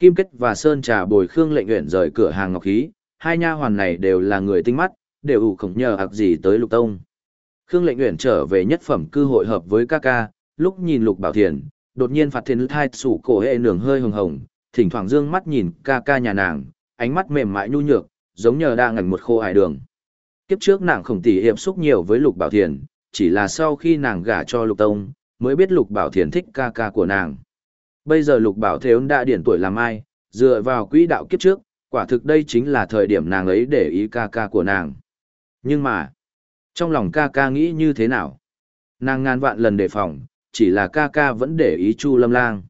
Kim Kết và Sơn Trà bồi Khương Lệnh Uyển rời cửa hàng ngọc khí, hai nha hoàn này đều là người tinh mắt, đều ủ khổng nhờ ạc gì tới Lục Tông. Khương Lệnh Uyển trở về nhất phẩm cư hội hợp với ca ca, lúc nhìn Lục Bảo Thiền, đột nhiên phạt thiên thai sủ cổ hệ nường hơi hồng hồng, thỉnh thoảng dương mắt nhìn ca ca nhà nàng, ánh mắt mềm mại nhu nhược, giống nhờ đang ngẩn một khô hải đường. Kiếp trước nàng khổng tỷ hiệp xúc nhiều với Lục Bảo Thiền, chỉ là sau khi nàng gả cho Lục Tông, mới biết Lục Bảo Thiền thích ca ca của nàng. Bây giờ Lục Bảo Thế đã điển tuổi làm ai, dựa vào quỹ đạo kiếp trước, quả thực đây chính là thời điểm nàng ấy để ý ca ca của nàng. Nhưng mà, trong lòng ca ca nghĩ như thế nào? Nàng ngàn vạn lần đề phòng, chỉ là ca ca vẫn để ý Chu Lâm Lang.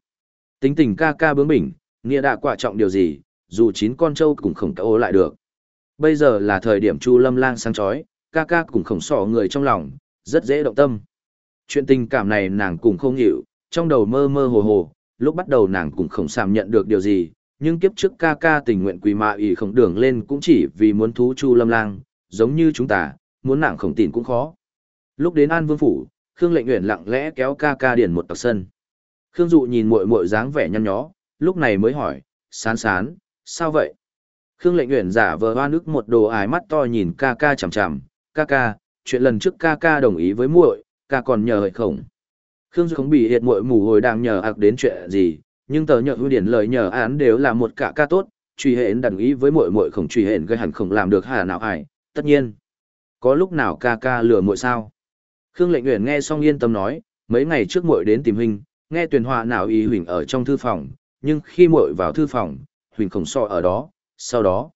Tính tình ca ca bướng bỉnh, nghĩa đã quả trọng điều gì, dù chín con trâu cũng không ô lại được. Bây giờ là thời điểm Chu Lâm Lang sáng chói, ca ca cũng không sỏ người trong lòng, rất dễ động tâm. Chuyện tình cảm này nàng cũng không hiểu, trong đầu mơ mơ hồ hồ, lúc bắt đầu nàng cũng không cảm nhận được điều gì, nhưng kiếp trước ca ca tình nguyện quỳ mạ ỉ không đường lên cũng chỉ vì muốn thú Chu Lâm Lang, giống như chúng ta, muốn nàng khổng tỉn cũng khó. Lúc đến An Vương Phủ, Khương Lệnh nguyện lặng lẽ kéo ca ca điền một tặc sân. Khương Dụ nhìn muội muội dáng vẻ nhăn nhó, lúc này mới hỏi, sán sán, sao vậy? Khương Lệnh nguyện giả vờ hoa nước một đồ ái mắt to nhìn ca ca chằm chằm, ca ca, chuyện lần trước ca ca đồng ý với muội, ca còn nhờ hợi khổng. Khương Du không bị hiệt muội mù hồi đang nhờ ạc đến chuyện gì, nhưng tờ nhờ ưu điển lời nhờ án đều là một cả ca tốt, truy hện đẳng ý với muội muội không truy hện gây hẳn không làm được hà nào ải, tất nhiên. Có lúc nào ca ca lừa muội sao? Khương Lệnh Uyển nghe xong yên tâm nói, mấy ngày trước muội đến tìm huynh, nghe tuyển họa nào ý huỳnh ở trong thư phòng, nhưng khi muội vào thư phòng, huỳnh không so ở đó, sau đó.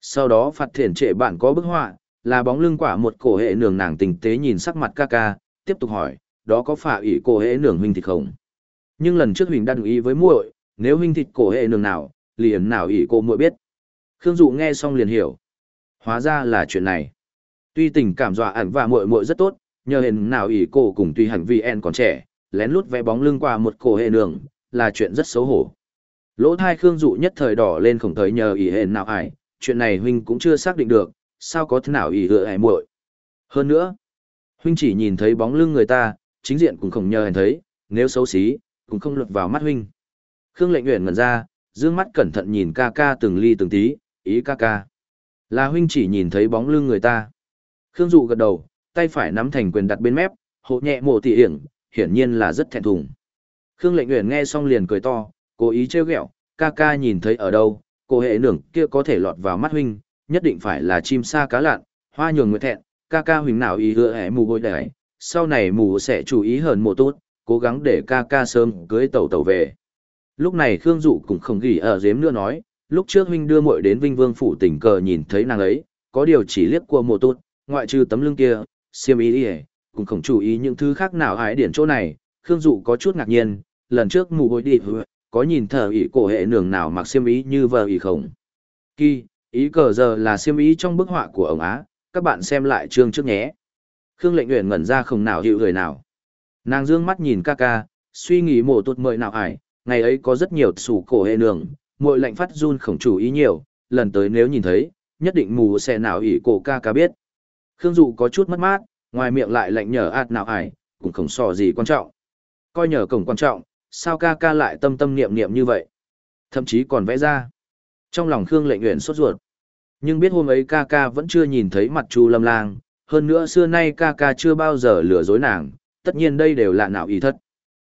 Sau đó phạt thiền trệ bạn có bức họa, là bóng lưng quả một cổ hệ nường nàng tình tế nhìn sắc mặt ca ca, tiếp tục hỏi, đó có phải ỷ cổ hệ nường huynh thịt không? Nhưng lần trước huynh đã đồng ý với muội, nếu huynh thịt cổ hệ nường nào, liền nào ỷ cô muội biết. Khương Dụ nghe xong liền hiểu. Hóa ra là chuyện này. Tuy tình cảm dọa ẩn và muội muội rất tốt, nhờ hình nào ỷ cổ cùng tùy hẳn vì en còn trẻ, lén lút vẽ bóng lưng qua một cổ hệ nường, là chuyện rất xấu hổ. Lỗ thai Khương Dụ nhất thời đỏ lên khổng thời nhờ ỷ hển nào ải, chuyện này huynh cũng chưa xác định được, sao có thế nào ỷ hựa ải muội. Hơn nữa, huynh chỉ nhìn thấy bóng lưng người ta, chính diện cũng không nhờ hèn thấy, nếu xấu xí, cũng không lọt vào mắt huynh. Khương lệnh nguyện ngẩn ra, dương mắt cẩn thận nhìn ca ca từng ly từng tí, ý ca ca. Là huynh chỉ nhìn thấy bóng lưng người ta. Khương dụ gật đầu, tay phải nắm thành quyền đặt bên mép, hộ nhẹ mộ tỉ hiển, hiển nhiên là rất thẹn thùng. Khương lệnh nguyện nghe xong liền cười to, cố ý trêu ghẹo, ca ca nhìn thấy ở đâu, cô hệ nưởng kia có thể lọt vào mắt huynh, nhất định phải là chim sa cá lạn, hoa nhường nguyệt thẹn, ca ca huynh nào ý hứa hẻ mù gối đẩy, sau này mù sẽ chú ý hơn một tốt, cố gắng để ca ca sớm cưới tẩu tẩu về. Lúc này Khương Dụ cũng không gỉ ở dếm nữa nói, lúc trước huynh đưa muội đến Vinh Vương phủ tình cờ nhìn thấy nàng ấy, có điều chỉ liếc qua một tốt, ngoại trừ tấm lưng kia, xiêm ý đi cũng không chú ý những thứ khác nào hái điển chỗ này, Khương Dụ có chút ngạc nhiên, lần trước mù gối đi có nhìn thờ ỉ cổ hệ nường nào mặc xiêm ý như vờ ỉ không? Kỳ, ý cờ giờ là xiêm ý trong bức họa của ông Á, các bạn xem lại chương trước nhé. Khương lệnh uyển ngẩn ra không nào hiệu người nào. Nàng dương mắt nhìn ca ca, suy nghĩ mổ tụt mời nào ải, ngày ấy có rất nhiều sủ cổ hệ nường, mội lạnh phát run khổng chủ ý nhiều, lần tới nếu nhìn thấy, nhất định mù sẽ nào ỉ cổ ca ca biết. Khương dụ có chút mất mát, ngoài miệng lại lạnh nhở ạt nào ải, cũng không so gì quan trọng. Coi nhờ cổng quan trọng, sao ca ca lại tâm tâm niệm niệm như vậy? Thậm chí còn vẽ ra. Trong lòng Khương lệnh uyển sốt ruột. Nhưng biết hôm ấy ca ca vẫn chưa nhìn thấy mặt Chu Lâm Lang, hơn nữa xưa nay ca ca chưa bao giờ lừa dối nàng, tất nhiên đây đều là nào ý thất.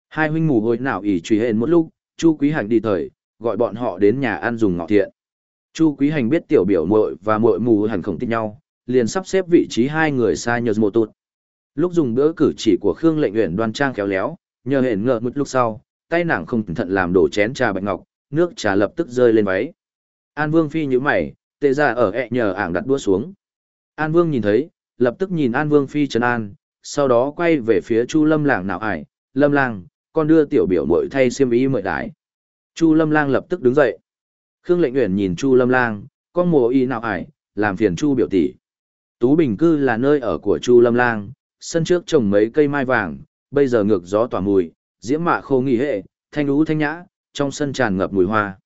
Hai huynh mù hồi nào ý truy hên một lúc, Chu Quý Hành đi thời, gọi bọn họ đến nhà ăn dùng ngọ thiện. Chu Quý Hành biết tiểu biểu muội và muội mù hẳn không thích nhau, liền sắp xếp vị trí hai người xa nhờ một tụt. Lúc dùng bữa cử chỉ của Khương Lệnh Uyển đoan trang khéo léo, nhờ hển ngợ một lúc sau, tay nàng không cẩn thận làm đổ chén trà bạch ngọc, nước trà lập tức rơi lên váy. An Vương phi nhíu mày, tệ ra ở ẹ nhờ ảng đặt đua xuống. An Vương nhìn thấy, lập tức nhìn An Vương phi trần an, sau đó quay về phía Chu Lâm Lang nào ải, Lâm Lang, con đưa tiểu biểu muội thay xiêm y mời đái. Chu Lâm Lang lập tức đứng dậy. Khương Lệnh Uyển nhìn Chu Lâm Lang, con mồ y nào ải, làm phiền Chu biểu tỷ. Tú Bình cư là nơi ở của Chu Lâm Lang, sân trước trồng mấy cây mai vàng, bây giờ ngược gió tỏa mùi, diễm mạ khô nghỉ hệ, thanh lũ thanh nhã, trong sân tràn ngập mùi hoa.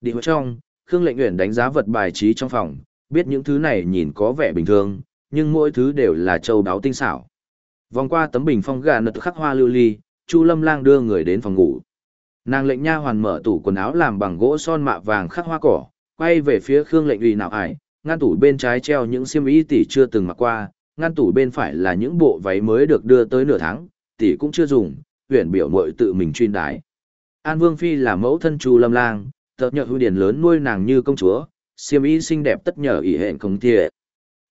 Đi trong, Khương Lệnh Uyển đánh giá vật bài trí trong phòng, biết những thứ này nhìn có vẻ bình thường, nhưng mỗi thứ đều là châu đáo tinh xảo. Vòng qua tấm bình phong gà nật khắc hoa lưu ly, Chu Lâm Lang đưa người đến phòng ngủ. Nàng lệnh nha hoàn mở tủ quần áo làm bằng gỗ son mạ vàng khắc hoa cỏ, quay về phía Khương lệnh ủy nào ải, ngăn tủ bên trái treo những xiêm y tỷ chưa từng mặc qua, ngăn tủ bên phải là những bộ váy mới được đưa tới nửa tháng, tỷ cũng chưa dùng, huyền biểu muội tự mình chuyên đái. An Vương Phi là mẫu thân Chu Lâm Lang, tợt nhợ hưu điển lớn nuôi nàng như công chúa, xiêm y xinh đẹp tất nhờ ỷ hẹn không thiệt.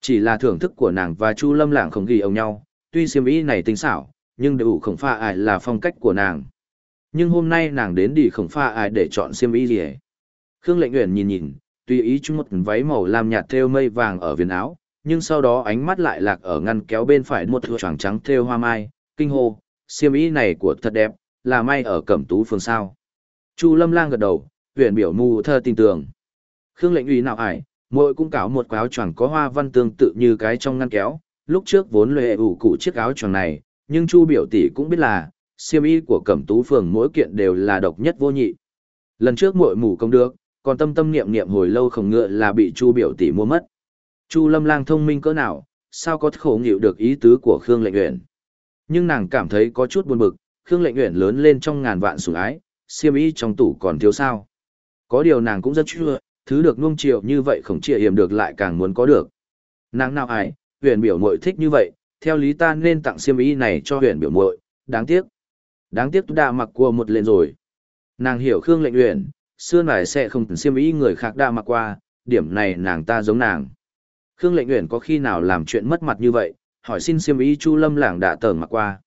Chỉ là thưởng thức của nàng và Chu Lâm Lạng không ghi ông nhau, tuy xiêm y này tinh xảo, nhưng đủ không pha ai là phong cách của nàng. Nhưng hôm nay nàng đến đi không pha ai để chọn xiêm y gì ấy. Khương Lệnh Uyển nhìn nhìn, tùy ý chung một váy màu lam nhạt thêu mây vàng ở viền áo, nhưng sau đó ánh mắt lại lạc ở ngăn kéo bên phải một thua choàng trắng thêu hoa mai, kinh hô, xiêm y này của thật đẹp, là may ở Cẩm Tú phương sao. Chu Lâm Lang gật đầu, huyền biểu mù thơ tin tưởng. Khương lệnh uy nào ải, muội cũng cáo một áo choàng có hoa văn tương tự như cái trong ngăn kéo, lúc trước vốn lệ ủ cụ chiếc áo choàng này, nhưng Chu biểu tỷ cũng biết là, siêm y của Cẩm Tú phường mỗi kiện đều là độc nhất vô nhị. Lần trước muội mù công được, còn tâm tâm niệm niệm hồi lâu không ngựa là bị Chu biểu tỷ mua mất. Chu Lâm Lang thông minh cỡ nào, sao có khổ nghịu được ý tứ của Khương Lệnh Uyển. Nhưng nàng cảm thấy có chút buồn bực, Khương Lệnh Uyển lớn lên trong ngàn vạn sủng ái, siêm y trong tủ còn thiếu sao? Có điều nàng cũng rất chưa, thứ được nuông chiều như vậy không chia hiểm được lại càng muốn có được. Nàng nào ai, huyền biểu muội thích như vậy, theo lý ta nên tặng xiêm y này cho huyền biểu muội, đáng tiếc. Đáng tiếc đã mặc qua một lên rồi. Nàng hiểu Khương Lệnh huyền, xưa này sẽ không xiêm y người khác đã mặc qua, điểm này nàng ta giống nàng. Khương Lệnh huyền có khi nào làm chuyện mất mặt như vậy, hỏi xin xiêm y Chu Lâm làng đã tởn mặc qua.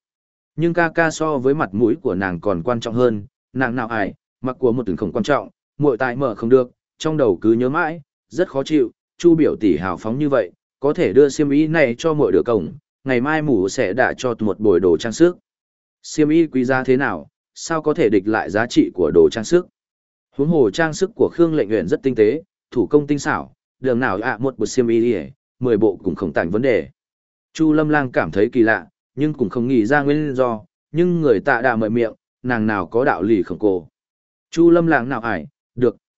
Nhưng ca ca so với mặt mũi của nàng còn quan trọng hơn, nàng nào ai mặc của một từng không quan trọng, muội tại mở không được, trong đầu cứ nhớ mãi, rất khó chịu, Chu biểu tỷ hào phóng như vậy, có thể đưa xiêm y này cho muội đứa cổng, ngày mai mù sẽ đã cho một bồi đồ trang sức. Xiêm y quý giá thế nào, sao có thể địch lại giá trị của đồ trang sức? Huống hồ trang sức của Khương Lệnh Uyển rất tinh tế, thủ công tinh xảo, đường nào ạ một bộ xiêm y, mười bộ cũng không tảnh vấn đề. Chu Lâm Lang cảm thấy kỳ lạ, nhưng cũng không nghĩ ra nguyên do, nhưng người tạ đã mở miệng, nàng nào có đạo lý không cô. Chu Lâm Lang nào ải,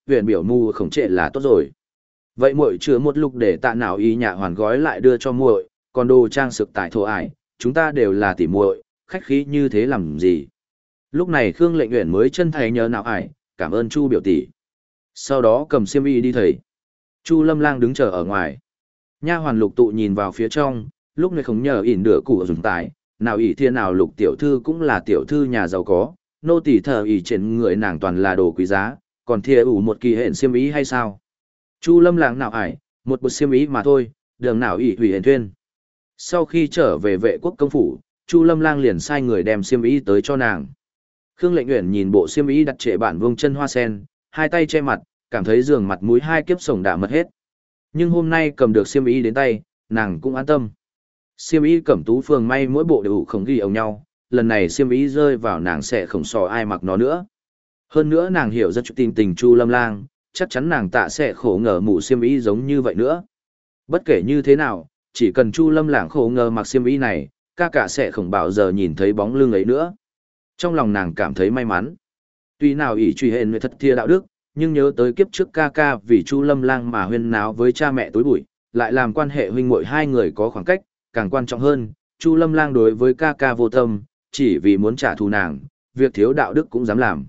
huyện biểu mù không trệ là tốt rồi. Vậy muội chứa một lục để tạ nào ý nhà hoàn gói lại đưa cho muội, còn đồ trang sức tại thổ ải, chúng ta đều là tỉ muội, khách khí như thế làm gì. Lúc này Khương Lệnh Uyển mới chân thầy nhớ nào ải, cảm ơn Chu biểu tỷ. Sau đó cầm xiêm y đi thầy. Chu Lâm Lang đứng chờ ở ngoài. Nha hoàn lục tụ nhìn vào phía trong, lúc này không nhờ ỉn đửa củ dùng tài, nào ỷ thiên nào lục tiểu thư cũng là tiểu thư nhà giàu có, nô tỳ thờ ỷ trên người nàng toàn là đồ quý giá, còn thìa ủ một kỳ hẹn xiêm ý hay sao? Chu lâm lạng nào ải, một bộ xiêm ý mà thôi, đường nào ỷ hủy hển thuyên. Sau khi trở về vệ quốc công phủ, Chu lâm lang liền sai người đem xiêm ý tới cho nàng. Khương lệnh nguyện nhìn bộ xiêm ý đặt trệ bản vương chân hoa sen, hai tay che mặt, cảm thấy giường mặt mũi hai kiếp sổng đã mất hết. Nhưng hôm nay cầm được xiêm ý đến tay, nàng cũng an tâm. Siêm y cẩm tú phường may mỗi bộ đều không ghi ống nhau, lần này siêm y rơi vào nàng sẽ không sò ai mặc nó nữa. Hơn nữa nàng hiểu rất chút tình tình Chu Lâm Lang, chắc chắn nàng tạ sẽ khổ ngờ mụ siêm y giống như vậy nữa. Bất kể như thế nào, chỉ cần Chu Lâm Lang khổ ngờ mặc siêm y này, ca cả sẽ không bao giờ nhìn thấy bóng lưng ấy nữa. Trong lòng nàng cảm thấy may mắn. Tuy nào ỷ truy hên người thật thia đạo đức, nhưng nhớ tới kiếp trước ca ca vì Chu Lâm Lang mà huyên náo với cha mẹ tối bụi, lại làm quan hệ huynh muội hai người có khoảng cách, càng quan trọng hơn, Chu Lâm Lang đối với ca ca vô tâm, chỉ vì muốn trả thù nàng, việc thiếu đạo đức cũng dám làm.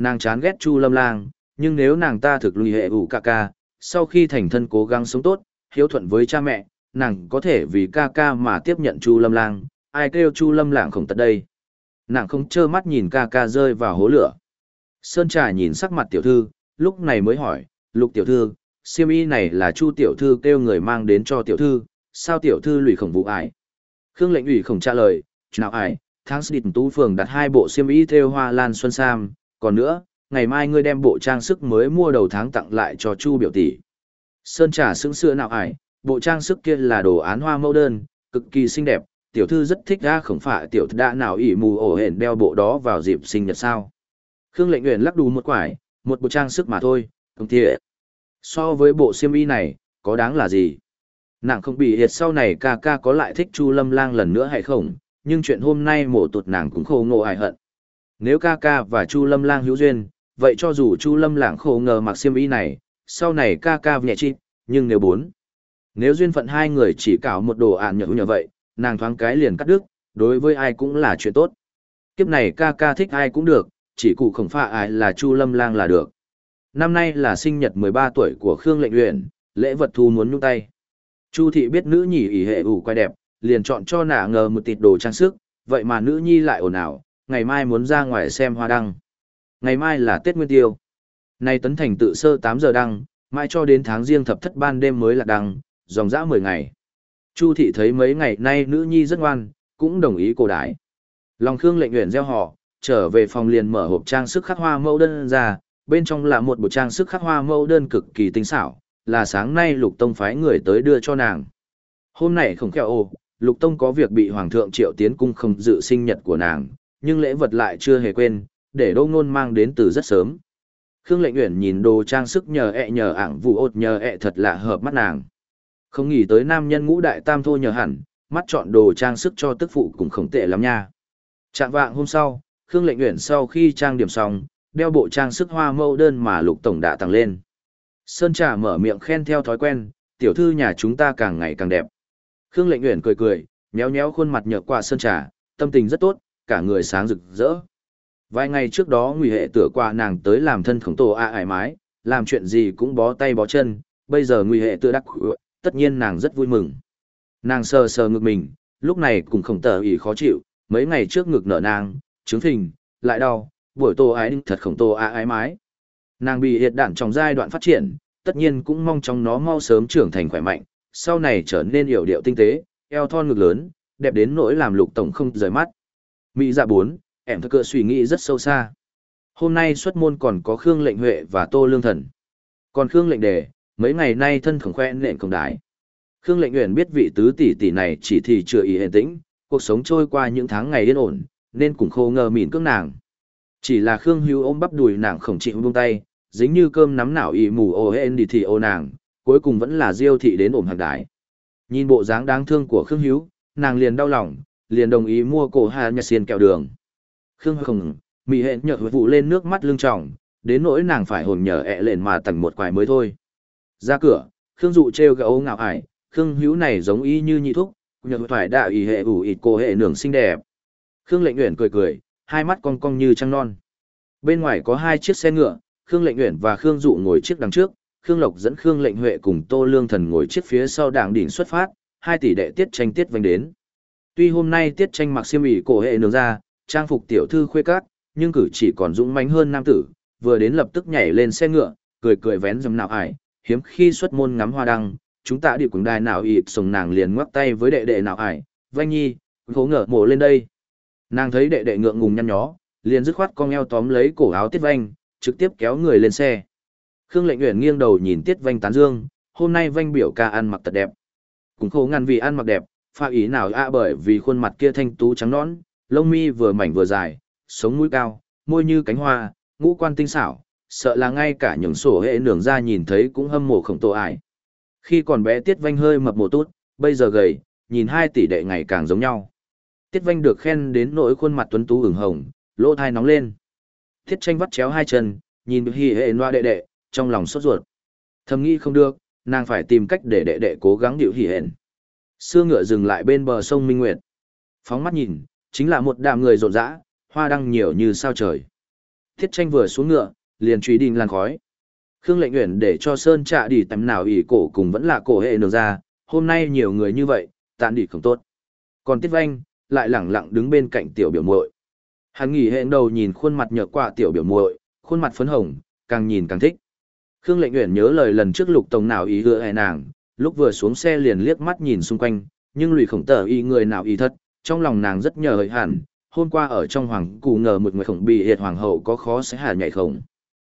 Nàng chán ghét Chu Lâm Lang, nhưng nếu nàng ta thực lùi hệ ủ ca ca, sau khi thành thân cố gắng sống tốt, hiếu thuận với cha mẹ, nàng có thể vì ca ca mà tiếp nhận Chu Lâm Lang, ai kêu Chu Lâm Lang không tận đây. Nàng không trơ mắt nhìn ca ca rơi vào hố lửa. Sơn Trà nhìn sắc mặt tiểu thư, lúc này mới hỏi, lục tiểu thư, siêm y này là Chu tiểu thư kêu người mang đến cho tiểu thư, sao tiểu thư lùi khổng vụ ải khương lệnh ủy khổng trả lời nào ải tháng xịt tú phường đặt hai bộ xiêm y theo hoa lan xuân sam còn nữa ngày mai ngươi đem bộ trang sức mới mua đầu tháng tặng lại cho chu biểu tỷ. Sơn trà sững sữa nào ải bộ trang sức kia là đồ án hoa mẫu đơn cực kỳ xinh đẹp tiểu thư rất thích ra khổng phải tiểu thư đã nào ỉ mù ổ hển đeo bộ đó vào dịp sinh nhật sao. Khương lệnh uyển lắc đù một quải một bộ trang sức mà thôi không thiệ so với bộ xiêm y này có đáng là gì? Nàng không bị hiệt sau này ca ca có lại thích Chu Lâm Lang lần nữa hay không, nhưng chuyện hôm nay mổ tụt nàng cũng khổ ngộ ai hận. Nếu ca ca và Chu Lâm Lang hữu duyên, vậy cho dù Chu Lâm Lang khổ ngờ mặc xiêm y này, sau này ca ca nhẹ chi, nhưng nếu bốn. Nếu duyên phận hai người chỉ cảo một đồ ạn nhỡ nhờ vậy, nàng thoáng cái liền cắt đứt, đối với ai cũng là chuyện tốt. Kiếp này ca ca thích ai cũng được, chỉ cụ khổng pha ai là Chu Lâm Lang là được. Năm nay là sinh nhật 13 tuổi của Khương Lệnh Uyển, lễ vật thu muốn nhung tay. Chu thị biết nữ nhỉ ỷ hệ ủ quay đẹp, liền chọn cho nả ngờ một tịt đồ trang sức, vậy mà nữ nhi lại ồn ào, ngày mai muốn ra ngoài xem hoa đăng. Ngày mai là Tết Nguyên Tiêu. Nay Tấn Thành tự sơ 8 giờ đăng, mai cho đến tháng riêng thập thất ban đêm mới là đăng, dòng dã 10 ngày. Chu thị thấy mấy ngày nay nữ nhi rất ngoan, cũng đồng ý cô đái. Lòng Khương lệnh nguyện gieo họ, trở về phòng liền mở hộp trang sức khắc hoa mẫu đơn ra, bên trong là một bộ trang sức khắc hoa mẫu đơn cực kỳ tinh xảo, là sáng nay Lục Tông phái người tới đưa cho nàng. Hôm nay không kẹo ồ, Lục Tông có việc bị Hoàng thượng triệu tiến cung không dự sinh nhật của nàng, nhưng lễ vật lại chưa hề quên, để Đô Nôn mang đến từ rất sớm. Khương Lệnh Uyển nhìn đồ trang sức nhờ ẹ nhờ ảng vụ ột nhờ ẹ thật là hợp mắt nàng. Không nghĩ tới nam nhân ngũ đại tam thô nhờ hẳn, mắt chọn đồ trang sức cho tức phụ cũng không tệ lắm nha. Trạng vạng hôm sau, Khương Lệnh Uyển sau khi trang điểm xong, đeo bộ trang sức hoa mẫu đơn mà Lục Tổng đã tăng lên. Sơn Trà mở miệng khen theo thói quen, tiểu thư nhà chúng ta càng ngày càng đẹp. Khương Lệnh Uyển cười cười, nhéo nhéo khuôn mặt nhợt qua Sơn Trà, tâm tình rất tốt, cả người sáng rực rỡ. Vài ngày trước đó Ngụy Hệ tựa qua nàng tới làm thân khổng tổ a ải mái, làm chuyện gì cũng bó tay bó chân, bây giờ Ngụy Hệ tựa đắc tất nhiên nàng rất vui mừng. Nàng sờ sờ ngực mình, lúc này cũng khổng tờ ý khó chịu, mấy ngày trước ngực nở nàng, trứng thình, lại đau, buổi tô ái thật khổng tô a ái mái. Nàng bị hiện đạn trong giai đoạn phát triển, tất nhiên cũng mong trong nó mau sớm trưởng thành khỏe mạnh, sau này trở nên hiểu điệu tinh tế, eo thon ngực lớn, đẹp đến nỗi làm lục tổng không rời mắt. Mỹ dạ bốn, em thật cựa suy nghĩ rất sâu xa. Hôm nay xuất môn còn có Khương Lệnh Huệ và Tô Lương Thần. Còn Khương Lệnh Đề, mấy ngày nay thân khổng khoe nện không đái. Khương Lệnh Uyển biết vị tứ tỷ tỷ này chỉ thì chưa ý hề tĩnh, cuộc sống trôi qua những tháng ngày yên ổn, nên cũng khô ngờ mỉn cước nàng. Chỉ là Khương Hữu ôm bắp đùi nàng khổng chịu buông tay, dính như cơm nắm não y mù ô hên đi thì ô nàng, cuối cùng vẫn là diêu thị đến ổn hạc đái. Nhìn bộ dáng đáng thương của Khương Hữu, nàng liền đau lòng, liền đồng ý mua cổ hà nhà xiên kẹo đường. Khương không, mì hẹn nhợt vụ lên nước mắt lưng tròng, đến nỗi nàng phải hồn nhờ ẹ lên mà tặng một quài mới thôi. Ra cửa, Khương dụ treo gấu ngạo ải, Khương Hữu này giống y như nhị thúc, nhờ phải đạo ý hệ ủ ịt cô hệ nưởng xinh đẹp. Khương Lệnh Uyển cười cười, hai mắt cong cong như trăng non. Bên ngoài có hai chiếc xe ngựa, Khương Lệnh Uyển và Khương Dụ ngồi chiếc đằng trước, Khương Lộc dẫn Khương Lệnh Huệ cùng Tô Lương Thần ngồi chiếc phía sau đảng đỉnh xuất phát, hai tỷ đệ tiết tranh tiết vành đến. Tuy hôm nay tiết tranh mặc xiêm ỉ cổ hệ nướng ra, trang phục tiểu thư khuê cát, nhưng cử chỉ còn dũng mãnh hơn nam tử, vừa đến lập tức nhảy lên xe ngựa, cười cười vén dầm nào ải, hiếm khi xuất môn ngắm hoa đăng, chúng ta đi cùng đài nào ịt sồng nàng liền ngoắc tay với đệ đệ nào ải, vanh nhi, khố ngờ mổ lên đây. Nàng thấy đệ đệ ngượng ngùng nhăn nhó, liền dứt khoát con eo tóm lấy cổ áo tiết vanh, trực tiếp kéo người lên xe. Khương lệnh nguyện nghiêng đầu nhìn tiết vanh tán dương, hôm nay vanh biểu ca ăn mặc thật đẹp. Cũng khổ ngăn vì ăn mặc đẹp, pha ý nào ạ bởi vì khuôn mặt kia thanh tú trắng nõn, lông mi vừa mảnh vừa dài, sống mũi cao, môi như cánh hoa, ngũ quan tinh xảo, sợ là ngay cả những sổ hệ nường ra nhìn thấy cũng hâm mộ khổng tổ ải. Khi còn bé Tiết Vanh hơi mập mồ tút, bây giờ gầy, nhìn hai tỷ đệ ngày càng giống nhau. Tiết Vanh được khen đến nỗi khuôn mặt tuấn tú ửng hồng, lỗ thai nóng lên. Tiết Tranh vắt chéo hai chân, nhìn hì hệ noa đệ đệ, trong lòng sốt ruột. Thầm nghĩ không được, nàng phải tìm cách để đệ đệ cố gắng điệu hỉ hển. Xưa ngựa dừng lại bên bờ sông Minh Nguyệt. Phóng mắt nhìn, chính là một đám người rộn rã, hoa đăng nhiều như sao trời. Thiết tranh vừa xuống ngựa, liền truy đình làn khói. Khương lệnh nguyện để cho Sơn trạ đi tắm nào ỉ cổ cùng vẫn là cổ hệ nương ra, hôm nay nhiều người như vậy, tàn đi không tốt. Còn Tiết Vanh, lại lẳng lặng đứng bên cạnh tiểu biểu muội. Hắn nghỉ hẹn đầu nhìn khuôn mặt nhợt qua tiểu biểu muội, khuôn mặt phấn hồng, càng nhìn càng thích. Khương Lệnh nguyện nhớ lời lần trước Lục Tổng nào ý hứa hẹn nàng, lúc vừa xuống xe liền liếc mắt nhìn xung quanh, nhưng lụy khổng tờ y người nào y thật trong lòng nàng rất nhờ hợi hẳn, hôm qua ở trong hoàng cụ ngờ một người khổng bị hiệt hoàng hậu có khó sẽ hà nhảy khổng.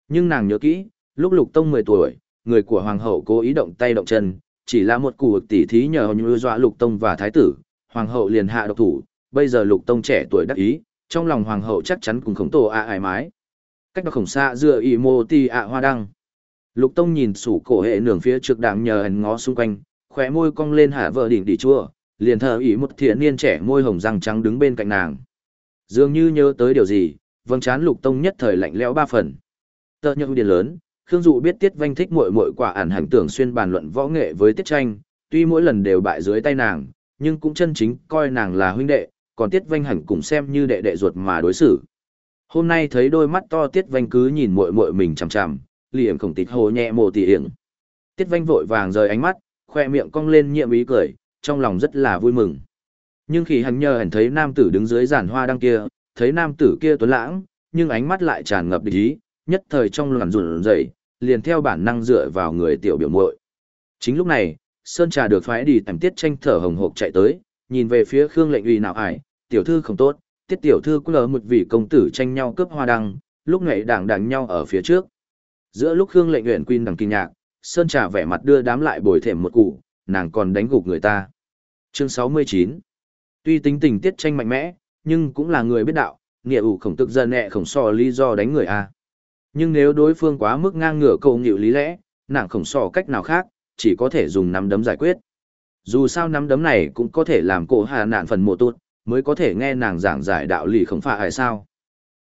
Nhưng nàng nhớ kỹ, lúc lục tông 10 tuổi, người của hoàng hậu cố ý động tay động chân, chỉ là một cụ tỉ thí nhờ như dọa lục tông và thái tử, hoàng hậu liền hạ độc thủ, bây giờ lục tông trẻ tuổi đắc ý, trong lòng hoàng hậu chắc chắn cùng khổng tổ ạ ải mái. Cách đó khổng xa dựa ỉ mô ti ạ hoa đăng. Lục tông nhìn sủ cổ hệ nường phía trước đảng nhờ hắn ngó xung quanh, khóe môi cong lên hạ vợ đỉnh đỉ chua, liền thờ ý một thiện niên trẻ môi hồng răng trắng đứng bên cạnh nàng. Dường như nhớ tới điều gì, vâng chán lục tông nhất thời lạnh lẽo ba phần. Tờ nhượng điền lớn, Khương Dụ biết Tiết Vanh thích muội muội quả ản hành tưởng xuyên bàn luận võ nghệ với Tiết Tranh, tuy mỗi lần đều bại dưới tay nàng, nhưng cũng chân chính coi nàng là huynh đệ, còn Tiết Vanh hẳn cũng xem như đệ đệ ruột mà đối xử. Hôm nay thấy đôi mắt to Tiết Vanh cứ nhìn muội muội mình chằm chằm, liềm khổng tịt hồ nhẹ mồ tỉ hiểm. Tiết Vanh vội vàng rời ánh mắt, khoe miệng cong lên nhiệm ý cười, trong lòng rất là vui mừng. Nhưng khi hắn nhờ hẳn thấy nam tử đứng dưới giàn hoa đăng kia, thấy nam tử kia tuấn lãng, nhưng ánh mắt lại tràn ngập địch ý, nhất thời trong lòng run rẩy, liền theo bản năng dựa vào người tiểu biểu muội. Chính lúc này, Sơn Trà được phái đi tầm tiết tranh thở hồng hộc chạy tới, nhìn về phía Khương lệnh uy nào ải, tiểu thư không tốt, tiết tiểu thư cũng lỡ một vị công tử tranh nhau cướp hoa đăng, lúc này đảng đảng nhau ở phía trước. Giữa lúc Khương lệnh uyển quyên đằng kinh nhạc, Sơn Trà vẻ mặt đưa đám lại bồi thềm một cụ, nàng còn đánh gục người ta. Chương 69 Tuy tính tình tiết tranh mạnh mẽ, nhưng cũng là người biết đạo, nghĩa ủ khổng tức dân nẹ khổng so lý do đánh người a. Nhưng nếu đối phương quá mức ngang ngửa cầu nghịu lý lẽ, nàng khổng so cách nào khác, chỉ có thể dùng nắm đấm giải quyết. Dù sao nắm đấm này cũng có thể làm cổ hà nạn phần mộ tốt, mới có thể nghe nàng giảng giải đạo lý không phải hay sao.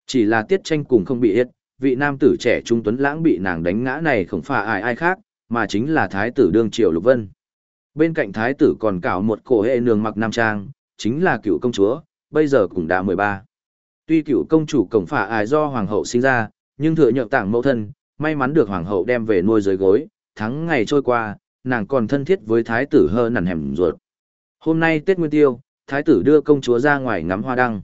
Chỉ là tiết tranh cùng không bị hết, vị nam tử trẻ trung tuấn lãng bị nàng đánh ngã này không phải ai ai khác, mà chính là thái tử đương triều lục vân. Bên cạnh thái tử còn cảo một cổ hệ nương mặc nam trang, chính là cựu công chúa, bây giờ cũng đã 13. Tuy cựu công chủ cổng phả ải do hoàng hậu sinh ra, nhưng thừa nhượng tảng mẫu thân, may mắn được hoàng hậu đem về nuôi dưới gối, tháng ngày trôi qua, nàng còn thân thiết với thái tử hơ nằn hẻm ruột. Hôm nay Tết Nguyên Tiêu, thái tử đưa công chúa ra ngoài ngắm hoa đăng.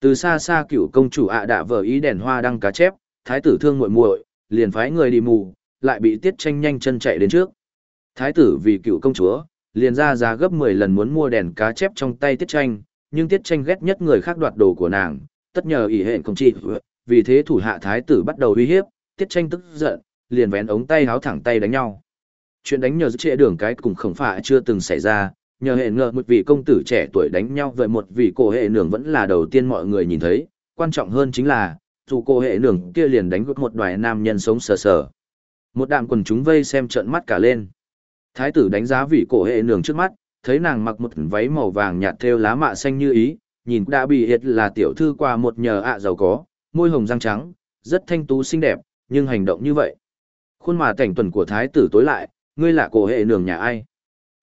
Từ xa xa cựu công chủ ạ đã vờ ý đèn hoa đăng cá chép, thái tử thương muội muội, liền phái người đi mù, lại bị tiết tranh nhanh chân chạy đến trước. Thái tử vì cựu công chúa, liền ra giá gấp 10 lần muốn mua đèn cá chép trong tay tiết tranh, nhưng tiết tranh ghét nhất người khác đoạt đồ của nàng, tất nhờ ỷ hệ công trị, vì thế thủ hạ thái tử bắt đầu uy hiếp, tiết tranh tức giận, liền vén ống tay háo thẳng tay đánh nhau. Chuyện đánh nhờ trệ đường cái cùng khổng phạ chưa từng xảy ra, nhờ hệ ngờ một vị công tử trẻ tuổi đánh nhau với một vị cổ hệ nường vẫn là đầu tiên mọi người nhìn thấy, quan trọng hơn chính là, dù cổ hệ nưởng kia liền đánh gục một đoài nam nhân sống sờ sờ. Một đạm quần chúng vây xem trợn mắt cả lên. Thái tử đánh giá vị cổ hệ nưởng trước mắt, thấy nàng mặc một váy màu vàng nhạt theo lá mạ xanh như ý, nhìn đã bị hiệt là tiểu thư qua một nhờ ạ giàu có, môi hồng răng trắng, rất thanh tú xinh đẹp, nhưng hành động như vậy. Khuôn mặt cảnh tuần của thái tử tối lại, ngươi là cổ hệ nường nhà ai?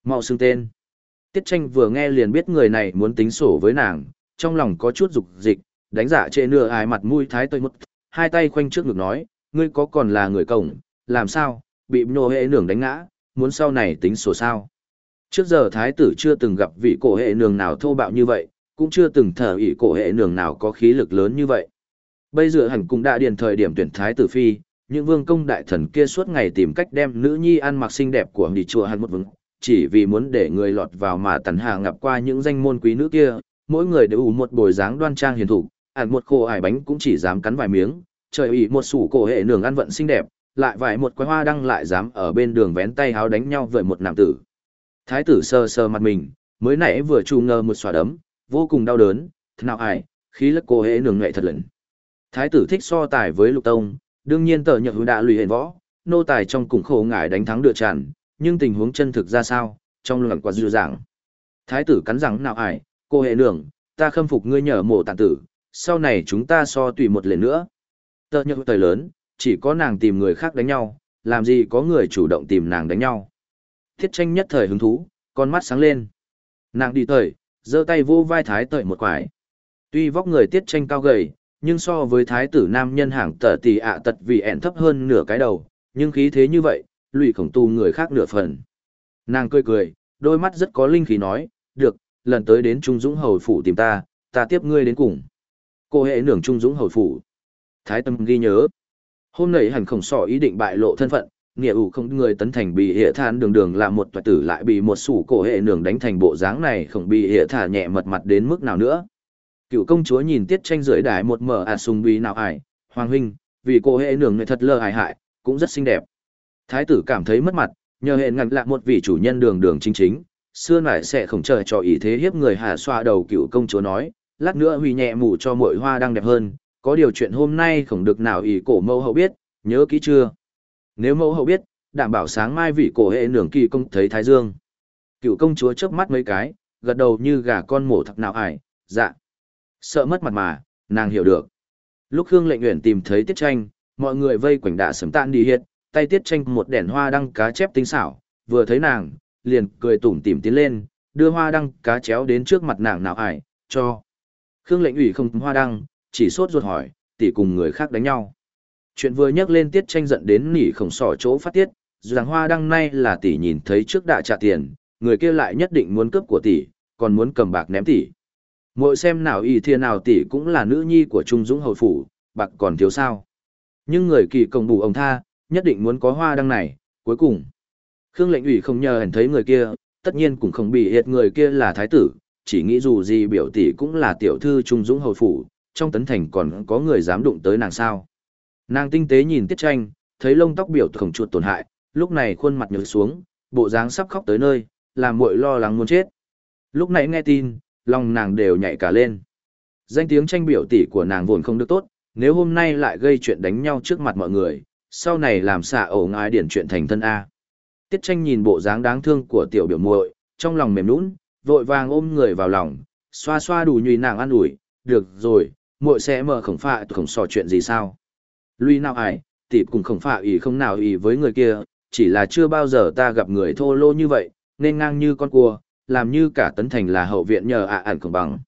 Mau xưng tên. Tiết tranh vừa nghe liền biết người này muốn tính sổ với nàng, trong lòng có chút dục dịch, đánh giả trệ nửa ai mặt mũi thái tơi mất, hai tay khoanh trước ngực nói, ngươi có còn là người cổng, làm sao, bị nô hệ nường đánh ngã, muốn sau này tính sổ sao. Trước giờ thái tử chưa từng gặp vị cổ hệ nường nào thô bạo như vậy, cũng chưa từng thở ỷ cổ hệ nường nào có khí lực lớn như vậy. Bây giờ hẳn cũng đã điền thời điểm tuyển thái tử phi, những vương công đại thần kia suốt ngày tìm cách đem nữ nhi ăn mặc xinh đẹp của đi chùa hẳn một vững, chỉ vì muốn để người lọt vào mà tần hà ngập qua những danh môn quý nữ kia, mỗi người đều ủ một bồi dáng đoan trang hiền thủ, hẳn một khổ ải bánh cũng chỉ dám cắn vài miếng, trời ủy một sủ cổ hệ nường ăn vận xinh đẹp, lại vài một quái hoa đăng lại dám ở bên đường vén tay háo đánh nhau với một nam tử. Thái tử sờ sờ mặt mình, mới nãy vừa trù ngờ một xòa đấm, vô cùng đau đớn, thế nào ai, khí lực cô hệ nường nghệ thật lớn. Thái tử thích so tài với lục tông, đương nhiên tờ nhật hữu đã lùi hẹn võ, nô tài trong cùng khổ ngải đánh thắng được tràn, nhưng tình huống chân thực ra sao, trong lần quả dư dàng. Thái tử cắn răng nào ải, cô hệ nường, ta khâm phục ngươi nhờ mộ tàn tử, sau này chúng ta so tùy một lần nữa. Tờ nhược tời lớn, chỉ có nàng tìm người khác đánh nhau, làm gì có người chủ động tìm nàng đánh nhau. Thiết tranh nhất thời hứng thú, con mắt sáng lên. Nàng đi thời, giơ tay vô vai thái tợi một quải. Tuy vóc người tiết tranh cao gầy, nhưng so với thái tử nam nhân hàng tờ tỷ ạ tật vì ẹn thấp hơn nửa cái đầu, nhưng khí thế như vậy, lụy khổng tu người khác nửa phần. Nàng cười cười, đôi mắt rất có linh khí nói, được, lần tới đến Trung Dũng Hầu Phủ tìm ta, ta tiếp ngươi đến cùng. Cô hệ nưởng Trung Dũng Hầu Phủ. Thái tâm ghi nhớ. Hôm nay hẳn khổng sỏ ý định bại lộ thân phận, nghĩa ủ không người tấn thành bị hệ than đường đường là một toại tử lại bị một sủ cổ hệ nưởng đánh thành bộ dáng này không bị hệ thả nhẹ mật mặt đến mức nào nữa cựu công chúa nhìn tiết tranh rưỡi đài một mở à sùng bí nào ải hoàng huynh vì cô hệ nưởng này thật lơ hại hại cũng rất xinh đẹp thái tử cảm thấy mất mặt nhờ hệ ngăn lại một vị chủ nhân đường đường chính chính xưa nải sẽ không chờ cho ý thế hiếp người hạ xoa đầu cựu công chúa nói lát nữa huy nhẹ mủ cho mỗi hoa đang đẹp hơn có điều chuyện hôm nay không được nào ý cổ mẫu hậu biết nhớ kỹ chưa nếu mẫu hậu biết, đảm bảo sáng mai vị cổ hệ nưởng kỳ công thấy Thái Dương. Cựu công chúa chớp mắt mấy cái, gật đầu như gà con mổ thật nào ải, dạ. Sợ mất mặt mà, nàng hiểu được. Lúc Khương lệnh nguyện tìm thấy tiết tranh, mọi người vây quanh đạ sấm tan đi hiện, tay tiết tranh một đèn hoa đăng cá chép tinh xảo, vừa thấy nàng, liền cười tủm tỉm tiến lên, đưa hoa đăng cá chéo đến trước mặt nàng nào ải, cho. Khương lệnh ủy không hoa đăng, chỉ sốt ruột hỏi, tỷ cùng người khác đánh nhau. Chuyện vừa nhắc lên tiết tranh giận đến nỉ khổng sỏ chỗ phát tiết, rằng hoa đăng nay là tỷ nhìn thấy trước đã trả tiền, người kia lại nhất định muốn cướp của tỷ, còn muốn cầm bạc ném tỷ. Mội xem nào y thiên nào tỷ cũng là nữ nhi của Trung Dũng hầu phủ, bạc còn thiếu sao. Nhưng người kỳ công bù ông tha, nhất định muốn có hoa đăng này, cuối cùng. Khương lệnh ủy không nhờ hẳn thấy người kia, tất nhiên cũng không bị hiệt người kia là thái tử, chỉ nghĩ dù gì biểu tỷ cũng là tiểu thư Trung Dũng hầu phủ, trong tấn thành còn có người dám đụng tới nàng sao. Nàng tinh tế nhìn tiết tranh, thấy lông tóc biểu khổng chuột tổn hại, lúc này khuôn mặt nhớ xuống, bộ dáng sắp khóc tới nơi, làm muội lo lắng muốn chết. Lúc nãy nghe tin, lòng nàng đều nhảy cả lên. Danh tiếng tranh biểu tỷ của nàng vốn không được tốt, nếu hôm nay lại gây chuyện đánh nhau trước mặt mọi người, sau này làm xạ ổ ngái điển chuyện thành thân A. Tiết tranh nhìn bộ dáng đáng thương của tiểu biểu muội, trong lòng mềm nũng, vội vàng ôm người vào lòng, xoa xoa đủ nhùy nàng an ủi, được rồi, muội sẽ mở khổng phạ khổng sò chuyện gì sao. Lui nào ải, tỷ cùng khổng phạ ý không nào ý với người kia, chỉ là chưa bao giờ ta gặp người thô lô như vậy, nên ngang như con cua, làm như cả tấn thành là hậu viện nhờ ạ à ản khổng bằng.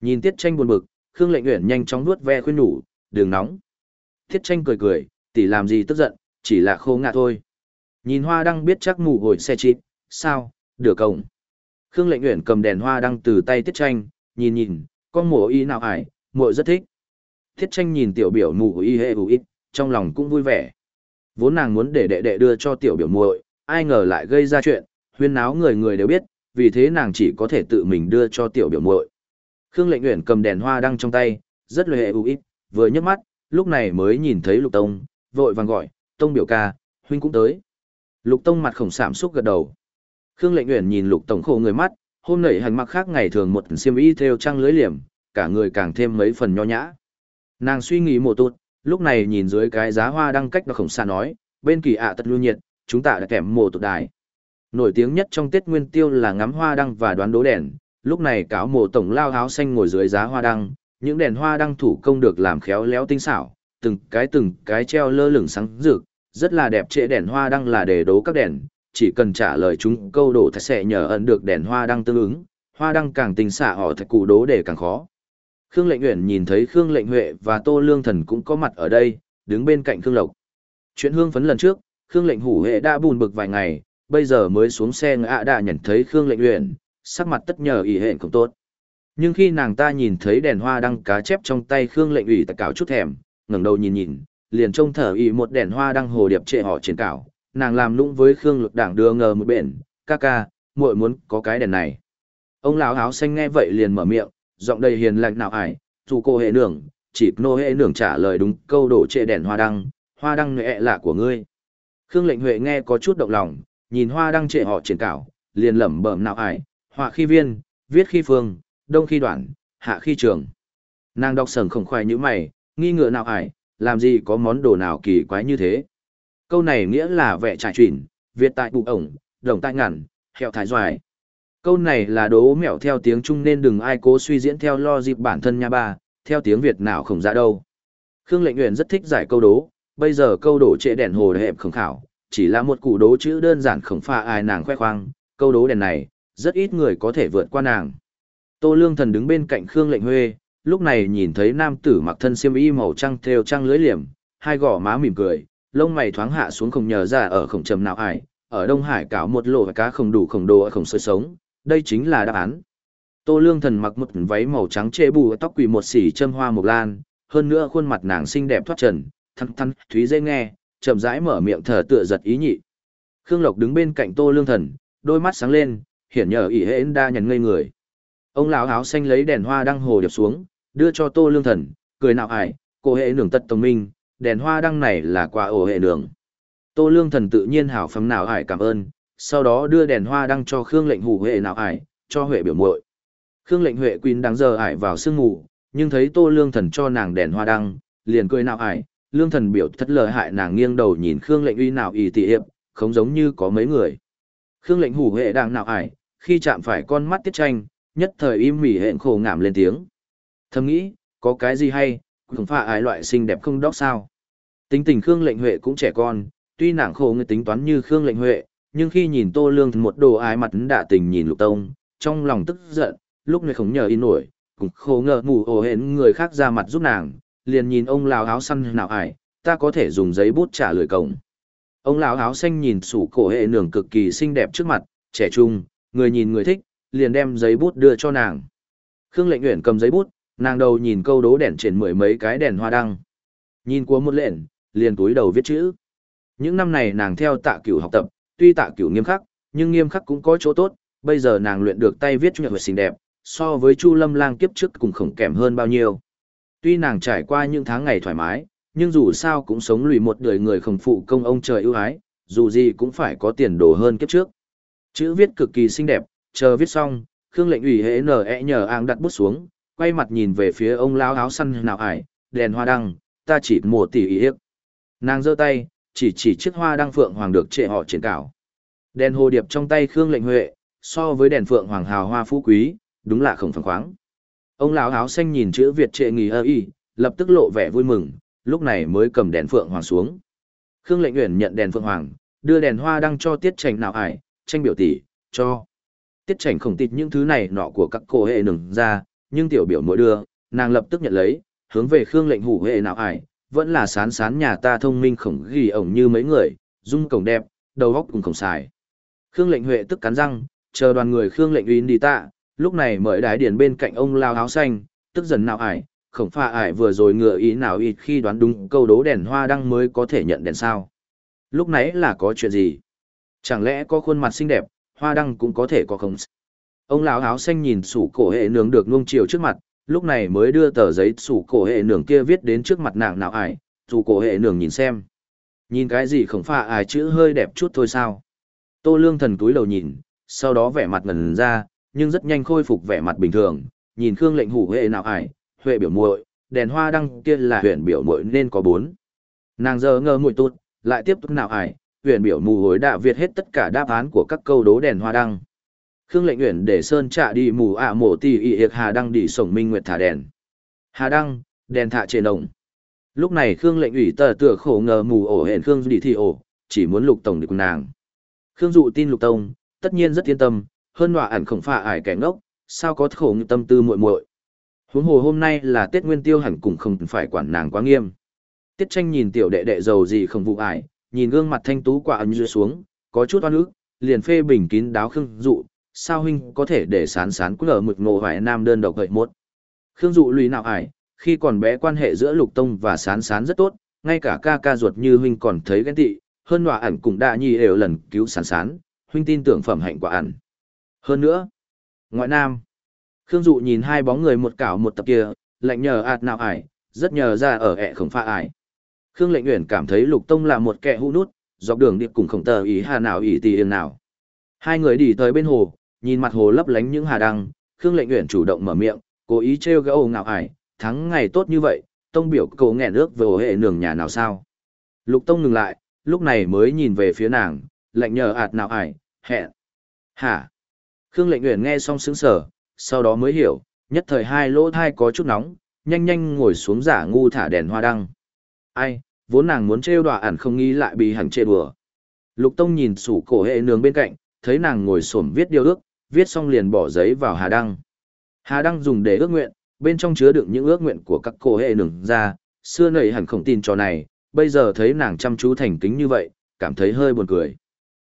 Nhìn tiết tranh buồn bực, Khương lệnh nguyện nhanh chóng nuốt ve khuyên nhủ, đường nóng. Tiết tranh cười cười, tỷ làm gì tức giận, chỉ là khô ngạ thôi. Nhìn hoa đăng biết chắc mù hồi xe chịp, sao, được cổng. Khương lệnh nguyện cầm đèn hoa đăng từ tay tiết tranh, nhìn nhìn, con mùa y nào ải, muội rất thích. Tiết tranh nhìn tiểu biểu mù y hệ hữu ít, trong lòng cũng vui vẻ. Vốn nàng muốn để đệ đệ đưa cho tiểu biểu muội, ai ngờ lại gây ra chuyện, huyên náo người người đều biết, vì thế nàng chỉ có thể tự mình đưa cho tiểu biểu muội. Khương Lệnh Uyển cầm đèn hoa đăng trong tay, rất lệ u ít, vừa nhấc mắt, lúc này mới nhìn thấy Lục Tông, vội vàng gọi, "Tông biểu ca, huynh cũng tới." Lục Tông mặt khổng sạm xúc gật đầu. Khương Lệnh Uyển nhìn Lục Tổng khổ người mắt, hôm nay hành mặc khác ngày thường một xiêm y theo trang lưới liềm, cả người càng thêm mấy phần nho nhã. Nàng suy nghĩ một chút, lúc này nhìn dưới cái giá hoa đăng cách nó khổng xa nói, bên kỳ ạ à tật lưu nhiệt, chúng ta đã kèm mồ tụt đài. Nổi tiếng nhất trong Tết Nguyên Tiêu là ngắm hoa đăng và đoán đố đèn, lúc này cáo mộ tổng lao áo xanh ngồi dưới giá hoa đăng, những đèn hoa đăng thủ công được làm khéo léo tinh xảo, từng cái từng cái treo lơ lửng sáng rực, rất là đẹp trệ đèn hoa đăng là để đố các đèn, chỉ cần trả lời chúng câu đổ thạch sẽ nhờ ẩn được đèn hoa đăng tương ứng, hoa đăng càng tình xả họ thạch cụ đố để càng khó. Khương Lệnh Uyển nhìn thấy Khương Lệnh Huệ và Tô Lương Thần cũng có mặt ở đây, đứng bên cạnh Khương Lộc. Chuyện hương phấn lần trước, Khương Lệnh Hủ Hệ đã buồn bực vài ngày, bây giờ mới xuống xe ngã đã nhận thấy Khương Lệnh Uyển, sắc mặt tất nhờ ý hẹn không tốt. Nhưng khi nàng ta nhìn thấy đèn hoa đăng cá chép trong tay Khương Lệnh ủy tạc cảo chút thèm, ngẩng đầu nhìn nhìn, liền trông thở ý một đèn hoa đăng hồ điệp trệ họ trên cảo, nàng làm lũng với Khương Lực Đảng đưa ngờ một bển, ca ca, muội muốn có cái đèn này. Ông lão áo xanh nghe vậy liền mở miệng, giọng đầy hiền lành nào ải, dù cô hệ nương, chỉ nô hệ nương trả lời đúng câu đổ trệ đèn hoa đăng, hoa đăng nghệ lạ của ngươi. Khương lệnh huệ nghe có chút động lòng, nhìn hoa đăng trệ họ triển cảo, liền lẩm bẩm nào ải, họa khi viên, viết khi phương, đông khi đoạn, hạ khi trường. Nàng đọc sờn không khoai như mày, nghi ngựa nào ải, làm gì có món đồ nào kỳ quái như thế. Câu này nghĩa là vẽ trải chuyển, Việt tại bụng ổng, đồng tại ngẩn, hẹo thái doài. Câu này là đố mẹo theo tiếng Trung nên đừng ai cố suy diễn theo lo dịp bản thân nha ba, theo tiếng Việt nào không ra đâu. Khương Lệnh Uyển rất thích giải câu đố, bây giờ câu đố trệ đèn hồ hẹp không khảo, chỉ là một cụ đố chữ đơn giản không pha ai nàng khoe khoang, câu đố đèn này, rất ít người có thể vượt qua nàng. Tô Lương Thần đứng bên cạnh Khương Lệnh Huê, lúc này nhìn thấy nam tử mặc thân xiêm y màu trăng theo trăng lưới liềm, hai gò má mỉm cười, lông mày thoáng hạ xuống không nhờ ra ở khổng trầm nào ải, ở Đông Hải cảo một lộ cá không đủ khổng đồ ở khổng sôi sống, đây chính là đáp án. Tô Lương Thần mặc một váy màu trắng trễ bù tóc quỳ một xỉ châm hoa mộc lan, hơn nữa khuôn mặt nàng xinh đẹp thoát trần, thăng thăng, thúy dễ nghe, chậm rãi mở miệng thở tựa giật ý nhị. Khương Lộc đứng bên cạnh Tô Lương Thần, đôi mắt sáng lên, hiển nhờ ỷ hễ đa nhận ngây người. Ông lão áo xanh lấy đèn hoa đăng hồ điệp xuống, đưa cho Tô Lương Thần, cười nào ải, cô hệ nường tật tổng minh, đèn hoa đăng này là quà ổ hệ đường. Tô Lương Thần tự nhiên hảo phóng nào ải cảm ơn, sau đó đưa đèn hoa đăng cho Khương Lệnh Hủ hệ nào ải, cho Huệ biểu muội. Khương Lệnh Huệ Quỳnh đang giờ ải vào sương ngủ, nhưng thấy Tô Lương Thần cho nàng đèn hoa đăng, liền cười nào ải, Lương Thần biểu thất lời hại nàng nghiêng đầu nhìn Khương Lệnh uy nào ỷ tị hiệp, không giống như có mấy người. Khương Lệnh Hủ hệ đang nào ải, khi chạm phải con mắt tiết tranh, nhất thời im mỉ hẹn khổ ngảm lên tiếng. Thầm nghĩ, có cái gì hay, không phải ai loại xinh đẹp không đóc sao. Tính tình Khương Lệnh Huệ cũng trẻ con, tuy nàng khổ người tính toán như Khương Lệnh Huệ, nhưng khi nhìn Tô Lương một đồ ái mặt đã tình nhìn Lục Tông, trong lòng tức giận, lúc này không nhờ in nổi, cũng khổ ngờ mù ổ hến người khác ra mặt giúp nàng, liền nhìn ông lão áo xanh nào ải, ta có thể dùng giấy bút trả lời cổng. Ông lão áo xanh nhìn sủ cổ hệ nường cực kỳ xinh đẹp trước mặt, trẻ trung, người nhìn người thích, liền đem giấy bút đưa cho nàng. Khương Lệnh Uyển cầm giấy bút, nàng đầu nhìn câu đố đèn trên mười mấy cái đèn hoa đăng. Nhìn của một lện, liền túi đầu viết chữ. Những năm này nàng theo tạ cửu học tập, tuy tạ cửu nghiêm khắc, nhưng nghiêm khắc cũng có chỗ tốt, bây giờ nàng luyện được tay viết nhật xinh đẹp, so với Chu Lâm Lang kiếp trước cùng khổng kém hơn bao nhiêu. Tuy nàng trải qua những tháng ngày thoải mái, nhưng dù sao cũng sống lùi một đời người khổng phụ công ông trời ưu ái, dù gì cũng phải có tiền đồ hơn kiếp trước. Chữ viết cực kỳ xinh đẹp, chờ viết xong, Khương lệnh ủy hệ nở e nhờ áng đặt bút xuống, quay mặt nhìn về phía ông lão áo săn nào ải, đèn hoa đăng, ta chỉ mùa tỷ ý hiếp. Nàng giơ tay, chỉ chỉ chiếc hoa đăng phượng hoàng được trệ họ triển cảo. Đèn hồ điệp trong tay Khương lệnh huệ, so với đèn phượng hoàng hào hoa phú quý, đúng là không phẳng khoáng. Ông lão áo xanh nhìn chữ Việt trệ nghỉ ơ y, lập tức lộ vẻ vui mừng, lúc này mới cầm đèn phượng hoàng xuống. Khương lệnh uyển nhận đèn phượng hoàng, đưa đèn hoa đăng cho tiết trành nào ải, tranh biểu tỷ, cho. Tiết trành không tịt những thứ này nọ của các cô hệ nừng ra, nhưng tiểu biểu mỗi đưa, nàng lập tức nhận lấy, hướng về Khương lệnh hủ hệ nào ải, vẫn là sán sán nhà ta thông minh khổng ghi ổng như mấy người, dung cổng đẹp, đầu góc cùng khổng xài. Khương lệnh huệ tức cắn răng, chờ đoàn người Khương lệnh uyên đi tạ, lúc này mời đái điển bên cạnh ông lao áo xanh, tức dần nào ải, khổng pha ải vừa rồi ngựa ý nào ít khi đoán đúng câu đố đèn hoa đăng mới có thể nhận đèn sao. Lúc nãy là có chuyện gì? Chẳng lẽ có khuôn mặt xinh đẹp, hoa đăng cũng có thể có không? Ông lão áo xanh nhìn sủ cổ hệ nướng được nuông chiều trước mặt, lúc này mới đưa tờ giấy sủ cổ hệ nướng kia viết đến trước mặt nàng nào ải, sủ cổ hệ nướng nhìn xem. Nhìn cái gì khổng pha ải chữ hơi đẹp chút thôi sao? Tô lương thần túi đầu nhìn, sau đó vẻ mặt ngần ra, nhưng rất nhanh khôi phục vẻ mặt bình thường, nhìn Khương lệnh hủ hệ nào ải, huệ biểu muội đèn hoa đăng kia là huyện biểu muội nên có bốn nàng giờ ngơ mùi tụt lại tiếp tục nào ải huyện biểu mù hối đã viết hết tất cả đáp án của các câu đố đèn hoa đăng khương lệnh uyển để sơn trạ đi mù ạ mổ tỉ ỉ hiệc hà đăng đi sổng minh nguyệt thả đèn. Hà đăng đèn thạ trên đồng. Lúc này khương lệnh ủy tờ tựa khổ ngờ mù ổ hển khương đi thị ổ chỉ muốn lục tổng được nàng. Khương dụ tin lục tông tất nhiên rất yên tâm hơn nọa ẩn khổng phạ ải kẻ ngốc sao có khổ tâm tư muội muội. Huống hồ hôm nay là Tết Nguyên Tiêu hẳn cũng không phải quản nàng quá nghiêm. Tiết tranh nhìn tiểu đệ đệ giàu gì không vụ ải, nhìn gương mặt thanh tú quả như xuống, có chút oan ức, liền phê bình kín đáo khương dụ, sao huynh có thể để sán sán cứ ở mực ngộ hoài nam đơn độc gậy một. Khương dụ lùi nào ải, khi còn bé quan hệ giữa lục tông và sán sán rất tốt, ngay cả ca ca ruột như huynh còn thấy ghen tị, hơn hòa ảnh cũng đã nhi đều lần cứu sán sán, huynh tin tưởng phẩm hạnh quả ảnh. Hơn nữa, ngoại nam, Khương Dụ nhìn hai bóng người một cảo một tập kia, lạnh nhờ ạt nào ải, rất nhờ ra ở ẹ không pha ải. Khương Lệnh Uyển cảm thấy Lục Tông là một kẻ hũ nút, dọc đường điệp cùng khổng tờ ý hà nào ý tì yên nào. Hai người đi tới bên hồ, nhìn mặt hồ lấp lánh những hà đăng, Khương Lệnh Uyển chủ động mở miệng, cố ý trêu gẫu ngạo ải, thắng ngày tốt như vậy, Tông biểu cậu nghẹn nước về hệ nường nhà nào sao. Lục Tông ngừng lại, lúc này mới nhìn về phía nàng, lạnh nhờ ạt nào ải, hẹn. Hả? Khương Lệnh Uyển nghe xong sững sờ, sau đó mới hiểu, nhất thời hai lỗ thai có chút nóng, nhanh nhanh ngồi xuống giả ngu thả đèn hoa đăng. Ai, vốn nàng muốn trêu đọa ẩn không nghĩ lại bị hẳn chê đùa. Lục Tông nhìn sủ cổ hệ nướng bên cạnh, thấy nàng ngồi xổm viết điều ước, viết xong liền bỏ giấy vào hà đăng. Hà đăng dùng để ước nguyện, bên trong chứa đựng những ước nguyện của các cô hệ nửng ra, xưa nầy hẳn không tin cho này, bây giờ thấy nàng chăm chú thành kính như vậy, cảm thấy hơi buồn cười.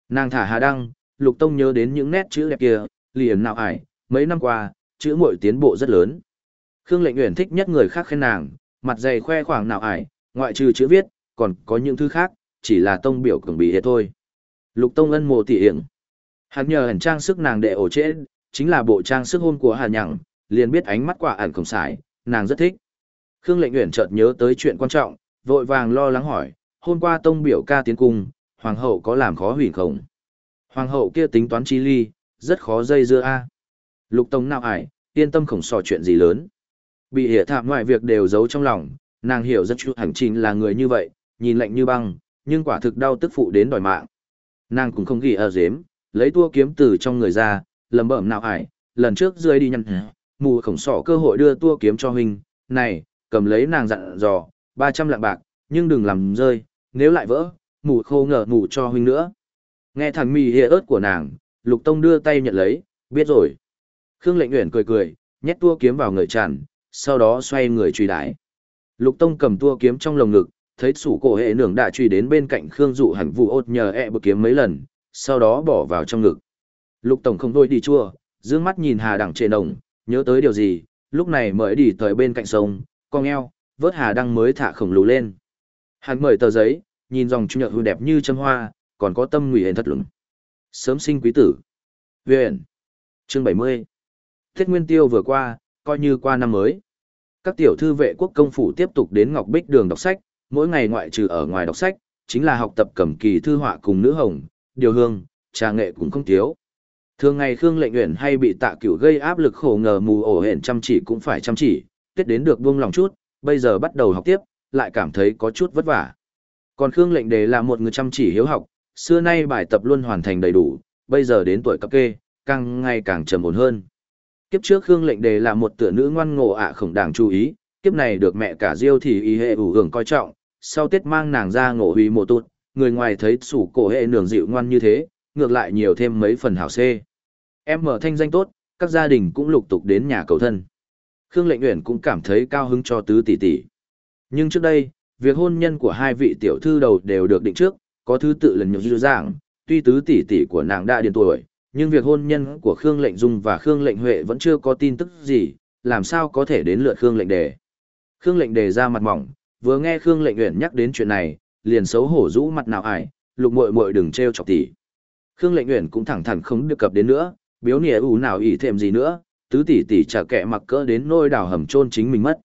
Nàng thả hà đăng, Lục Tông nhớ đến những nét chữ đẹp kia, liền nào ải, mấy năm qua, chữ muội tiến bộ rất lớn. Khương Lệnh Uyển thích nhất người khác khen nàng, mặt dày khoe khoảng nào ải, ngoại trừ chữ viết, còn có những thứ khác, chỉ là tông biểu cường bị hết thôi. Lục Tông ân mộ tỉ hiển. Hắn nhờ hẳn trang sức nàng đệ ổ trễ, chính là bộ trang sức hôn của Hà Nhặng, liền biết ánh mắt quả ẩn không sải, nàng rất thích. Khương Lệnh Uyển chợt nhớ tới chuyện quan trọng, vội vàng lo lắng hỏi, hôm qua tông biểu ca tiến cung, hoàng hậu có làm khó hủy không? Hoàng hậu kia tính toán chi ly, rất khó dây dưa a. Lục Tông nào ải, yên tâm khổng sò chuyện gì lớn. Bị hệ thạm ngoại việc đều giấu trong lòng, nàng hiểu rất chu hành trình là người như vậy, nhìn lạnh như băng, nhưng quả thực đau tức phụ đến đòi mạng. Nàng cũng không ghi ở dếm, lấy tua kiếm từ trong người ra, lầm bẩm nào ải, lần trước rơi đi nhăn mù khổng sọ cơ hội đưa tua kiếm cho huynh, này, cầm lấy nàng dặn dò, 300 lạng bạc, nhưng đừng làm rơi, nếu lại vỡ, mù khô ngờ mù cho huynh nữa. Nghe thằng mì hìa ớt của nàng, lục tông đưa tay nhận lấy, biết rồi. Khương Lệnh Uyển cười cười, nhét tua kiếm vào người tràn, sau đó xoay người truy đái. Lục Tông cầm tua kiếm trong lồng ngực, thấy sủ cổ hệ nưởng đã truy đến bên cạnh Khương Dụ hẳn vụ ốt nhờ ẹ e bực kiếm mấy lần, sau đó bỏ vào trong ngực. Lục Tổng không đôi đi chua, dương mắt nhìn Hà Đẳng trệ nồng, nhớ tới điều gì, lúc này mới đi tới bên cạnh sông, con eo, vớt Hà Đăng mới thả khổng lồ lên. Hắn mời tờ giấy, nhìn dòng trung nhật hư đẹp như châm hoa, còn có tâm ngụy thật lùng. Sớm sinh quý tử. Viện. Chương 70. Tết Nguyên Tiêu vừa qua, coi như qua năm mới. Các tiểu thư vệ quốc công phủ tiếp tục đến Ngọc Bích Đường đọc sách, mỗi ngày ngoại trừ ở ngoài đọc sách, chính là học tập cầm kỳ thư họa cùng nữ hồng, điều hương, trà nghệ cũng không thiếu. Thường ngày Khương Lệnh Uyển hay bị Tạ Cửu gây áp lực khổ ngờ mù ổ hển chăm chỉ cũng phải chăm chỉ, Tết đến được buông lòng chút, bây giờ bắt đầu học tiếp, lại cảm thấy có chút vất vả. Còn Khương Lệnh Đề là một người chăm chỉ hiếu học, xưa nay bài tập luôn hoàn thành đầy đủ, bây giờ đến tuổi cấp kê, càng ngày càng trầm ổn hơn. Kiếp trước Khương Lệnh Đề là một tựa nữ ngoan ngộ ạ khổng đảng chú ý, kiếp này được mẹ cả Diêu thì y hệ ủ hưởng coi trọng, sau Tết mang nàng ra ngộ huy mộ tụt, người ngoài thấy sủ cổ hệ nường dịu ngoan như thế, ngược lại nhiều thêm mấy phần hảo xê. Em mở thanh danh tốt, các gia đình cũng lục tục đến nhà cầu thân. Khương Lệnh Uyển cũng cảm thấy cao hứng cho tứ tỷ tỷ. Nhưng trước đây, việc hôn nhân của hai vị tiểu thư đầu đều được định trước, có thứ tự lần nhược dư dạng, tuy tứ tỷ tỷ của nàng đã điền tuổi, nhưng việc hôn nhân của Khương Lệnh Dung và Khương Lệnh Huệ vẫn chưa có tin tức gì, làm sao có thể đến lượt Khương Lệnh Đề. Khương Lệnh Đề ra mặt mỏng, vừa nghe Khương Lệnh Uyển nhắc đến chuyện này, liền xấu hổ rũ mặt nào ải, lục muội muội đừng trêu chọc tỷ. Khương Lệnh Uyển cũng thẳng thắn không được cập đến nữa, biếu nỉa ủ nào ỷ thêm gì nữa, tứ tỷ tỷ chả kẻ mặc cỡ đến nôi đào hầm chôn chính mình mất.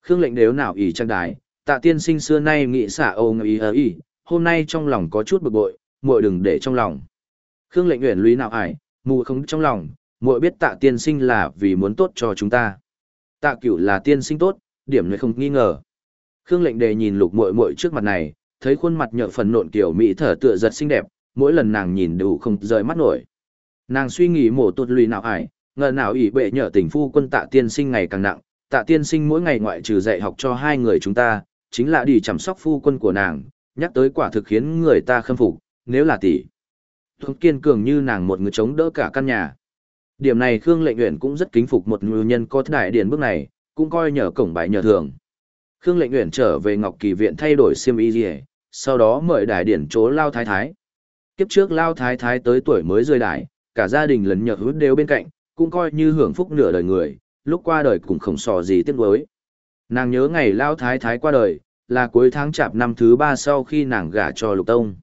Khương Lệnh nếu nào ỷ trang đái, tạ tiên sinh xưa nay nghĩ xả ô ngý ý, ờ, ý, hôm nay trong lòng có chút bực bội, muội đừng để trong lòng. Khương lệnh nguyện lúy nào ải, mù không trong lòng, muội biết tạ tiên sinh là vì muốn tốt cho chúng ta. Tạ cửu là tiên sinh tốt, điểm này không nghi ngờ. Khương lệnh đề nhìn lục muội muội trước mặt này, thấy khuôn mặt nhợ phần nộn kiểu mỹ thở tựa giật xinh đẹp, mỗi lần nàng nhìn đủ không rời mắt nổi. Nàng suy nghĩ mổ tuột lùi nào ải, ngờ nào ỷ bệ nhờ tình phu quân tạ tiên sinh ngày càng nặng, tạ tiên sinh mỗi ngày ngoại trừ dạy học cho hai người chúng ta, chính là đi chăm sóc phu quân của nàng, nhắc tới quả thực khiến người ta khâm phục, nếu là tỷ. Thuốc kiên cường như nàng một người chống đỡ cả căn nhà. Điểm này Khương Lệnh Uyển cũng rất kính phục một người nhân có đại điển bước này, cũng coi nhờ cổng bài nhờ thường. Khương Lệnh Uyển trở về Ngọc Kỳ viện thay đổi xiêm y sau đó mời đại điển chỗ Lao Thái Thái. Kiếp trước Lao Thái Thái tới tuổi mới rơi đại, cả gia đình lần nhật hút đều bên cạnh, cũng coi như hưởng phúc nửa đời người, lúc qua đời cũng không sò gì tiếc nuối. Nàng nhớ ngày Lao Thái Thái qua đời, là cuối tháng chạp năm thứ ba sau khi nàng gả cho Lục Tông.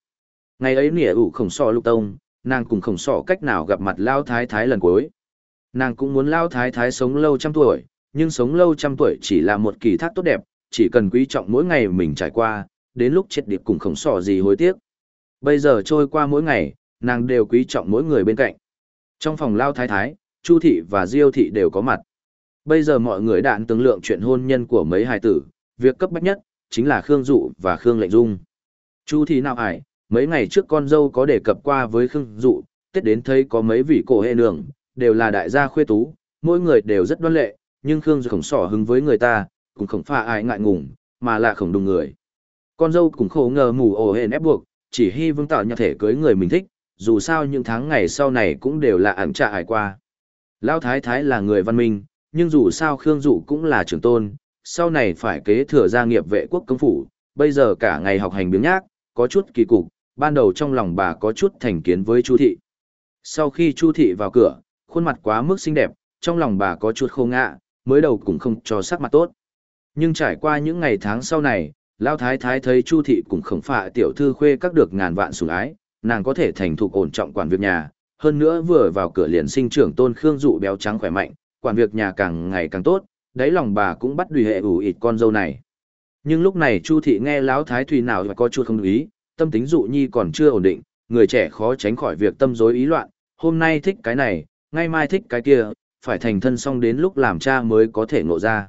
Ngày ấy nỉa ủ khổng sọ Lục Tông, nàng cũng khổng sọ cách nào gặp mặt Lao Thái Thái lần cuối. Nàng cũng muốn Lao Thái Thái sống lâu trăm tuổi, nhưng sống lâu trăm tuổi chỉ là một kỳ thác tốt đẹp, chỉ cần quý trọng mỗi ngày mình trải qua, đến lúc chết điệp cùng khổng sỏ gì hối tiếc. Bây giờ trôi qua mỗi ngày, nàng đều quý trọng mỗi người bên cạnh. Trong phòng Lao Thái Thái, Chu Thị và Diêu Thị đều có mặt. Bây giờ mọi người đạn tương lượng chuyện hôn nhân của mấy hài tử, việc cấp bách nhất, chính là Khương Dụ và Khương Lệnh Dung. Chu Thị nào ải, mấy ngày trước con dâu có đề cập qua với Khương Dụ, Tết đến thấy có mấy vị cổ hệ nương, đều là đại gia khuê tú, mỗi người đều rất đoan lệ, nhưng Khương Dụ khổng sỏ hứng với người ta, cũng không pha ai ngại ngùng, mà là khổng đùng người. Con dâu cũng khổ ngờ mù ổ hên ép buộc, chỉ hy vương tạo nhà thể cưới người mình thích, dù sao những tháng ngày sau này cũng đều là ẩn trạ ải qua. Lão Thái Thái là người văn minh, nhưng dù sao Khương Dụ cũng là trưởng tôn, sau này phải kế thừa gia nghiệp vệ quốc công phủ, bây giờ cả ngày học hành biếng nhác, có chút kỳ cục, ban đầu trong lòng bà có chút thành kiến với Chu thị. Sau khi Chu thị vào cửa, khuôn mặt quá mức xinh đẹp, trong lòng bà có chút khô ngạ, mới đầu cũng không cho sắc mặt tốt. Nhưng trải qua những ngày tháng sau này, Lão Thái Thái thấy Chu thị cũng khổng phạ tiểu thư khuê các được ngàn vạn sủng ái, nàng có thể thành thục ổn trọng quản việc nhà, hơn nữa vừa vào cửa liền sinh trưởng tôn khương dụ béo trắng khỏe mạnh, quản việc nhà càng ngày càng tốt, đáy lòng bà cũng bắt đùi hệ ủ ịt con dâu này. Nhưng lúc này Chu thị nghe lão thái thùy nào và có chút không ý, tâm tính dụ nhi còn chưa ổn định, người trẻ khó tránh khỏi việc tâm rối ý loạn, hôm nay thích cái này, ngay mai thích cái kia, phải thành thân xong đến lúc làm cha mới có thể ngộ ra.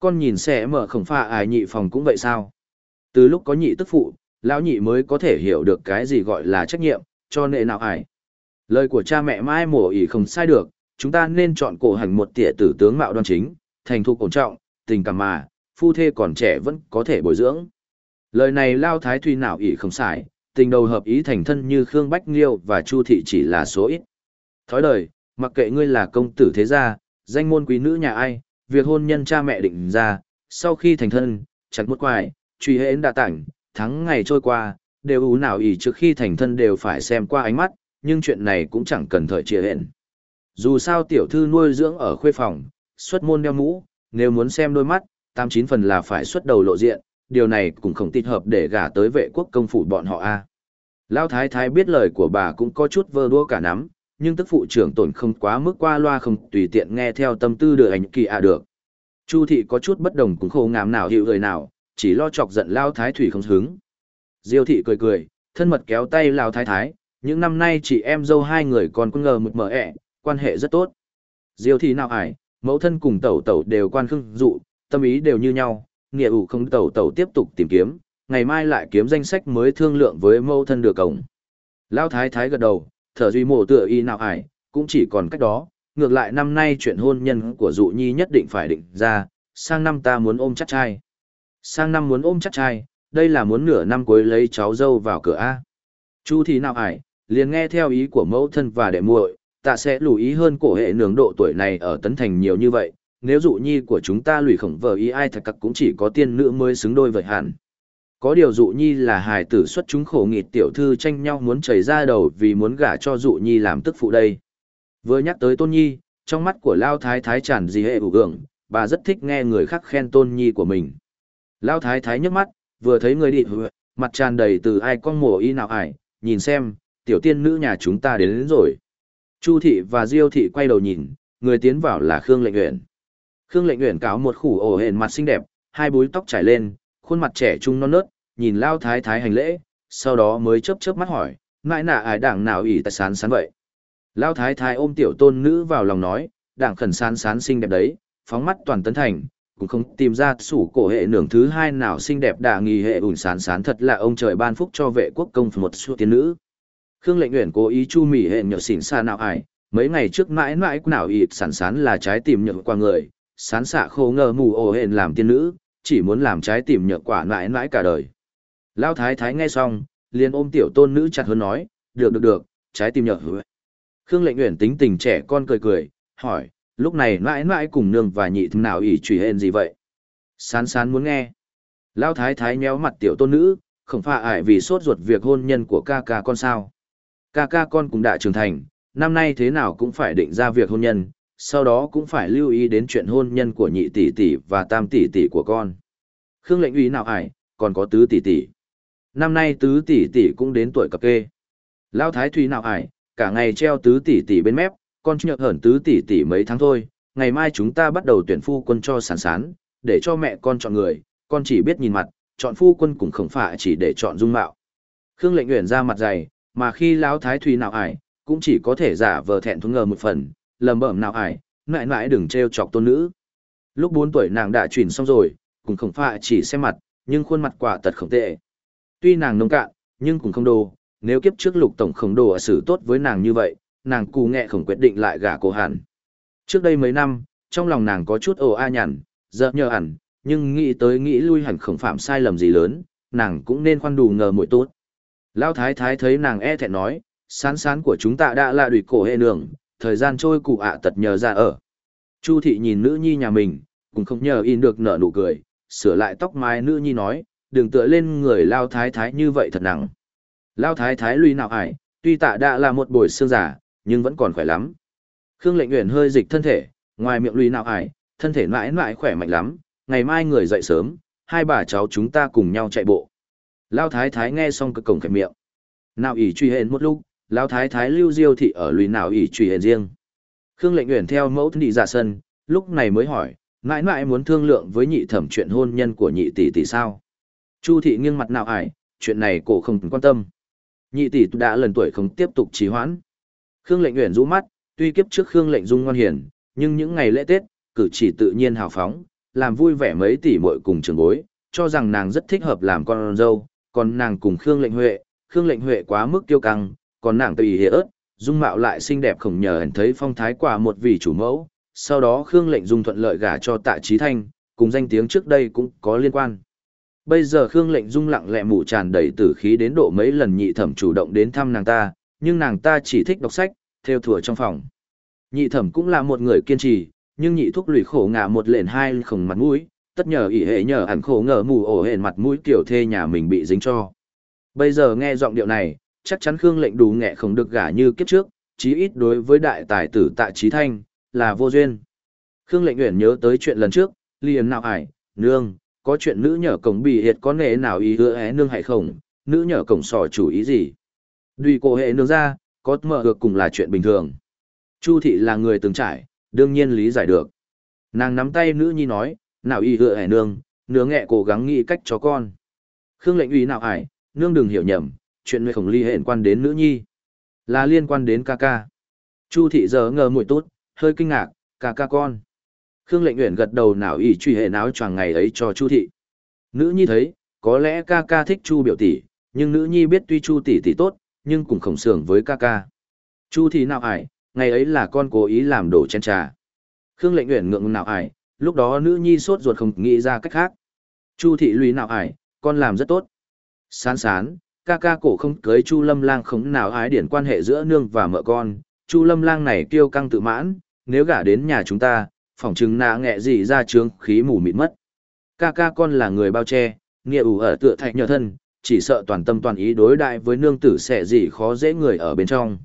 Con nhìn sẽ mở khổng pha ai nhị phòng cũng vậy sao? Từ lúc có nhị tức phụ, lão nhị mới có thể hiểu được cái gì gọi là trách nhiệm, cho nệ nào ải. Lời của cha mẹ mai mổ ỉ không sai được, chúng ta nên chọn cổ hành một tỉa tử tướng mạo đoan chính, thành thục ổn trọng, tình cảm mà, phu thê còn trẻ vẫn có thể bồi dưỡng. Lời này Lao Thái Thùy nào ỉ không sai, tình đầu hợp ý thành thân như Khương Bách Nghiêu và Chu Thị chỉ là số ít. Thói đời, mặc kệ ngươi là công tử thế gia, danh môn quý nữ nhà ai, việc hôn nhân cha mẹ định ra, sau khi thành thân, chặt một quài, truy hến đã tảnh, tháng ngày trôi qua, đều ú nào ỉ trước khi thành thân đều phải xem qua ánh mắt, nhưng chuyện này cũng chẳng cần thời trịa hẹn. Dù sao tiểu thư nuôi dưỡng ở khuê phòng, xuất môn đeo mũ, nếu muốn xem đôi mắt, tám chín phần là phải xuất đầu lộ diện, điều này cũng không thích hợp để gả tới vệ quốc công phủ bọn họ a. Lão thái thái biết lời của bà cũng có chút vơ đua cả nắm, nhưng tức phụ trưởng tổn không quá mức qua loa không tùy tiện nghe theo tâm tư được ảnh kỳ ạ được. Chu thị có chút bất đồng cũng khổ ngàm nào hiểu người nào, chỉ lo chọc giận Lão thái thủy không hứng. Diêu thị cười cười, thân mật kéo tay Lão thái thái, những năm nay chị em dâu hai người còn có ngờ mực mở ẹ, quan hệ rất tốt. Diêu thị nào ải, mẫu thân cùng tẩu tẩu đều quan khưng dụ, tâm ý đều như nhau, nghĩa ủ không tẩu tẩu tiếp tục tìm kiếm, ngày mai lại kiếm danh sách mới thương lượng với mẫu thân được cổng. Lão thái thái gật đầu, thở duy mổ tựa y nào ải, cũng chỉ còn cách đó, ngược lại năm nay chuyện hôn nhân của dụ nhi nhất định phải định ra, sang năm ta muốn ôm chắc trai. Sang năm muốn ôm chắc trai, đây là muốn nửa năm cuối lấy cháu dâu vào cửa A. Chu thì nào ải, liền nghe theo ý của mẫu thân và đệ muội, ta sẽ lưu ý hơn cổ hệ nướng độ tuổi này ở Tấn Thành nhiều như vậy, nếu dụ nhi của chúng ta lùi khổng vợ ý ai thật cặc cũng chỉ có tiên nữ mới xứng đôi vậy hẳn. Có điều dụ nhi là hài tử xuất chúng khổ nghịt tiểu thư tranh nhau muốn chảy ra đầu vì muốn gả cho dụ nhi làm tức phụ đây. Vừa nhắc tới tôn nhi, trong mắt của Lao Thái Thái tràn gì hệ ủ gượng, bà rất thích nghe người khác khen tôn nhi của mình. Lao Thái Thái nhấc mắt, vừa thấy người đi mặt tràn đầy từ ai con mồ y nào ải, nhìn xem, tiểu tiên nữ nhà chúng ta đến, đến rồi. Chu thị và Diêu thị quay đầu nhìn, người tiến vào là Khương Lệnh Uyển. Khương Lệnh Uyển cáo một khủ ổ hển mặt xinh đẹp, hai búi tóc trải lên, khuôn mặt trẻ trung non nớt, nhìn Lao Thái Thái hành lễ, sau đó mới chớp chớp mắt hỏi, ngại nạ ai đảng nào ỷ tại sán sán vậy. Lao Thái Thái ôm tiểu tôn nữ vào lòng nói, đảng khẩn sán sán xinh đẹp đấy, phóng mắt toàn tấn thành, cũng không tìm ra sủ cổ hệ nưởng thứ hai nào xinh đẹp đà nghi hệ ủn sán sán thật là ông trời ban phúc cho vệ quốc công một số tiên nữ. Khương lệnh nguyện cố ý chu mỉ hệ nhờ xỉn xa nào ải, mấy ngày trước mãi mãi nào ịt sán sán là trái tìm nhựa qua người, sán xạ khô ngờ mù ổ hển làm tiên nữ, chỉ muốn làm trái tìm nhựa quả mãi mãi cả đời. Lao thái thái nghe xong, liền ôm tiểu tôn nữ chặt hơn nói, được được được, trái tim nhựa. Khương lệnh nguyện tính tình trẻ con cười cười, hỏi, lúc này mãi mãi cùng nương và nhị thầm nào ỷ truy hên gì vậy? Sán sán muốn nghe. lão thái thái nhéo mặt tiểu tôn nữ, không pha ải vì sốt ruột việc hôn nhân của ca ca con sao. Ca ca con cũng đã trưởng thành, năm nay thế nào cũng phải định ra việc hôn nhân, sau đó cũng phải lưu ý đến chuyện hôn nhân của nhị tỷ tỷ và tam tỷ tỷ của con. Khương lệnh uy nào ải, còn có tứ tỷ tỷ. Năm nay tứ tỷ tỷ cũng đến tuổi cập kê. lão thái thủy nào ải, cả ngày treo tứ tỷ tỷ bên mép, con nhược hởn tứ tỷ tỷ mấy tháng thôi, ngày mai chúng ta bắt đầu tuyển phu quân cho sản sán, để cho mẹ con chọn người, con chỉ biết nhìn mặt, chọn phu quân cũng không phải chỉ để chọn dung mạo. Khương lệnh nguyện ra mặt dày, mà khi lão thái thủy nào ải, cũng chỉ có thể giả vờ thẹn thùng ngờ một phần, lầm bẩm nào ải, mãi mãi đừng treo chọc tôn nữ. Lúc 4 tuổi nàng đã chuyển xong rồi, cũng không phải chỉ xem mặt, nhưng khuôn mặt quả tật không tệ. Tuy nàng nông cạn, nhưng cũng không đồ, nếu kiếp trước lục tổng khổng đồ xử tốt với nàng như vậy, nàng cù nghẹ khổng quyết định lại gả cô hẳn. Trước đây mấy năm, trong lòng nàng có chút ồ a nhằn, giờ nhờ hẳn, nhưng nghĩ tới nghĩ lui hẳn không phạm sai lầm gì lớn, nàng cũng nên khoan đủ ngờ mũi tốt. Lão thái thái thấy nàng e thẹn nói, sán sán của chúng ta đã là đuổi cổ hệ nương, thời gian trôi cụ ạ tật nhờ ra ở. Chu thị nhìn nữ nhi nhà mình, cũng không nhờ in được nở nụ cười, sửa lại tóc mái nữ nhi nói, đừng tựa lên người lao thái thái như vậy thật nặng. Lao thái thái lùi nào ải, tuy tạ đã là một buổi xương giả, nhưng vẫn còn khỏe lắm. Khương lệnh Uyển hơi dịch thân thể, ngoài miệng lùi nào ải, thân thể mãi mãi khỏe mạnh lắm, ngày mai người dậy sớm, hai bà cháu chúng ta cùng nhau chạy bộ. Lao thái thái nghe xong cực cổng khẽ miệng. Nào ỉ truy hên một lúc, Lao thái thái lưu diêu thị ở lùi nào ỉ truy hên riêng. Khương lệnh Uyển theo mẫu thân đi ra sân, lúc này mới hỏi, mãi mãi muốn thương lượng với nhị thẩm chuyện hôn nhân của nhị tỷ tỷ sao. Chu thị nghiêng mặt nào ải, chuyện này cổ không quan tâm. Nhị tỷ đã lần tuổi không tiếp tục trì hoãn. Khương lệnh Uyển rũ mắt, tuy kiếp trước Khương lệnh dung ngoan hiền, nhưng những ngày lễ Tết, cử chỉ tự nhiên hào phóng, làm vui vẻ mấy tỷ muội cùng trường bối, cho rằng nàng rất thích hợp làm con dâu, còn nàng cùng Khương lệnh huệ, Khương lệnh huệ quá mức tiêu căng, còn nàng tùy hiệp ớt, dung mạo lại xinh đẹp khổng nhờ hẳn thấy phong thái quả một vị chủ mẫu. Sau đó Khương lệnh dung thuận lợi gả cho tạ Chí thanh, cùng danh tiếng trước đây cũng có liên quan. Bây giờ Khương lệnh dung lặng lẽ mụ tràn đầy tử khí đến độ mấy lần nhị thẩm chủ động đến thăm nàng ta, nhưng nàng ta chỉ thích đọc sách, theo thùa trong phòng. Nhị thẩm cũng là một người kiên trì, nhưng nhị thúc lùi khổ ngả một lệnh hai khổng mặt mũi, tất nhờ ỷ hệ nhờ ảnh khổ ngờ mù ổ hển mặt mũi kiểu thê nhà mình bị dính cho. Bây giờ nghe giọng điệu này, chắc chắn Khương lệnh đủ nghệ không được gả như kiếp trước, chí ít đối với đại tài tử tạ trí thanh, là vô duyên. Khương lệnh nguyện nhớ tới chuyện lần trước, liền nào ải, nương, có chuyện nữ nhờ cổng bị hiệt có nghệ nào ý hứa é nương hay không, nữ nhờ cổng sò chủ ý gì. Đùi cổ hệ nương ra, có mở được cùng là chuyện bình thường. Chu thị là người từng trải, đương nhiên lý giải được. Nàng nắm tay nữ nhi nói, nào y hựa hẻ nương, nương nghẹ cố gắng nghĩ cách cho con. Khương lệnh uy nào ải, nương đừng hiểu nhầm, chuyện người khổng ly hẹn quan đến nữ nhi. Là liên quan đến ca ca. Chu thị giờ ngờ mùi tốt, hơi kinh ngạc, ca ca con. Khương lệnh uyển gật đầu nào y truy hệ náo choàng ngày ấy cho Chu thị. Nữ nhi thấy, có lẽ ca ca thích Chu biểu tỷ, nhưng nữ nhi biết tuy Chu tỷ tỷ tốt, nhưng cũng khổng sưởng với ca ca. Chu thị nào ải, ngày ấy là con cố ý làm đổ chén trà. Khương lệnh Nguyện ngượng nào ải, lúc đó nữ nhi sốt ruột không nghĩ ra cách khác. Chu thị lùi nào ải, con làm rất tốt. Sán sán, ca ca cổ không cưới Chu Lâm Lang không nào ái điển quan hệ giữa nương và mợ con. Chu Lâm Lang này kiêu căng tự mãn, nếu gả đến nhà chúng ta, phỏng chừng nạ nghẹ gì ra trướng khí mù mịt mất. Ca ca con là người bao che, nghĩa ủ ở tựa thạch nhờ thân, chỉ sợ toàn tâm toàn ý đối đại với nương tử sẽ gì khó dễ người ở bên trong.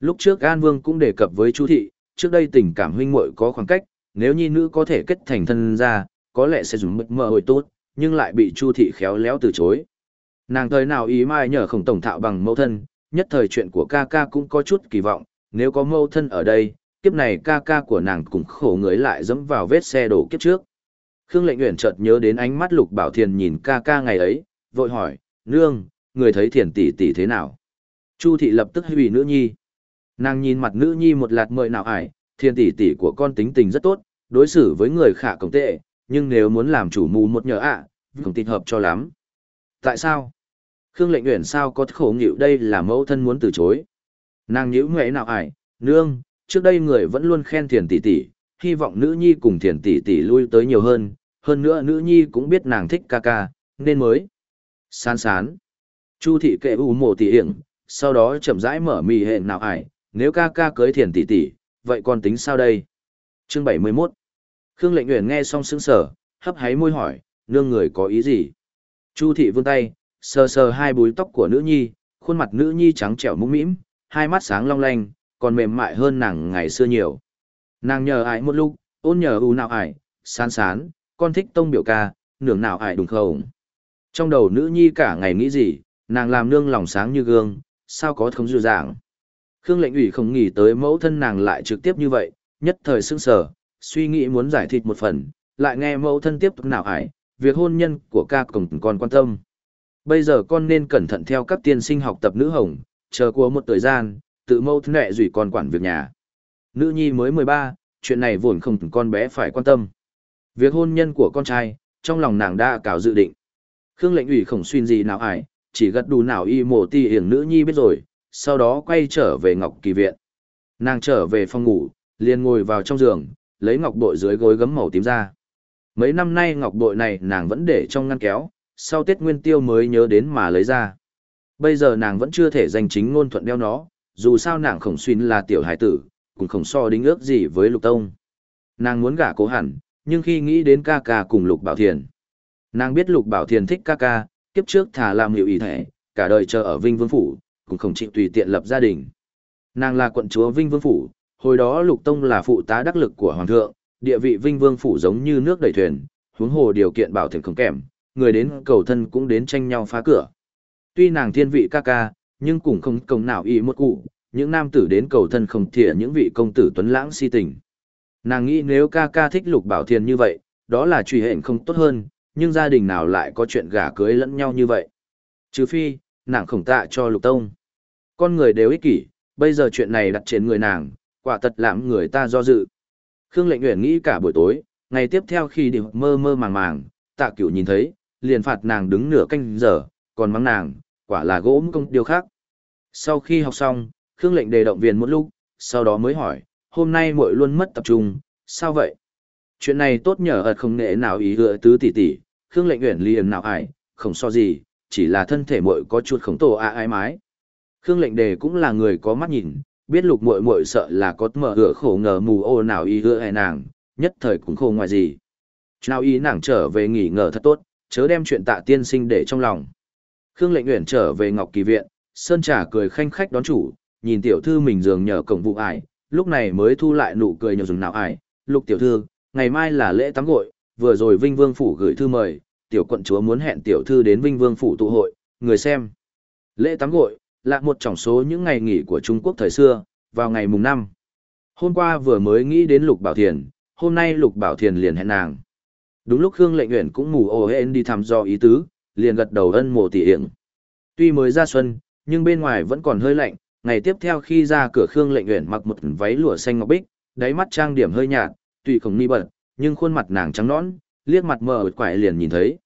Lúc trước An Vương cũng đề cập với Chu thị, trước đây tình cảm huynh muội có khoảng cách, nếu nhi nữ có thể kết thành thân ra, có lẽ sẽ dùng mực mờ hồi tốt, nhưng lại bị Chu thị khéo léo từ chối. Nàng thời nào ý mai nhờ khổng tổng thạo bằng mẫu thân, nhất thời chuyện của ca ca cũng có chút kỳ vọng, nếu có mẫu thân ở đây, kiếp này ca ca của nàng cũng khổ người lại dẫm vào vết xe đổ kiếp trước. Khương lệnh nguyện chợt nhớ đến ánh mắt lục bảo thiền nhìn ca ca ngày ấy, vội hỏi, nương, người thấy thiền tỷ tỷ thế nào? Chu thị lập tức hủy nữ nhi. Nàng nhìn mặt nữ nhi một lạt mời nào ải, thiền tỷ tỷ của con tính tình rất tốt, đối xử với người khả công tệ, nhưng nếu muốn làm chủ mù một nhờ ạ, à, không tin hợp cho lắm. Tại sao? Khương lệnh nguyện sao có khổ nghịu đây là mẫu thân muốn từ chối. Nàng nhíu nguyện nào ải, nương, trước đây người vẫn luôn khen thiền tỷ tỷ, hy vọng nữ nhi cùng thiền tỷ tỷ lui tới nhiều hơn, hơn nữa nữ nhi cũng biết nàng thích ca ca, nên mới. Sán sán. Chu thị kệ u mồ tỷ hiển, sau đó chậm rãi mở mì hệ nào ải, nếu ca ca cưới thiền tỷ tỷ, vậy con tính sao đây? Chương 71 Khương lệnh nguyện nghe xong sững sở, hấp háy môi hỏi, nương người có ý gì? Chu thị vươn tay, sờ sờ hai búi tóc của nữ nhi, khuôn mặt nữ nhi trắng trẻo mũm mĩm, hai mắt sáng long lanh, còn mềm mại hơn nàng ngày xưa nhiều. Nàng nhờ ải một lúc, ôn nhờ u nào ải, sán sán, con thích tông biểu ca, nương nào ải đúng không? Trong đầu nữ nhi cả ngày nghĩ gì, nàng làm nương lòng sáng như gương, sao có không dư dạng. Khương lệnh ủy không nghĩ tới mẫu thân nàng lại trực tiếp như vậy, nhất thời sững sờ, suy nghĩ muốn giải thích một phần, lại nghe mẫu thân tiếp tục nào ải, việc hôn nhân của ca cổng còn quan tâm. Bây giờ con nên cẩn thận theo các tiên sinh học tập nữ hồng, chờ qua một thời gian, tự mâu thân nệ dùy con quản việc nhà. Nữ nhi mới 13, chuyện này vốn không con bé phải quan tâm. Việc hôn nhân của con trai, trong lòng nàng đã cào dự định. Khương lệnh ủy khổng xuyên gì nào ải, chỉ gật đủ nào y mổ ti hiển nữ nhi biết rồi, sau đó quay trở về Ngọc Kỳ Viện. Nàng trở về phòng ngủ, liền ngồi vào trong giường, lấy ngọc bội dưới gối gấm màu tím ra. Mấy năm nay ngọc bội này nàng vẫn để trong ngăn kéo, sau Tết Nguyên Tiêu mới nhớ đến mà lấy ra. Bây giờ nàng vẫn chưa thể danh chính ngôn thuận đeo nó, dù sao nàng khổng xuyên là tiểu hải tử, cũng không so đính ước gì với Lục Tông. Nàng muốn gả cố hẳn, nhưng khi nghĩ đến ca ca cùng Lục Bảo Thiền. Nàng biết Lục Bảo Thiền thích ca ca, kiếp trước thả làm hiệu ý thể, cả đời chờ ở Vinh Vương Phủ, cũng không chịu tùy tiện lập gia đình. Nàng là quận chúa Vinh Vương Phủ, hồi đó Lục Tông là phụ tá đắc lực của Hoàng thượng, địa vị Vinh Vương Phủ giống như nước đầy thuyền, huống hồ điều kiện bảo thiền không kém, người đến cầu thân cũng đến tranh nhau phá cửa. Tuy nàng thiên vị ca ca, nhưng cũng không công nào ý một cụ, những nam tử đến cầu thân không thỉa những vị công tử tuấn lãng si tình. Nàng nghĩ nếu ca ca thích lục bảo thiền như vậy, đó là truy hệnh không tốt hơn, nhưng gia đình nào lại có chuyện gả cưới lẫn nhau như vậy. Trừ phi, nàng khổng tạ cho lục tông. Con người đều ích kỷ, bây giờ chuyện này đặt trên người nàng, quả thật làm người ta do dự. Khương lệnh nguyện nghĩ cả buổi tối, ngày tiếp theo khi đi mơ mơ màng màng, tạ cửu nhìn thấy, liền phạt nàng đứng nửa canh giờ, còn mắng nàng, quả là gỗ công điều khác. Sau khi học xong, Khương lệnh đề động viên một lúc, sau đó mới hỏi, hôm nay muội luôn mất tập trung, sao vậy? Chuyện này tốt nhờ ật không nệ nào ý hựa tứ tỷ tỷ, Khương lệnh uyển liền nào ải, không so gì, chỉ là thân thể muội có chút khổng tổ a ai mái. Khương lệnh đề cũng là người có mắt nhìn, biết lục muội muội sợ là có mở hựa khổ ngờ mù ô nào ý hựa hay nàng, nhất thời cũng khô ngoài gì. Nào ý nàng trở về nghỉ ngờ thật tốt, chớ đem chuyện tạ tiên sinh để trong lòng. Khương lệnh uyển trở về Ngọc Kỳ Viện, Sơn Trà cười khanh khách đón chủ, nhìn tiểu thư mình dường nhờ cổng vụ ải, lúc này mới thu lại nụ cười nhờ dùng nào ải. Lục tiểu thư, ngày mai là lễ tắm gội, vừa rồi Vinh Vương Phủ gửi thư mời, tiểu quận chúa muốn hẹn tiểu thư đến Vinh Vương Phủ tụ hội, người xem. Lễ tắm gội, là một trong số những ngày nghỉ của Trung Quốc thời xưa, vào ngày mùng 5. Hôm qua vừa mới nghĩ đến Lục Bảo Thiền, hôm nay Lục Bảo Thiền liền hẹn nàng. Đúng lúc Khương Lệnh Uyển cũng mù ồ hên đi thăm do ý tứ, liền gật đầu ân mộ tỷ hiển. Tuy mới ra xuân, nhưng bên ngoài vẫn còn hơi lạnh, ngày tiếp theo khi ra cửa Khương Lệnh Uyển mặc một váy lụa xanh ngọc bích, đáy mắt trang điểm hơi nhạt, tùy không ni bật, nhưng khuôn mặt nàng trắng nõn, liếc mặt mờ ợt quải liền nhìn thấy.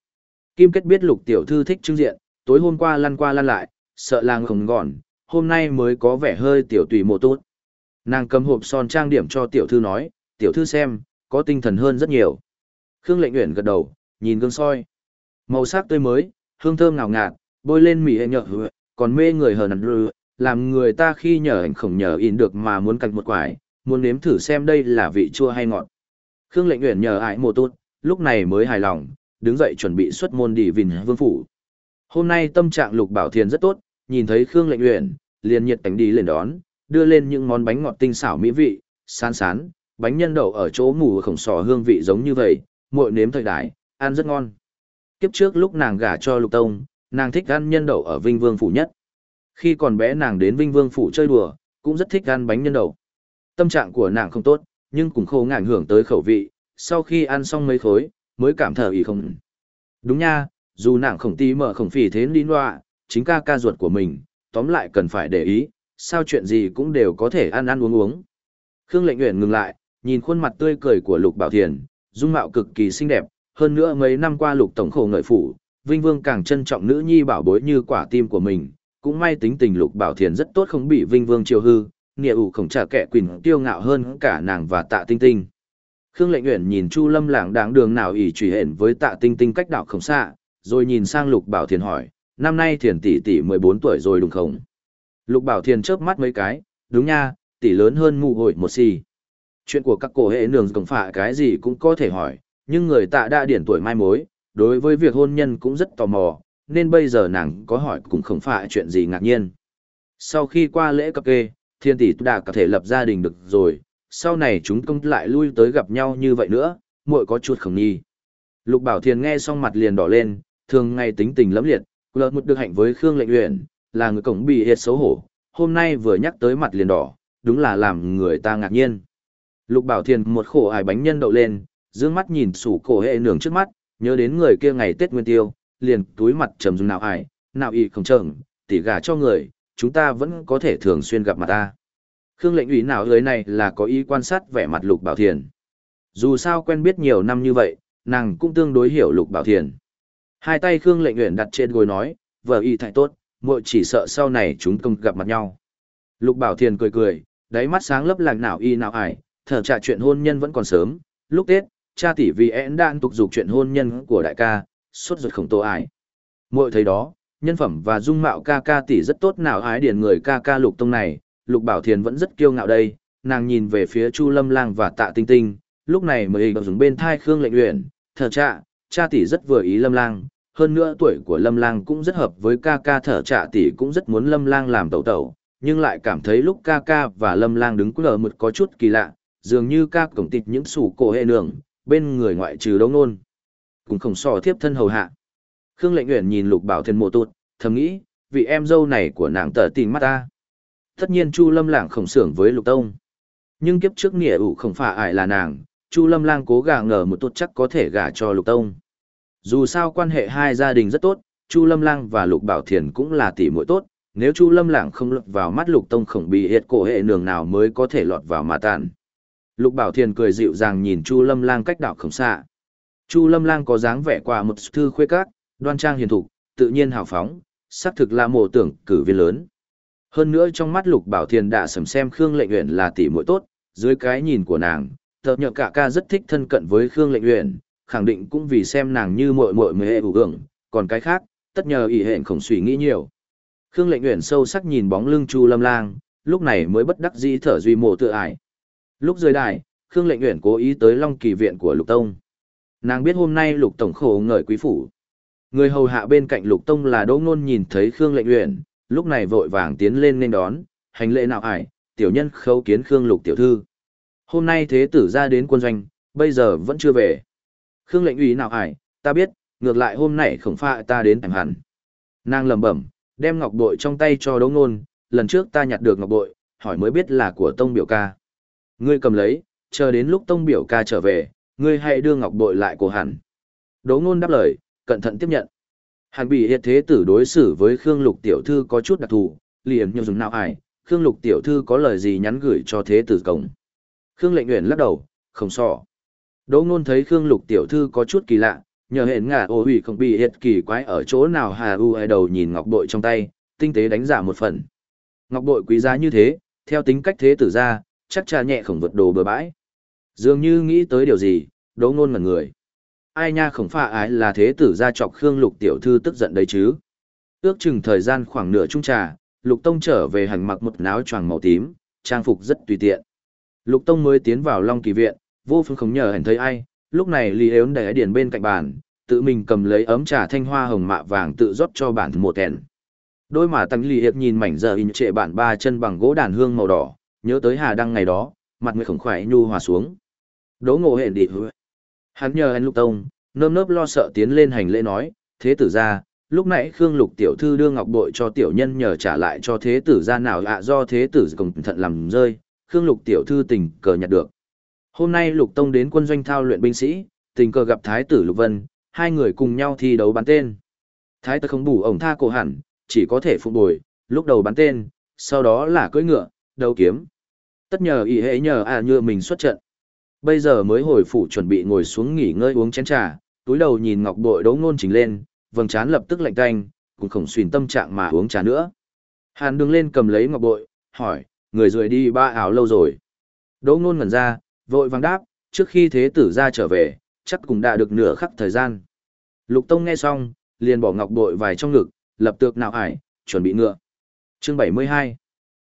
Kim Kết biết Lục tiểu thư thích trưng diện, tối hôm qua lăn qua lăn lại, sợ làng không gọn, hôm nay mới có vẻ hơi tiểu tùy mộ tốt. Nàng cầm hộp son trang điểm cho tiểu thư nói, tiểu thư xem, có tinh thần hơn rất nhiều. Khương lệnh nguyện gật đầu, nhìn gương soi. Màu sắc tươi mới, hương thơm ngào ngạt, bôi lên mỉ hệ nhợ hứa, còn mê người hờn rư, làm người ta khi nhờ ảnh khổng nhờ in được mà muốn cạch một quải, muốn nếm thử xem đây là vị chua hay ngọt. Khương lệnh nguyện nhờ ải mồ tốt, lúc này mới hài lòng, đứng dậy chuẩn bị xuất môn đi vinh vương phủ. Hôm nay tâm trạng lục bảo thiền rất tốt, nhìn thấy Khương lệnh nguyện, liền nhiệt tình đi lên đón, đưa lên những món bánh ngọt tinh xảo mỹ vị, sán sán, bánh nhân đậu ở chỗ mù khổng sò hương vị giống như vậy, muội nếm thời đại, ăn rất ngon. Kiếp trước lúc nàng gả cho Lục Tông, nàng thích ăn nhân đậu ở Vinh Vương phủ nhất. Khi còn bé nàng đến Vinh Vương phủ chơi đùa, cũng rất thích ăn bánh nhân đậu. Tâm trạng của nàng không tốt, nhưng cũng không ảnh hưởng tới khẩu vị, sau khi ăn xong mấy khối, mới cảm thở ý không. Đúng nha, dù nàng không tí mở không phỉ thế đi loạ, chính ca ca ruột của mình, tóm lại cần phải để ý, sao chuyện gì cũng đều có thể ăn ăn uống uống. Khương lệnh nguyện ngừng lại, nhìn khuôn mặt tươi cười của Lục Bảo Thiền, dung mạo cực kỳ xinh đẹp, hơn nữa mấy năm qua Lục Tổng khổ ngợi phủ, Vinh Vương càng trân trọng nữ nhi bảo bối như quả tim của mình, cũng may tính tình Lục Bảo Thiền rất tốt không bị Vinh Vương chiều hư, nghĩa ủ khổng trả kẻ quỳnh tiêu ngạo hơn cả nàng và tạ tinh tinh. Khương Lệnh Uyển nhìn Chu Lâm lảng đáng đường nào ỉ trùy hển với tạ tinh tinh cách đạo khổng xa, rồi nhìn sang Lục Bảo Thiền hỏi, năm nay Thiền tỷ tỷ 14 tuổi rồi đúng không? Lục Bảo Thiền chớp mắt mấy cái, đúng nha, tỷ lớn hơn mụ hồi một xì. Chuyện của các cổ hệ nường cổng phạ cái gì cũng có thể hỏi, nhưng người tạ đã điển tuổi mai mối, đối với việc hôn nhân cũng rất tò mò, nên bây giờ nàng có hỏi cũng không phải chuyện gì ngạc nhiên. Sau khi qua lễ cập kê, thiên tỷ đã có thể lập gia đình được rồi, sau này chúng công lại lui tới gặp nhau như vậy nữa, muội có chút không nghi. Lục Bảo Thiền nghe xong mặt liền đỏ lên, thường ngày tính tình lẫm liệt, lợt một được hạnh với Khương Lệnh Uyển, là người cổng bị hiệt xấu hổ, hôm nay vừa nhắc tới mặt liền đỏ, đúng là làm người ta ngạc nhiên. Lục Bảo Thiền một khổ ải bánh nhân đậu lên, dương mắt nhìn sủ cổ hệ nường trước mắt, nhớ đến người kia ngày Tết Nguyên Tiêu, liền túi mặt trầm dùng nào ải, nào y không trợn, tỉ gà cho người, chúng ta vẫn có thể thường xuyên gặp mặt ta. Khương lệnh ủy nào lưới này là có ý quan sát vẻ mặt Lục Bảo Thiền. Dù sao quen biết nhiều năm như vậy, nàng cũng tương đối hiểu Lục Bảo Thiền. Hai tay Khương lệnh uyển đặt trên gối nói, vợ y thải tốt, muội chỉ sợ sau này chúng công gặp mặt nhau. Lục Bảo Thiền cười cười, đáy mắt sáng lấp làng nào y nào ải, thở trả chuyện hôn nhân vẫn còn sớm, lúc Tết, cha tỷ vì én đang tục dục chuyện hôn nhân của đại ca, suốt ruột khổng tô ải. Muội thấy đó, nhân phẩm và dung mạo ca ca tỷ rất tốt nào ái điển người ca ca lục tông này, lục bảo thiền vẫn rất kiêu ngạo đây, nàng nhìn về phía chu lâm lang và tạ tinh tinh, lúc này mới dùng bên thai khương lệnh luyện, thở trạ, cha tỷ rất vừa ý lâm lang, hơn nữa tuổi của lâm lang cũng rất hợp với ca ca thở trạ tỷ cũng rất muốn lâm lang làm tẩu tẩu, nhưng lại cảm thấy lúc ca ca và lâm lang đứng lờ mực có chút kỳ lạ, dường như ca cổng tịt những sủ cổ hệ nường, bên người ngoại trừ đông nôn. Cũng không so thiếp thân hầu hạ. Khương lệnh Uyển nhìn lục bảo thiên mộ tụt, thầm nghĩ, vị em dâu này của nàng tở tình mắt ta. Tất nhiên Chu Lâm Lạng khổng sưởng với lục tông. Nhưng kiếp trước nghĩa ủ không phải ai là nàng, Chu Lâm Lang cố gả ngờ một tốt chắc có thể gả cho lục tông. Dù sao quan hệ hai gia đình rất tốt, Chu Lâm Lang và Lục Bảo Thiền cũng là tỷ muội tốt, nếu Chu Lâm Lang không lọt vào mắt Lục Tông khổng bị hiệt cổ hệ nường nào mới có thể lọt vào mà tàn. Lục Bảo Thiền cười dịu dàng nhìn Chu Lâm Lang cách đạo không xa. Chu Lâm Lang có dáng vẻ quả một thư khuê các, đoan trang hiền thục, tự nhiên hào phóng, xác thực là mộ tưởng cử viên lớn. Hơn nữa trong mắt Lục Bảo Thiền đã sầm xem Khương Lệnh Uyển là tỷ muội tốt, dưới cái nhìn của nàng, tờ nhợ cả ca rất thích thân cận với Khương Lệnh Uyển, khẳng định cũng vì xem nàng như muội muội mới hệ hưởng, còn cái khác, tất nhờ ỷ hẹn khổng suy nghĩ nhiều. Khương Lệnh Uyển sâu sắc nhìn bóng lưng Chu Lâm Lang, lúc này mới bất đắc dĩ thở duy mộ tự ải. Lúc rời đài, Khương Lệnh Uyển cố ý tới Long Kỳ viện của Lục Tông. Nàng biết hôm nay lục tổng khổ ngợi quý phủ. Người hầu hạ bên cạnh lục tông là đỗ ngôn nhìn thấy Khương lệnh uyển, lúc này vội vàng tiến lên nên đón, hành lễ nào ải, tiểu nhân khấu kiến Khương lục tiểu thư. Hôm nay thế tử ra đến quân doanh, bây giờ vẫn chưa về. Khương lệnh ủy nào ải, ta biết, ngược lại hôm nay khổng pha ta đến thẳng hẳn. Nàng lẩm bẩm, đem ngọc bội trong tay cho đỗ ngôn, lần trước ta nhặt được ngọc bội, hỏi mới biết là của tông biểu ca. Ngươi cầm lấy, chờ đến lúc tông biểu ca trở về, ngươi hãy đưa ngọc bội lại của hẳn. Đỗ ngôn đáp lời, cẩn thận tiếp nhận. Hàn bị hiệt thế tử đối xử với Khương Lục tiểu thư có chút đặc thù, liền như dùng nào ải, Khương Lục tiểu thư có lời gì nhắn gửi cho thế tử cổng. Khương lệnh nguyện lắc đầu, không so. Đỗ ngôn thấy Khương Lục tiểu thư có chút kỳ lạ, nhờ hẹn ngả ô hủy không bị hiệt kỳ quái ở chỗ nào hà u ai đầu nhìn ngọc bội trong tay, tinh tế đánh giả một phần. Ngọc bội quý giá như thế, theo tính cách thế tử ra, chắc cha nhẹ khổng vật đồ bừa bãi. Dường như nghĩ tới điều gì, đỗ ngôn ngẩn người. Ai nha khổng pha ái là thế tử gia chọc Khương Lục tiểu thư tức giận đấy chứ. Ước chừng thời gian khoảng nửa chung trà, Lục Tông trở về hành mặc một áo choàng màu tím, trang phục rất tùy tiện. Lục Tông mới tiến vào Long Kỳ viện, vô phương không nhờ hẳn thấy ai, lúc này Lý Ếu để điền bên cạnh bàn, tự mình cầm lấy ấm trà thanh hoa hồng mạ vàng tự rót cho bản một kèn. Đôi mà tăng lì Hiệp nhìn mảnh giờ in trệ bản ba chân bằng gỗ đàn hương màu đỏ, nhớ tới Hà Đăng ngày đó, mặt người khổng khỏe nhu hòa xuống. Đỗ ngộ hẹn đi hứa. Hắn nhờ anh Lục Tông, nơm nớp lo sợ tiến lên hành lễ nói, thế tử ra, lúc nãy Khương Lục tiểu thư đưa ngọc bội cho tiểu nhân nhờ trả lại cho thế tử ra nào ạ do thế tử cùng thận làm rơi, Khương Lục tiểu thư tình cờ nhặt được. Hôm nay Lục Tông đến quân doanh thao luyện binh sĩ, tình cờ gặp Thái tử Lục Vân, hai người cùng nhau thi đấu bắn tên. Thái tử không bù ổng tha cổ hẳn, chỉ có thể phụ bồi, lúc đầu bắn tên, sau đó là cưỡi ngựa, đầu kiếm. Tất nhờ ý hệ nhờ à nhựa mình xuất trận. Bây giờ mới hồi phủ chuẩn bị ngồi xuống nghỉ ngơi uống chén trà, túi đầu nhìn ngọc bội đấu ngôn chỉnh lên, vầng trán lập tức lạnh tanh, cũng không xuyên tâm trạng mà uống trà nữa. Hàn đứng lên cầm lấy ngọc bội, hỏi, người rời đi ba ảo lâu rồi. Đỗ ngôn ngẩn ra, vội vàng đáp, trước khi thế tử ra trở về, chắc cũng đã được nửa khắc thời gian. Lục Tông nghe xong, liền bỏ ngọc bội vài trong ngực, lập tược nào ải, chuẩn bị ngựa. Chương 72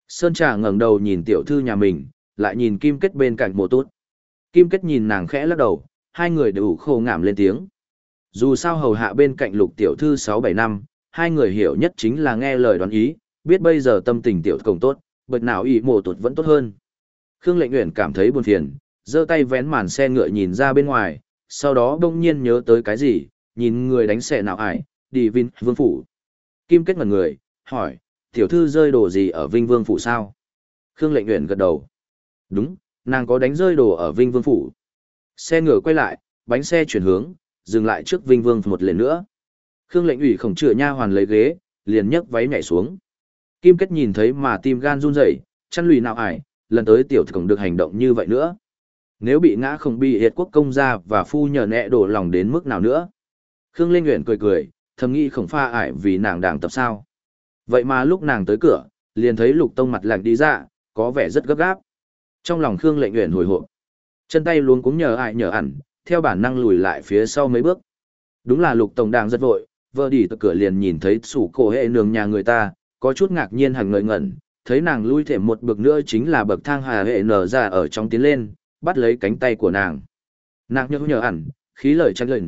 Sơn Trà ngẩng đầu nhìn tiểu thư nhà mình, lại nhìn Kim Kết bên cạnh mộ tốt. Kim Kết nhìn nàng khẽ lắc đầu, hai người đều khô ngảm lên tiếng. Dù sao hầu hạ bên cạnh lục tiểu thư 6-7 năm, hai người hiểu nhất chính là nghe lời đoán ý, biết bây giờ tâm tình tiểu cổng tốt, bật nào ý mộ tuột vẫn tốt hơn. Khương lệnh nguyện cảm thấy buồn phiền, giơ tay vén màn xe ngựa nhìn ra bên ngoài, sau đó đông nhiên nhớ tới cái gì, nhìn người đánh xe nào ải, đi Vinh Vương Phủ. Kim kết ngần người, hỏi, tiểu thư rơi đồ gì ở Vinh Vương Phủ sao? Khương lệnh nguyện gật đầu. Đúng, nàng có đánh rơi đồ ở Vinh Vương Phủ. Xe ngựa quay lại, bánh xe chuyển hướng, dừng lại trước Vinh Vương một lần nữa. Khương lệnh ủy khổng chữa nha hoàn lấy ghế, liền nhấc váy nhảy xuống. Kim kết nhìn thấy mà tim gan run rẩy, chăn lùi nào ải, lần tới tiểu cổng được hành động như vậy nữa. Nếu bị ngã không bị hiệt quốc công gia và phu nhờ nẹ đổ lòng đến mức nào nữa. Khương Linh Nguyễn cười cười, thầm nghĩ khổng pha ải vì nàng đang tập sao. Vậy mà lúc nàng tới cửa, liền thấy lục tông mặt lạnh đi ra, có vẻ rất gấp gáp. Trong lòng Khương Lệnh Uyển hồi hộp, chân tay luôn cũng nhờ ai nhờ ẩn, theo bản năng lùi lại phía sau mấy bước. Đúng là Lục tổng đang rất vội, vợ đi từ cửa liền nhìn thấy sủ cổ hệ nương nhà người ta, có chút ngạc nhiên hẳn ngợi ngẩn, thấy nàng lui thêm một bậc nữa chính là bậc thang hà hệ nở ra ở trong tiến lên, bắt lấy cánh tay của nàng. Nàng nhớ nhờ ẩn, khí lời tranh lệnh,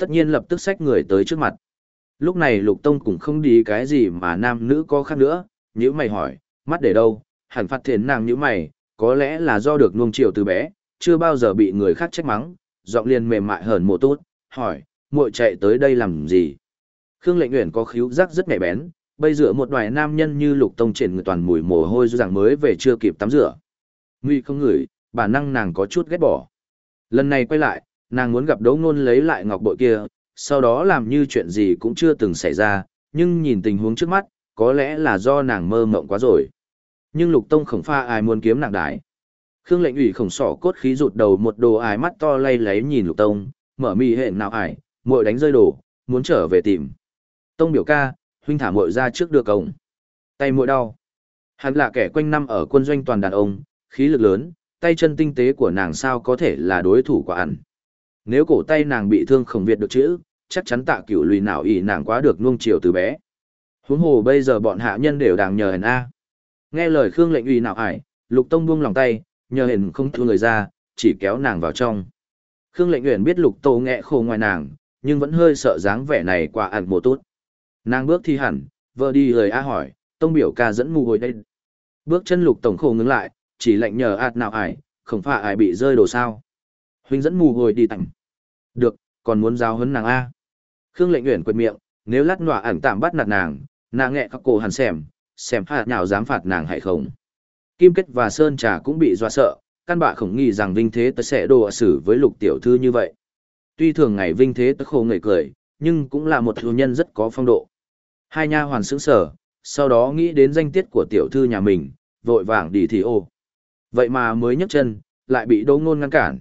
tất nhiên lập tức xách người tới trước mặt. Lúc này Lục Tông cũng không đi cái gì mà nam nữ có khác nữa, nhữ mày hỏi, mắt để đâu, hẳn phát thiền nàng nhữ mày, có lẽ là do được nuông chiều từ bé, chưa bao giờ bị người khác trách mắng, giọng liền mềm mại hờn mộ tốt, hỏi, muội chạy tới đây làm gì? Khương Lệnh Uyển có khíu giác rất nhạy bén, bây giờ một đoài nam nhân như Lục Tông trên người toàn mùi mồ hôi rằng mới về chưa kịp tắm rửa. Nguy không ngửi, bản năng nàng có chút ghét bỏ. Lần này quay lại, nàng muốn gặp Đỗ Nôn lấy lại ngọc bội kia, sau đó làm như chuyện gì cũng chưa từng xảy ra, nhưng nhìn tình huống trước mắt, có lẽ là do nàng mơ mộng quá rồi. Nhưng lục tông khổng pha ai muốn kiếm nặng đái. Khương lệnh ủy khổng sỏ cốt khí rụt đầu một đồ ái mắt to lay lấy nhìn lục tông, mở mì hệ nào ải, muội đánh rơi đồ, muốn trở về tìm. Tông biểu ca, huynh thả muội ra trước đưa cổng. Tay muội đau. Hắn là kẻ quanh năm ở quân doanh toàn đàn ông, khí lực lớn, tay chân tinh tế của nàng sao có thể là đối thủ của ăn. Nếu cổ tay nàng bị thương không việt được chữ, chắc chắn tạ cửu lùi nào ỷ nàng quá được nuông chiều từ bé. Huống hồ bây giờ bọn hạ nhân đều đang nhờ hẳn A. Nghe lời Khương lệnh uy nào ải, Lục Tông buông lòng tay, nhờ hình không thua người ra, chỉ kéo nàng vào trong. Khương Lệnh Uyển biết Lục Tô nghẹ khổ ngoài nàng, nhưng vẫn hơi sợ dáng vẻ này quả ẩn một tốt. Nàng bước thi hẳn, vợ đi lời a hỏi, tông biểu ca dẫn mù hồi đây. Bước chân Lục tổng khổ ngừng lại, chỉ lệnh nhờ ạt nào ải, không phải ai bị rơi đồ sao. Huynh dẫn mù hồi đi tặng. Được, còn muốn giáo huấn nàng a. Khương Lệnh Uyển quệt miệng, nếu lát nọa ẩn tạm bắt nạt nàng, nàng nghẹ các cổ hẳn xem, xem hạ nào dám phạt nàng hay không. Kim Kết và Sơn Trà cũng bị dọa sợ, căn bạ không nghĩ rằng Vinh Thế Tớ sẽ đồ xử với lục tiểu thư như vậy. Tuy thường ngày Vinh Thế Tớ khổ người cười, nhưng cũng là một thư nhân rất có phong độ. Hai nha hoàn sững sở, sau đó nghĩ đến danh tiết của tiểu thư nhà mình, vội vàng đi thì ô. Vậy mà mới nhấc chân, lại bị Đỗ Ngôn ngăn cản.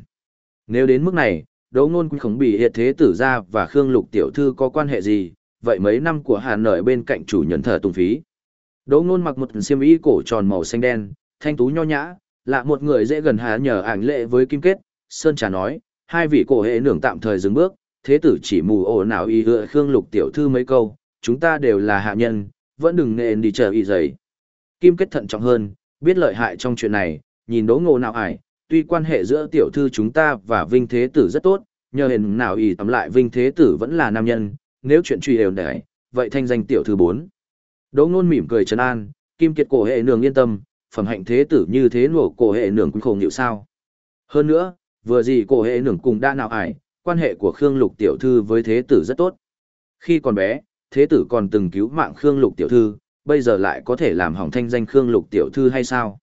Nếu đến mức này, Đỗ Ngôn cũng không bị hiệt thế tử ra và Khương Lục tiểu thư có quan hệ gì, vậy mấy năm của Hà Nội bên cạnh chủ nhân thờ tùng phí. Đỗ Nôn mặc một xiêm y cổ tròn màu xanh đen, thanh tú nho nhã, là một người dễ gần hà nhờ ảnh lệ với kim kết. Sơn Trà nói, hai vị cổ hệ nưởng tạm thời dừng bước, thế tử chỉ mù ổ nào y hựa Khương Lục tiểu thư mấy câu, chúng ta đều là hạ nhân, vẫn đừng nên đi chờ y giấy. Kim kết thận trọng hơn, biết lợi hại trong chuyện này, nhìn đỗ Ngô nào ải, tuy quan hệ giữa tiểu thư chúng ta và Vinh Thế Tử rất tốt, nhờ hình nào y tóm lại Vinh Thế Tử vẫn là nam nhân, nếu chuyện truy đều để, vậy thanh danh tiểu thư bốn. Đỗ Nôn mỉm cười trấn an, kim kiệt cổ hệ nương yên tâm, phẩm hạnh thế tử như thế nổ cổ hệ nương cũng không nhiều sao. Hơn nữa, vừa gì cổ hệ nương cùng đã nào ải, quan hệ của Khương Lục tiểu thư với thế tử rất tốt. Khi còn bé, thế tử còn từng cứu mạng Khương Lục tiểu thư, bây giờ lại có thể làm hỏng thanh danh Khương Lục tiểu thư hay sao?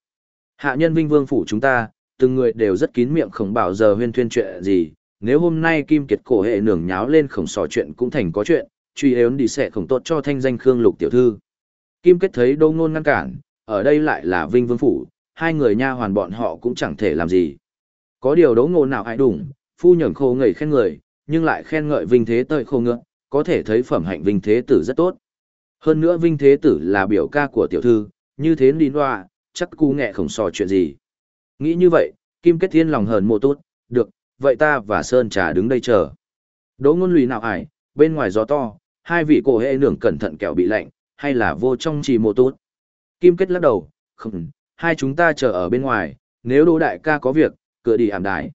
Hạ nhân vinh vương phủ chúng ta, từng người đều rất kín miệng không bảo giờ huyên thuyên chuyện gì, nếu hôm nay Kim Kiệt cổ hệ nương nháo lên khổng sò chuyện cũng thành có chuyện, truy yếu đi sẽ khổng tốt cho thanh danh Khương Lục tiểu thư. Kim Kết thấy Đô Ngôn ngăn cản, ở đây lại là Vinh Vương phủ, hai người nha hoàn bọn họ cũng chẳng thể làm gì. Có điều Đỗ Ngôn nào ai đủng, phu nhẫn khô ngẩy khen người, nhưng lại khen ngợi Vinh Thế Tơi khô ngựa, có thể thấy phẩm hạnh Vinh Thế Tử rất tốt. Hơn nữa Vinh Thế Tử là biểu ca của tiểu thư, như thế đi loa, chắc cu nghệ khổng sò chuyện gì. Nghĩ như vậy, Kim Kết Thiên lòng hờn mộ tốt, được, vậy ta và Sơn Trà đứng đây chờ. Đỗ ngôn lùi nào ải, bên ngoài gió to, hai vị cổ hệ nưởng cẩn thận kẹo bị lạnh, hay là vô trong chỉ mộ tốt. Kim kết lắc đầu, không, hai chúng ta chờ ở bên ngoài, nếu Đỗ đại ca có việc, cửa đi ảm đái.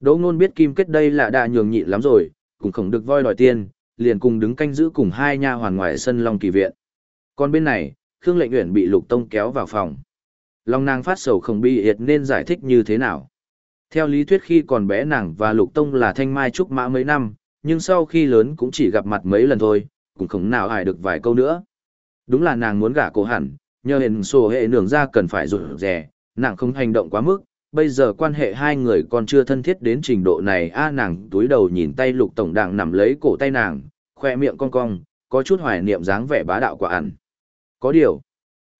Đỗ ngôn biết kim kết đây là đã nhường nhịn lắm rồi, cũng không được voi đòi tiền, liền cùng đứng canh giữ cùng hai nha hoàn ngoài sân Long Kỳ viện. Còn bên này, Khương Lệnh Uyển bị Lục Tông kéo vào phòng. Long nàng phát sầu không bị hiệt nên giải thích như thế nào. Theo lý thuyết khi còn bé nàng và Lục Tông là thanh mai trúc mã mấy năm, nhưng sau khi lớn cũng chỉ gặp mặt mấy lần thôi, cũng không nào hài được vài câu nữa. Đúng là nàng muốn gả cổ hẳn, nhờ hển sổ hệ nường ra cần phải rụt rè, nàng không hành động quá mức, bây giờ quan hệ hai người còn chưa thân thiết đến trình độ này a nàng túi đầu nhìn tay lục tổng đảng nằm lấy cổ tay nàng, khoe miệng cong cong, có chút hoài niệm dáng vẻ bá đạo quả ẩn. Có điều,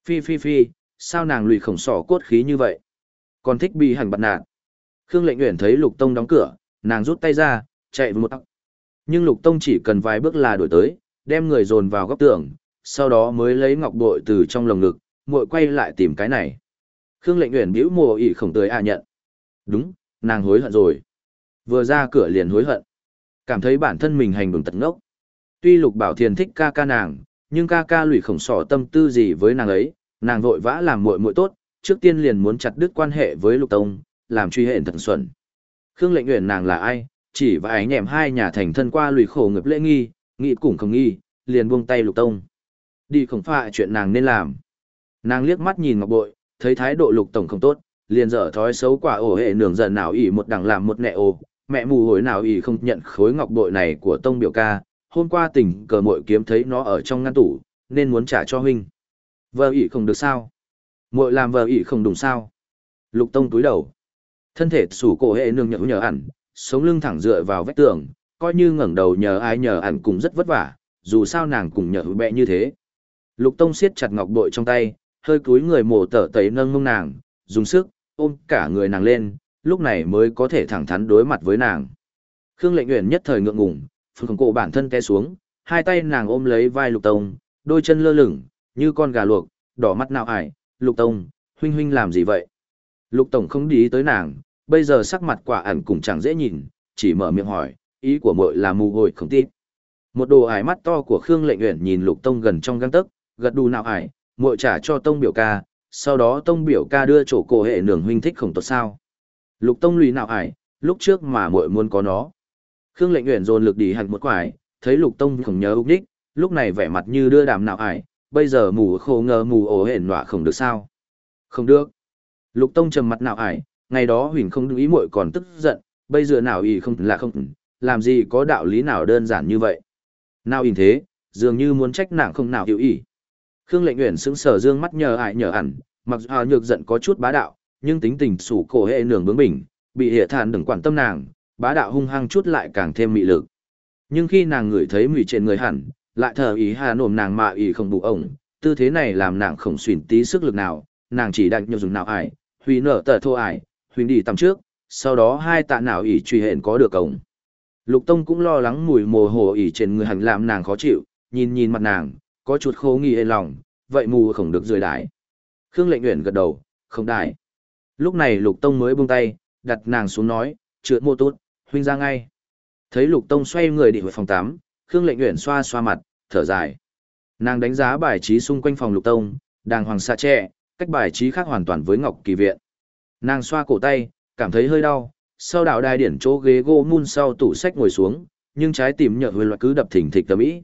phi phi phi, sao nàng lùi khổng sỏ cốt khí như vậy? Còn thích bị hành bật nạt. Khương lệnh uyển thấy lục tông đóng cửa, nàng rút tay ra, chạy một tắc. Nhưng lục tông chỉ cần vài bước là đổi tới, đem người dồn vào góc tường, sau đó mới lấy ngọc bội từ trong lồng ngực, muội quay lại tìm cái này. Khương lệnh nguyện bĩu mùa ỉ khổng tới à nhận. Đúng, nàng hối hận rồi. Vừa ra cửa liền hối hận. Cảm thấy bản thân mình hành động tật ngốc. Tuy lục bảo thiền thích ca ca nàng, nhưng ca ca lụy khổng sỏ tâm tư gì với nàng ấy, nàng vội vã làm muội muội tốt, trước tiên liền muốn chặt đứt quan hệ với lục tông, làm truy hệ thật xuẩn. Khương lệnh nguyện nàng là ai, chỉ và ánh nhẹm hai nhà thành thân qua lụy khổ ngập lễ nghi, nghị cũng không nghi, liền buông tay lục tông. Đi khổng phạ chuyện nàng nên làm. Nàng liếc mắt nhìn ngọc bội, thấy thái độ lục tổng không tốt, liền dở thói xấu quả ổ hệ nường dần nào ỉ một đằng làm một nẹ ồ, mẹ mù hồi nào ỉ không nhận khối ngọc bội này của tông biểu ca, hôm qua tình cờ mội kiếm thấy nó ở trong ngăn tủ, nên muốn trả cho huynh. Vợ ỉ không được sao? Mội làm vợ ỉ không đúng sao? Lục tông túi đầu. Thân thể sủ cổ hệ nương nhỡ nhờ ẩn, sống lưng thẳng dựa vào vách tường, coi như ngẩng đầu nhờ ai nhờ ẩn cũng rất vất vả, dù sao nàng cùng nhờ bẹ như thế. Lục Tông siết chặt ngọc bội trong tay, hơi cúi người mổ tở tấy nâng mông nàng, dùng sức, ôm cả người nàng lên, lúc này mới có thể thẳng thắn đối mặt với nàng. Khương Lệnh Uyển nhất thời ngượng ngùng, phương cổ bản thân té xuống, hai tay nàng ôm lấy vai Lục Tông, đôi chân lơ lửng, như con gà luộc, đỏ mắt nào ải, Lục Tông, huynh huynh làm gì vậy? Lục Tổng không đi tới nàng, bây giờ sắc mặt quả ẩn cũng chẳng dễ nhìn, chỉ mở miệng hỏi, ý của muội là mù gội không tin. Một đồ ải mắt to của Khương Lệnh Uyển nhìn Lục Tông gần trong gang tấc, gật đù nào ải, muội trả cho tông biểu ca, sau đó tông biểu ca đưa chỗ cổ hệ nưởng huynh thích khổng tốt sao. Lục tông lùi nào ải, lúc trước mà muội muốn có nó. Khương Lệnh Uyển dồn lực đi hẳn một quải, thấy Lục Tông không nhớ úc đích, lúc này vẻ mặt như đưa đàm nào ải, bây giờ mù khổ ngờ mù ổ hển nọa không được sao. Không được. Lục Tông trầm mặt nào ải, ngày đó huỳnh không ý muội còn tức giận, bây giờ nào ý không là không, làm gì có đạo lý nào đơn giản như vậy. Nào ý thế, dường như muốn trách nặng không nào hiểu ý. Khương Lệnh Uyển sững sờ dương mắt nhờ ải nhờ ẩn, mặc dù nhược giận có chút bá đạo, nhưng tính tình sủ cổ hệ nường bướng bỉnh, bị hệ thản đừng quản tâm nàng, bá đạo hung hăng chút lại càng thêm mị lực. Nhưng khi nàng ngửi thấy mùi trên người hẳn, lại thờ ý hà nồm nàng mạ ý không bụ ổng, tư thế này làm nàng khổng xuyển tí sức lực nào, nàng chỉ đạnh nhiều dùng nào ải, huy nở tờ thô ải, huy đi tầm trước, sau đó hai tạ nào ỉ truy hẹn có được cổng. Lục Tông cũng lo lắng mùi mồ hồ ỉ trên người hành làm nàng khó chịu, nhìn nhìn mặt nàng, có chút khô nghi hề lòng, vậy mù không được rời đái. Khương lệnh nguyện gật đầu, không đái. Lúc này Lục Tông mới buông tay, đặt nàng xuống nói, trượt mô tốt, huynh ra ngay. Thấy Lục Tông xoay người đi về phòng 8, Khương Lệnh Nguyện xoa xoa mặt, thở dài. Nàng đánh giá bài trí xung quanh phòng Lục Tông, đàng hoàng xa trẻ, cách bài trí khác hoàn toàn với Ngọc Kỳ Viện. Nàng xoa cổ tay, cảm thấy hơi đau, sau đạo đài điển chỗ ghế gỗ mun sau tủ sách ngồi xuống, nhưng trái tim nhợ hơi loại cứ đập thỉnh thịch tầm ý.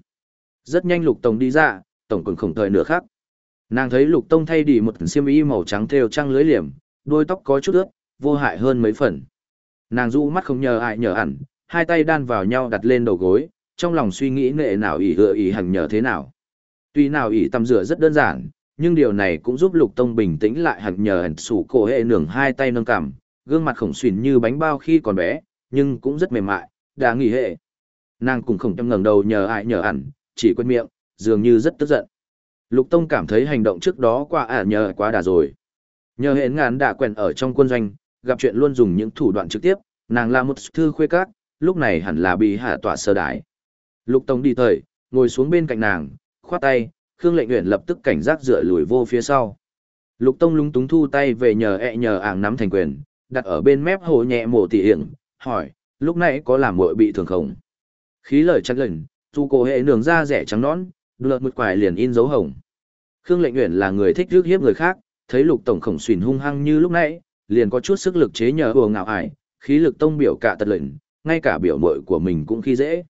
Rất nhanh Lục Tông đi ra, tổng còn khổng thời nửa khác. Nàng thấy Lục Tông thay đi một xiêm y màu trắng thêu trăng lưới liềm, đôi tóc có chút ướt, vô hại hơn mấy phần. Nàng du mắt không nhờ ai nhờ ẩn, hai tay đan vào nhau đặt lên đầu gối, trong lòng suy nghĩ nệ nào ỷ hựa ỷ hằng nhờ thế nào. Tuy nào ỷ tầm rửa rất đơn giản, nhưng điều này cũng giúp lục tông bình tĩnh lại hằng nhờ hẳn sủ cổ hệ nường hai tay nâng cằm, gương mặt khổng xuyển như bánh bao khi còn bé, nhưng cũng rất mềm mại, đã nghỉ hệ. Nàng cũng khổng chăm ngẩng đầu nhờ ai nhờ ẩn, chỉ quên miệng, dường như rất tức giận. Lục Tông cảm thấy hành động trước đó quá ả nhờ quá đà rồi. Nhờ hẹn ngàn đã quen ở trong quân doanh, gặp chuyện luôn dùng những thủ đoạn trực tiếp, nàng là một thư khuê các, lúc này hẳn là bị hạ tỏa sơ đái. Lục Tông đi thời, ngồi xuống bên cạnh nàng, khoát tay, Khương Lệnh Uyển lập tức cảnh giác dựa lùi vô phía sau. Lục Tông lúng túng thu tay về nhờ ẹ nhờ ảng nắm thành quyền, đặt ở bên mép hồ nhẹ mổ tỉ hiểm, hỏi, lúc nãy có làm muội bị thường không? Khí lời chắc lần, tu cổ hệ nường da rẻ trắng nõn, lợt một quải liền in dấu hồng. Khương Lệnh Uyển là người thích rước hiếp người khác, thấy Lục tổng khổng xuyên hung hăng như lúc nãy, liền có chút sức lực chế nhờ ùa ngạo ải, khí lực tông biểu cả tật lệnh, ngay cả biểu mội của mình cũng khi dễ.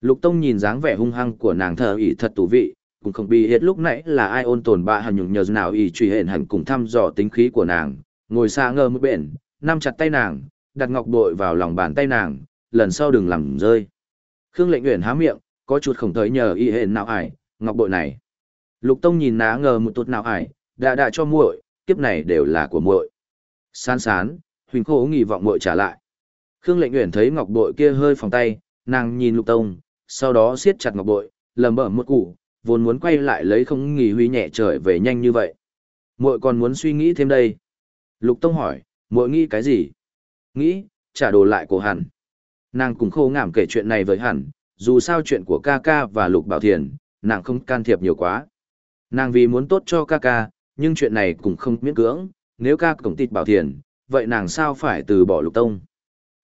Lục Tông nhìn dáng vẻ hung hăng của nàng thờ ỷ thật tủ vị, cũng không bị hết lúc nãy là ai ôn tồn bạ hằng nhùng nhờ nào ỷ truy hển hẳn cùng thăm dò tính khí của nàng, ngồi xa ngơ mũi bện, nắm chặt tay nàng, đặt ngọc bội vào lòng bàn tay nàng, lần sau đừng làm rơi. Khương Lệnh Uyển há miệng, có chút không thấy nhờ y hển nào ải, ngọc bội này. Lục Tông nhìn ná ngờ một tốt nào ải, đã đã cho muội, kiếp này đều là của muội. Sán sán, Huỳnh Khổ nghỉ vọng muội trả lại. Khương Lệnh Uyển thấy ngọc bội kia hơi phòng tay, nàng nhìn Lục Tông, sau đó siết chặt ngọc bội, lầm bẩm một củ, vốn muốn quay lại lấy không nghỉ huy nhẹ trời về nhanh như vậy. Muội còn muốn suy nghĩ thêm đây. Lục Tông hỏi, muội nghĩ cái gì? Nghĩ, trả đồ lại của hẳn. Nàng cũng khô ngảm kể chuyện này với hẳn, dù sao chuyện của ca ca và Lục Bảo Thiền, nàng không can thiệp nhiều quá. Nàng vì muốn tốt cho ca ca, nhưng chuyện này cũng không miễn cưỡng, nếu ca cổng tịt Bảo Thiền, vậy nàng sao phải từ bỏ Lục Tông?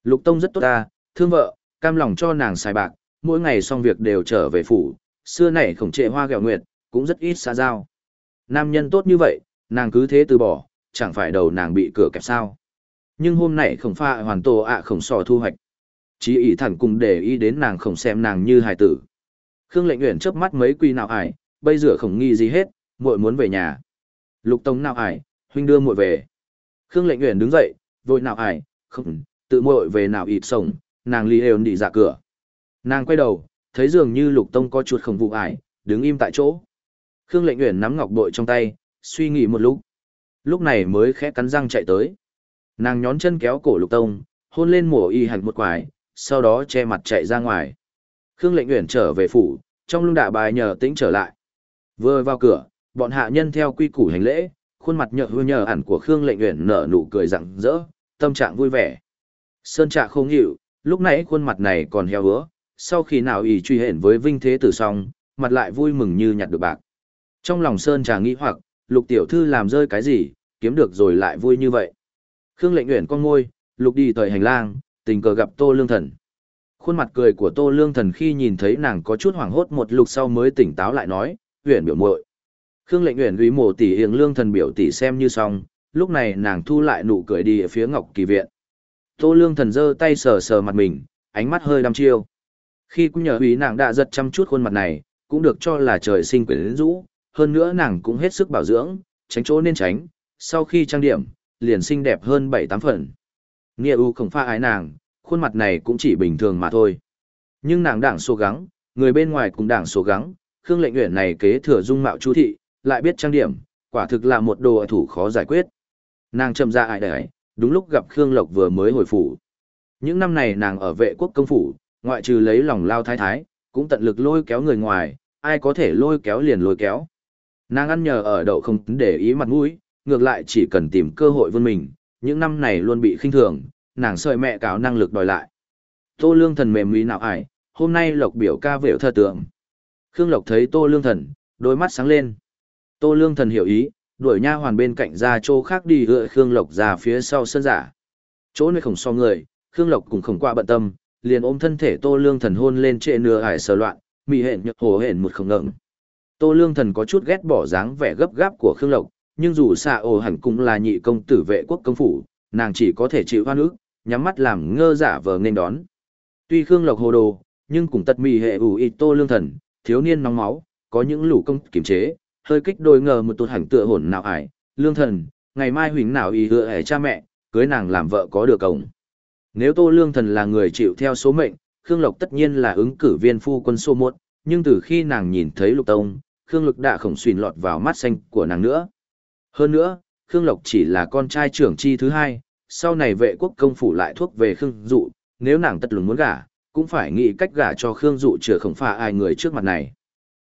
Lục Tông rất tốt ta, thương vợ, cam lòng cho nàng xài bạc, mỗi ngày xong việc đều trở về phủ, xưa này khổng trệ hoa gẹo nguyệt, cũng rất ít xa giao. Nam nhân tốt như vậy, nàng cứ thế từ bỏ, chẳng phải đầu nàng bị cửa kẹp sao. Nhưng hôm nay khổng pha hoàn tổ ạ khổng sò thu hoạch chí ý thản cùng để ý đến nàng khổng xem nàng như hài tử. Khương lệnh uyển chớp mắt mấy quy nào ải, bây giờ khổng nghi gì hết, muội muốn về nhà. Lục tông nào ải, huynh đưa muội về. Khương lệnh uyển đứng dậy, vội nào ải, không, tự muội về nào ịt sổng, nàng li hồn đi ra cửa. Nàng quay đầu, thấy dường như lục tông có chuột không vụ ải, đứng im tại chỗ. Khương lệnh uyển nắm ngọc bội trong tay, suy nghĩ một lúc. Lúc này mới khẽ cắn răng chạy tới. Nàng nhón chân kéo cổ lục tông, hôn lên mổ y hẳn một quải, sau đó che mặt chạy ra ngoài. Khương lệnh uyển trở về phủ, trong lưng đạ bài nhờ tĩnh trở lại. Vừa vào cửa, bọn hạ nhân theo quy củ hành lễ, khuôn mặt nhợ hư nhờ ẩn của Khương lệnh uyển nở nụ cười rạng rỡ, tâm trạng vui vẻ. Sơn trạ không hiểu, lúc nãy khuôn mặt này còn heo hứa, sau khi nào ý truy hển với vinh thế tử xong, mặt lại vui mừng như nhặt được bạc. Trong lòng Sơn trà nghĩ hoặc, lục tiểu thư làm rơi cái gì, kiếm được rồi lại vui như vậy. Khương lệnh uyển con ngôi, lục đi thời hành lang, tình cờ gặp tô lương thần. Khuôn mặt cười của tô lương thần khi nhìn thấy nàng có chút hoảng hốt một lục sau mới tỉnh táo lại nói, "Huyền biểu muội Khương lệnh Huyền gửi mộ tỷ hiền lương thần biểu tỷ xem như xong, lúc này nàng thu lại nụ cười đi ở phía ngọc kỳ viện. Tô lương thần giơ tay sờ sờ mặt mình, ánh mắt hơi đăm chiêu. Khi cũng nhờ hủy nàng đã giật chăm chút khuôn mặt này, cũng được cho là trời sinh quyển rũ, hơn nữa nàng cũng hết sức bảo dưỡng, tránh chỗ nên tránh, sau khi trang điểm, liền xinh đẹp hơn bảy tám phần. Nghĩa U không pha ái nàng, khuôn mặt này cũng chỉ bình thường mà thôi. Nhưng nàng đảng số gắng, người bên ngoài cũng đảng số gắng, Khương lệnh nguyện này kế thừa dung mạo chú thị, lại biết trang điểm, quả thực là một đồ thủ khó giải quyết. Nàng chậm ra ai đấy, đúng lúc gặp Khương Lộc vừa mới hồi phủ. Những năm này nàng ở vệ quốc công phủ, ngoại trừ lấy lòng lao thái thái, cũng tận lực lôi kéo người ngoài, ai có thể lôi kéo liền lôi kéo. Nàng ăn nhờ ở đậu không để ý mặt mũi, ngược lại chỉ cần tìm cơ hội vươn mình, những năm này luôn bị khinh thường, nàng sợi mẹ cáo năng lực đòi lại. Tô lương thần mềm mí nào ải, hôm nay lộc biểu ca vệu thơ tượng. Khương Lộc thấy Tô lương thần, đôi mắt sáng lên. Tô lương thần hiểu ý, đuổi nha hoàn bên cạnh ra chỗ khác đi gợi Khương Lộc ra phía sau sân giả. Chỗ nơi khổng so người, Khương Lộc cũng không qua bận tâm, liền ôm thân thể Tô Lương Thần hôn lên trệ nửa ải sờ loạn, mị hẹn nhược hồ hẹn một không ngẩng. Tô Lương Thần có chút ghét bỏ dáng vẻ gấp gáp của Khương Lộc, nhưng dù xạ ổ hẳn cũng là nhị công tử vệ quốc công phủ, nàng chỉ có thể chịu hoan ức, nhắm mắt làm ngơ giả vờ nên đón. Tuy Khương Lộc hồ đồ, nhưng cùng tật mì hệ ủ y Tô Lương Thần, thiếu niên nóng máu, có những lũ công kiểm chế, hơi kích đôi ngờ một tụt hành tựa hồn nào ải, Lương Thần, ngày mai huỳnh nào y hứa ẻ cha mẹ, cưới nàng làm vợ có được cổng. Nếu Tô Lương Thần là người chịu theo số mệnh, Khương Lộc tất nhiên là ứng cử viên phu quân số một, nhưng từ khi nàng nhìn thấy Lục Tông, Khương Lộc đã khổng xuyên lọt vào mắt xanh của nàng nữa. Hơn nữa, Khương Lộc chỉ là con trai trưởng chi thứ hai, sau này vệ quốc công phủ lại thuốc về Khương Dụ, nếu nàng tất lùng muốn gả, cũng phải nghĩ cách gả cho Khương Dụ chừa không phà ai người trước mặt này.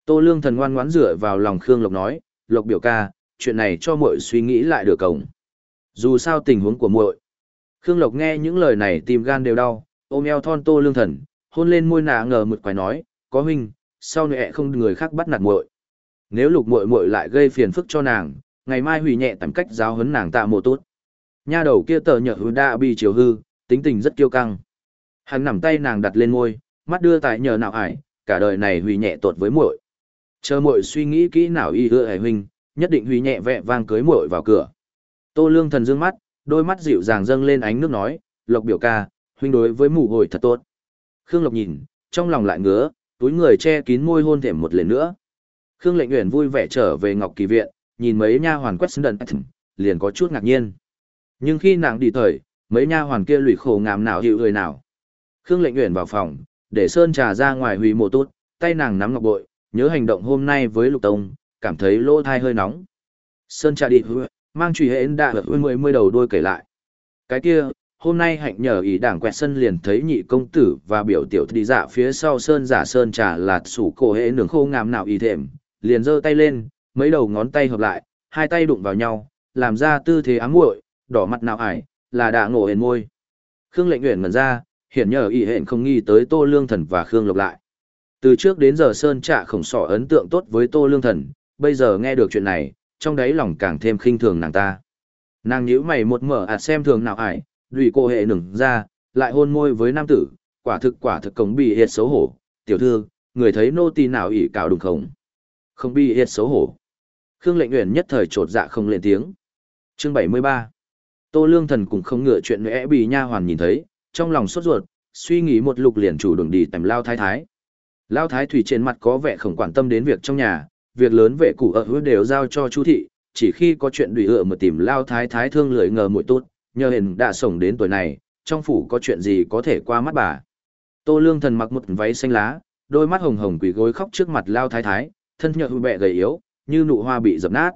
Tô Lương Thần ngoan ngoãn dựa vào lòng Khương Lộc nói, Lộc biểu ca, chuyện này cho muội suy nghĩ lại được cổng. Dù sao tình huống của muội, Khương Lộc nghe những lời này tìm gan đều đau, ôm eo thon tô lương thần, hôn lên môi nạ ngờ mượt quái nói, có huynh, sau này không người khác bắt nạt muội. Nếu lục muội muội lại gây phiền phức cho nàng, ngày mai hủy nhẹ tầm cách giáo huấn nàng tạ mộ tốt. Nha đầu kia tờ nhợ hư đã bị chiều hư, tính tình rất kiêu căng. Hắn nằm tay nàng đặt lên môi, mắt đưa tại nhờ nào ải, cả đời này hủy nhẹ tột với muội. Chờ muội suy nghĩ kỹ nào y hứa hải huynh, nhất định hủy nhẹ vẹ vang cưới muội vào cửa. Tô Lương thần dương mắt, đôi mắt dịu dàng dâng lên ánh nước nói, Lộc biểu ca, huynh đối với mụ hồi thật tốt. Khương Lộc nhìn, trong lòng lại ngứa, túi người che kín môi hôn thêm một lần nữa. Khương Lệnh Uyển vui vẻ trở về Ngọc Kỳ viện, nhìn mấy nha hoàn quét sân đần liền có chút ngạc nhiên. Nhưng khi nàng đi thời, mấy nha hoàn kia lụy khổ ngàm nào hiệu người nào. Khương Lệnh Uyển vào phòng, để sơn trà ra ngoài hủy mộ tốt, tay nàng nắm ngọc bội, nhớ hành động hôm nay với Lục Tông, cảm thấy lỗ thai hơi nóng. Sơn trà đi hứa, mang truy hệ đã hơn mười mươi đầu đôi kể lại. Cái kia, hôm nay hạnh nhờ ý đảng quẹt sân liền thấy nhị công tử và biểu tiểu đi dạ phía sau sơn giả sơn trà lạt sủ cổ hệ nướng khô ngàm nào ý thềm, liền giơ tay lên, mấy đầu ngón tay hợp lại, hai tay đụng vào nhau, làm ra tư thế ám muội, đỏ mặt nào ải, là đã ngộ hền môi. Khương lệnh nguyện ngẩn ra, hiển nhờ ý hẹn không nghi tới Tô Lương Thần và Khương Lộc lại. Từ trước đến giờ Sơn Trạ khổng sỏ ấn tượng tốt với Tô Lương Thần, bây giờ nghe được chuyện này, trong đáy lòng càng thêm khinh thường nàng ta. Nàng nhíu mày một mở ạt xem thường nào ải, lùi cô hệ nửng ra, lại hôn môi với nam tử, quả thực quả thực cống bị hiệt xấu hổ, tiểu thư, người thấy nô tỳ nào ỷ cào đùng không? Không bị hiệt xấu hổ. Khương lệnh Uyển nhất thời trột dạ không lên tiếng. Chương 73 Tô Lương Thần cũng không ngựa chuyện nữa bị nha hoàn nhìn thấy, trong lòng sốt ruột, suy nghĩ một lục liền chủ đường đi tầm lao thái thái. Lao thái thủy trên mặt có vẻ không quan tâm đến việc trong nhà, việc lớn vệ củ ở hứa đều giao cho chú thị, chỉ khi có chuyện đùi ựa mà tìm lao thái thái thương lưỡi ngờ mũi tốt, nhờ hình đã sống đến tuổi này, trong phủ có chuyện gì có thể qua mắt bà. Tô lương thần mặc một váy xanh lá, đôi mắt hồng hồng quỳ gối khóc trước mặt lao thái thái, thân nhợ hư bẹ gầy yếu, như nụ hoa bị dập nát.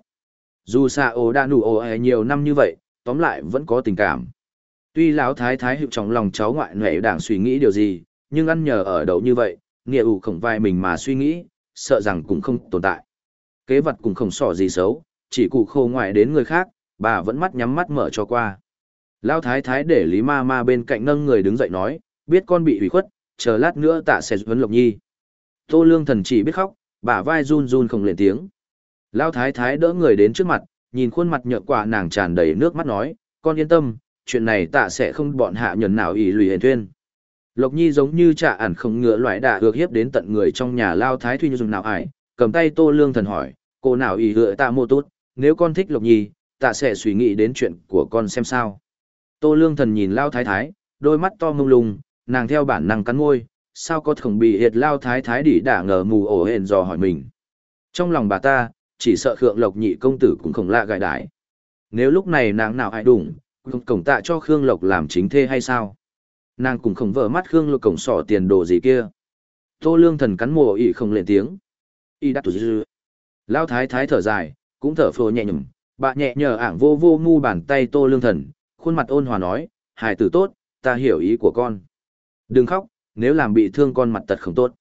Dù xa ồ đã nụ ồ ấy nhiều năm như vậy, tóm lại vẫn có tình cảm. Tuy lão thái thái hiệu trong lòng cháu ngoại nệ đảng suy nghĩ điều gì, nhưng ăn nhờ ở đậu như vậy, nghĩa ủ khổng vai mình mà suy nghĩ, sợ rằng cũng không tồn tại kế vật cũng không sỏ gì xấu, chỉ cụ khô ngoại đến người khác, bà vẫn mắt nhắm mắt mở cho qua. Lão thái thái để Lý ma ma bên cạnh nâng người đứng dậy nói, biết con bị hủy khuất, chờ lát nữa tạ sẽ vấn lộc nhi. Tô lương thần chỉ biết khóc, bà vai run run không lên tiếng. Lao thái thái đỡ người đến trước mặt, nhìn khuôn mặt nhợt quả nàng tràn đầy nước mắt nói, con yên tâm, chuyện này tạ sẽ không bọn hạ nhẫn nào ý lùi hền thuyên. Lộc Nhi giống như trả ản không ngựa loại đã được hiếp đến tận người trong nhà Lao Thái Thuy như dùng nào ải, cầm tay Tô Lương Thần hỏi, cô nào ý hựa tạ mô tốt, nếu con thích Lộc Nhi, tạ sẽ suy nghĩ đến chuyện của con xem sao. Tô Lương Thần nhìn Lao Thái Thái, đôi mắt to mông lung, nàng theo bản năng cắn môi, sao có thường bị hiệt lao thái thái đỉ đả ngờ mù ổ hền dò hỏi mình. Trong lòng bà ta, chỉ sợ Khương Lộc nhị công tử cũng không lạ gài đại. Nếu lúc này nàng nào ai đủng, cổng tạ cho Khương Lộc làm chính thê hay sao? Nàng cũng không vỡ mắt Khương Lộc cổng sỏ tiền đồ gì kia. Tô lương thần cắn mồ ỉ không lên tiếng. Y đắt tù dư. Lao thái thái thở dài, cũng thở phồ nhẹ nhầm. Bà nhẹ nhờ ảng vô vô mu bàn tay tô lương thần, khuôn mặt ôn hòa nói, hài tử tốt, ta hiểu ý của con. Đừng khóc, nếu làm bị thương con mặt tật không tốt.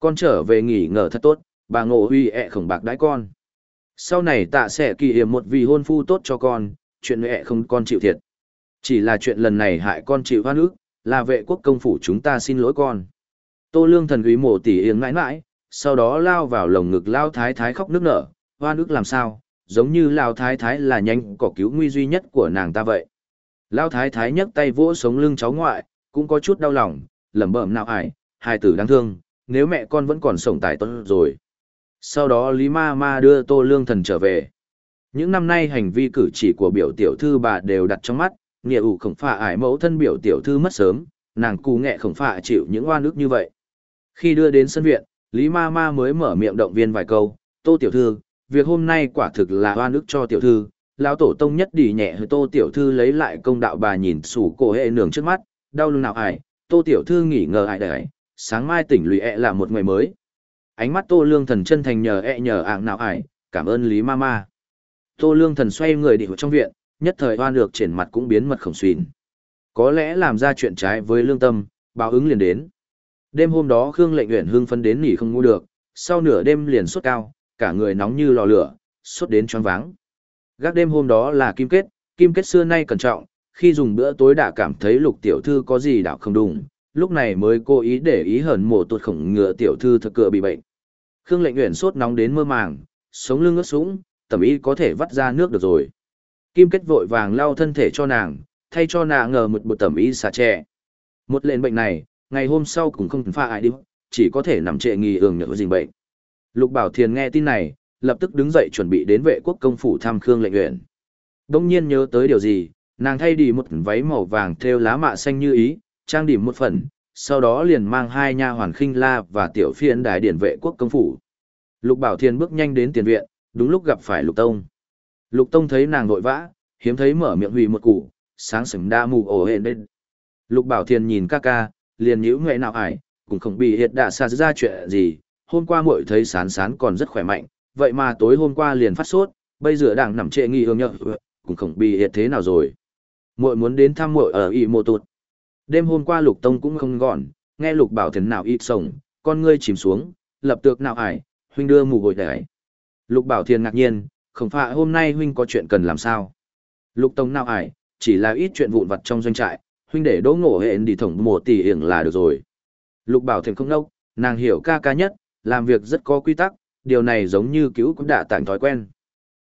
Con trở về nghỉ ngờ thật tốt, bà ngộ huy ẹ khổng bạc đãi con. Sau này tạ sẽ kỳ hiểm một vì hôn phu tốt cho con, chuyện mẹ không con chịu thiệt. Chỉ là chuyện lần này hại con chịu hoa nước, là vệ quốc công phủ chúng ta xin lỗi con. Tô lương thần quý mộ tỉ yếng mãi mãi, sau đó lao vào lồng ngực lao thái thái khóc nước nở, hoa nước làm sao, giống như lao thái thái là nhanh cỏ cứu nguy duy nhất của nàng ta vậy. Lao thái thái nhấc tay vỗ sống lưng cháu ngoại, cũng có chút đau lòng, lẩm bẩm nào ải, hai tử đáng thương, nếu mẹ con vẫn còn sống tài tốt rồi. Sau đó Lý Ma Ma đưa Tô Lương Thần trở về. Những năm nay hành vi cử chỉ của biểu tiểu thư bà đều đặt trong mắt, nghĩa ủ khổng phạ ải mẫu thân biểu tiểu thư mất sớm, nàng cù nghệ khổng phạ chịu những oan ức như vậy. Khi đưa đến sân viện, Lý Ma Ma mới mở miệng động viên vài câu, Tô tiểu thư, việc hôm nay quả thực là oan ức cho tiểu thư, lão tổ tông nhất đỉ nhẹ hơi Tô tiểu thư lấy lại công đạo bà nhìn sủ cổ hệ nường trước mắt, đau lưng nào ải, Tô tiểu thư nghỉ ngờ ải đấy, sáng mai tỉnh lụy ẹ là một ngày mới. Ánh mắt Tô Lương Thần chân thành nhờ ẹ nhờ ạng nào ải, cảm ơn Lý Ma Ma. Tô Lương Thần xoay người đi vào trong viện, nhất thời oan được trên mặt cũng biến mật khổng xuyên. Có lẽ làm ra chuyện trái với lương tâm, báo ứng liền đến. Đêm hôm đó Khương Lệnh Uyển hưng phấn đến nghỉ không ngủ được, sau nửa đêm liền sốt cao, cả người nóng như lò lửa, sốt đến choáng váng. Gác đêm hôm đó là kim kết, kim kết xưa nay cẩn trọng, khi dùng bữa tối đã cảm thấy lục tiểu thư có gì đạo không đúng, lúc này mới cố ý để ý hờn mổ tuột khổng ngựa tiểu thư thật cựa bị bệnh. Khương lệnh nguyện sốt nóng đến mơ màng, sống lưng ướt sũng, tầm ý có thể vắt ra nước được rồi. Kim kết vội vàng lau thân thể cho nàng, thay cho nàng ngờ một bộ tầm ý xà trẻ. Một lệnh bệnh này, ngày hôm sau cũng không pha ai đi, chỉ có thể nằm trệ nghỉ ường nhỡ dịch bệnh. Lục Bảo Thiền nghe tin này, lập tức đứng dậy chuẩn bị đến vệ quốc công phủ thăm Khương lệnh nguyện. Đông nhiên nhớ tới điều gì, nàng thay đi một váy màu vàng theo lá mạ xanh như ý, trang điểm một phần, sau đó liền mang hai nha hoàn khinh la và tiểu phiên đại điển vệ quốc công phủ. Lục Bảo Thiên bước nhanh đến tiền viện, đúng lúc gặp phải Lục Tông. Lục Tông thấy nàng vội vã, hiếm thấy mở miệng hủy một củ, sáng sớm đa mù ổ hên bên Lục Bảo Thiên nhìn ca ca, liền nhíu nghệ nào ải, cũng không bị hiệt đã xa ra chuyện gì, hôm qua muội thấy sán sán còn rất khỏe mạnh, vậy mà tối hôm qua liền phát sốt, bây giờ đang nằm trệ nghi hương nhợ, cũng không bị hiệt thế nào rồi. Muội muốn đến thăm muội ở y mô tụt. Đêm hôm qua lục tông cũng không gọn, nghe lục bảo thần nào ít sổng, con ngươi chìm xuống, lập tược nào ải, huynh đưa mù gội đẩy. Lục bảo Thiên ngạc nhiên, không phải hôm nay huynh có chuyện cần làm sao. Lục tông nào ải, chỉ là ít chuyện vụn vặt trong doanh trại, huynh để đỗ ngộ hẹn đi thổng một tỷ hiển là được rồi. Lục bảo Thiên không nốc, nàng hiểu ca ca nhất, làm việc rất có quy tắc, điều này giống như cứu cũng đã tặng thói quen.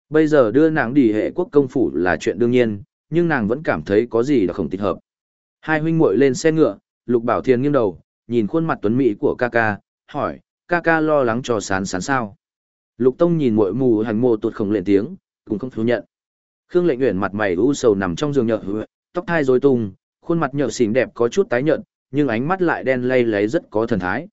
Bây giờ đưa nàng đi hệ quốc công phủ là chuyện đương nhiên, nhưng nàng vẫn cảm thấy có gì là không thích hợp. Hai huynh muội lên xe ngựa, Lục Bảo Thiên nghiêng đầu, nhìn khuôn mặt tuấn mỹ của ca ca, hỏi, ca ca lo lắng cho sán sán sao. Lục Tông nhìn muội mù hành mồ tuột không lên tiếng, cũng không thú nhận. Khương Lệnh Uyển mặt mày u sầu nằm trong giường nhợ, tóc thai rối tung, khuôn mặt nhợ xỉn đẹp có chút tái nhợt, nhưng ánh mắt lại đen lay lấy rất có thần thái.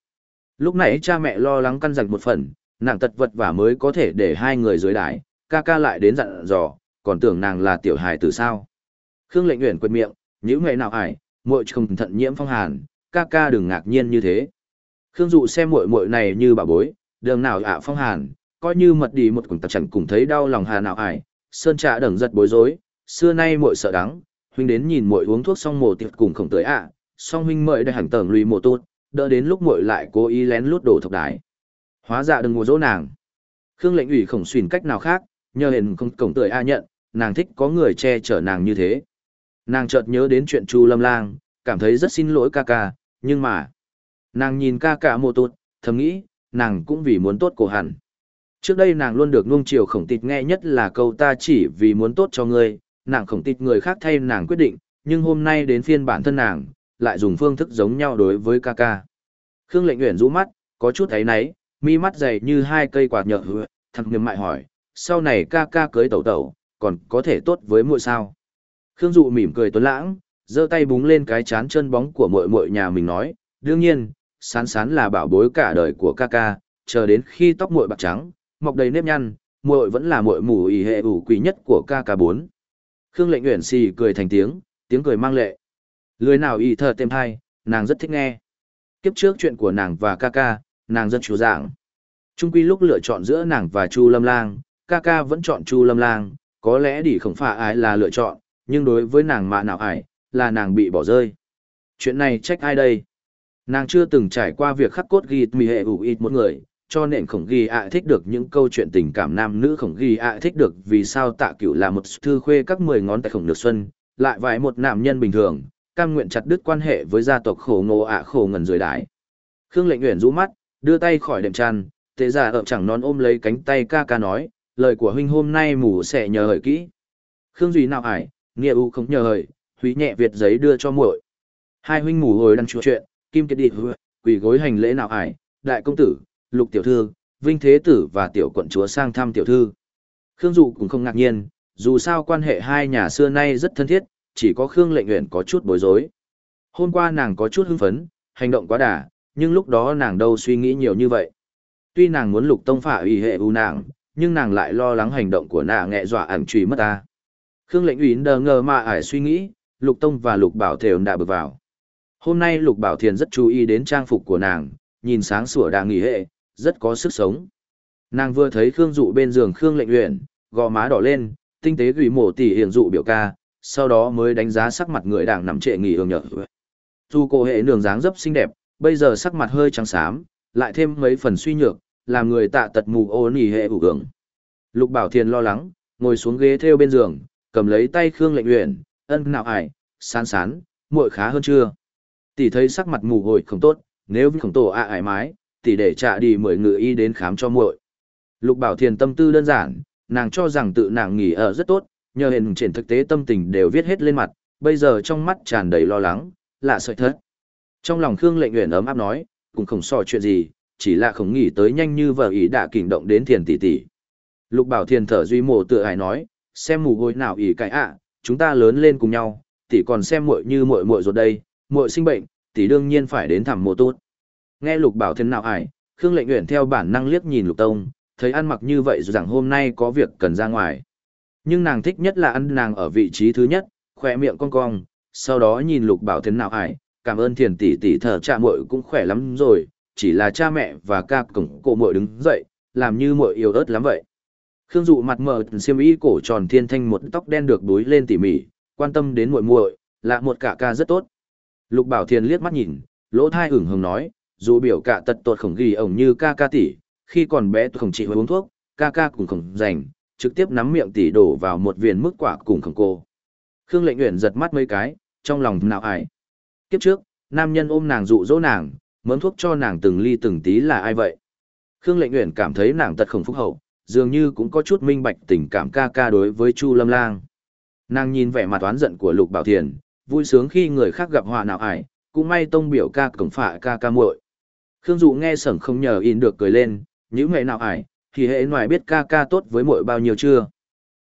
Lúc nãy cha mẹ lo lắng căn dặn một phần, nàng tật vật và mới có thể để hai người dưới đái, ca ca lại đến dặn dò, còn tưởng nàng là tiểu hài từ sao. Khương Lệnh nguyện quệt miệng, những ngày nào ải, muội không thận nhiễm phong hàn, ca ca đừng ngạc nhiên như thế. Khương dụ xem muội muội này như bà bối, đường nào ạ phong hàn, coi như mật đi một cùng tập chẳng cùng thấy đau lòng hà nào ải, sơn trà đừng giật bối rối, xưa nay muội sợ đắng, huynh đến nhìn muội uống thuốc xong mồ tiệt cùng không tới ạ, song huynh mời đây hành tầng lùi mồ tốt, đỡ đến lúc muội lại cố ý lén lút đổ thọc đái. Hóa dạ đừng ngồi dỗ nàng. Khương lệnh ủy khổng xuyên cách nào khác, nhờ hình không cổng tuổi a nhận, nàng thích có người che chở nàng như thế. Nàng chợt nhớ đến chuyện Chu Lâm Lang, cảm thấy rất xin lỗi ca ca, nhưng mà... Nàng nhìn ca ca mồ tốt, thầm nghĩ, nàng cũng vì muốn tốt cổ hẳn. Trước đây nàng luôn được nuông chiều khổng tịch nghe nhất là câu ta chỉ vì muốn tốt cho ngươi, nàng khổng tịch người khác thay nàng quyết định, nhưng hôm nay đến phiên bản thân nàng, lại dùng phương thức giống nhau đối với ca ca. Khương lệnh nguyện rũ mắt, có chút thấy náy, mi mắt dày như hai cây quạt nhợ hứa, thằng niệm mại hỏi, sau này ca ca cưới tẩu tẩu, còn có thể tốt với muội sao? Khương Dụ mỉm cười tuấn lãng, giơ tay búng lên cái chán chân bóng của muội muội nhà mình nói, đương nhiên, sán sán là bảo bối cả đời của ca ca, chờ đến khi tóc muội bạc trắng, mọc đầy nếp nhăn, muội vẫn là muội mù ỷ hệ ủ quý nhất của ca ca bốn. Khương Lệnh Uyển xì cười thành tiếng, tiếng cười mang lệ. Lưới nào ỷ thờ tem hai, nàng rất thích nghe. Kiếp trước chuyện của nàng và ca ca, nàng rất chú dạng. Trung quy lúc lựa chọn giữa nàng và Chu Lâm Lang, ca ca vẫn chọn Chu Lâm Lang, có lẽ đi không phải ai là lựa chọn, nhưng đối với nàng mạ nào ải, là nàng bị bỏ rơi. Chuyện này trách ai đây? Nàng chưa từng trải qua việc khắc cốt ghi mì hệ ủ ít một người, cho nên khổng ghi ạ thích được những câu chuyện tình cảm nam nữ khổng ghi ạ thích được vì sao tạ cửu là một thư khuê các mười ngón tay khổng được xuân, lại vài một nam nhân bình thường, cam nguyện chặt đứt quan hệ với gia tộc khổ ngộ ạ khổ ngần dưới đái. Khương lệnh nguyện rũ mắt, đưa tay khỏi đệm tràn, tệ giả ở chẳng non ôm lấy cánh tay ca ca nói, lời của huynh hôm nay mù sẽ nhờ hợi kỹ. Khương Duy nào ải, nghĩa u không nhờ hời, húy nhẹ việt giấy đưa cho muội. Hai huynh mù hồi đang chuyện, kim kiệt đi quỳ gối hành lễ nào ải, đại công tử, lục tiểu thư, vinh thế tử và tiểu quận chúa sang thăm tiểu thư. Khương Dụ cũng không ngạc nhiên, dù sao quan hệ hai nhà xưa nay rất thân thiết, chỉ có Khương lệnh nguyện có chút bối rối. Hôm qua nàng có chút hưng phấn, hành động quá đà, nhưng lúc đó nàng đâu suy nghĩ nhiều như vậy. Tuy nàng muốn lục tông phả ủy hệ u nàng, nhưng nàng lại lo lắng hành động của nàng nghẹ dọa ẩn trùy mất ta. Khương lệnh ủy đờ ngờ mà ải suy nghĩ, lục tông và lục bảo Thiền đã bước vào. Hôm nay lục bảo thiền rất chú ý đến trang phục của nàng, nhìn sáng sủa đang nghỉ hệ, rất có sức sống. Nàng vừa thấy Khương dụ bên giường Khương lệnh uyển, gò má đỏ lên, tinh tế gửi mổ tỉ hiển dụ biểu ca, sau đó mới đánh giá sắc mặt người đang nằm trệ nghỉ hưởng nhở. Dù cô hệ nường dáng dấp xinh đẹp, bây giờ sắc mặt hơi trắng xám, lại thêm mấy phần suy nhược, làm người tạ tật mù ô nỉ hệ ủ hưởng. Lục Bảo Thiền lo lắng, ngồi xuống ghế theo bên giường, cầm lấy tay Khương Lệnh Uyển, ân nào ải, sán sán, muội khá hơn chưa? Tỷ thấy sắc mặt mù hồi không tốt, nếu không tổ ạ ải mái, tỷ để trả đi mời ngự y đến khám cho muội. Lục Bảo Thiền tâm tư đơn giản, nàng cho rằng tự nàng nghỉ ở rất tốt, nhờ hình trên thực tế tâm tình đều viết hết lên mặt, bây giờ trong mắt tràn đầy lo lắng, lạ sợi thất. Trong lòng Khương Lệnh Uyển ấm áp nói, cũng không so chuyện gì, chỉ là không nghĩ tới nhanh như vợ ý đã kình động đến thiền tỷ tỷ. Lục Bảo Thiền thở duy mồ tự hài nói, xem mù gối nào ỉ cái ạ, chúng ta lớn lên cùng nhau, tỷ còn xem muội như muội muội rồi đây, muội sinh bệnh, tỷ đương nhiên phải đến thăm mộ tốt. Nghe Lục Bảo thân nào ải, Khương Lệnh Uyển theo bản năng liếc nhìn Lục Tông, thấy ăn mặc như vậy rằng hôm nay có việc cần ra ngoài. Nhưng nàng thích nhất là ăn nàng ở vị trí thứ nhất, khỏe miệng cong cong, sau đó nhìn Lục Bảo thân nào ải, cảm ơn thiền tỷ tỷ thở cha muội cũng khỏe lắm rồi, chỉ là cha mẹ và ca cổng cổ muội đứng dậy, làm như muội yêu ớt lắm vậy. Khương dụ mặt mờ xiêm y cổ tròn thiên thanh một tóc đen được đuối lên tỉ mỉ, quan tâm đến muội muội, là một cả ca rất tốt. Lục Bảo Thiền liếc mắt nhìn, lỗ thai hửng hồng nói, dù biểu cả tật tuột khổng ghi ổng như ca ca tỷ, khi còn bé tôi khổng chỉ uống thuốc, ca ca cũng khổng dành, trực tiếp nắm miệng tỷ đổ vào một viên mức quả cùng khổng cô. Khương lệnh nguyện giật mắt mấy cái, trong lòng nào ải. Kiếp trước, nam nhân ôm nàng dụ dỗ nàng, mớm thuốc cho nàng từng ly từng tí là ai vậy? Khương Lệnh Uyển cảm thấy nàng tật khổng phúc hậu, dường như cũng có chút minh bạch tình cảm ca ca đối với Chu Lâm Lang. Nàng nhìn vẻ mặt oán giận của Lục Bảo Thiền, vui sướng khi người khác gặp họa nào ải, cũng may tông biểu ca cổng phạ ca ca muội. Khương Dụ nghe sởng không nhờ in được cười lên, những ngày nào ải, thì hệ ngoài biết ca ca tốt với muội bao nhiêu chưa?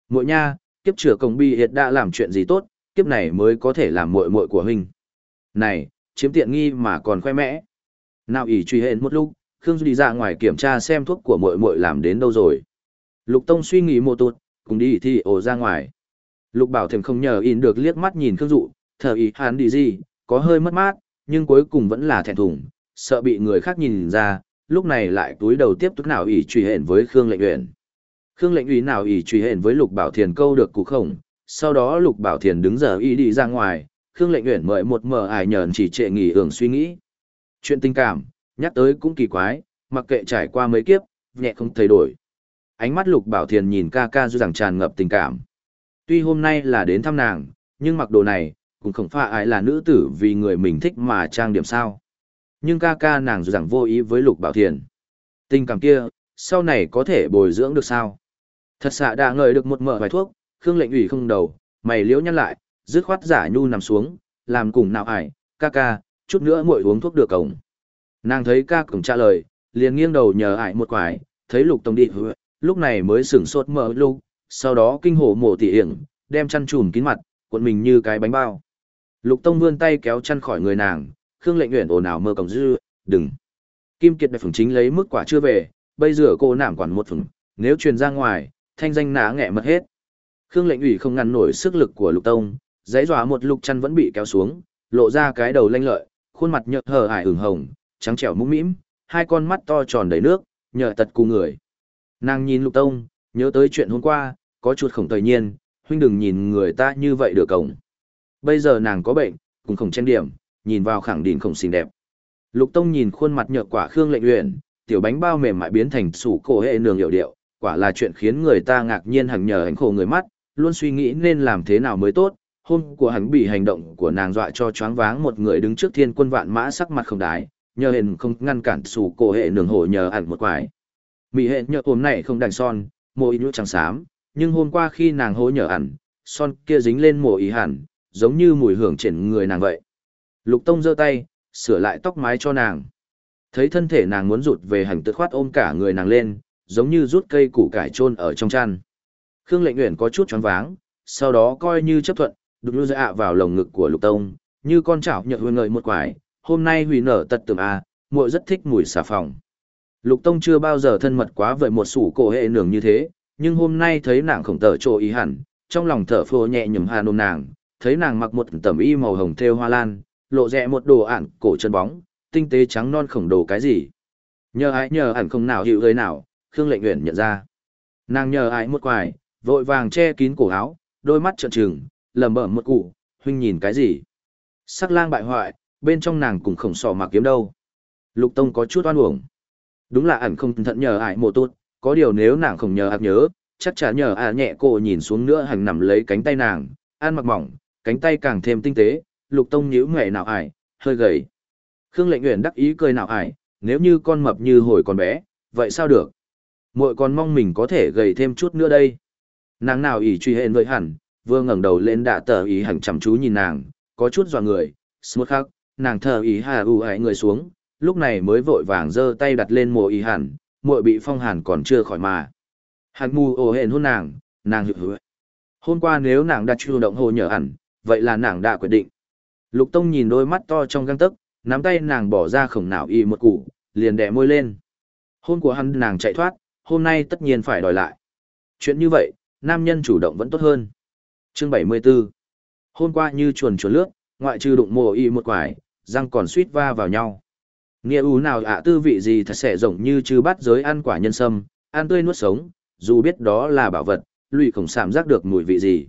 Muội nha, kiếp chữa công bi hiệt đã làm chuyện gì tốt, kiếp này mới có thể làm muội muội của huynh. Này, chiếm tiện nghi mà còn khoe mẽ. Nào ỷ truy hên một lúc, Khương đi ra ngoài kiểm tra xem thuốc của muội muội làm đến đâu rồi. Lục Tông suy nghĩ một tụt, cùng đi thì ổ ra ngoài. Lục Bảo Thèm không nhờ in được liếc mắt nhìn Khương Dụ, thở ý hắn đi gì, có hơi mất mát, nhưng cuối cùng vẫn là thẹn thùng, sợ bị người khác nhìn ra, lúc này lại túi đầu tiếp tục nào ỷ truy hển với Khương Lệnh Uyển. Khương Lệnh Uy nào ỷ truy hển với Lục Bảo Thiền câu được cụ khổng, sau đó Lục Bảo Thiền đứng giờ y đi ra ngoài, Khương Lệnh Uyển mời một mờ ải nhờn chỉ trệ nghỉ hưởng suy nghĩ. Chuyện tình cảm, nhắc tới cũng kỳ quái, mặc kệ trải qua mấy kiếp, nhẹ không thay đổi. Ánh mắt Lục Bảo Thiền nhìn ca ca dù rằng tràn ngập tình cảm. Tuy hôm nay là đến thăm nàng, nhưng mặc đồ này, cũng không pha ai là nữ tử vì người mình thích mà trang điểm sao. Nhưng ca ca nàng dù rằng vô ý với Lục Bảo Thiền. Tình cảm kia, sau này có thể bồi dưỡng được sao? Thật xạ đã ngợi được một mỡ vài thuốc, Khương lệnh ủy không đầu, mày liễu nhăn lại, dứt khoát giả nhu nằm xuống, làm cùng nào ải, ca ca, chút nữa muội uống thuốc được cổng. Nàng thấy ca cổng trả lời, liền nghiêng đầu nhờ ải một quải, thấy lục tông đi lúc này mới sửng sốt mở lục, sau đó kinh hổ mổ tỉ hiển, đem chăn trùm kín mặt, cuộn mình như cái bánh bao. Lục Tông vươn tay kéo chăn khỏi người nàng, Khương Lệnh Uyển ồn ào mơ cổng dư, đừng. Kim Kiệt đại phường chính lấy mức quả chưa về, bây giờ cô nảm quản một phường, nếu truyền ra ngoài, thanh danh nã nghẹ mất hết. Khương Lệnh ủy không ngăn nổi sức lực của Lục Tông, dãy dọa một lục chăn vẫn bị kéo xuống, lộ ra cái đầu lanh lợi, khuôn mặt nhợt hờ hải ửng hồng, trắng trẻo mũm mĩm, hai con mắt to tròn đầy nước, nhờ tật cù người. Nàng nhìn Lục Tông, nhớ tới chuyện hôm qua, có chút khổng thời nhiên, huynh đừng nhìn người ta như vậy được cổng. Bây giờ nàng có bệnh, cũng không chen điểm, nhìn vào khẳng định không xinh đẹp. Lục Tông nhìn khuôn mặt nhợt quả Khương Lệnh Uyển, tiểu bánh bao mềm mại biến thành sủ cổ hệ nường hiệu điệu, quả là chuyện khiến người ta ngạc nhiên hằng nhờ hành khổ người mắt, luôn suy nghĩ nên làm thế nào mới tốt. Hôm của hắn bị hành động của nàng dọa cho choáng váng một người đứng trước thiên quân vạn mã sắc mặt không đái, nhờ hình không ngăn cản sủ cổ hệ nường hổ nhờ ẩn một quái. Mỹ hệ nhờ ốm này không đành son, môi nhũ trắng xám, nhưng hôm qua khi nàng hố nhờ ẩn, son kia dính lên mồ ý hẳn, giống như mùi hưởng trên người nàng vậy. Lục Tông giơ tay, sửa lại tóc mái cho nàng. Thấy thân thể nàng muốn rụt về hành tự khoát ôm cả người nàng lên, giống như rút cây củ cải chôn ở trong chăn. Khương Lệnh Uyển có chút choáng váng, sau đó coi như chấp thuận, đục lưu dạ vào lồng ngực của Lục Tông, như con chảo nhợ hương ngợi một quải, hôm nay hủy nở tật tường a, muội rất thích mùi xà phòng. Lục Tông chưa bao giờ thân mật quá với một sủ cổ hệ nường như thế, nhưng hôm nay thấy nàng khổng tở trộ ý hẳn, trong lòng thở phô nhẹ nhầm hà nôn nàng, thấy nàng mặc một tẩm y màu hồng thêu hoa lan, lộ rẽ một đồ ản cổ chân bóng, tinh tế trắng non khổng đồ cái gì. Nhờ ai nhờ ản không nào hiểu người nào, Khương Lệnh Uyển nhận ra. Nàng nhờ ai một quài, vội vàng che kín cổ áo, đôi mắt trợn trừng, lẩm bẩm một cụ, huynh nhìn cái gì? Sắc lang bại hoại, bên trong nàng cũng khổng sò mà kiếm đâu. Lục Tông có chút oan uổng. Đúng là ẩn không thận nhờ ải một tốt, có điều nếu nàng không nhờ ạc nhớ, chắc chắn nhờ à nhẹ cô nhìn xuống nữa hằng nằm lấy cánh tay nàng, an mặc mỏng, cánh tay càng thêm tinh tế, lục tông nhíu nghệ nào ải, hơi gầy. Khương lệnh nguyện đắc ý cười nào ải, nếu như con mập như hồi còn bé, vậy sao được? Muội còn mong mình có thể gầy thêm chút nữa đây. Nàng nào ỉ truy hên với hẳn, vừa ngẩng đầu lên đã tờ ý hẳn chăm chú nhìn nàng, có chút dọa người, smut khắc, nàng thờ ý hà u hãy người xuống, lúc này mới vội vàng giơ tay đặt lên mùa y hẳn, muội bị phong hàn còn chưa khỏi mà. Hàn mù ồ hẹn hôn nàng, nàng hữu hữu. Hôm qua nếu nàng đã chủ động hồ nhở hẳn, vậy là nàng đã quyết định. Lục Tông nhìn đôi mắt to trong găng tấc, nắm tay nàng bỏ ra khổng nào y một củ, liền đẻ môi lên. Hôn của hắn nàng chạy thoát, hôm nay tất nhiên phải đòi lại. Chuyện như vậy, nam nhân chủ động vẫn tốt hơn. Chương 74 Hôm qua như chuồn chuồn lướt, ngoại trừ đụng mồ y một quải, răng còn suýt va vào nhau. Nghĩa ú nào ạ tư vị gì thật sẽ rộng như chứ bắt giới ăn quả nhân sâm, ăn tươi nuốt sống, dù biết đó là bảo vật, lụy khổng sảm giác được mùi vị gì.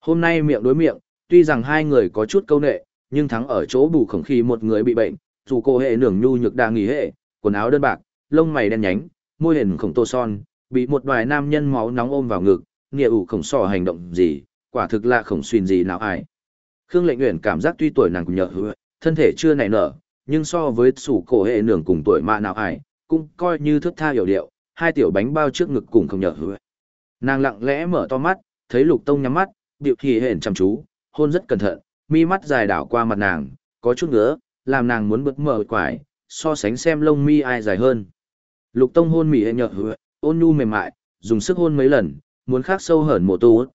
Hôm nay miệng đối miệng, tuy rằng hai người có chút câu nệ, nhưng thắng ở chỗ bù khổng khi một người bị bệnh, dù cô hệ nưởng nhu nhược đa nghỉ hệ, quần áo đơn bạc, lông mày đen nhánh, môi hình khổng tô son, bị một đoài nam nhân máu nóng ôm vào ngực, nghĩa ủ khổng sò hành động gì, quả thực là khổng xuyên gì nào ai. Khương lệnh nguyện cảm giác tuy tuổi nàng cũng nhờ hứa, thân thể chưa nảy nở, nhưng so với sủ cổ hệ nưởng cùng tuổi mạ nào ai, cũng coi như thức tha hiểu điệu, hai tiểu bánh bao trước ngực cùng không nhở hứa. Nàng lặng lẽ mở to mắt, thấy lục tông nhắm mắt, điệu thì hển chăm chú, hôn rất cẩn thận, mi mắt dài đảo qua mặt nàng, có chút ngứa, làm nàng muốn bực mở quải, so sánh xem lông mi ai dài hơn. Lục tông hôn mỉ hệ nhở hứa, ôn nhu mềm mại, dùng sức hôn mấy lần, muốn khác sâu hởn mộ tu.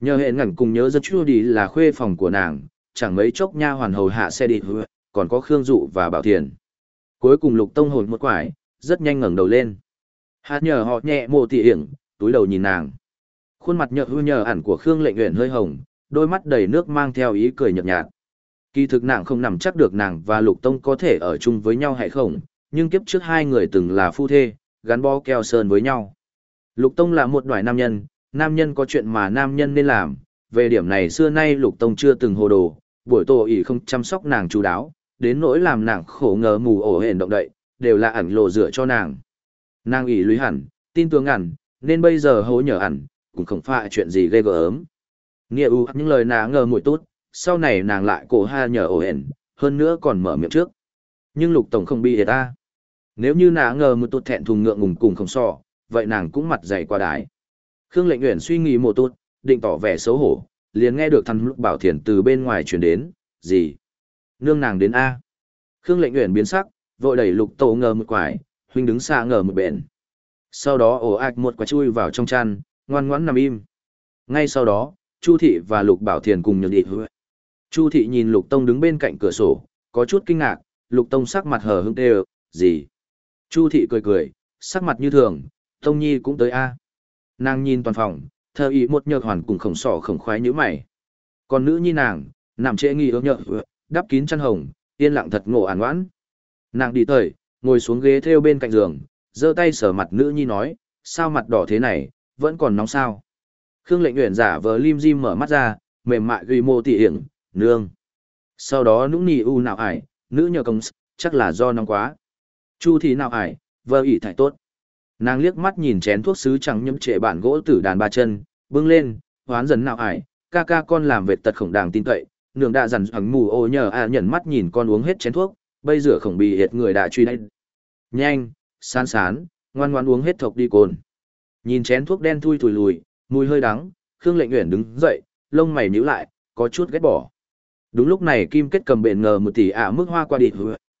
Nhờ hệ ngẩn cùng nhớ rất chua đi là khuê phòng của nàng, chẳng mấy chốc nha hoàn hầu hạ xe đi hứa, còn có Khương Dụ và Bảo Thiền. Cuối cùng Lục Tông hồn một quải, rất nhanh ngẩng đầu lên. Hát nhờ họ nhẹ mồ tỉ hiển, túi đầu nhìn nàng. Khuôn mặt nhợt hư nhờ ẩn của Khương Lệnh Uyển hơi hồng, đôi mắt đầy nước mang theo ý cười nhợt nhạt. Kỳ thực nàng không nằm chắc được nàng và Lục Tông có thể ở chung với nhau hay không, nhưng kiếp trước hai người từng là phu thê, gắn bó keo sơn với nhau. Lục Tông là một đoài nam nhân, nam nhân có chuyện mà nam nhân nên làm, về điểm này xưa nay Lục Tông chưa từng hồ đồ, buổi tổ ỉ không chăm sóc nàng chú đáo, đến nỗi làm nàng khổ ngờ mù ổ hển động đậy, đều là ẩn lộ rửa cho nàng. Nàng ủy lúy hẳn, tin tưởng hẳn, nên bây giờ hố nhờ ẩn, cũng không phải chuyện gì ghê gớm. Nghĩa u những lời nàng ngờ mùi tốt, sau này nàng lại cổ ha nhờ ổ hển, hơn nữa còn mở miệng trước. Nhưng lục tổng không bị ta. Nếu như nàng ngờ một tốt thẹn thùng ngượng ngùng cùng không so, vậy nàng cũng mặt dày qua đái. Khương lệnh nguyện suy nghĩ một tốt, định tỏ vẻ xấu hổ, liền nghe được thằng lúc bảo thiền từ bên ngoài truyền đến, gì? Nương nàng đến A. Khương lệnh uyển biến sắc, vội đẩy lục tổ ngờ một quải, huynh đứng xa ngờ một bện. Sau đó ổ ạch một quả chui vào trong chăn, ngoan ngoãn nằm im. Ngay sau đó, Chu thị và lục bảo thiền cùng nhược địch. Chu thị nhìn Lục Tông đứng bên cạnh cửa sổ, có chút kinh ngạc, Lục Tông sắc mặt hờ hưng tê gì? Chu thị cười cười, sắc mặt như thường, Tông Nhi cũng tới a. Nàng nhìn toàn phòng, thơ ý một nhược hoàn cùng khổng sỏ khổng khoái như mày. Còn nữ nhi nàng, nằm trễ nghi ước nhợ, đắp kín chăn hồng, yên lặng thật ngộ ản ngoãn. Nàng đi tới, ngồi xuống ghế theo bên cạnh giường, giơ tay sờ mặt nữ nhi nói, sao mặt đỏ thế này, vẫn còn nóng sao. Khương lệnh nguyện giả vờ lim dim mở mắt ra, mềm mại ghi mô tỉ hiển, nương. Sau đó nũng nì u nào ải, nữ nhờ công chắc là do nóng quá. Chu thì nào ải, vợ ỉ thải tốt. Nàng liếc mắt nhìn chén thuốc sứ trắng nhấm trệ bản gỗ tử đàn ba chân, bưng lên, hoán dần nào ải, ca ca con làm vệt tật khổng đàng tin cậy, nương đã dằn hoằng mù ô nhờ à nhận mắt nhìn con uống hết chén thuốc, bây giờ khổng bị hiệt người đã truy đánh. Nhanh, sán sán, ngoan ngoan uống hết thộc đi cồn. Nhìn chén thuốc đen thui thùi lùi, mùi hơi đắng, Khương Lệnh Uyển đứng dậy, lông mày nhíu lại, có chút ghét bỏ. Đúng lúc này Kim Kết cầm bện ngờ một tỷ ạ mức hoa qua đi,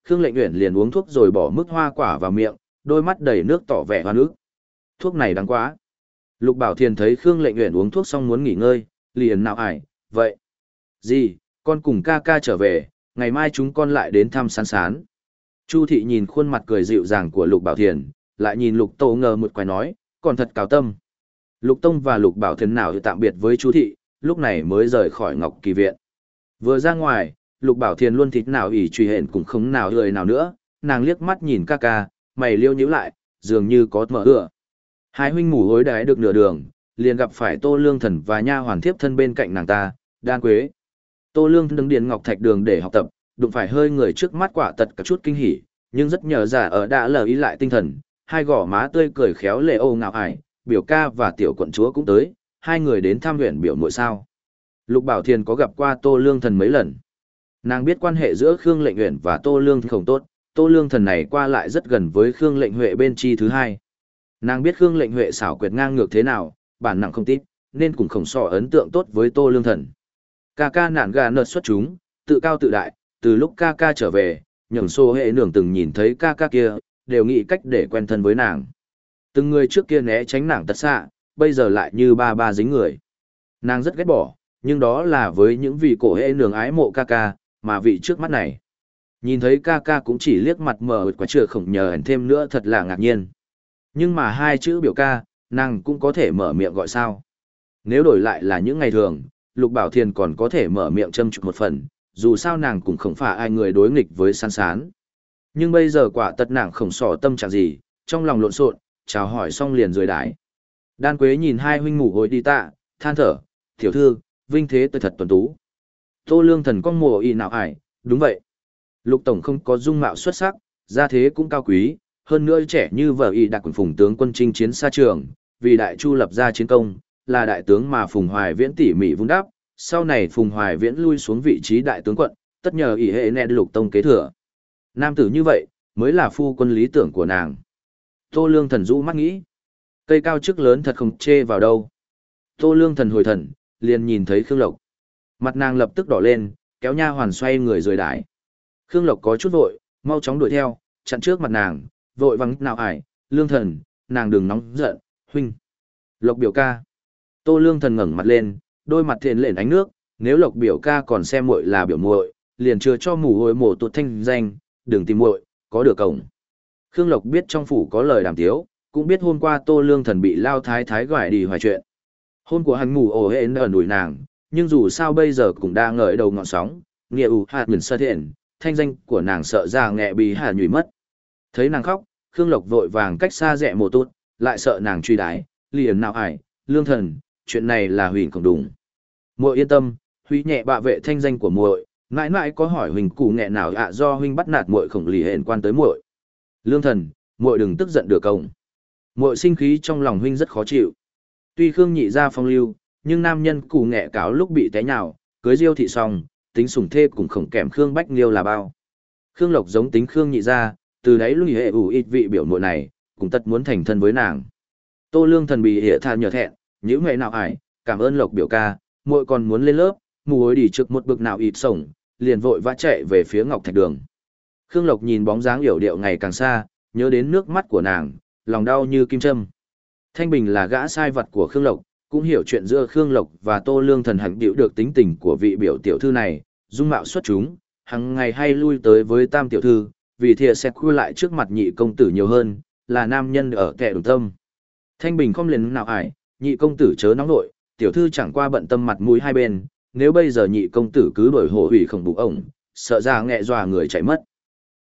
Khương Lệnh Uyển liền uống thuốc rồi bỏ mức hoa quả vào miệng, đôi mắt đầy nước tỏ vẻ hoa nước. Thuốc này đắng quá. Lục Bảo Thiền thấy Khương Lệnh Uyển uống thuốc xong muốn nghỉ ngơi, liền nào ải, vậy. Gì, con cùng ca ca trở về, ngày mai chúng con lại đến thăm sán sán. Chu thị nhìn khuôn mặt cười dịu dàng của Lục Bảo Thiền, lại nhìn Lục Tô ngờ một quái nói, còn thật cao tâm. Lục Tông và Lục Bảo Thiền nào tạm biệt với Chu thị, lúc này mới rời khỏi Ngọc Kỳ Viện. Vừa ra ngoài, Lục Bảo Thiền luôn thịt nào ỉ truy hển cũng không nào lười nào nữa, nàng liếc mắt nhìn ca ca, mày liêu nhíu lại, dường như có mở ựa. Hai huynh mù hối đái được nửa đường, liền gặp phải Tô Lương Thần và nha hoàn thiếp thân bên cạnh nàng ta, Đan Quế. Tô Lương đứng điện ngọc thạch đường để học tập, đụng phải hơi người trước mắt quả tật cả chút kinh hỉ, nhưng rất nhờ giả ở đã lờ ý lại tinh thần, hai gò má tươi cười khéo lệ ô ngạo ải, biểu ca và tiểu quận chúa cũng tới, hai người đến tham huyện biểu muội sao. Lục Bảo Thiền có gặp qua Tô Lương Thần mấy lần. Nàng biết quan hệ giữa Khương Lệnh Uyển và Tô Lương không tốt, Tô Lương Thần này qua lại rất gần với Khương Lệnh Huệ bên chi thứ hai. Nàng biết Khương Lệnh Huệ xảo quyệt ngang ngược thế nào, bản nặng không tiếp, nên cũng không so ấn tượng tốt với Tô Lương Thần. Ca ca nản gà nợt xuất chúng, tự cao tự đại, từ lúc ca ca trở về, nhường xô hệ nường từng nhìn thấy ca ca kia, đều nghĩ cách để quen thân với nàng. Từng người trước kia né tránh nàng tật xạ, bây giờ lại như ba ba dính người. Nàng rất ghét bỏ, nhưng đó là với những vị cổ hệ nường ái mộ ca ca, mà vị trước mắt này. Nhìn thấy ca ca cũng chỉ liếc mặt mở quá chưa khổng nhờ hẳn thêm nữa thật là ngạc nhiên. Nhưng mà hai chữ biểu ca, nàng cũng có thể mở miệng gọi sao. Nếu đổi lại là những ngày thường, Lục Bảo Thiền còn có thể mở miệng châm chụp một phần, dù sao nàng cũng không phải ai người đối nghịch với san sán. Nhưng bây giờ quả tật nàng không sỏ tâm trạng gì, trong lòng lộn xộn, chào hỏi xong liền rời đái. Đan Quế nhìn hai huynh ngủ hồi đi tạ, than thở, tiểu thư, vinh thế tôi thật tuần tú. Tô lương thần con mùa y nào ải, đúng vậy. Lục Tổng không có dung mạo xuất sắc, gia thế cũng cao quý, hơn nữa trẻ như vợ y đặc quần phùng tướng quân chinh chiến xa trường, vì đại chu lập ra chiến công, là đại tướng mà Phùng Hoài Viễn tỉ mỉ vun đắp, sau này Phùng Hoài Viễn lui xuống vị trí đại tướng quận, tất nhờ ỷ hệ nè lục tông kế thừa. Nam tử như vậy, mới là phu quân lý tưởng của nàng. Tô Lương Thần rũ mắt nghĩ, cây cao chức lớn thật không chê vào đâu. Tô Lương Thần hồi thần, liền nhìn thấy Khương Lộc. Mặt nàng lập tức đỏ lên, kéo nha hoàn xoay người rồi đái. Khương Lộc có chút vội, mau chóng đuổi theo, chặn trước mặt nàng, vội vắng nào ải, Lương Thần, nàng đừng nóng giận, huynh. Lộc biểu ca. Tô Lương Thần ngẩng mặt lên, đôi mặt thiện lện ánh nước, nếu Lộc biểu ca còn xem muội là biểu muội, liền chưa cho mù hồi mổ tụt thanh danh, đừng tìm muội, có được cổng. Khương Lộc biết trong phủ có lời đàm tiếu, cũng biết hôm qua Tô Lương Thần bị lao thái thái gọi đi hoài chuyện. Hôn của hắn ngủ ổ hên ở nủi nàng, nhưng dù sao bây giờ cũng đang ngợi đầu ngọn sóng, nghĩa ủ hạt ngừng sơ thiện, thanh danh của nàng sợ ra nghẹ bị hà nhùi mất. Thấy nàng khóc, Khương Lộc vội vàng cách xa rẽ mồ tốt, lại sợ nàng truy đái, liền nào ải, lương thần, chuyện này là huỳnh cộng đùng. Muội yên tâm, huy nhẹ bạ vệ thanh danh của muội, mãi mãi có hỏi huỳnh cụ nghẹ nào ạ do huynh bắt nạt muội khổng lì hẹn quan tới muội. Lương thần, muội đừng tức giận được công. Muội sinh khí trong lòng huynh rất khó chịu. Tuy Khương nhị ra phong lưu, nhưng nam nhân cụ nghẹ cáo lúc bị té nhào, cưới diêu thị xong, tính sủng thê cũng khổng kèm Khương Bách Liêu là bao. Khương Lộc giống tính Khương nhị ra, từ đấy lùi hệ ủ ít vị biểu muội này, cũng tất muốn thành thân với nàng. Tô Lương thần bị hệ tha nhờ thẹn, những ngày nào ải, cảm ơn Lộc biểu ca, muội còn muốn lên lớp, mù hối đi trước một bực nào ịt sổng, liền vội vã chạy về phía Ngọc Thạch Đường. Khương Lộc nhìn bóng dáng yểu điệu ngày càng xa, nhớ đến nước mắt của nàng, lòng đau như kim châm. Thanh Bình là gã sai vật của Khương Lộc, cũng hiểu chuyện giữa Khương Lộc và Tô Lương Thần hẳn điệu được tính tình của vị biểu tiểu thư này, dung mạo xuất chúng, hàng ngày hay lui tới với tam tiểu thư, vì thìa sẽ khui lại trước mặt nhị công tử nhiều hơn, là nam nhân ở kẻ đồng tâm. Thanh Bình không liền nào ải, nhị công tử chớ nóng nội, tiểu thư chẳng qua bận tâm mặt mũi hai bên, nếu bây giờ nhị công tử cứ đổi hổ hủy khổng bụng ổng, sợ ra nghẹ dòa người chạy mất.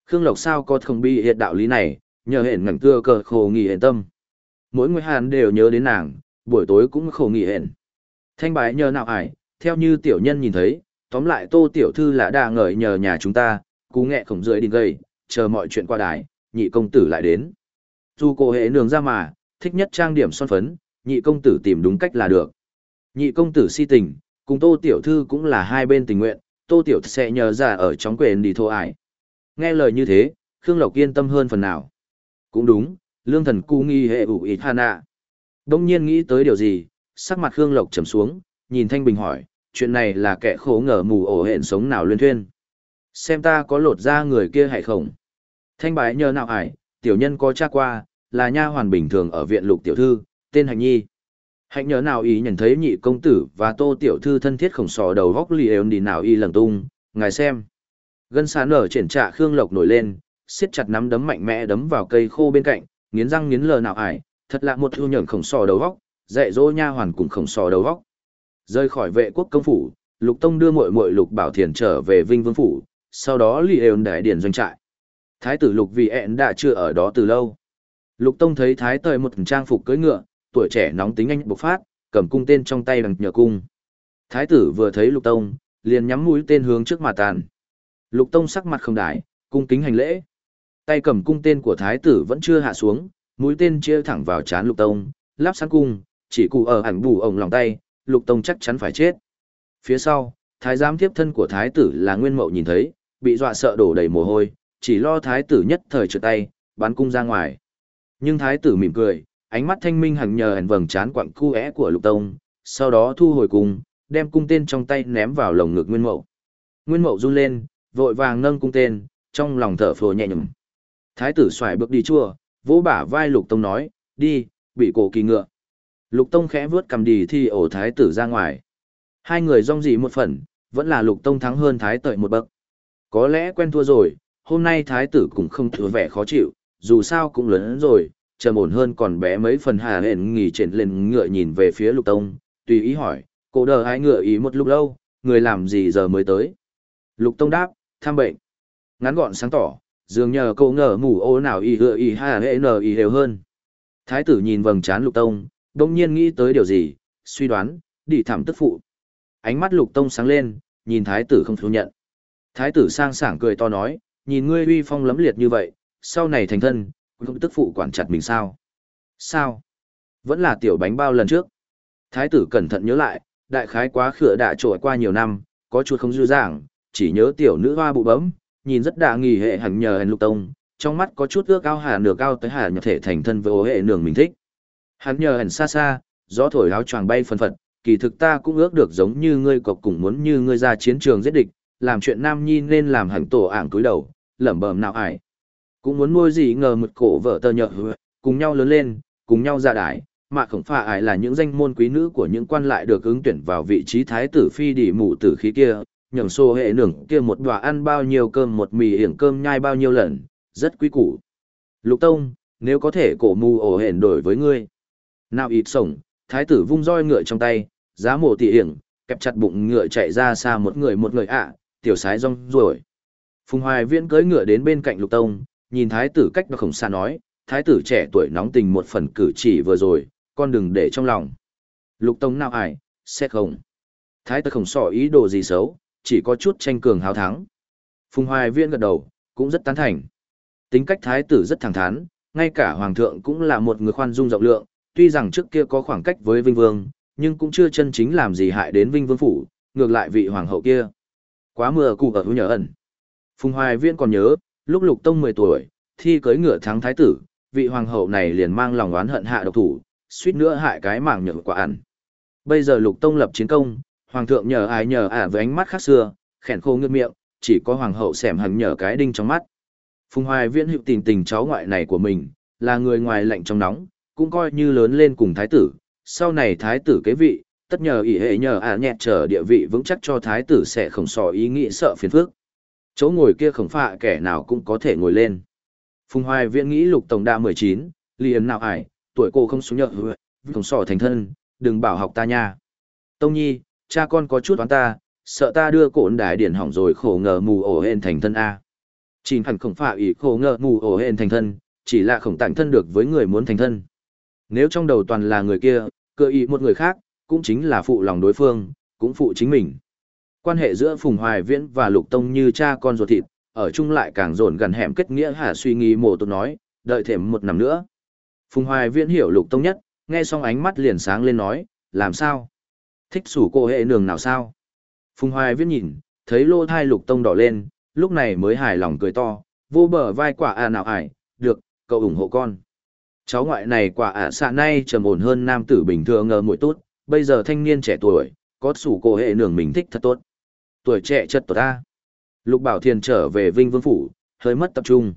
Khương Lộc sao có không bi hiện đạo lý này, nhờ hẹn ngẩn cưa cờ khổ nghỉ hẹn tâm. Mỗi người hàn đều nhớ đến nàng, buổi tối cũng khổ nghỉ hẹn. Thanh bái nhờ nào ải, theo như tiểu nhân nhìn thấy, tóm lại tô tiểu thư là đà ngợi nhờ nhà chúng ta, cú nghẹ khổng dưới đi gây, chờ mọi chuyện qua đài, nhị công tử lại đến. Dù cô hệ nương ra mà, thích nhất trang điểm son phấn, nhị công tử tìm đúng cách là được. Nhị công tử si tình, cùng tô tiểu thư cũng là hai bên tình nguyện, tô tiểu sẽ nhờ ra ở trong quyền đi thô ải. Nghe lời như thế, Khương Lộc yên tâm hơn phần nào. Cũng đúng, lương thần cu nghi hệ ủ ít hana. Đông nhiên nghĩ tới điều gì, sắc mặt Khương Lộc trầm xuống, nhìn Thanh Bình hỏi, chuyện này là kẻ khổ ngờ mù ổ hẹn sống nào luyên thuyên. Xem ta có lột ra người kia hay không. Thanh bái nhờ nào ải, tiểu nhân có cha qua, là nha hoàn bình thường ở viện lục tiểu thư, tên Hạnh Nhi. Hạnh nhớ nào ý nhận thấy nhị công tử và tô tiểu thư thân thiết khổng sò đầu góc lì ếu đi nào y lần tung, ngài xem. Gân xá nở triển trạ Khương Lộc nổi lên, siết chặt nắm đấm mạnh mẽ đấm vào cây khô bên cạnh, nghiến răng nghiến lờ nào ải, thật lạ một thu nhẫn khổng sò đầu góc, dạy dỗ nha hoàn cùng khổng sò đầu góc. Rơi khỏi vệ quốc công phủ, Lục Tông đưa muội muội Lục Bảo Thiền trở về Vinh Vương phủ, sau đó lì ếu đại điển doanh trại. Thái tử Lục vì ẹn đã chưa ở đó từ lâu. Lục Tông thấy thái tời một trang phục cưỡi ngựa, tuổi trẻ nóng tính anh bộc phát, cầm cung tên trong tay đằng nhờ cung. Thái tử vừa thấy Lục Tông, liền nhắm mũi tên hướng trước mà tàn. Lục Tông sắc mặt không đái, cung kính hành lễ. Tay cầm cung tên của thái tử vẫn chưa hạ xuống, mũi tên chia thẳng vào chán Lục Tông, lắp sẵn cung, chỉ cụ ở ảnh bù ổng lòng tay, Lục Tông chắc chắn phải chết. Phía sau, thái giám tiếp thân của thái tử là Nguyên Mậu nhìn thấy, bị dọa sợ đổ đầy mồ hôi, chỉ lo thái tử nhất thời trượt tay, bắn cung ra ngoài. Nhưng thái tử mỉm cười, ánh mắt thanh minh hằng nhờ hẳn vầng trán quặng cu é của lục tông, sau đó thu hồi cung, đem cung tên trong tay ném vào lồng ngực Nguyên Mậu. Nguyên Mậu run lên, vội vàng nâng cung tên, trong lòng thở phồ nhẹ nhõm. Thái tử xoài bước đi chua, vỗ bả vai Lục Tông nói, đi, bị cổ kỳ ngựa. Lục Tông khẽ vớt cầm đi thì ổ thái tử ra ngoài. Hai người rong dị một phần, vẫn là Lục Tông thắng hơn thái tợi một bậc. Có lẽ quen thua rồi, hôm nay thái tử cũng không thừa vẻ khó chịu, dù sao cũng lớn rồi, trầm ổn hơn còn bé mấy phần hà hển nghỉ trên lên ngựa nhìn về phía lục tông, tùy ý hỏi, cô đờ hai ngựa ý một lúc lâu, người làm gì giờ mới tới. Lục tông đáp, thăm bệnh. Ngắn gọn sáng tỏ, dường nhờ cô ngờ mù ô nào y hựa y hà hệ nờ y đều hơn. Thái tử nhìn vầng trán lục tông, đông nhiên nghĩ tới điều gì, suy đoán, đi thảm tức phụ. Ánh mắt lục tông sáng lên, nhìn thái tử không thú nhận. Thái tử sang sảng cười to nói, nhìn ngươi uy phong lấm liệt như vậy, sau này thành thân, không tức phụ quản chặt mình sao? Sao? Vẫn là tiểu bánh bao lần trước. Thái tử cẩn thận nhớ lại, đại khái quá khửa đã trội qua nhiều năm, có chút không dư dàng, chỉ nhớ tiểu nữ hoa bụ bấm, nhìn rất đà nghỉ hệ hẳn nhờ hèn lục tông, trong mắt có chút ước ao hà nửa cao tới hà nhập thể thành thân với ô hệ nường mình thích. Hắn nhờ hẳn xa xa, gió thổi áo choàng bay phân phật, kỳ thực ta cũng ước được giống như ngươi cọc cùng muốn như ngươi ra chiến trường giết địch, làm chuyện nam nhi nên làm hẳn tổ ảng túi đầu, lẩm bẩm nào ải cũng muốn nuôi gì ngờ một cổ vợ tờ nhợ, cùng nhau lớn lên, cùng nhau dạ ra đái mà khổng phà ải là những danh môn quý nữ của những quan lại được ứng tuyển vào vị trí thái tử phi đỉ mụ tử khí kia, nhường xô hệ nưởng kia một đòa ăn bao nhiêu cơm một mì hiển cơm nhai bao nhiêu lần, rất quý củ. Lục tông, nếu có thể cổ mù ổ hển đổi với ngươi. Nào ít sổng, thái tử vung roi ngựa trong tay, giá mổ tỉ hiển kẹp chặt bụng ngựa chạy ra xa một người một người ạ, tiểu sái rong ruổi. Phùng hoài viễn cưỡi ngựa đến bên cạnh lục tông nhìn thái tử cách nó khổng xa nói, thái tử trẻ tuổi nóng tình một phần cử chỉ vừa rồi, con đừng để trong lòng. Lục tông nào ải, xét không. Thái tử khổng sỏ ý đồ gì xấu, chỉ có chút tranh cường hào thắng. Phùng Hoài Viễn gật đầu, cũng rất tán thành. Tính cách thái tử rất thẳng thắn, ngay cả hoàng thượng cũng là một người khoan dung rộng lượng, tuy rằng trước kia có khoảng cách với Vinh Vương, nhưng cũng chưa chân chính làm gì hại đến Vinh Vương phủ, ngược lại vị hoàng hậu kia. Quá mưa cụ ở hữu nhớ ẩn. Phùng Hoài Viễn còn nhớ, lúc lục tông 10 tuổi, thi cưới ngựa thắng thái tử, vị hoàng hậu này liền mang lòng oán hận hạ độc thủ, suýt nữa hại cái mảng nhựa quả ăn. Bây giờ lục tông lập chiến công, hoàng thượng nhờ ai nhờ ả với ánh mắt khác xưa, khẽn khô ngước miệng, chỉ có hoàng hậu xẻm hằng nhờ cái đinh trong mắt. Phùng Hoài Viễn hữu tình tình cháu ngoại này của mình, là người ngoài lạnh trong nóng, cũng coi như lớn lên cùng thái tử, sau này thái tử kế vị, tất nhờ ỷ hệ nhờ à nhẹt trở địa vị vững chắc cho thái tử sẽ không sò ý nghĩ sợ phiền phức. Chỗ ngồi kia khổng phạ kẻ nào cũng có thể ngồi lên. Phùng Hoài Viễn nghĩ lục tổng đa 19, liền nào ải, tuổi cô không xuống nhợ, tổng sổ thành thân, đừng bảo học ta nha. Tông Nhi, cha con có chút toán ta, sợ ta đưa cổn đại điển hỏng rồi khổ ngờ mù ổ hên thành thân A. Chỉ hẳn khổng phạ ý khổ ngờ mù ổ hên thành thân, chỉ là khổng tặng thân được với người muốn thành thân. Nếu trong đầu toàn là người kia, cơ ý một người khác, cũng chính là phụ lòng đối phương, cũng phụ chính mình. Quan hệ giữa Phùng Hoài Viễn và Lục Tông như cha con ruột thịt, ở chung lại càng dồn gần hẻm kết nghĩa hả suy nghĩ mồ tôi nói, đợi thêm một năm nữa. Phùng Hoài Viễn hiểu Lục Tông nhất, nghe xong ánh mắt liền sáng lên nói, làm sao? Thích sủ cô hệ nường nào sao? Phùng Hoài Viễn nhìn, thấy lô thai Lục Tông đỏ lên, lúc này mới hài lòng cười to, vô bờ vai quả à nào ải, được, cậu ủng hộ con. Cháu ngoại này quả ả à xạ nay trầm ổn hơn nam tử bình thường ngờ mũi tốt, bây giờ thanh niên trẻ tuổi, có sủ cô hệ nường mình thích thật tốt. Tuổi trẻ chất tốt ta. Lục Bảo Thiền trở về Vinh Vương Phủ, hơi mất tập trung.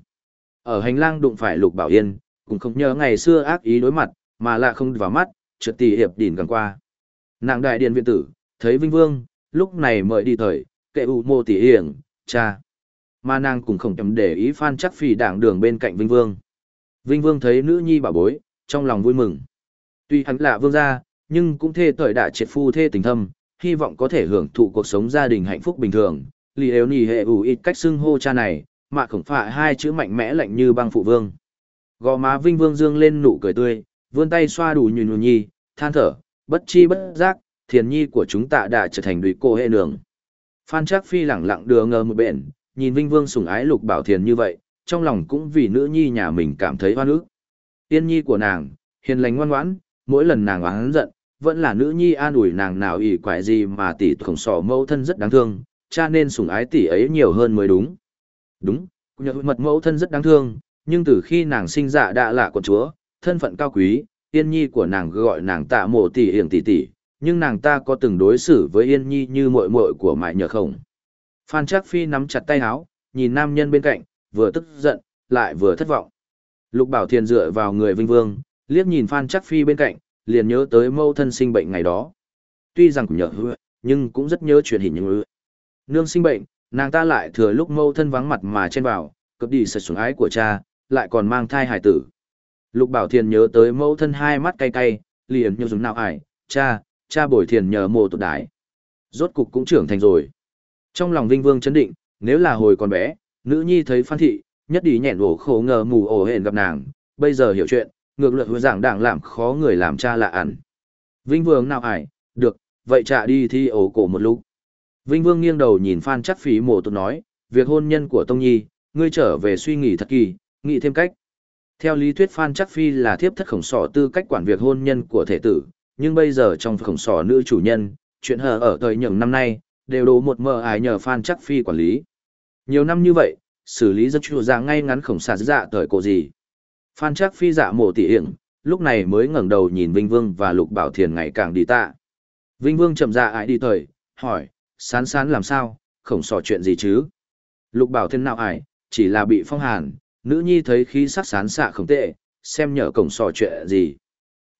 Ở hành lang đụng phải Lục Bảo Yên, cũng không nhớ ngày xưa ác ý đối mặt, mà là không vào mắt, trượt tỷ hiệp đỉn gần qua. Nàng đại điện viện tử, thấy Vinh Vương, lúc này mời đi thời, kệ u mô tỷ hiển, cha. Mà nàng cũng không chấm để ý phan chắc phì đảng đường bên cạnh Vinh Vương. Vinh Vương thấy nữ nhi bảo bối, trong lòng vui mừng. Tuy hắn là vương gia, nhưng cũng thê thời đại triệt phu thê tình thâm, hy vọng có thể hưởng thụ cuộc sống gia đình hạnh phúc bình thường. Lì ếu nì hệ ủ ít cách xưng hô cha này, mà khổng phạ hai chữ mạnh mẽ lạnh như băng phụ vương. Gò má Vinh Vương dương lên nụ cười tươi, vươn tay xoa đủ nhùn nhùn nhi, than thở, bất chi bất giác, thiền nhi của chúng ta đã trở thành đùi cô hệ nường. Phan Trác Phi lẳng lặng đưa ngờ một bện, nhìn Vinh Vương sủng ái lục bảo thiền như vậy, trong lòng cũng vì nữ nhi nhà mình cảm thấy hoa ức. Tiên nhi của nàng, hiền lành ngoan ngoãn, mỗi lần nàng oán giận, vẫn là nữ nhi an ủi nàng nào ỷ quại gì mà tỷ khổng sỏ mẫu thân rất đáng thương, cha nên sủng ái tỷ ấy nhiều hơn mới đúng. Đúng, nhờ mật mẫu thân rất đáng thương, nhưng từ khi nàng sinh dạ đã là con chúa, thân phận cao quý, yên nhi của nàng gọi nàng tạ mộ tỷ hiển tỷ tỷ, nhưng nàng ta có từng đối xử với yên nhi như muội muội của mại nhờ không. Phan Trác Phi nắm chặt tay áo, nhìn nam nhân bên cạnh, vừa tức giận, lại vừa thất vọng. Lục Bảo Thiền dựa vào người Vinh Vương, liếc nhìn Phan trác Phi bên cạnh, liền nhớ tới mâu thân sinh bệnh ngày đó. Tuy rằng cũng nhớ hứa, nhưng cũng rất nhớ chuyện hình như hứa. Nương sinh bệnh, nàng ta lại thừa lúc mâu thân vắng mặt mà chen vào, cướp đi sạch xuống ái của cha, lại còn mang thai hải tử. Lục Bảo Thiền nhớ tới mâu thân hai mắt cay cay, liền như dùng nào ải, cha, cha bồi thiền nhờ mồ tụt đái. Rốt cục cũng trưởng thành rồi. Trong lòng Vinh Vương chấn định, nếu là hồi còn bé, nữ nhi thấy Phan Thị, nhất đi nhẹn ổ khổ ngờ mù ổ hển gặp nàng, bây giờ hiểu chuyện, ngược lại hồi giảng đảng làm khó người làm cha lạ ẩn. Vinh Vương nào ải, được, vậy trả đi thi ổ cổ một lúc. Vinh Vương nghiêng đầu nhìn Phan chắc phí mổ tụt nói, việc hôn nhân của Tông Nhi, ngươi trở về suy nghĩ thật kỳ, nghĩ thêm cách. Theo lý thuyết Phan chắc phi là thiếp thất khổng sỏ tư cách quản việc hôn nhân của thể tử, nhưng bây giờ trong khổng sỏ nữ chủ nhân, chuyện hờ ở thời những năm nay, đều đổ một mờ ải nhờ Phan chắc phi quản lý. Nhiều năm như vậy, xử lý rất chua ra ngay ngắn khổng sạt dạ thời cổ gì. Phan Trác phi dạ mổ tỉ hiển, lúc này mới ngẩng đầu nhìn Vinh Vương và Lục Bảo Thiền ngày càng đi tạ. Vinh Vương chậm dạ ải đi thời, hỏi, sán sán làm sao, khổng sò chuyện gì chứ? Lục Bảo Thiền nào ải, chỉ là bị phong hàn, nữ nhi thấy khí sắc sán xạ không tệ, xem nhở cổng sò chuyện gì.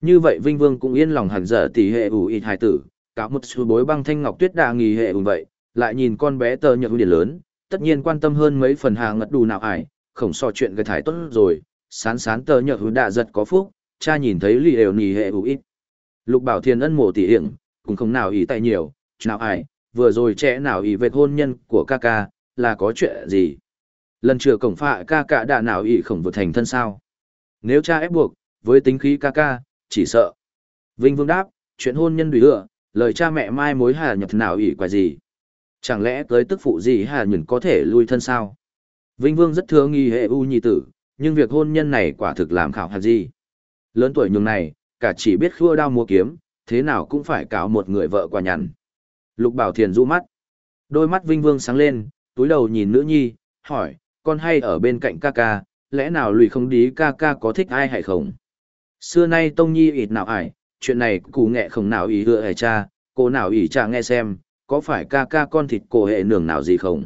Như vậy Vinh Vương cũng yên lòng hẳn dở tỷ hệ ủ ít hài tử, cáo một số bối băng thanh ngọc tuyết đà nghỉ hệ ủ vậy, lại nhìn con bé tờ nhật điển lớn, tất nhiên quan tâm hơn mấy phần hàng ngật đủ nào ải, khổng sò chuyện cái thái tốt rồi, sán sán tờ nhờ hữu đạ giật có phúc, cha nhìn thấy lì đều nì hệ hữu ít. Lục bảo thiên ân mộ tỷ hiển, cũng không nào ý tại nhiều, nào ai? vừa rồi trẻ nào ý về hôn nhân của ca ca, là có chuyện gì. Lần chừa cổng phạ ca ca đã nào ý khổng vượt thành thân sao. Nếu cha ép buộc, với tính khí ca ca, chỉ sợ. Vinh Vương đáp, chuyện hôn nhân đùi lựa, lời cha mẹ mai mối hà nhập nào ỷ quả gì. Chẳng lẽ tới tức phụ gì hà nhuần có thể lui thân sao? Vinh Vương rất thương nghi hệ u nhi tử, nhưng việc hôn nhân này quả thực làm khảo hạt gì. Lớn tuổi nhường này, cả chỉ biết khua đao mua kiếm, thế nào cũng phải cáo một người vợ quả nhằn. Lục Bảo Thiền rũ mắt. Đôi mắt Vinh Vương sáng lên, túi đầu nhìn nữ nhi, hỏi, con hay ở bên cạnh ca ca, lẽ nào lùi không đi ca ca có thích ai hay không? Xưa nay Tông Nhi ịt nào ải, chuyện này cụ nghệ không nào ý hựa hề cha, cô nào ý cha nghe xem, có phải ca ca con thịt cổ hệ nường nào gì không?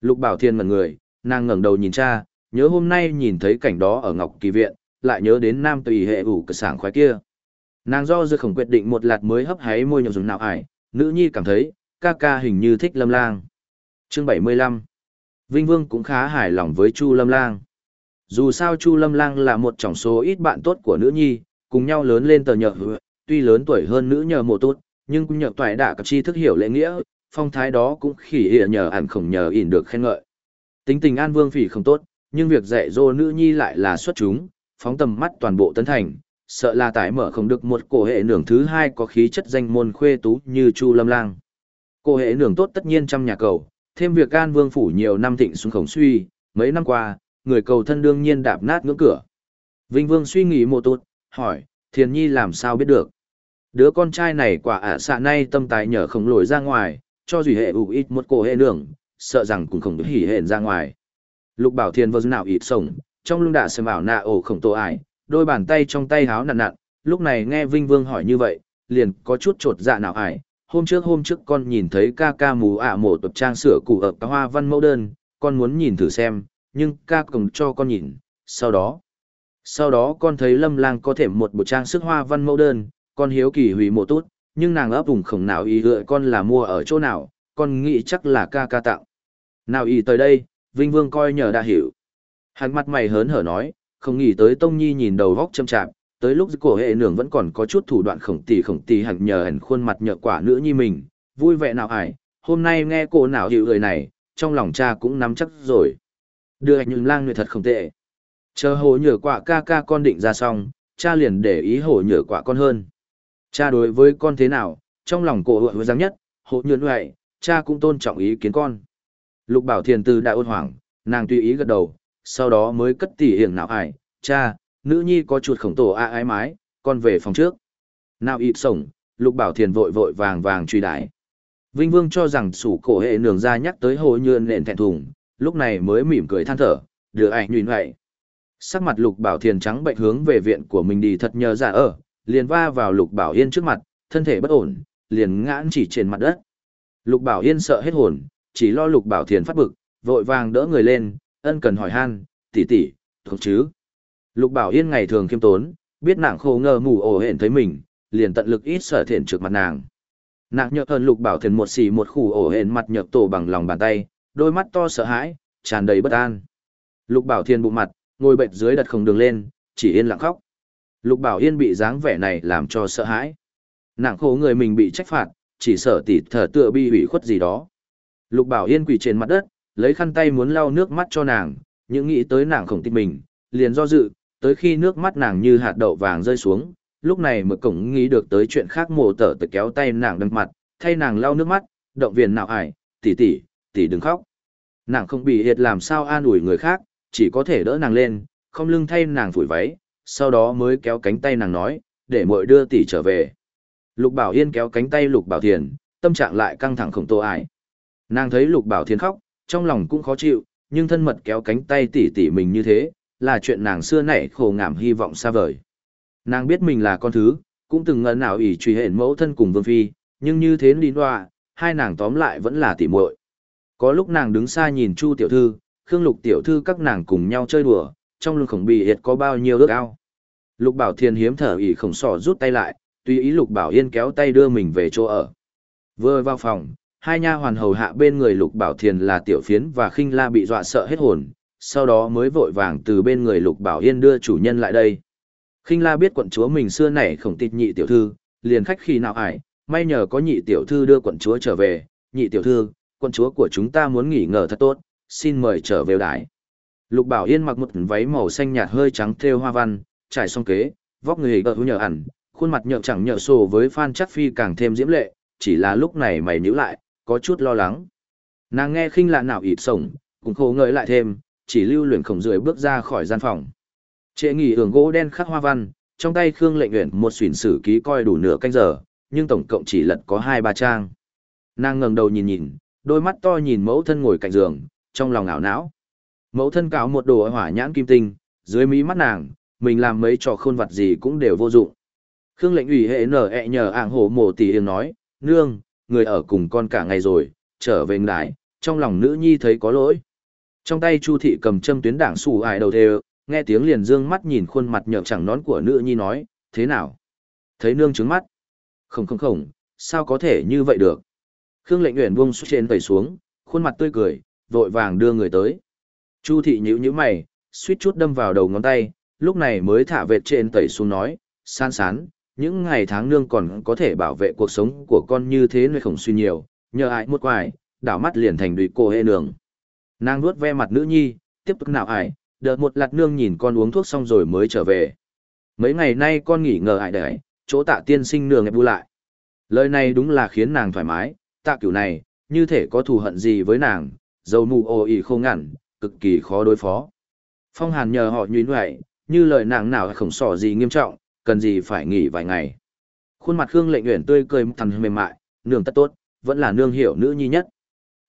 Lục Bảo Thiên ngẩn người, nàng ngẩng đầu nhìn cha, nhớ hôm nay nhìn thấy cảnh đó ở Ngọc Kỳ Viện, lại nhớ đến nam tùy hệ ủ cửa sảng khoái kia. Nàng do dự khổng quyết định một lạt mới hấp háy môi nhầm dùng nào ải, nữ nhi cảm thấy, ca ca hình như thích lâm lang. Chương 75 Vinh Vương cũng khá hài lòng với Chu Lâm Lang. Dù sao Chu Lâm Lang là một trong số ít bạn tốt của nữ nhi, cùng nhau lớn lên tờ nhờ tuy lớn tuổi hơn nữ nhờ mộ tốt, nhưng cũng nhờ toại đạ các chi thức hiểu lễ nghĩa, phong thái đó cũng khỉ ỉa nhờ ảnh khổng nhờ ỉn được khen ngợi. Tính tình An Vương Phỉ không tốt, nhưng việc dạy dỗ nữ nhi lại là xuất chúng, phóng tầm mắt toàn bộ tấn thành, sợ là tải mở không được một cổ hệ nưởng thứ hai có khí chất danh môn khuê tú như Chu Lâm Lang. Cổ hệ nưởng tốt tất nhiên trong nhà cầu, thêm việc An Vương phủ nhiều năm thịnh xuống khổng suy, mấy năm qua, người cầu thân đương nhiên đạp nát ngưỡng cửa. Vinh Vương suy nghĩ một tốt, hỏi, Thiền Nhi làm sao biết được? Đứa con trai này quả ả xạ nay tâm tài nhờ không lồi ra ngoài, cho dù hệ ủ ít một cổ hệ nưởng, sợ rằng cũng không hỉ hển ra ngoài. Lục bảo thiền vơ nào ịt sổng, trong lưng đạ xem bảo nạ ổ khổng tổ ải, đôi bàn tay trong tay háo nặn nặn, lúc này nghe Vinh Vương hỏi như vậy, liền có chút trột dạ nào ải. Hôm trước hôm trước con nhìn thấy ca ca mù ả mổ tập trang sửa cụ ở hoa văn mẫu đơn, con muốn nhìn thử xem, nhưng ca cổng cho con nhìn, sau đó. Sau đó con thấy lâm lang có thể một bộ trang sức hoa văn mẫu đơn, con hiếu kỳ hủy mộ tốt, nhưng nàng ấp vùng khổng nào ý gợi con là mua ở chỗ nào, con nghĩ chắc là ca ca tặng. Nào ý tới đây, Vinh Vương coi nhờ đã hiểu. Hắn mặt mày hớn hở nói, không nghĩ tới Tông Nhi nhìn đầu góc châm chạm, tới lúc cổ hệ nương vẫn còn có chút thủ đoạn khổng tỷ khổng tỷ hẳn nhờ hẳn khuôn mặt nhợ quả nữ nhi mình, vui vẻ nào ải, hôm nay nghe cô nào hiểu người này, trong lòng cha cũng nắm chắc rồi. Đưa những lang người thật không tệ. Chờ hồ nhờ quả ca ca con định ra xong, cha liền để ý hồ nhờ quả con hơn. Cha đối với con thế nào, trong lòng cổ hội giáng nhất, hồ nhờ vậy, cha cũng tôn trọng ý kiến con. Lục bảo thiền từ đại ôn hoảng, nàng tùy ý gật đầu, sau đó mới cất tỉ hiểm nào ải, cha, nữ nhi có chuột khổng tổ a ái mái, con về phòng trước. Nào ịt sổng, lục bảo thiền vội vội vàng vàng truy đái. Vinh Vương cho rằng sủ cổ hệ nường ra nhắc tới hồ nhơn nền thẹn thùng, lúc này mới mỉm cười than thở, đưa ảnh nhuyễn vậy. Sắc mặt lục bảo thiền trắng bệnh hướng về viện của mình đi thật nhờ giả ở, liền va vào lục bảo yên trước mặt, thân thể bất ổn, liền ngã chỉ trên mặt đất. Lục bảo yên sợ hết hồn, chỉ lo lục bảo thiền phát bực, vội vàng đỡ người lên, ân cần hỏi han, tỷ tỷ, thuộc chứ. Lục bảo yên ngày thường khiêm tốn, biết nàng khô ngơ mù ổ hển thấy mình, liền tận lực ít sợ thiện trước mặt nàng. Nàng nhợt hơn lục bảo thiền một xì một khủ ổ hển mặt nhợt tổ bằng lòng bàn tay, đôi mắt to sợ hãi, tràn đầy bất an. Lục bảo thiền bụng mặt, ngồi bệnh dưới đặt không đường lên, chỉ yên lặng khóc. Lục bảo yên bị dáng vẻ này làm cho sợ hãi. Nàng khổ người mình bị trách phạt, chỉ sợ tỉ thở tựa bi hủy khuất gì đó. Lục bảo yên quỳ trên mặt đất, lấy khăn tay muốn lau nước mắt cho nàng, nhưng nghĩ tới nàng khổng tin mình, liền do dự, tới khi nước mắt nàng như hạt đậu vàng rơi xuống, lúc này mới cổng nghĩ được tới chuyện khác mồ tở tự kéo tay nàng đâm mặt, thay nàng lau nước mắt, động viên nào ải, tỷ tỷ, tỷ đừng khóc. Nàng không bị hiệt làm sao an ủi người khác, chỉ có thể đỡ nàng lên, không lưng thay nàng phủi váy, sau đó mới kéo cánh tay nàng nói, để muội đưa tỷ trở về. Lục Bảo Yên kéo cánh tay Lục Bảo Thiền, tâm trạng lại căng thẳng không tô ải. Nàng thấy Lục Bảo Thiên khóc, trong lòng cũng khó chịu, nhưng thân mật kéo cánh tay tỉ tỉ mình như thế, là chuyện nàng xưa nảy khổ ngảm hy vọng xa vời. Nàng biết mình là con thứ, cũng từng ngân nào ỷ truy hển mẫu thân cùng vương phi, nhưng như thế đi hoa, hai nàng tóm lại vẫn là tỷ muội. Có lúc nàng đứng xa nhìn Chu tiểu thư, Khương Lục tiểu thư các nàng cùng nhau chơi đùa, trong lưng khổng bì hiệt có bao nhiêu ước ao. Lục Bảo Thiên hiếm thở ỉ khổng sỏ rút tay lại, tùy ý Lục Bảo Yên kéo tay đưa mình về chỗ ở. Vừa vào phòng, hai nha hoàn hầu hạ bên người Lục Bảo thiền là Tiểu Phiến và Khinh La bị dọa sợ hết hồn, sau đó mới vội vàng từ bên người Lục Bảo Yên đưa chủ nhân lại đây. Khinh La biết quận chúa mình xưa này khổng tịch nhị tiểu thư, liền khách khi nào ải, may nhờ có nhị tiểu thư đưa quận chúa trở về, nhị tiểu thư, quận chúa của chúng ta muốn nghỉ ngờ thật tốt, xin mời trở về đái. Lục Bảo Yên mặc một váy màu xanh nhạt hơi trắng thêu hoa văn, trải song kế, vóc người gợt nhờ ẩn, khuôn mặt nhợt chẳng nhợ sổ với Phan Chắc Phi càng thêm diễm lệ, chỉ là lúc này mày nhíu lại, có chút lo lắng. Nàng nghe khinh lạ nào ịt sổng, cũng khổ ngợi lại thêm, chỉ lưu luyện khổng rưỡi bước ra khỏi gian phòng. Trệ nghỉ hưởng gỗ đen khắc hoa văn, trong tay Khương lệnh nguyện một xuyển sử ký coi đủ nửa canh giờ, nhưng tổng cộng chỉ lật có hai ba trang. Nàng ngẩng đầu nhìn nhìn, đôi mắt to nhìn mẫu thân ngồi cạnh giường, trong lòng ảo não. Mẫu thân cáo một đồ hỏa nhãn kim tinh, dưới mí mắt nàng, mình làm mấy trò khôn vật gì cũng đều vô dụng. Khương lệnh ủy hệ nở ẹ nhờ ảng hổ mổ tỷ yên nói, nương, người ở cùng con cả ngày rồi, trở về ngài, trong lòng nữ nhi thấy có lỗi. Trong tay Chu thị cầm châm tuyến đảng xù ai đầu thề, nghe tiếng liền dương mắt nhìn khuôn mặt nhợt chẳng nón của nữ nhi nói, thế nào? Thấy nương trứng mắt. Không không không, sao có thể như vậy được. Khương lệnh nguyện buông xuống trên tẩy xuống, khuôn mặt tươi cười, vội vàng đưa người tới. Chu thị nhíu nhíu mày, suýt chút đâm vào đầu ngón tay, lúc này mới thả vệt trên tẩy xuống nói, san sán, những ngày tháng nương còn có thể bảo vệ cuộc sống của con như thế nơi không suy nhiều, nhờ ai một quài, đảo mắt liền thành đùi cô hê nương. Nàng nuốt ve mặt nữ nhi, tiếp tục nào ải, Đợt một lạt nương nhìn con uống thuốc xong rồi mới trở về. Mấy ngày nay con nghỉ ngờ ải đấy, chỗ tạ tiên sinh nương bu lại. Lời này đúng là khiến nàng thoải mái, tạ cửu này, như thể có thù hận gì với nàng, dầu mù ô ỉ khô ngẩn, cực kỳ khó đối phó. Phong hàn nhờ họ nhuyễn vậy, như lời nàng nào không sỏ gì nghiêm trọng, cần gì phải nghỉ vài ngày. Khuôn mặt Khương lệnh uyển tươi cười thằn mềm mại, nương tất tốt, vẫn là nương hiểu nữ nhi nhất.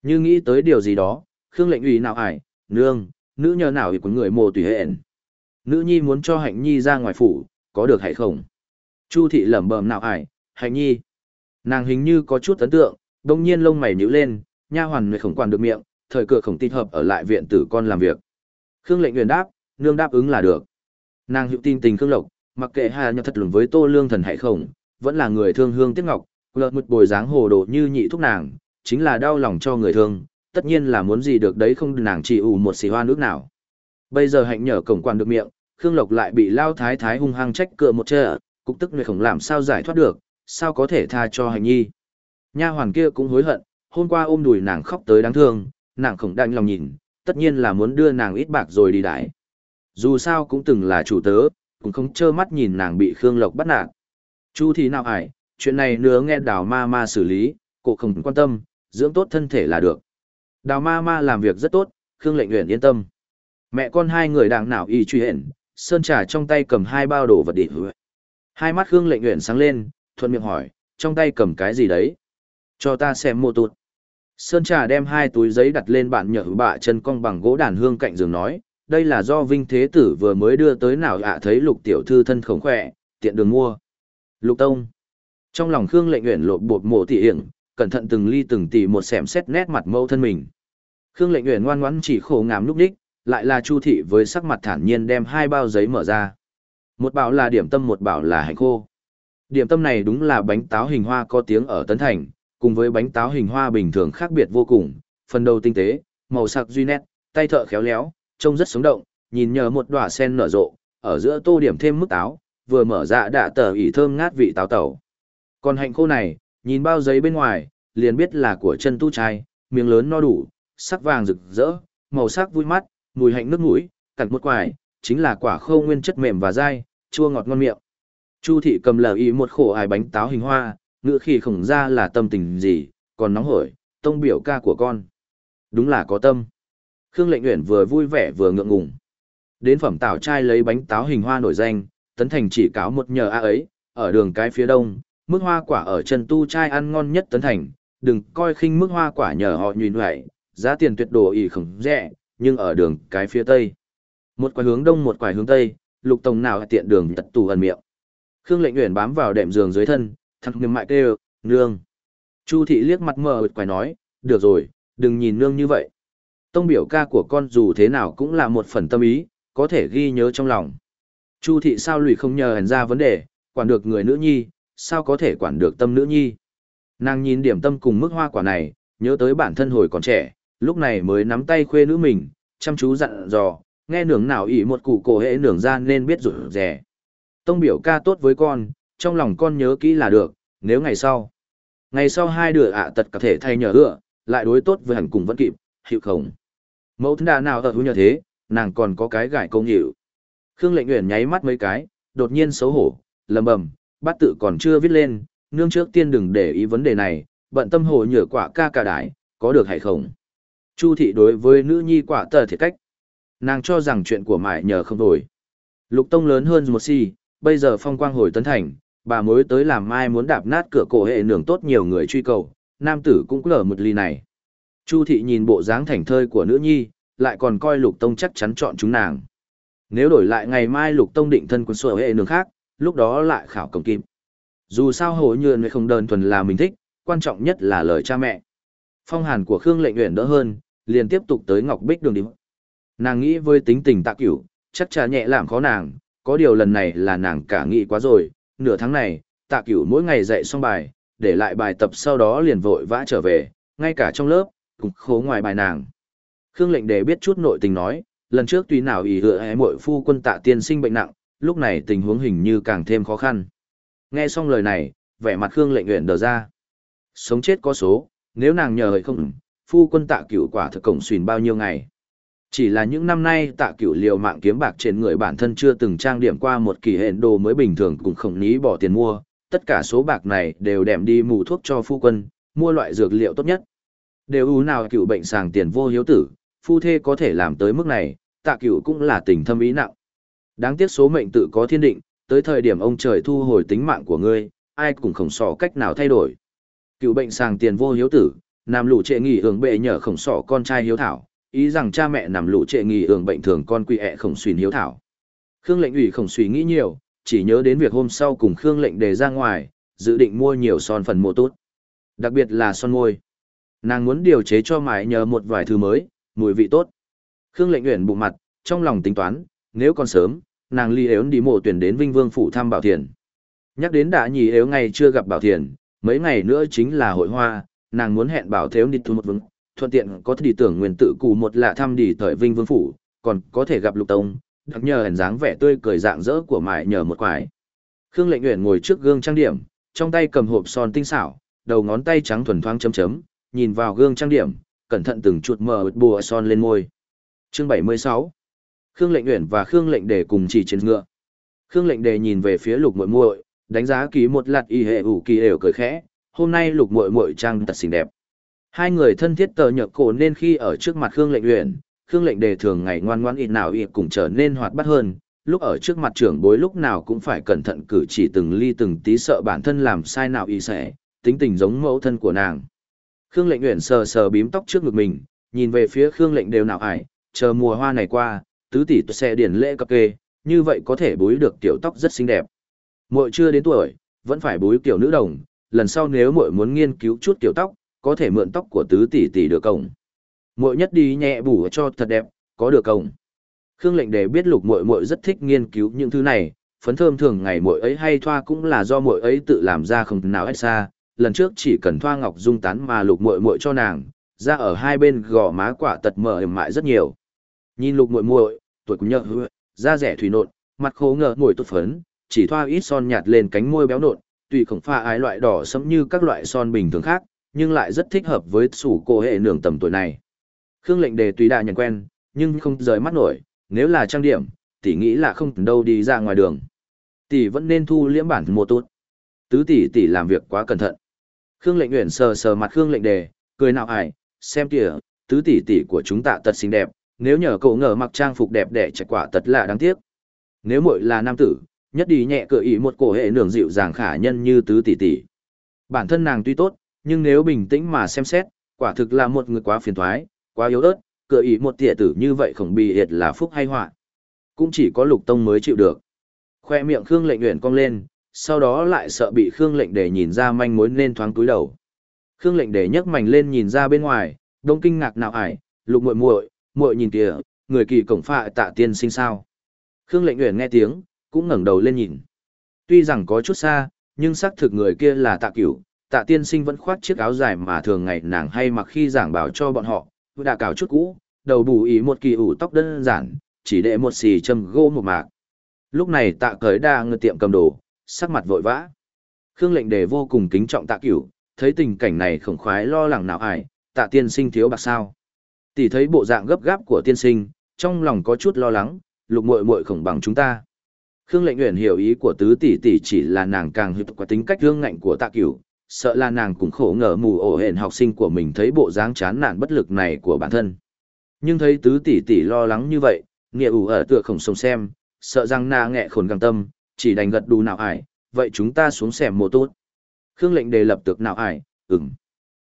Như nghĩ tới điều gì đó, Khương lệnh ủy nào ải, nương, nữ nhờ nào ủy của người mồ tùy hẹn. Nữ nhi muốn cho hạnh nhi ra ngoài phủ, có được hay không? Chu thị lẩm bẩm nào ải, hạnh nhi. Nàng hình như có chút ấn tượng, đông nhiên lông mày nhíu lên, nha hoàn người khổng quản được miệng, thời cửa khổng tin hợp ở lại viện tử con làm việc. Khương lệnh Uyển đáp, nương đáp ứng là được. Nàng hữu tin tình Khương Lộc, mặc kệ hà nhập thật lùng với tô lương thần hay không, vẫn là người thương hương tiếc ngọc, lợt một bồi dáng hồ đồ như nhị thúc nàng, chính là đau lòng cho người thương, tất nhiên là muốn gì được đấy không nàng chỉ ủ một xì hoa nước nào. Bây giờ hạnh nhở cổng quan được miệng, Khương Lộc lại bị lao thái thái hung hăng trách cựa một chợ, cục tức người khổng làm sao giải thoát được, sao có thể tha cho hạnh nhi. Nha hoàn kia cũng hối hận, hôm qua ôm đùi nàng khóc tới đáng thương, nàng khổng đanh lòng nhìn, tất nhiên là muốn đưa nàng ít bạc rồi đi đại Dù sao cũng từng là chủ tớ, cũng không trơ mắt nhìn nàng bị Khương Lộc bắt nạt. Chu thì nào ải, chuyện này nứa nghe đào ma ma xử lý, cô không quan tâm, dưỡng tốt thân thể là được. Đào ma ma làm việc rất tốt, Khương lệnh nguyện yên tâm. Mẹ con hai người đang nào y truy hển, sơn trà trong tay cầm hai bao đồ vật địa hứa. Hai mắt Khương lệnh nguyện sáng lên, thuận miệng hỏi, trong tay cầm cái gì đấy? Cho ta xem mô tụt. Sơn trà đem hai túi giấy đặt lên bàn nhở bạ chân cong bằng gỗ đàn hương cạnh giường nói, đây là do Vinh Thế Tử vừa mới đưa tới nào ạ thấy lục tiểu thư thân khổng khỏe, tiện đường mua. Lục Tông. Trong lòng Khương lệnh nguyện lột bột mộ tỉ hiển, cẩn thận từng ly từng tỉ một xẻm xét nét mặt mâu thân mình. Khương lệnh nguyện ngoan ngoãn chỉ khổ ngàm lúc đích, lại là Chu thị với sắc mặt thản nhiên đem hai bao giấy mở ra. Một bảo là điểm tâm một bảo là hành khô. Điểm tâm này đúng là bánh táo hình hoa có tiếng ở Tấn Thành, cùng với bánh táo hình hoa bình thường khác biệt vô cùng, phần đầu tinh tế, màu sắc duy nét, tay thợ khéo léo, trông rất sống động, nhìn nhờ một đóa sen nở rộ, ở giữa tô điểm thêm mức táo, vừa mở dạ ra đã tờ ỉ thơm ngát vị táo tẩu. Còn hạnh khô này, nhìn bao giấy bên ngoài, liền biết là của chân tu trai, miếng lớn no đủ, sắc vàng rực rỡ, màu sắc vui mắt, mùi hạnh nước mũi, cặn một quài, chính là quả khô nguyên chất mềm và dai, chua ngọt ngon miệng. Chu thị cầm lờ ý một khổ hài bánh táo hình hoa, ngựa khi khổng ra là tâm tình gì, còn nóng hổi, tông biểu ca của con. Đúng là có tâm. Khương lệnh uyển vừa vui vẻ vừa ngượng ngùng. Đến phẩm tảo trai lấy bánh táo hình hoa nổi danh, tấn thành chỉ cáo một nhờ a ấy, ở đường cái phía đông, mức hoa quả ở chân tu trai ăn ngon nhất tấn thành, đừng coi khinh mức hoa quả nhờ họ nhùn hoại, giá tiền tuyệt đồ ỉ khổng rẻ, nhưng ở đường cái phía tây. Một quải hướng đông một quải hướng tây, lục tổng nào tiện đường tật tù ẩn miệng. Khương lệnh uyển bám vào đệm giường dưới thân, thằng niềm mại kêu, nương. Chu thị liếc mặt mờ quải nói, được rồi, đừng nhìn nương như vậy. Tông biểu ca của con dù thế nào cũng là một phần tâm ý, có thể ghi nhớ trong lòng. Chu thị sao lùi không nhờ hẳn ra vấn đề, quản được người nữ nhi, sao có thể quản được tâm nữ nhi. Nàng nhìn điểm tâm cùng mức hoa quả này, nhớ tới bản thân hồi còn trẻ, lúc này mới nắm tay khuê nữ mình, chăm chú dặn dò, nghe nưởng nào ỉ một cụ cổ hệ nưởng ra nên biết rủi rẻ. Tông biểu ca tốt với con, trong lòng con nhớ kỹ là được, nếu ngày sau. Ngày sau hai đứa ạ tật có thể thay nhờ ựa, lại đối tốt với hẳn cùng vẫn kịp, hiệu khổng. Mẫu thân đà nào ở hữu nhờ thế, nàng còn có cái gải công hiệu. Khương lệnh uyển nháy mắt mấy cái, đột nhiên xấu hổ, lầm bầm, bát tự còn chưa viết lên, nương trước tiên đừng để ý vấn đề này, bận tâm hồ nhờ quả ca cả đái, có được hay không. Chu thị đối với nữ nhi quả tờ thiệt cách. Nàng cho rằng chuyện của mải nhờ không đổi. Lục tông lớn hơn một si, bây giờ phong quang hồi tấn thành, bà mối tới làm mai muốn đạp nát cửa cổ hệ nường tốt nhiều người truy cầu, nam tử cũng lở một ly này. Chu thị nhìn bộ dáng thành thơi của nữ nhi, lại còn coi lục tông chắc chắn chọn chúng nàng. Nếu đổi lại ngày mai lục tông định thân quân sở hệ nương khác, lúc đó lại khảo cổng kim. Dù sao hồ nhường không đơn thuần là mình thích, quan trọng nhất là lời cha mẹ. Phong hàn của Khương lệnh nguyện đỡ hơn, liền tiếp tục tới Ngọc Bích đường đi. Nàng nghĩ với tính tình tạ cửu, chắc chắn nhẹ làm khó nàng, có điều lần này là nàng cả nghĩ quá rồi, nửa tháng này, tạ cửu mỗi ngày dạy xong bài, để lại bài tập sau đó liền vội vã trở về, ngay cả trong lớp, cũng khố ngoài bài nàng. Khương lệnh đề biết chút nội tình nói, lần trước tùy nào ý hựa hay mội phu quân tạ tiên sinh bệnh nặng, lúc này tình huống hình như càng thêm khó khăn. Nghe xong lời này, vẻ mặt Khương lệnh nguyện đờ ra. Sống chết có số, nếu nàng nhờ hợi không, phu quân tạ cửu quả thực cổng xuyên bao nhiêu ngày. Chỉ là những năm nay tạ cửu liều mạng kiếm bạc trên người bản thân chưa từng trang điểm qua một kỳ hẹn đồ mới bình thường cũng không ní bỏ tiền mua, tất cả số bạc này đều đem đi mù thuốc cho phu quân, mua loại dược liệu tốt nhất. Đều ú nào cửu bệnh sàng tiền vô hiếu tử, phu thê có thể làm tới mức này, tạ cửu cũng là tình thâm ý nặng. Đáng tiếc số mệnh tự có thiên định, tới thời điểm ông trời thu hồi tính mạng của ngươi, ai cũng không sỏ cách nào thay đổi. Cựu bệnh sàng tiền vô hiếu tử, nằm lũ trệ nghỉ hưởng bệ nhờ khổng sỏ con trai hiếu thảo, ý rằng cha mẹ nằm lũ trệ nghỉ hưởng bệnh thường con quỷ ẹ khổng xuyên hiếu thảo. Khương lệnh ủy khổng suy nghĩ nhiều, chỉ nhớ đến việc hôm sau cùng Khương lệnh đề ra ngoài, dự định mua nhiều son phần mộ tốt. Đặc biệt là son môi. Nàng muốn điều chế cho mãi nhờ một vài thứ mới, mùi vị tốt. Khương lệnh uyển bụng mặt, trong lòng tính toán, nếu còn sớm, nàng ly ếu đi mộ tuyển đến Vinh Vương phủ thăm Bảo Thiền. Nhắc đến đã nhì ếu ngày chưa gặp Bảo Thiền, mấy ngày nữa chính là hội hoa, nàng muốn hẹn Bảo Thiếu đi thu một vững, thuận tiện có thể đi tưởng nguyên tự cụ một lạ thăm đi thời Vinh Vương phủ, còn có thể gặp Lục Tông, đặc nhờ hẳn dáng vẻ tươi cười dạng dỡ của mại nhờ một quái. Khương Lệnh Uyển ngồi trước gương trang điểm, trong tay cầm hộp son tinh xảo, đầu ngón tay trắng thuần thoáng chấm chấm, nhìn vào gương trang điểm, cẩn thận từng chuột mờ bùa son lên môi. Chương 76 Khương Lệnh Uyển và Khương Lệnh Đề cùng chỉ trên ngựa. Khương Lệnh Đề nhìn về phía Lục Muội Muội, đánh giá ký một lạt y hệ ủ kỳ đều cười khẽ, hôm nay Lục Muội Muội trang thật xinh đẹp. Hai người thân thiết tờ nhợt cổ nên khi ở trước mặt Khương Lệnh Uyển, Khương Lệnh Đề thường ngày ngoan ngoãn ít nào ít cũng trở nên hoạt bát hơn, lúc ở trước mặt trưởng bối lúc nào cũng phải cẩn thận cử chỉ từng ly từng tí sợ bản thân làm sai nào y sẽ, tính tình giống mẫu thân của nàng. Khương Lệnh Uyển sờ sờ bím tóc trước ngực mình, nhìn về phía Khương Lệnh đều nào ải, chờ mùa hoa này qua, tứ tỷ sẽ điển lễ cập kê, như vậy có thể búi được tiểu tóc rất xinh đẹp. Muội chưa đến tuổi, vẫn phải búi tiểu nữ đồng, lần sau nếu muội muốn nghiên cứu chút tiểu tóc, có thể mượn tóc của tứ tỷ tỷ được cổng. Muội nhất đi nhẹ bù cho thật đẹp, có được cổng. Khương Lệnh để biết Lục Muội Muội rất thích nghiên cứu những thứ này, phấn thơm thường ngày muội ấy hay thoa cũng là do muội ấy tự làm ra không nào hết xa, lần trước chỉ cần thoa ngọc dung tán mà Lục Muội Muội cho nàng, ra ở hai bên gò má quả tật mở ẩm mại rất nhiều. Nhìn Lục Muội Muội, tuổi cũng nhợ hứa, da rẻ thủy nộn, mặt khô ngờ ngồi tốt phấn, chỉ thoa ít son nhạt lên cánh môi béo nộn, tùy không pha ái loại đỏ sẫm như các loại son bình thường khác, nhưng lại rất thích hợp với sủ cô hệ nương tầm tuổi này. Khương lệnh đề tùy đại nhận quen, nhưng không rời mắt nổi, nếu là trang điểm, tỷ nghĩ là không đâu đi ra ngoài đường. Tỷ vẫn nên thu liễm bản mùa tốt. Tứ tỷ tỷ làm việc quá cẩn thận. Khương lệnh uyển sờ sờ mặt Khương lệnh đề, cười nào ải, xem kìa, tứ tỷ tỷ của chúng ta tật xinh đẹp, nếu nhờ cậu ngờ mặc trang phục đẹp đẽ chạy quả tật là đáng tiếc. Nếu muội là nam tử, nhất đi nhẹ cựa ý một cổ hệ nường dịu dàng khả nhân như tứ tỷ tỷ. Bản thân nàng tuy tốt, nhưng nếu bình tĩnh mà xem xét, quả thực là một người quá phiền thoái, quá yếu ớt, cựa ý một tỉa tử như vậy không bị hiệt là phúc hay họa Cũng chỉ có lục tông mới chịu được. Khoe miệng Khương lệnh nguyện cong lên, sau đó lại sợ bị Khương lệnh để nhìn ra manh mối nên thoáng túi đầu. Khương lệnh để nhấc mảnh lên nhìn ra bên ngoài, đông kinh ngạc nào ải, lục muội muội, muội nhìn kìa, người kỳ cổng phạ tạ tiên sinh sao. Khương lệnh nguyện nghe tiếng, cũng ngẩng đầu lên nhìn. Tuy rằng có chút xa, nhưng xác thực người kia là tạ cửu, tạ tiên sinh vẫn khoác chiếc áo dài mà thường ngày nàng hay mặc khi giảng bảo cho bọn họ, đã cào chút cũ, đầu bù ý một kỳ ủ tóc đơn giản, chỉ để một xì châm gỗ một mạc. Lúc này tạ cởi đa ngựa tiệm cầm đồ, sắc mặt vội vã. Khương lệnh đề vô cùng kính trọng tạ cửu, thấy tình cảnh này khổng khoái lo lắng nào ải, tạ tiên sinh thiếu bạc sao. Tỷ thấy bộ dạng gấp gáp của tiên sinh, trong lòng có chút lo lắng, lục muội muội khổng bằng chúng ta. Khương Lệnh Uyển hiểu ý của tứ tỷ tỷ chỉ là nàng càng hiệp quả tính cách hương ngạnh của Tạ Cửu, sợ là nàng cũng khổ ngờ mù ổ hển học sinh của mình thấy bộ dáng chán nản bất lực này của bản thân. Nhưng thấy tứ tỷ tỷ lo lắng như vậy, nghĩa ủ ở tựa khổng sông xem, sợ rằng nàng nghẹ khổn găng tâm, chỉ đành gật đủ nào ải, vậy chúng ta xuống xem mô tốt. Khương Lệnh đề lập tức nào ải, ừm.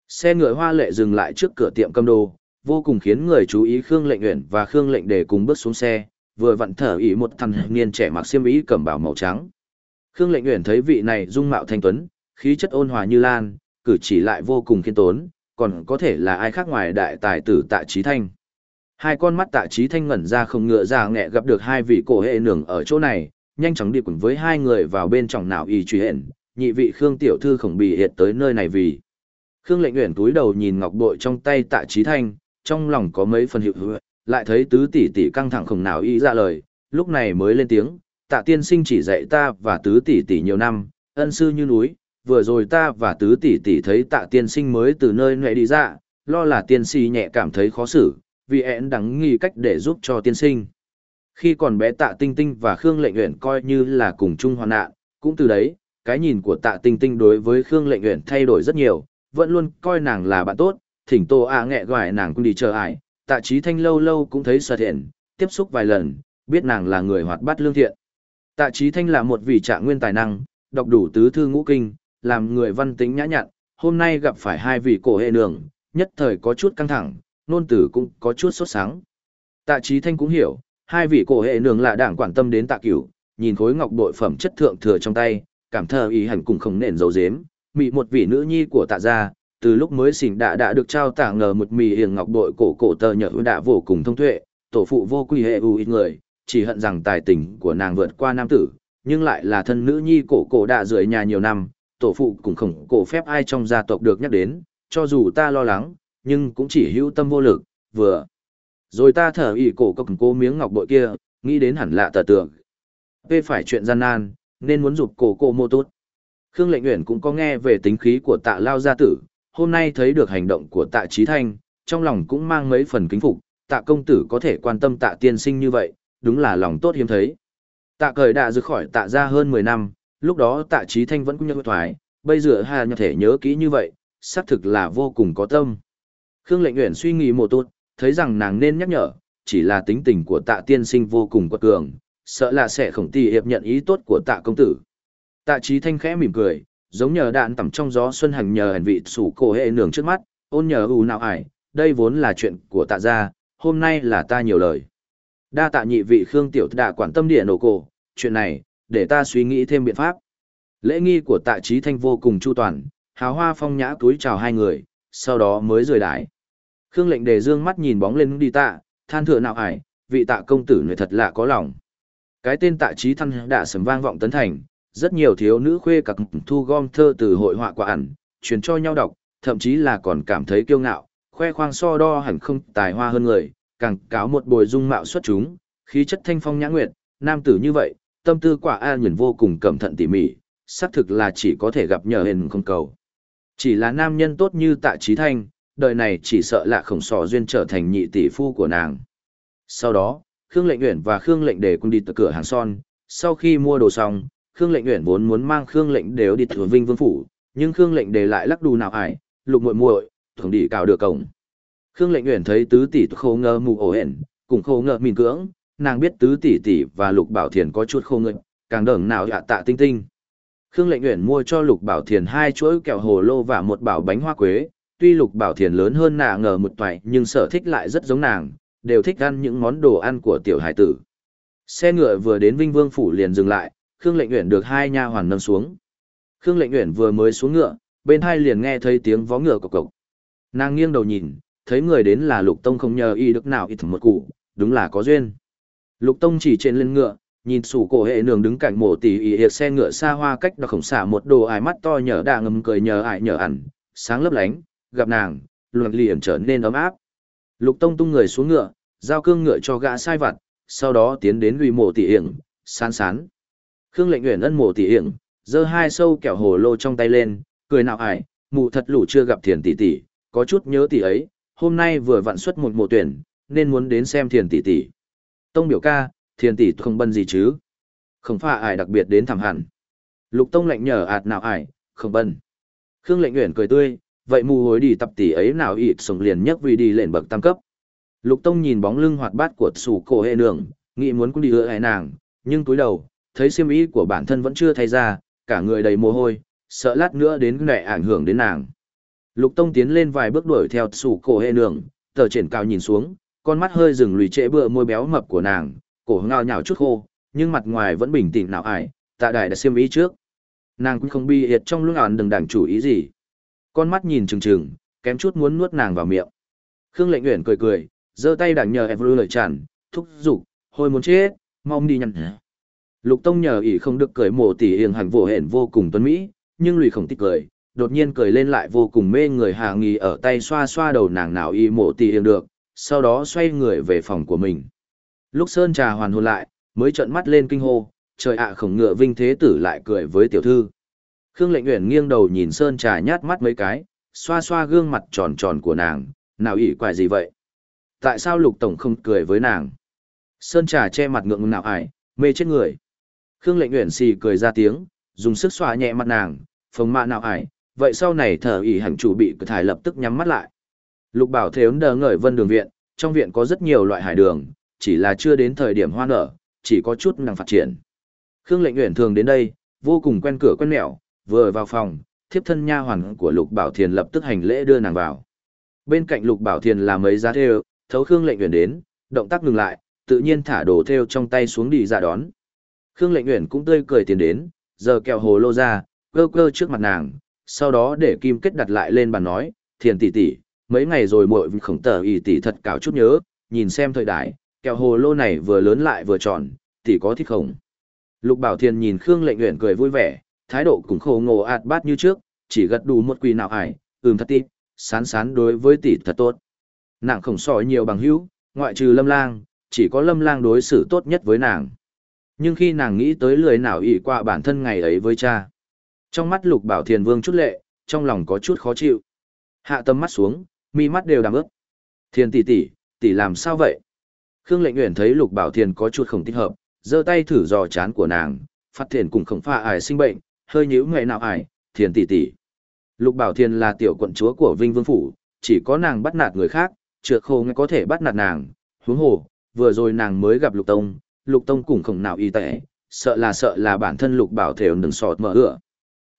Xe ngựa hoa lệ dừng lại trước cửa tiệm cầm đồ, vô cùng khiến người chú ý Khương Lệnh Uyển và Khương Lệnh Đề cùng bước xuống xe, vừa vặn thở ý một thằng niên trẻ mặc xiêm y cẩm bào màu trắng. Khương Lệnh Uyển thấy vị này dung mạo thanh tuấn, khí chất ôn hòa như lan, cử chỉ lại vô cùng khiên tốn, còn có thể là ai khác ngoài đại tài tử Tạ trí Thanh. Hai con mắt Tạ trí Thanh ngẩn ra không ngựa ra nghẹ gặp được hai vị cổ hệ nường ở chỗ này, nhanh chóng đi cùng với hai người vào bên trong nào y truy hẹn, nhị vị Khương tiểu thư khổng bị hiện tới nơi này vì. Khương lệnh nguyện túi đầu nhìn ngọc bội trong tay tạ trí thanh, trong lòng có mấy phần hiệu hứa, lại thấy tứ tỷ tỷ căng thẳng khổng nào y ra lời, lúc này mới lên tiếng, tạ tiên sinh chỉ dạy ta và tứ tỷ tỷ nhiều năm, ân sư như núi, vừa rồi ta và tứ tỷ tỷ thấy tạ tiên sinh mới từ nơi nệ đi ra, lo là tiên si nhẹ cảm thấy khó xử, vì én đắng nghi cách để giúp cho tiên sinh. Khi còn bé tạ tinh tinh và Khương lệnh nguyện coi như là cùng chung hoàn nạn, cũng từ đấy, cái nhìn của tạ tinh tinh đối với Khương lệnh nguyện thay đổi rất nhiều, vẫn luôn coi nàng là bạn tốt, thỉnh tô ạ à nghẹ gọi nàng cũng đi chờ ải, tạ trí thanh lâu lâu cũng thấy sợ thiện, tiếp xúc vài lần, biết nàng là người hoạt bát lương thiện. Tạ trí thanh là một vị trạng nguyên tài năng, đọc đủ tứ thư ngũ kinh, làm người văn tính nhã nhặn, hôm nay gặp phải hai vị cổ hệ đường, nhất thời có chút căng thẳng, nôn tử cũng có chút sốt sáng. Tạ trí thanh cũng hiểu, hai vị cổ hệ nương là đảng quan tâm đến tạ cửu, nhìn khối ngọc bội phẩm chất thượng thừa trong tay, cảm thờ ý hành cùng không nền dấu dếm, mị một vị nữ nhi của tạ gia, từ lúc mới xỉn đã đã được trao tả ngờ một mì hiền ngọc bội cổ cổ tờ nhở đã vô cùng thông tuệ, tổ phụ vô quy hệ ưu ít người, chỉ hận rằng tài tình của nàng vượt qua nam tử, nhưng lại là thân nữ nhi cổ cổ đã rời nhà nhiều năm, tổ phụ cũng không cổ phép ai trong gia tộc được nhắc đến, cho dù ta lo lắng, nhưng cũng chỉ hữu tâm vô lực, vừa. Rồi ta thở ỉ cổ cốc cô miếng ngọc bội kia, nghĩ đến hẳn lạ tờ tượng. Về phải chuyện gian nan, nên muốn giúp cổ cô mô tốt. Khương Lệnh Uyển cũng có nghe về tính khí của tạ lao gia tử, hôm nay thấy được hành động của tạ trí thanh, trong lòng cũng mang mấy phần kính phục, tạ công tử có thể quan tâm tạ tiên sinh như vậy, đúng là lòng tốt hiếm thấy. Tạ cởi đã rời khỏi tạ ra hơn 10 năm, lúc đó tạ trí thanh vẫn cũng nhớ thoái, bây giờ hà nhờ thể nhớ kỹ như vậy, xác thực là vô cùng có tâm. Khương lệnh Uyển suy nghĩ một tốt, thấy rằng nàng nên nhắc nhở, chỉ là tính tình của tạ tiên sinh vô cùng quật cường, sợ là sẽ không tì hiệp nhận ý tốt của tạ công tử. Tạ trí thanh khẽ mỉm cười, giống nhờ đạn tẩm trong gió xuân hành nhờ hèn vị sủ cổ hệ nường trước mắt, ôn nhờ ù nào ải, đây vốn là chuyện của tạ gia, hôm nay là ta nhiều lời. Đa tạ nhị vị Khương Tiểu đã quản tâm địa nổ cổ, chuyện này, để ta suy nghĩ thêm biện pháp. Lễ nghi của tạ trí thanh vô cùng chu toàn, hào hoa phong nhã túi chào hai người, sau đó mới rời đái. Khương lệnh đề dương mắt nhìn bóng lên đi tạ, than thừa nào ải, vị tạ công tử người thật lạ có lòng. Cái tên tạ trí thanh đã sầm vang vọng tấn thành, rất nhiều thiếu nữ khuê các thu gom thơ từ hội họa quả ẩn, truyền cho nhau đọc, thậm chí là còn cảm thấy kiêu ngạo, khoe khoang so đo hẳn không tài hoa hơn người, càng cáo một bồi dung mạo xuất chúng, khí chất thanh phong nhã nguyệt, nam tử như vậy, tâm tư quả a nhìn vô cùng cẩn thận tỉ mỉ, xác thực là chỉ có thể gặp nhờ hình không cầu. Chỉ là nam nhân tốt như tạ trí thanh, đời này chỉ sợ là khổng sò duyên trở thành nhị tỷ phu của nàng. Sau đó, Khương Lệnh Uyển và Khương Lệnh Đề cùng đi từ cửa hàng son, sau khi mua đồ xong, Khương Lệnh Uyển vốn muốn mang Khương Lệnh Đều đi thừa Vinh Vương phủ, nhưng Khương Lệnh Đề lại lắc đù nào ải, lục muội muội, thường đi cào được cổng. Khương Lệnh Uyển thấy tứ tỷ khô ngơ mù ổ hển, cùng khô ngơ mỉm cưỡng, nàng biết tứ tỷ tỷ và Lục Bảo Thiền có chút khô ngơ, càng đởng nào dạ tạ tinh tinh. Khương Lệnh Uyển mua cho Lục Bảo Thiền hai chuỗi kẹo hồ lô và một bảo bánh hoa quế, tuy Lục Bảo Thiền lớn hơn nàng ngờ một toại nhưng sở thích lại rất giống nàng, đều thích ăn những món đồ ăn của tiểu hải tử. Xe ngựa vừa đến Vinh Vương phủ liền dừng lại, Khương Lệnh Uyển được hai nha hoàn nâng xuống. Khương Lệnh Uyển vừa mới xuống ngựa, bên hai liền nghe thấy tiếng vó ngựa cộc cộc. Nàng nghiêng đầu nhìn, thấy người đến là Lục Tông không nhờ y đức nào ít một cụ, đúng là có duyên. Lục Tông chỉ trên lưng ngựa, nhìn sủ cổ hệ nường đứng cạnh mộ tỷ y hiệt xe ngựa xa hoa cách đặc khổng xả một đồ ải mắt to nhờ đà ngầm cười nhờ ải nhờ ẩn, sáng lấp lánh, gặp nàng, luận liền trở nên ấm áp. Lục Tông tung người xuống ngựa, giao cương ngựa cho gã sai vặt, sau đó tiến đến gửi mộ tỷ hiển, sán sán. Khương lệnh nguyện ân mộ tỷ hiển, giơ hai sâu kẹo hồ lô trong tay lên, cười nạo ải, mụ thật lũ chưa gặp thiền tỷ tỷ, có chút nhớ tỷ ấy, hôm nay vừa vặn xuất một mộ tuyển, nên muốn đến xem thiền tỷ tỷ. Tông biểu ca, thiền tỷ không bân gì chứ? Không phải ải đặc biệt đến thăm hẳn. Lục Tông lệnh nhờ ạt nào ải, không bân. Khương lệnh nguyện cười tươi, vậy mù hối đi tập tỷ ấy nào ịt sống liền nhất vì đi lên bậc tam cấp. Lục Tông nhìn bóng lưng hoạt bát của sủ cổ hệ nương, nghĩ muốn cũng đi hứa hại nàng, nhưng túi đầu, thấy siêm ý của bản thân vẫn chưa thay ra, cả người đầy mồ hôi, sợ lát nữa đến nệ ảnh hưởng đến nàng. Lục Tông tiến lên vài bước đuổi theo sủ cổ hệ nương, tờ triển cao nhìn xuống, con mắt hơi dừng lùi trễ bựa môi béo mập của nàng, cổ ngao nhào chút khô, nhưng mặt ngoài vẫn bình tĩnh nào ải, tạ đại đã siêm ý trước. Nàng cũng không bi hiệt trong lúc ản đừng đảng chủ ý gì. Con mắt nhìn trừng trừng, kém chút muốn nuốt nàng vào miệng. Khương lệnh Uyển cười cười, giơ tay đặng nhờ Evru lời tràn, thúc giục, hồi muốn chết, mong đi nhăn. Lục Tông nhờ ỷ không được cười mồ tỷ hiền hành vô hển vô cùng tuấn Mỹ, nhưng lùi không tích cười, đột nhiên cười lên lại vô cùng mê người hà nghi ở tay xoa xoa đầu nàng nào y mộ tì hiền được, sau đó xoay người về phòng của mình. Lúc Sơn trà hoàn hồn lại, mới trợn mắt lên kinh hô, trời ạ khổng ngựa vinh thế tử lại cười với tiểu thư. Khương lệnh uyển nghiêng đầu nhìn Sơn trà nhát mắt mấy cái, xoa xoa gương mặt tròn tròn của nàng, nào ỷ quài gì vậy? Tại sao lục tổng không cười với nàng? Sơn trà che mặt ngượng nào ải, mê chết người. Khương lệnh uyển xì cười ra tiếng, dùng sức xoa nhẹ mặt nàng, phồng mạ nào ải, vậy sau này thờ ỷ hành chủ bị thải lập tức nhắm mắt lại. Lục bảo thế ấn đờ ngởi vân đường viện, trong viện có rất nhiều loại hải đường, chỉ là chưa đến thời điểm hoa nở, chỉ có chút năng phát triển. Khương lệnh uyển thường đến đây, vô cùng quen cửa quen mẹo, vừa vào phòng, thiếp thân nha hoàn của Lục Bảo Thiền lập tức hành lễ đưa nàng vào. Bên cạnh Lục Bảo Thiền là mấy giá thêu, thấu Khương lệnh uyển đến, động tác ngừng lại, tự nhiên thả đồ thêu trong tay xuống đi ra đón. Khương lệnh uyển cũng tươi cười tiến đến, giờ kẹo hồ lô ra, cơ cơ trước mặt nàng, sau đó để kim kết đặt lại lên bàn nói, thiền tỷ tỷ, mấy ngày rồi muội khổng tờ ý tỷ thật cào chút nhớ, nhìn xem thời đại, kẹo hồ lô này vừa lớn lại vừa tròn, tỷ có thích không? Lục Bảo Thiền nhìn Khương Lệnh Uyển cười vui vẻ, thái độ cũng khổ ngộ ạt bát như trước, chỉ gật đủ một quỳ nào ải, ừm thật tịp, sán sán đối với tỷ thật tốt. Nàng khổng sỏi nhiều bằng hữu, ngoại trừ lâm lang, chỉ có lâm lang đối xử tốt nhất với nàng. Nhưng khi nàng nghĩ tới lười nào ỷ qua bản thân ngày ấy với cha. Trong mắt lục bảo thiền vương chút lệ, trong lòng có chút khó chịu. Hạ tâm mắt xuống, mi mắt đều đằng ướt. Thiền tỷ tỷ, tỷ làm sao vậy? Khương lệnh nguyện thấy lục bảo thiền có chút không thích hợp, giơ tay thử dò chán của nàng, phát thiền cùng khổng pha ải sinh bệnh, hơi nhíu nghệ nào ải, thiền tỷ tỷ. Lục bảo thiền là tiểu quận chúa của Vinh Vương Phủ, chỉ có nàng bắt nạt người khác, trượt khô nghe có thể bắt nạt nàng, huống hồ, vừa rồi nàng mới gặp lục tông, lục tông cũng không nào y tệ, sợ là sợ là bản thân lục bảo thiền đừng sọt mở ựa.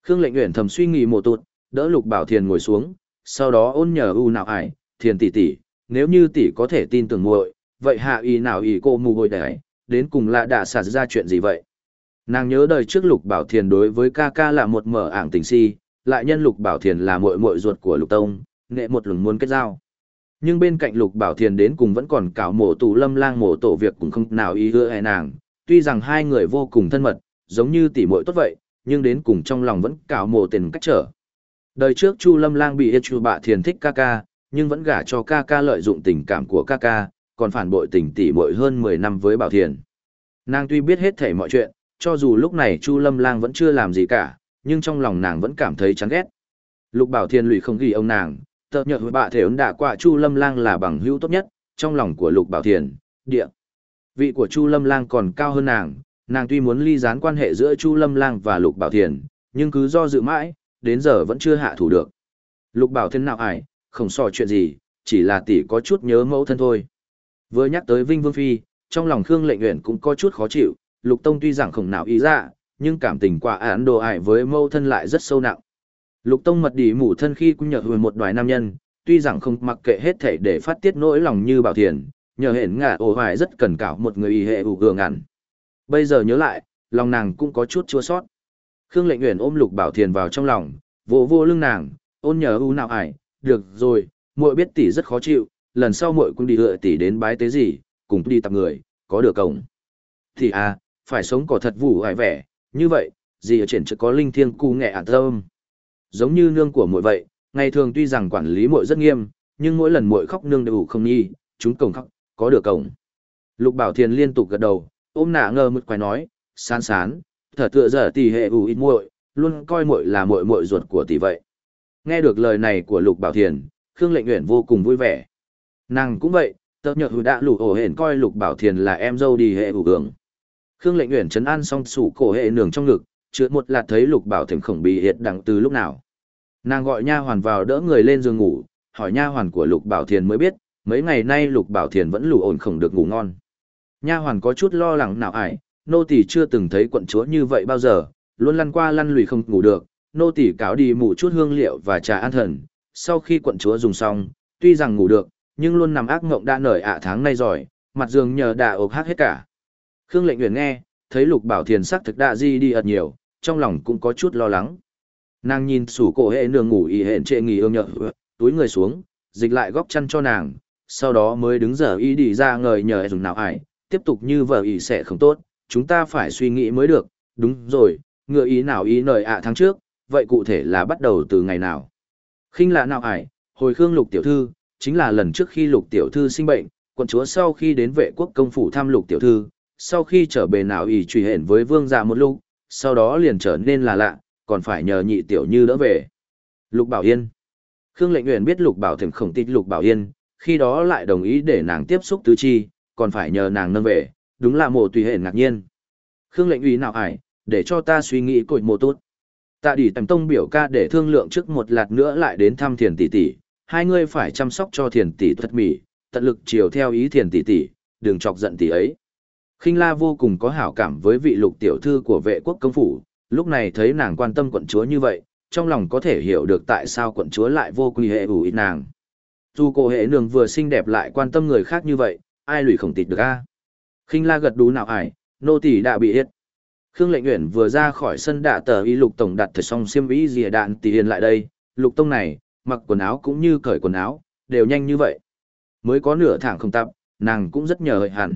Khương lệnh uyển thầm suy nghĩ một tụt, đỡ lục bảo thiền ngồi xuống, sau đó ôn nhờ u nào ải, thiền tỷ tỷ, nếu như tỷ có thể tin tưởng muội, vậy hạ y nào y cô mù hồi đấy, đến cùng là đã xảy ra chuyện gì vậy? Nàng nhớ đời trước Lục Bảo Thiền đối với ca ca là một mở ảng tình si, lại nhân Lục Bảo Thiền là muội muội ruột của Lục Tông, nghệ một lần muốn kết giao. Nhưng bên cạnh Lục Bảo Thiền đến cùng vẫn còn cảo mộ tù lâm lang mộ tổ việc cũng không nào ý hứa hẹn nàng, tuy rằng hai người vô cùng thân mật, giống như tỷ muội tốt vậy, nhưng đến cùng trong lòng vẫn cảo mộ tiền cách trở. Đời trước Chu Lâm Lang bị Yết Chu Bạ Thiền thích ca ca, nhưng vẫn gả cho ca ca lợi dụng tình cảm của ca ca, còn phản bội tình tỷ muội hơn 10 năm với Bảo Thiền. Nàng tuy biết hết thảy mọi chuyện, cho dù lúc này Chu Lâm Lang vẫn chưa làm gì cả, nhưng trong lòng nàng vẫn cảm thấy chán ghét. Lục Bảo Thiên lụy không ghi ông nàng, tợ nhợ với bạ thể ấn đạ qua Chu Lâm Lang là bằng hữu tốt nhất, trong lòng của Lục Bảo Thiên, địa. Vị của Chu Lâm Lang còn cao hơn nàng, nàng tuy muốn ly gián quan hệ giữa Chu Lâm Lang và Lục Bảo Thiên, nhưng cứ do dự mãi, đến giờ vẫn chưa hạ thủ được. Lục Bảo Thiên nào ải, không so chuyện gì, chỉ là tỷ có chút nhớ mẫu thân thôi. Vừa nhắc tới Vinh Vương Phi, trong lòng Khương Lệnh Uyển cũng có chút khó chịu, Lục Tông tuy rằng không nào ý ra, nhưng cảm tình quả án đồ ải với mâu thân lại rất sâu nặng. Lục Tông mật đi mủ thân khi cũng nhờ hồi một đoài nam nhân, tuy rằng không mặc kệ hết thể để phát tiết nỗi lòng như bảo thiền, nhờ hển ngả ổ hoài rất cần cảo một người y hệ ủ gường ngàn. Bây giờ nhớ lại, lòng nàng cũng có chút chua sót. Khương Lệnh Uyển ôm Lục Bảo Thiền vào trong lòng, vỗ vô lưng nàng, ôn nhờ u nào ải, được rồi, muội biết tỷ rất khó chịu, lần sau muội cũng đi hựa tỷ đến bái tế gì, cùng đi tập người, có được cổng. Thì à, phải sống cỏ thật vũ hài vẻ, như vậy, gì ở triển chưa có linh thiêng cu nghệ ản tâm. Giống như nương của muội vậy, ngày thường tuy rằng quản lý muội rất nghiêm, nhưng mỗi lần muội khóc nương đều không nhi, chúng cổng khóc, có được cổng. Lục Bảo Thiền liên tục gật đầu, ôm nạ ngơ mực quái nói, sán sán, thở tựa giờ tỷ hệ ủ ít muội, luôn coi muội là muội muội ruột của tỷ vậy. Nghe được lời này của Lục Bảo Thiền, Khương Lệnh Uyển vô cùng vui vẻ. Nàng cũng vậy, tớ nhợt hữu đã lụ ổ hển coi Lục Bảo Thiền là em dâu đi hệ ủ hưởng. Khương Lệnh Uyển chấn an xong sủ cổ hệ nường trong ngực, chợt một lạt thấy Lục Bảo Thiền khổng bị hiệt đặng từ lúc nào. Nàng gọi nha hoàn vào đỡ người lên giường ngủ, hỏi nha hoàn của Lục Bảo Thiền mới biết, mấy ngày nay Lục Bảo Thiền vẫn lù ổn khổng được ngủ ngon. Nha hoàn có chút lo lắng nào ải, nô tỳ chưa từng thấy quận chúa như vậy bao giờ, luôn lăn qua lăn lùi không ngủ được, nô tỳ cáo đi mù chút hương liệu và trà an thần. Sau khi quận chúa dùng xong, tuy rằng ngủ được, nhưng luôn nằm ác mộng đã nở ạ tháng nay rồi, mặt giường nhờ đà ộp hát hết cả. Khương lệnh nguyện nghe, thấy lục bảo thiền sắc thực đạ di đi ật nhiều, trong lòng cũng có chút lo lắng. Nàng nhìn sủ cổ hệ nương ngủ y hẹn trệ nghỉ ương nhợ, túi người xuống, dịch lại góc chăn cho nàng, sau đó mới đứng dở y đi ra ngời nhờ dùng nào ải, tiếp tục như vợ y sẽ không tốt, chúng ta phải suy nghĩ mới được, đúng rồi, ngựa ý nào ý nời ạ tháng trước, vậy cụ thể là bắt đầu từ ngày nào? Khinh lạ nào ải, hồi khương lục tiểu thư, chính là lần trước khi lục tiểu thư sinh bệnh, quận chúa sau khi đến vệ quốc công phủ thăm lục tiểu thư, sau khi trở bề nào ỷ truy hển với vương dạ một lúc, sau đó liền trở nên là lạ, còn phải nhờ nhị tiểu như đỡ về. Lục Bảo Yên Khương Lệnh Uyển biết Lục Bảo Thềm khổng tít Lục Bảo Yên, khi đó lại đồng ý để nàng tiếp xúc tứ chi, còn phải nhờ nàng nâng về, đúng là mộ tùy hển ngạc nhiên. Khương Lệnh Uy nào ải, để cho ta suy nghĩ cội mộ tốt. Tạ đỉ tầm tông biểu ca để thương lượng trước một lạt nữa lại đến thăm thiền tỷ tỷ, hai người phải chăm sóc cho thiền tỷ thật mỉ, tận lực chiều theo ý thiền tỷ tỷ, đừng chọc giận tỷ ấy. Khinh La vô cùng có hảo cảm với vị lục tiểu thư của vệ quốc công phủ, lúc này thấy nàng quan tâm quận chúa như vậy, trong lòng có thể hiểu được tại sao quận chúa lại vô quy hệ ủ ít nàng. Dù cô hệ nương vừa xinh đẹp lại quan tâm người khác như vậy, ai lùi khổng tịt được a? Khinh La gật đú nào ải, nô tỳ đã bị hết. Khương Lệnh Uyển vừa ra khỏi sân đạ tờ y lục tổng đặt thật xong xiêm vĩ dìa đạn tỷ hiền lại đây, lục tông này, mặc quần áo cũng như cởi quần áo, đều nhanh như vậy. Mới có nửa thẳng không tập, nàng cũng rất nhờ hợi hẳn.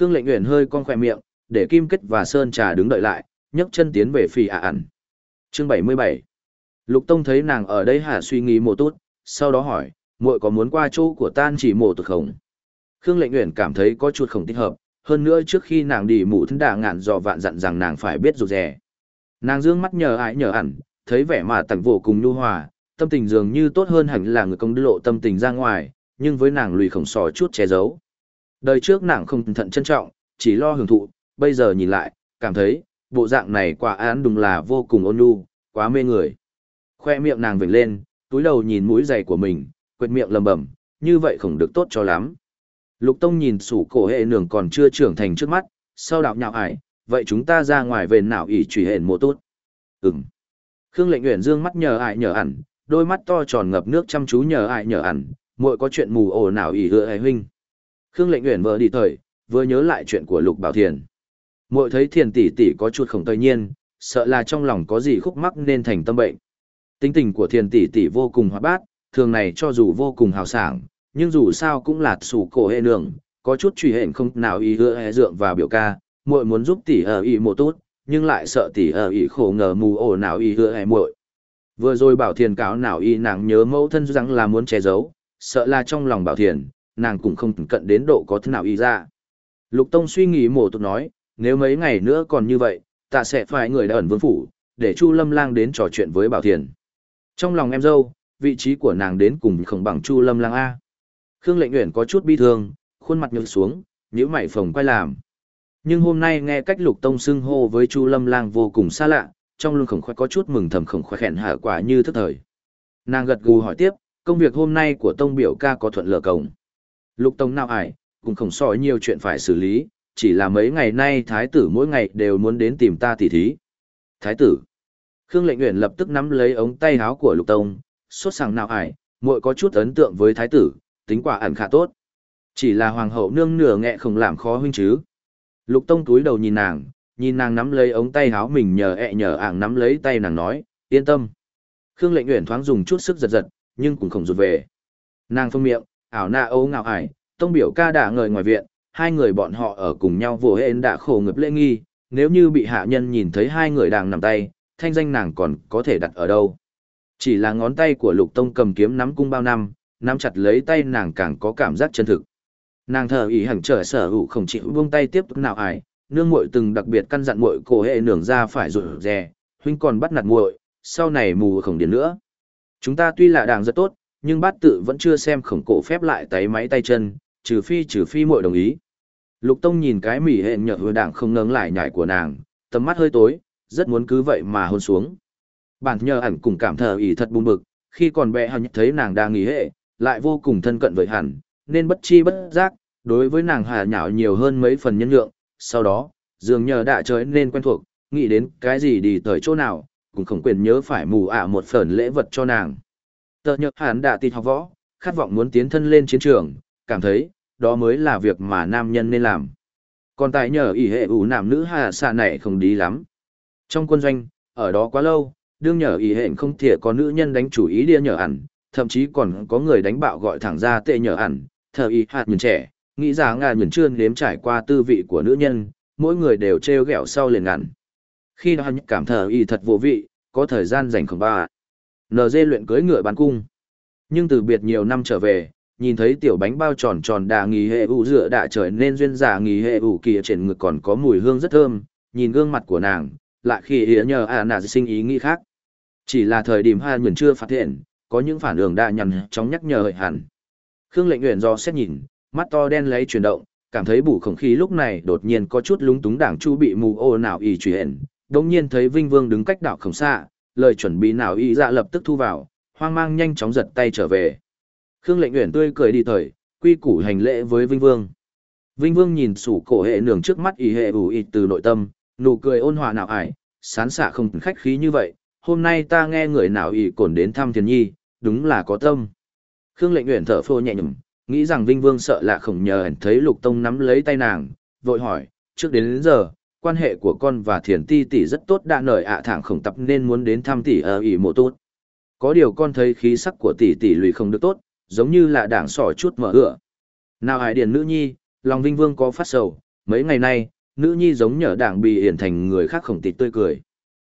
Khương Lệnh Uyển hơi con khoe miệng, để Kim Kết và Sơn Trà đứng đợi lại, nhấc chân tiến về phì ả ẩn. Chương 77 Lục Tông thấy nàng ở đây hả suy nghĩ một tốt, sau đó hỏi, muội có muốn qua chỗ của tan chỉ mộ tụt không? Khương Lệnh Uyển cảm thấy có chút không thích hợp, hơn nữa trước khi nàng đi mụ thân đà ngạn dò vạn dặn rằng nàng phải biết rụt rè. Nàng dương mắt nhờ ái nhờ ẩn, thấy vẻ mà tặng vô cùng nhu hòa, tâm tình dường như tốt hơn hẳn là người công đức lộ tâm tình ra ngoài, nhưng với nàng lùi khổng sò chút che giấu. Đời trước nàng không thận trân trọng, chỉ lo hưởng thụ, bây giờ nhìn lại, cảm thấy, bộ dạng này quả án đúng là vô cùng ôn nhu, quá mê người. Khoe miệng nàng vểnh lên, túi đầu nhìn mũi giày của mình, quệt miệng lầm bẩm, như vậy không được tốt cho lắm. Lục Tông nhìn sủ cổ hệ nường còn chưa trưởng thành trước mắt, sau đạo nhạo ải, vậy chúng ta ra ngoài về nào ỷ trùy hển mùa tốt. Ừm. Khương lệnh nguyện dương mắt nhờ ải nhờ ẩn, đôi mắt to tròn ngập nước chăm chú nhờ ải nhờ ẩn, muội có chuyện mù ổ nào ỷ hựa hệ huynh. Khương lệnh uyển vợ đi thời, vừa nhớ lại chuyện của Lục Bảo Thiền. Muội thấy thiền tỷ tỷ có chút không tự nhiên, sợ là trong lòng có gì khúc mắc nên thành tâm bệnh. Tính tình của thiền tỷ tỷ vô cùng hoạt bát, thường này cho dù vô cùng hào sảng, nhưng dù sao cũng là sủ cổ hệ nương, có chút truy hẹn không nào ý hứa hệ dượng và biểu ca, muội muốn giúp tỷ ở ý một tốt, nhưng lại sợ tỷ ở ý khổ ngờ mù ổ nào ý hứa hệ muội. Vừa rồi bảo thiền cáo nào y nàng nhớ mẫu thân rằng là muốn che giấu, sợ là trong lòng bảo thiền, nàng cũng không cận đến độ có thế nào y ra. Lục Tông suy nghĩ mổ tục nói, nếu mấy ngày nữa còn như vậy, ta sẽ phải người đã ẩn vương phủ, để Chu Lâm Lang đến trò chuyện với Bảo Thiền. Trong lòng em dâu, vị trí của nàng đến cùng không bằng Chu Lâm Lang A. Khương Lệnh Uyển có chút bi thương, khuôn mặt nhược xuống, nhíu mày phồng quay làm. Nhưng hôm nay nghe cách Lục Tông xưng hô với Chu Lâm Lang vô cùng xa lạ, trong lưng khổng khoe có chút mừng thầm khổng khoe khẹn hạ quả như thức thời. Nàng gật gù hỏi tiếp, công việc hôm nay của Tông biểu ca có thuận lợi cổng. Lục Tông nào ải, cũng không sỏi nhiều chuyện phải xử lý, chỉ là mấy ngày nay thái tử mỗi ngày đều muốn đến tìm ta tỉ thí. Thái tử. Khương Lệnh Uyển lập tức nắm lấy ống tay áo của Lục Tông, sốt sàng nào ải, muội có chút ấn tượng với thái tử, tính quả ẩn khá tốt. Chỉ là hoàng hậu nương nửa nghẹ không làm khó huynh chứ. Lục Tông túi đầu nhìn nàng, nhìn nàng nắm lấy ống tay áo mình nhờ ẹ nhờ ảng nắm lấy tay nàng nói, yên tâm. Khương Lệnh Uyển thoáng dùng chút sức giật giật, nhưng cũng không rụt về. Nàng phong miệng, ảo nạ ấu ngạo ải, tông biểu ca đã ngời ngoài viện, hai người bọn họ ở cùng nhau vô hên đã khổ ngập lễ nghi, nếu như bị hạ nhân nhìn thấy hai người đang nằm tay, thanh danh nàng còn có thể đặt ở đâu. Chỉ là ngón tay của lục tông cầm kiếm nắm cung bao năm, nắm chặt lấy tay nàng càng có cảm giác chân thực. Nàng thờ ý hẳn trở sở hữu không chịu buông tay tiếp tục nào ải, nương muội từng đặc biệt căn dặn muội cổ hệ nưởng ra phải rụt rè, huynh còn bắt nạt muội, sau này mù không điền nữa. Chúng ta tuy là đảng rất tốt, nhưng bát tự vẫn chưa xem khổng cổ phép lại tay máy tay chân, trừ phi trừ phi muội đồng ý. Lục Tông nhìn cái mỉ hẹn nhợ hứa đảng không nâng lại nhảy của nàng, tầm mắt hơi tối, rất muốn cứ vậy mà hôn xuống. Bản nhờ ảnh cùng cảm thờ ý thật buồn bực, khi còn bé hằng thấy nàng đang nghỉ hệ, lại vô cùng thân cận với hẳn, nên bất chi bất giác, đối với nàng hà nhạo nhiều hơn mấy phần nhân lượng. Sau đó, dường nhờ đã trời nên quen thuộc, nghĩ đến cái gì đi tới chỗ nào, cũng không quyền nhớ phải mù ả một phần lễ vật cho nàng. Tờ nhật hắn đã tịt học võ, khát vọng muốn tiến thân lên chiến trường, cảm thấy, đó mới là việc mà nam nhân nên làm. Còn tại nhờ ỷ hệ ủ nam nữ hạ xạ này không đi lắm. Trong quân doanh, ở đó quá lâu, đương nhờ ỷ hệ không thể có nữ nhân đánh chủ ý đia nhờ hẳn, thậm chí còn có người đánh bạo gọi thẳng ra tệ nhờ hẳn, thờ ý hạt nhìn trẻ, nghĩ ra ngà nhìn chưa nếm trải qua tư vị của nữ nhân, mỗi người đều treo gẹo sau liền ngắn. Khi đó cảm thờ ý thật vô vị, có thời gian dành không ba. NG luyện cưới ngựa bán cung. Nhưng từ biệt nhiều năm trở về, nhìn thấy tiểu bánh bao tròn tròn đà nghỉ hệ ủ dựa đã trời nên duyên giả nghỉ hệ ủ kia trên ngực còn có mùi hương rất thơm, nhìn gương mặt của nàng, lại khi ý nhờ à nà sinh ý nghĩ khác. Chỉ là thời điểm hai người chưa phát hiện, có những phản ứng đã nhằn chóng nhắc nhở hẳn. Khương lệnh nguyện do xét nhìn, mắt to đen lấy chuyển động, cảm thấy bù không khí lúc này đột nhiên có chút lúng túng đảng chu bị mù ô nào y chuyển, đồng nhiên thấy Vinh Vương đứng cách đảo không xa, lời chuẩn bị nào y dạ lập tức thu vào, hoang mang nhanh chóng giật tay trở về. Khương lệnh nguyện tươi cười đi thời, quy củ hành lễ với Vinh Vương. Vinh Vương nhìn sủ cổ hệ nường trước mắt y hệ ủ y từ nội tâm, nụ cười ôn hòa nào ải, sán xạ không khách khí như vậy, hôm nay ta nghe người nào y cồn đến thăm thiền nhi, đúng là có tâm. Khương lệnh nguyện thở phô nhẹ nhầm, nghĩ rằng Vinh Vương sợ lạ khổng nhờ thấy Lục Tông nắm lấy tay nàng, vội hỏi, trước đến, đến giờ, quan hệ của con và thiền ti tỷ rất tốt đã nời ạ thẳng khổng tập nên muốn đến thăm tỷ ở ỉ mộ tốt. Có điều con thấy khí sắc của tỷ tỷ lùi không được tốt, giống như là đảng sỏ chút mở ựa. Nào hải điền nữ nhi, lòng Vinh Vương có phát sầu, mấy ngày nay, nữ nhi giống nhờ đảng bị hiển thành người khác khổng tịt tươi cười.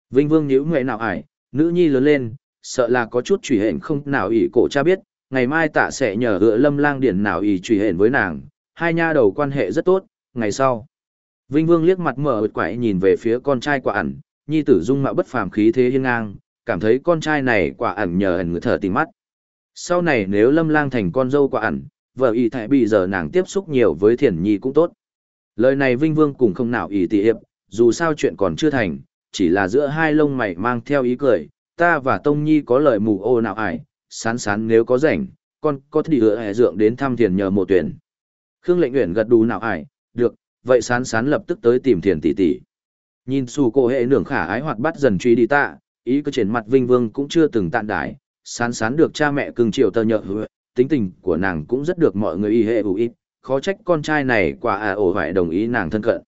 Vinh Vương nhíu nguyện nào ải, nữ nhi lớn lên, sợ là có chút truy hẹn không nào ỷ cổ cha biết, ngày mai tạ sẽ nhờ hựa lâm lang điển nào ỷ truy hẹn với nàng, hai nha đầu quan hệ rất tốt, ngày sau. Vinh Vương liếc mặt mở quải nhìn về phía con trai quả ẩn, nhi tử dung mạo bất phàm khí thế hiên ngang, cảm thấy con trai này quả ẩn nhờ ẩn người thở tình mắt. Sau này nếu lâm lang thành con dâu quả ẩn, vợ y thại bị giờ nàng tiếp xúc nhiều với thiền nhi cũng tốt. Lời này Vinh Vương cũng không nào ý tỉ hiệp, dù sao chuyện còn chưa thành, chỉ là giữa hai lông mày mang theo ý cười, ta và Tông Nhi có lời mù ô nào ải, sán sán nếu có rảnh, con có thể đi hứa hệ dượng đến thăm thiền nhờ một tuyển. Khương lệnh nguyện gật đù nào ải, được, vậy sán sán lập tức tới tìm thiền tỷ tỷ. Nhìn xù cổ hệ nưởng khả ái hoạt bắt dần truy đi tạ, ý có trên mặt Vinh Vương cũng chưa từng tạn đái, sán sán được cha mẹ cưng chiều tờ nhợ hứa, tính tình của nàng cũng rất được mọi người y hệ ủ ít, khó trách con trai này quả à ổ phải đồng ý nàng thân cận.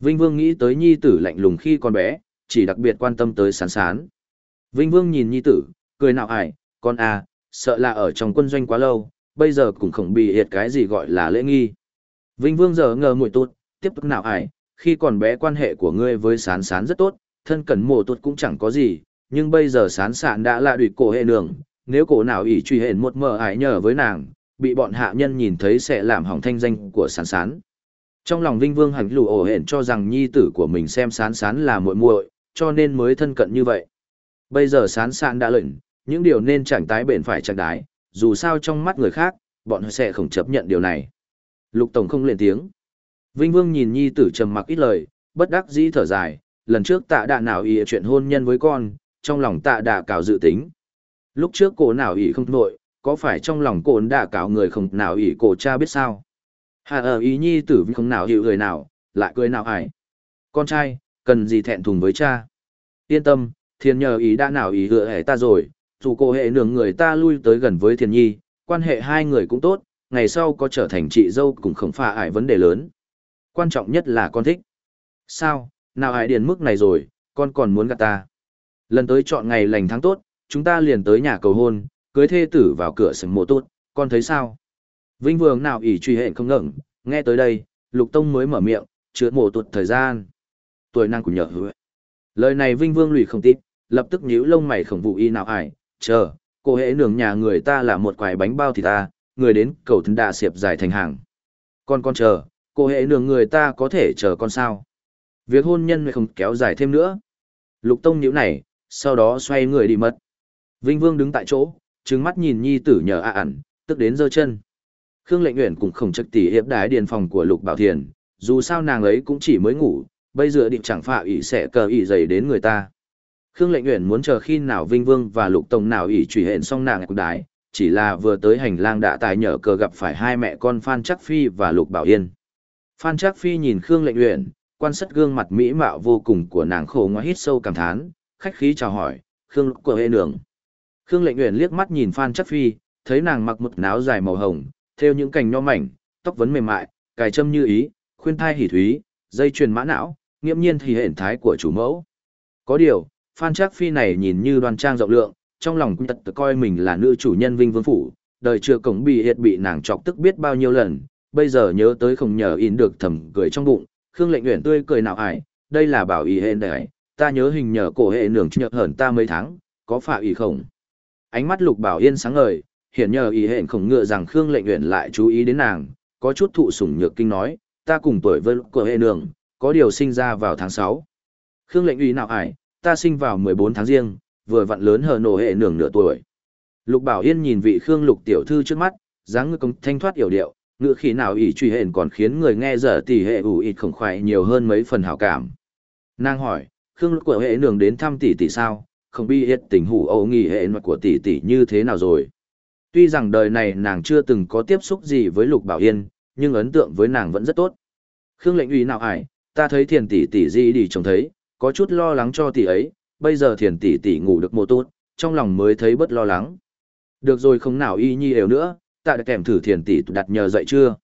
Vinh Vương nghĩ tới nhi tử lạnh lùng khi còn bé, chỉ đặc biệt quan tâm tới sán sán. Vinh Vương nhìn nhi tử, cười nạo ải, con à, sợ là ở trong quân doanh quá lâu, bây giờ cũng không bị hiệt cái gì gọi là lễ nghi. Vinh Vương giờ ngờ mùi tốt, tiếp tục nào ải, khi còn bé quan hệ của ngươi với sán sán rất tốt, thân cẩn mồ tốt cũng chẳng có gì, nhưng bây giờ sán sán đã là đuổi cổ hệ nường, nếu cổ nào ỷ truy hển một mờ ải nhờ với nàng, bị bọn hạ nhân nhìn thấy sẽ làm hỏng thanh danh của sán sán. Trong lòng Vinh Vương hành lù ổ hển cho rằng nhi tử của mình xem sán sán là muội muội, cho nên mới thân cận như vậy. Bây giờ sán sán đã lệnh, những điều nên chẳng tái bền phải chẳng đái, dù sao trong mắt người khác, bọn họ sẽ không chấp nhận điều này. Lục Tổng không lên tiếng. Vinh Vương nhìn nhi tử trầm mặc ít lời, bất đắc dĩ thở dài, lần trước tạ đạ nào ý chuyện hôn nhân với con, trong lòng tạ đạ cào dự tính. Lúc trước cổ nào ý không nội, có phải trong lòng cổ đã cào người không nào ý cổ cha biết sao? Hà ở ý nhi tử không nào hiểu người nào, lại cười nào ải. Con trai, cần gì thẹn thùng với cha? Yên tâm, thiên nhờ ý đã nào ý hựa hệ ta rồi, dù cô hệ nường người ta lui tới gần với thiên nhi, quan hệ hai người cũng tốt, ngày sau có trở thành chị dâu cũng không phải ải vấn đề lớn. Quan trọng nhất là con thích. Sao, nào hải điền mức này rồi, con còn muốn gặp ta. Lần tới chọn ngày lành tháng tốt, chúng ta liền tới nhà cầu hôn, cưới thê tử vào cửa sừng mộ tốt, con thấy sao? Vinh Vương nào ỉ truy hẹn không ngẩng, nghe tới đây, Lục Tông mới mở miệng, chứa mộ tuột thời gian. Tuổi năng của nhờ hứa. Lời này Vinh Vương lùi không tiếp, lập tức nhíu lông mày khổng vụ y nào ải, chờ, cô hệ nường nhà người ta là một quài bánh bao thì ta, người đến cầu thân đạ xiệp dài thành hàng. Con con chờ, cô hệ nường người ta có thể chờ con sao. Việc hôn nhân không kéo dài thêm nữa. Lục Tông nhíu này, sau đó xoay người đi mất. Vinh Vương đứng tại chỗ, trừng mắt nhìn nhi tử nhờ ạ ẩn, tức đến giơ chân. Khương Lệnh Uyển cũng không trực tỷ hiệp đái điền phòng của Lục Bảo Thiền, dù sao nàng ấy cũng chỉ mới ngủ, bây giờ định chẳng phạ ỷ sẽ cờ ỷ dày đến người ta. Khương Lệnh Uyển muốn chờ khi nào Vinh Vương và Lục Tông nào ỷ truy hẹn xong nàng cũng đái, chỉ là vừa tới hành lang đã tài nhờ cờ gặp phải hai mẹ con Phan Chắc Phi và Lục Bảo Yên. Phan Trác Phi nhìn Khương Lệnh Uyển, quan sát gương mặt mỹ mạo vô cùng của nàng khổ ngoa hít sâu cảm thán, khách khí chào hỏi, Khương Lục của hệ nương. Khương Lệnh Uyển liếc mắt nhìn Phan Trác Phi, thấy nàng mặc một áo dài màu hồng, theo những cành nho mảnh, tóc vấn mềm mại, cài châm như ý, khuyên thai hỉ thúy, dây chuyền mã não, nghiêm nhiên thì hiện thái của chủ mẫu. Có điều, Phan Trác Phi này nhìn như đoan trang rộng lượng, trong lòng cũng tật tự coi mình là nữ chủ nhân vinh vương phủ, đời chưa cổng bị hiệt bị nàng chọc tức biết bao nhiêu lần, bây giờ nhớ tới không nhờ in được thầm cười trong bụng, Khương Lệnh Uyển tươi cười nào ải, đây là bảo ý hên đấy, ta nhớ hình nhờ cổ hệ nường nhờ hởn ta mấy tháng, có phải ý không? Ánh mắt Lục Bảo Yên sáng ngời, hiển nhờ ý hẹn không ngựa rằng Khương Lệnh Uyển lại chú ý đến nàng, có chút thụ sủng nhược kinh nói, ta cùng tuổi với cổ hệ nường, có điều sinh ra vào tháng 6. Khương Lệnh Uy nào ải, ta sinh vào 14 tháng riêng, vừa vặn lớn hờ nổ hệ nường nửa tuổi. Lục Bảo Yên nhìn vị Khương Lục tiểu thư trước mắt, dáng người công thanh thoát yểu điệu, ngữ khí nào ỷ truy hển còn khiến người nghe dở tỷ hệ ủ ít khổng khoái nhiều hơn mấy phần hảo cảm. Nàng hỏi, Khương Lục của hệ nường đến thăm tỷ tỷ sao, không bi hết tình hủ âu nghỉ hệ mặt của tỷ tỷ như thế nào rồi. Tuy rằng đời này nàng chưa từng có tiếp xúc gì với Lục Bảo Yên, nhưng ấn tượng với nàng vẫn rất tốt. Khương lệnh uy nào ải, ta thấy thiền tỷ tỷ di đi trông thấy, có chút lo lắng cho tỷ ấy, bây giờ thiền tỷ tỷ ngủ được một tốt, trong lòng mới thấy bất lo lắng. Được rồi không nào y nhi đều nữa, tạ đã kèm thử thiền tỷ đặt nhờ dậy chưa?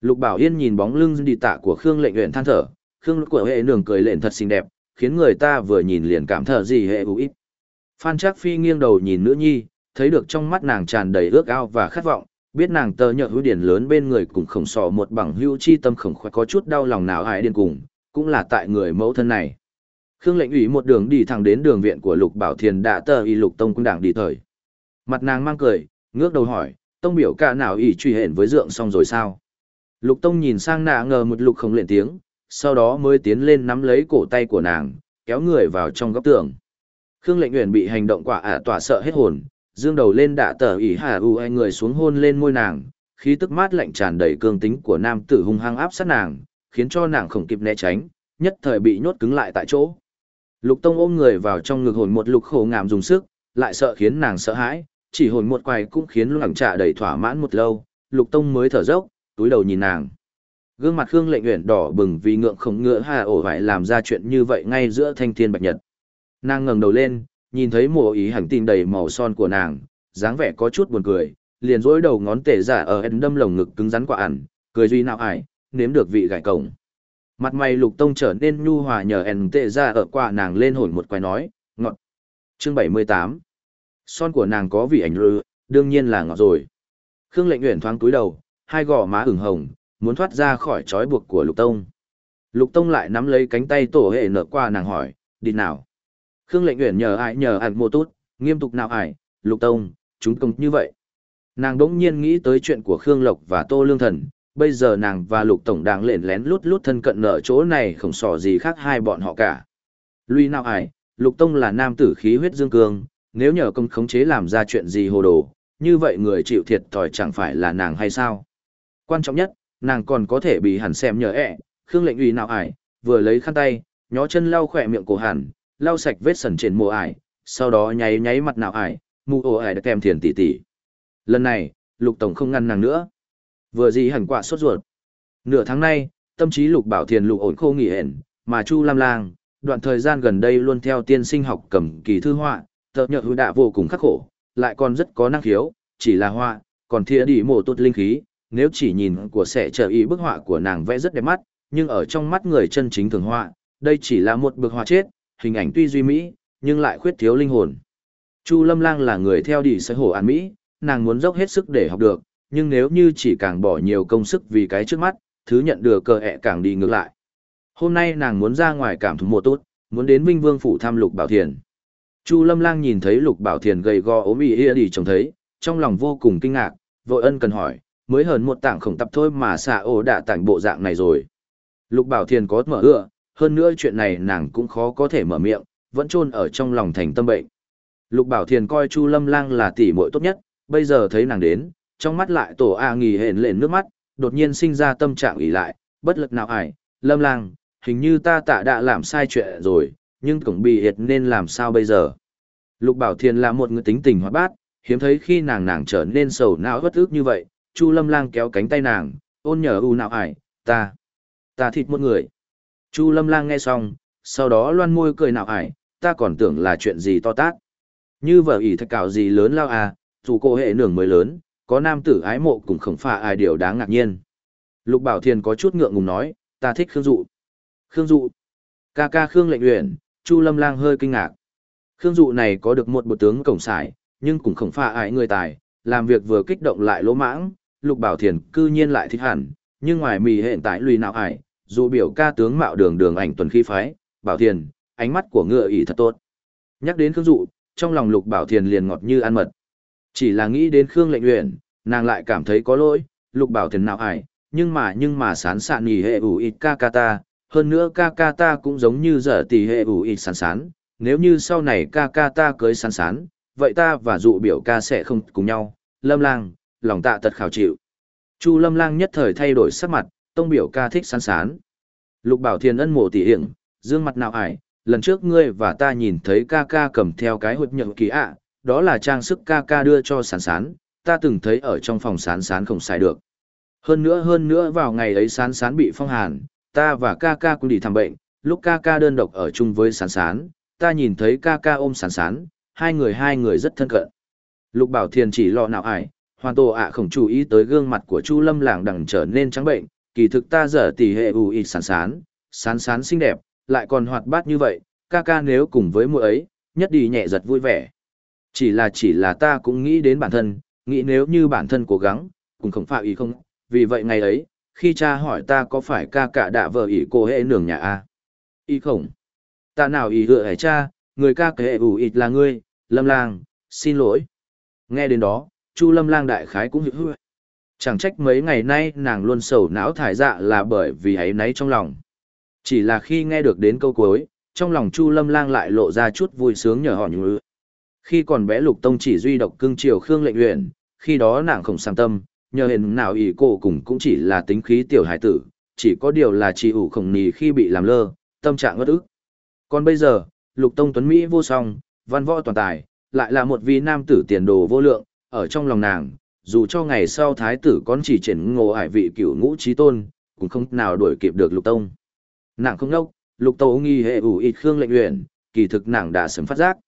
Lục Bảo Yên nhìn bóng lưng đi tạ của Khương Lệnh Uyển than thở, Khương của hệ nường cười lện thật xinh đẹp, khiến người ta vừa nhìn liền cảm thở gì hệ ưu ít. Phan Trác Phi nghiêng đầu nhìn nữ nhi, thấy được trong mắt nàng tràn đầy ước ao và khát vọng, biết nàng tơ nhợ hữu điển lớn bên người cùng khổng sọ một bằng hữu chi tâm khổng khoe có chút đau lòng nào ai điên cùng, cũng là tại người mẫu thân này. Khương lệnh ủy một đường đi thẳng đến đường viện của Lục Bảo Thiền đã tờ y Lục Tông quân đảng đi thời. Mặt nàng mang cười, ngước đầu hỏi, Tông biểu cả nào ỷ truy hển với dượng xong rồi sao? Lục Tông nhìn sang nạ ngờ một lục không lên tiếng, sau đó mới tiến lên nắm lấy cổ tay của nàng, kéo người vào trong góc tường. Khương lệnh uyển bị hành động quả ả tỏa sợ hết hồn, dương đầu lên đạ tờ ỉ hà u ai người xuống hôn lên môi nàng, khí tức mát lạnh tràn đầy cương tính của nam tử hung hăng áp sát nàng, khiến cho nàng không kịp né tránh, nhất thời bị nhốt cứng lại tại chỗ. Lục Tông ôm người vào trong ngực hồn một lục khổ ngàm dùng sức, lại sợ khiến nàng sợ hãi, chỉ hồn một quài cũng khiến lẳng trà đầy thỏa mãn một lâu, Lục Tông mới thở dốc, túi đầu nhìn nàng. Gương mặt Khương Lệnh Uyển đỏ bừng vì ngượng không ngựa hà ổ phải làm ra chuyện như vậy ngay giữa thanh thiên bạch nhật. Nàng ngẩng đầu lên, nhìn thấy mùa ý hành tinh đầy màu son của nàng, dáng vẻ có chút buồn cười, liền dỗi đầu ngón tể giả ở ấn đâm lồng ngực cứng rắn quả ẩn, cười duy nào ải, nếm được vị gải cổng. Mặt mày lục tông trở nên nhu hòa nhờ ẩn tệ ra ở quả nàng lên hồn một quái nói, ngọt. Chương 78 Son của nàng có vị ảnh rư, đương nhiên là ngọt rồi. Khương lệnh nguyện thoáng cúi đầu, hai gò má ửng hồng, muốn thoát ra khỏi trói buộc của lục tông. Lục tông lại nắm lấy cánh tay tổ hệ nở qua nàng hỏi, đi nào. Khương lệnh nguyện nhờ ai nhờ ăn mô tốt, nghiêm túc nào ải, lục tông, chúng công như vậy. Nàng đỗng nhiên nghĩ tới chuyện của Khương Lộc và Tô Lương Thần, bây giờ nàng và lục tổng đang lện lén lút lút thân cận nở chỗ này không sò gì khác hai bọn họ cả. Lui nào ải, lục tông là nam tử khí huyết dương cương, nếu nhờ công khống chế làm ra chuyện gì hồ đồ, như vậy người chịu thiệt thòi chẳng phải là nàng hay sao? Quan trọng nhất, nàng còn có thể bị hẳn xem nhờ ẹ, Khương lệnh ủy nào ải, vừa lấy khăn tay, nhó chân lau khỏe miệng cổ hẳn, lau sạch vết sần trên mùa ải, sau đó nháy nháy mặt nào ải, mù ổ ải đã kèm thiền tỷ tỷ. Lần này, lục tổng không ngăn nàng nữa. Vừa gì hẳn quả sốt ruột. Nửa tháng nay, tâm trí lục bảo thiền lục ổn khô nghỉ hển, mà Chu Lam Lang, đoạn thời gian gần đây luôn theo tiên sinh học cầm kỳ thư họa, thợ nhợ hữu đạ vô cùng khắc khổ, lại còn rất có năng khiếu, chỉ là họa, còn thìa đi mổ tốt linh khí, nếu chỉ nhìn của sẽ trở ý bức họa của nàng vẽ rất đẹp mắt, nhưng ở trong mắt người chân chính thường họa, đây chỉ là một bức họa chết, hình ảnh tuy duy mỹ, nhưng lại khuyết thiếu linh hồn. Chu Lâm Lang là người theo đi sở hồ an mỹ, nàng muốn dốc hết sức để học được, nhưng nếu như chỉ càng bỏ nhiều công sức vì cái trước mắt, thứ nhận được cờ ẹ càng đi ngược lại. Hôm nay nàng muốn ra ngoài cảm thụ mùa tốt, muốn đến Vinh Vương phủ thăm Lục Bảo Thiền. Chu Lâm Lang nhìn thấy Lục Bảo Thiền gầy gò ốm ỉ đi trông thấy, trong lòng vô cùng kinh ngạc, vội ân cần hỏi, mới hơn một tảng khổng tập thôi mà xạ ổ đã tản bộ dạng này rồi. Lục Bảo Thiền có mở ưa, hơn nữa chuyện này nàng cũng khó có thể mở miệng, vẫn chôn ở trong lòng thành tâm bệnh. Lục Bảo Thiền coi Chu Lâm Lang là tỷ muội tốt nhất, bây giờ thấy nàng đến, trong mắt lại tổ a nghỉ hển lên nước mắt, đột nhiên sinh ra tâm trạng ủy lại, bất lực nào ải, Lâm Lang, hình như ta tạ đã làm sai chuyện rồi, nhưng cũng bị hiệt nên làm sao bây giờ. Lục Bảo Thiền là một người tính tình hoạt bát, hiếm thấy khi nàng nàng trở nên sầu não bất ức như vậy, Chu Lâm Lang kéo cánh tay nàng, ôn nhờ u nào ải, ta, ta thịt một người. Chu Lâm Lang nghe xong, sau đó loan môi cười nào ải, ta còn tưởng là chuyện gì to tát. Như vợ ỷ thật cào gì lớn lao à, dù cô hệ nưởng mới lớn, có nam tử ái mộ cũng không phải ai điều đáng ngạc nhiên. Lục Bảo Thiền có chút ngượng ngùng nói, ta thích Khương Dụ. Khương Dụ. Ca ca Khương lệnh luyện, Chu Lâm Lang hơi kinh ngạc. Khương Dụ này có được một bộ tướng cổng sải, nhưng cũng không pha ai người tài, làm việc vừa kích động lại lỗ mãng, Lục Bảo Thiền cư nhiên lại thích hẳn, nhưng ngoài mì hiện tại lùi nào ải, dù biểu ca tướng mạo đường đường ảnh tuần khí phái, Bảo Thiền, ánh mắt của ngựa ỷ thật tốt. Nhắc đến Khương Dụ, trong lòng Lục Bảo Thiền liền ngọt như ăn mật. Chỉ là nghĩ đến Khương Lệnh Uyển, nàng lại cảm thấy có lỗi, Lục Bảo Thiền nào ải, nhưng mà nhưng mà sán sạn nghỉ hệ ủ ít ca ca ta, hơn nữa ca ca ta cũng giống như giờ tỷ hệ ủ ít sán sán, nếu như sau này ca ca ta cưới sán sán, vậy ta và dụ biểu ca sẽ không cùng nhau, lâm lang, lòng tạ tật khảo chịu. Chu lâm lang nhất thời thay đổi sắc mặt, tông biểu ca thích sán sán. Lục bảo thiền ân mộ tỉ hiển, dương mặt nào ải, lần trước ngươi và ta nhìn thấy ca ca cầm theo cái hụt nhậm ký ạ, đó là trang sức ca ca đưa cho sán sán, ta từng thấy ở trong phòng sán sán không xài được. Hơn nữa hơn nữa vào ngày ấy sán sán bị phong hàn, ta và ca ca cũng đi thăm bệnh, lúc ca ca đơn độc ở chung với sán sán, ta nhìn thấy ca ca ôm sán sán, hai người hai người rất thân cận. Lục Bảo Thiền chỉ lo nào ải, hoàn tổ ạ không chú ý tới gương mặt của Chu Lâm làng đằng trở nên trắng bệnh, kỳ thực ta giờ tỷ hệ ù ịt sán sán, sán sán xinh đẹp, lại còn hoạt bát như vậy, ca ca nếu cùng với muội ấy, nhất đi nhẹ giật vui vẻ. Chỉ là chỉ là ta cũng nghĩ đến bản thân, nghĩ nếu như bản thân cố gắng, cũng không phạm ý không, vì vậy ngày ấy, khi cha hỏi ta có phải ca cả đã vợ ý cô hệ nường nhà a? Y khổng. Ta nào ý hựa hệ cha, người ca kệ ủ ít là ngươi, lâm lang, xin lỗi. Nghe đến đó, chu lâm lang đại khái cũng hiểu. Chẳng trách mấy ngày nay nàng luôn sầu não thải dạ là bởi vì áy náy trong lòng. Chỉ là khi nghe được đến câu cuối, trong lòng chu lâm lang lại lộ ra chút vui sướng nhờ họ nhữ khi còn bé lục tông chỉ duy độc cưng triều khương lệnh luyện khi đó nàng không sang tâm nhờ hình nào ý cô cùng cũng chỉ là tính khí tiểu hải tử, chỉ có điều là chỉ ủ khổng nì khi bị làm lơ, tâm trạng ngất ức. Còn bây giờ, Lục Tông Tuấn Mỹ vô song, văn võ toàn tài, lại là một vị nam tử tiền đồ vô lượng, ở trong lòng nàng, dù cho ngày sau thái tử con chỉ triển ngộ hải vị cửu ngũ trí tôn, cũng không nào đuổi kịp được Lục Tông. Nàng không nốc, Lục Tông nghi hệ ủ ít Khương lệnh luyện, kỳ thực nàng đã sớm phát giác.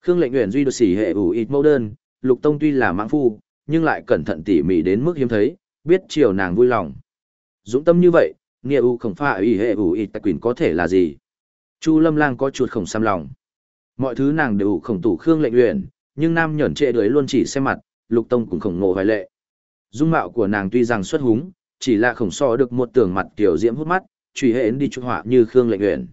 Khương lệnh luyện duy được xỉ hệ ủ ít mẫu đơn, Lục Tông tuy là mãng phu, nhưng lại cẩn thận tỉ mỉ đến mức hiếm thấy, biết chiều nàng vui lòng. Dũng tâm như vậy, nghĩa u không pha ý hệ ủ ý tài quyền có thể là gì. Chu lâm lang có chuột khổng xăm lòng. Mọi thứ nàng đều khổng tủ khương lệnh luyện, nhưng nam nhẫn trệ đuổi luôn chỉ xem mặt, lục tông cũng khổng ngộ hoài lệ. Dung mạo của nàng tuy rằng xuất húng, chỉ là khổng so được một tưởng mặt tiểu diễm hút mắt, truy hệ đi chút họa như khương lệnh luyện.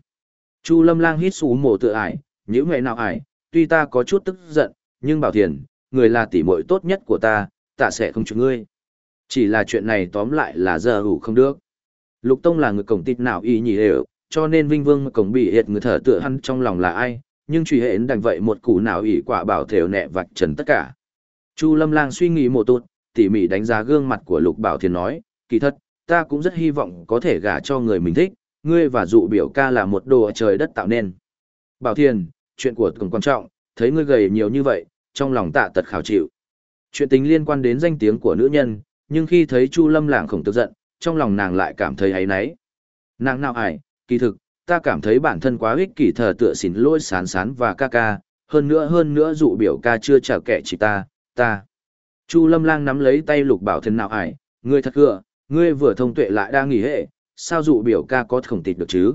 Chu lâm lang hít xú mồ tự ải, những ngày nào ải, tuy ta có chút tức giận, nhưng bảo thiền, người là tỷ muội tốt nhất của ta, ta sẽ không chịu ngươi. Chỉ là chuyện này tóm lại là giờ hủ không được. Lục Tông là người cổng tịt nào y nhỉ đều, cho nên Vinh Vương cổng bị hiệt người thở tựa hắn trong lòng là ai, nhưng truy hệ đành vậy một củ nào ỷ quả bảo thều nẹ vạch trần tất cả. Chu Lâm Lang suy nghĩ một tụt, tỉ mỉ đánh giá gương mặt của Lục Bảo Thiền nói, kỳ thật, ta cũng rất hy vọng có thể gả cho người mình thích, ngươi và dụ biểu ca là một đồ trời đất tạo nên. Bảo Thiền, chuyện của cùng quan trọng, thấy ngươi gầy nhiều như vậy, trong lòng tạ tật khảo chịu. Chuyện tình liên quan đến danh tiếng của nữ nhân, nhưng khi thấy Chu Lâm lảng khổng tức giận, trong lòng nàng lại cảm thấy ấy nấy. Nàng nào ải, kỳ thực, ta cảm thấy bản thân quá ích kỷ thờ tựa xỉn lôi sán sán và ca ca, hơn nữa hơn nữa dụ biểu ca chưa trả kẻ chỉ ta, ta. Chu Lâm Lang nắm lấy tay Lục Bảo Thần nào ải, ngươi thật cựa, ngươi vừa thông tuệ lại đang nghỉ hệ, sao dụ biểu ca có khổng tịch được chứ?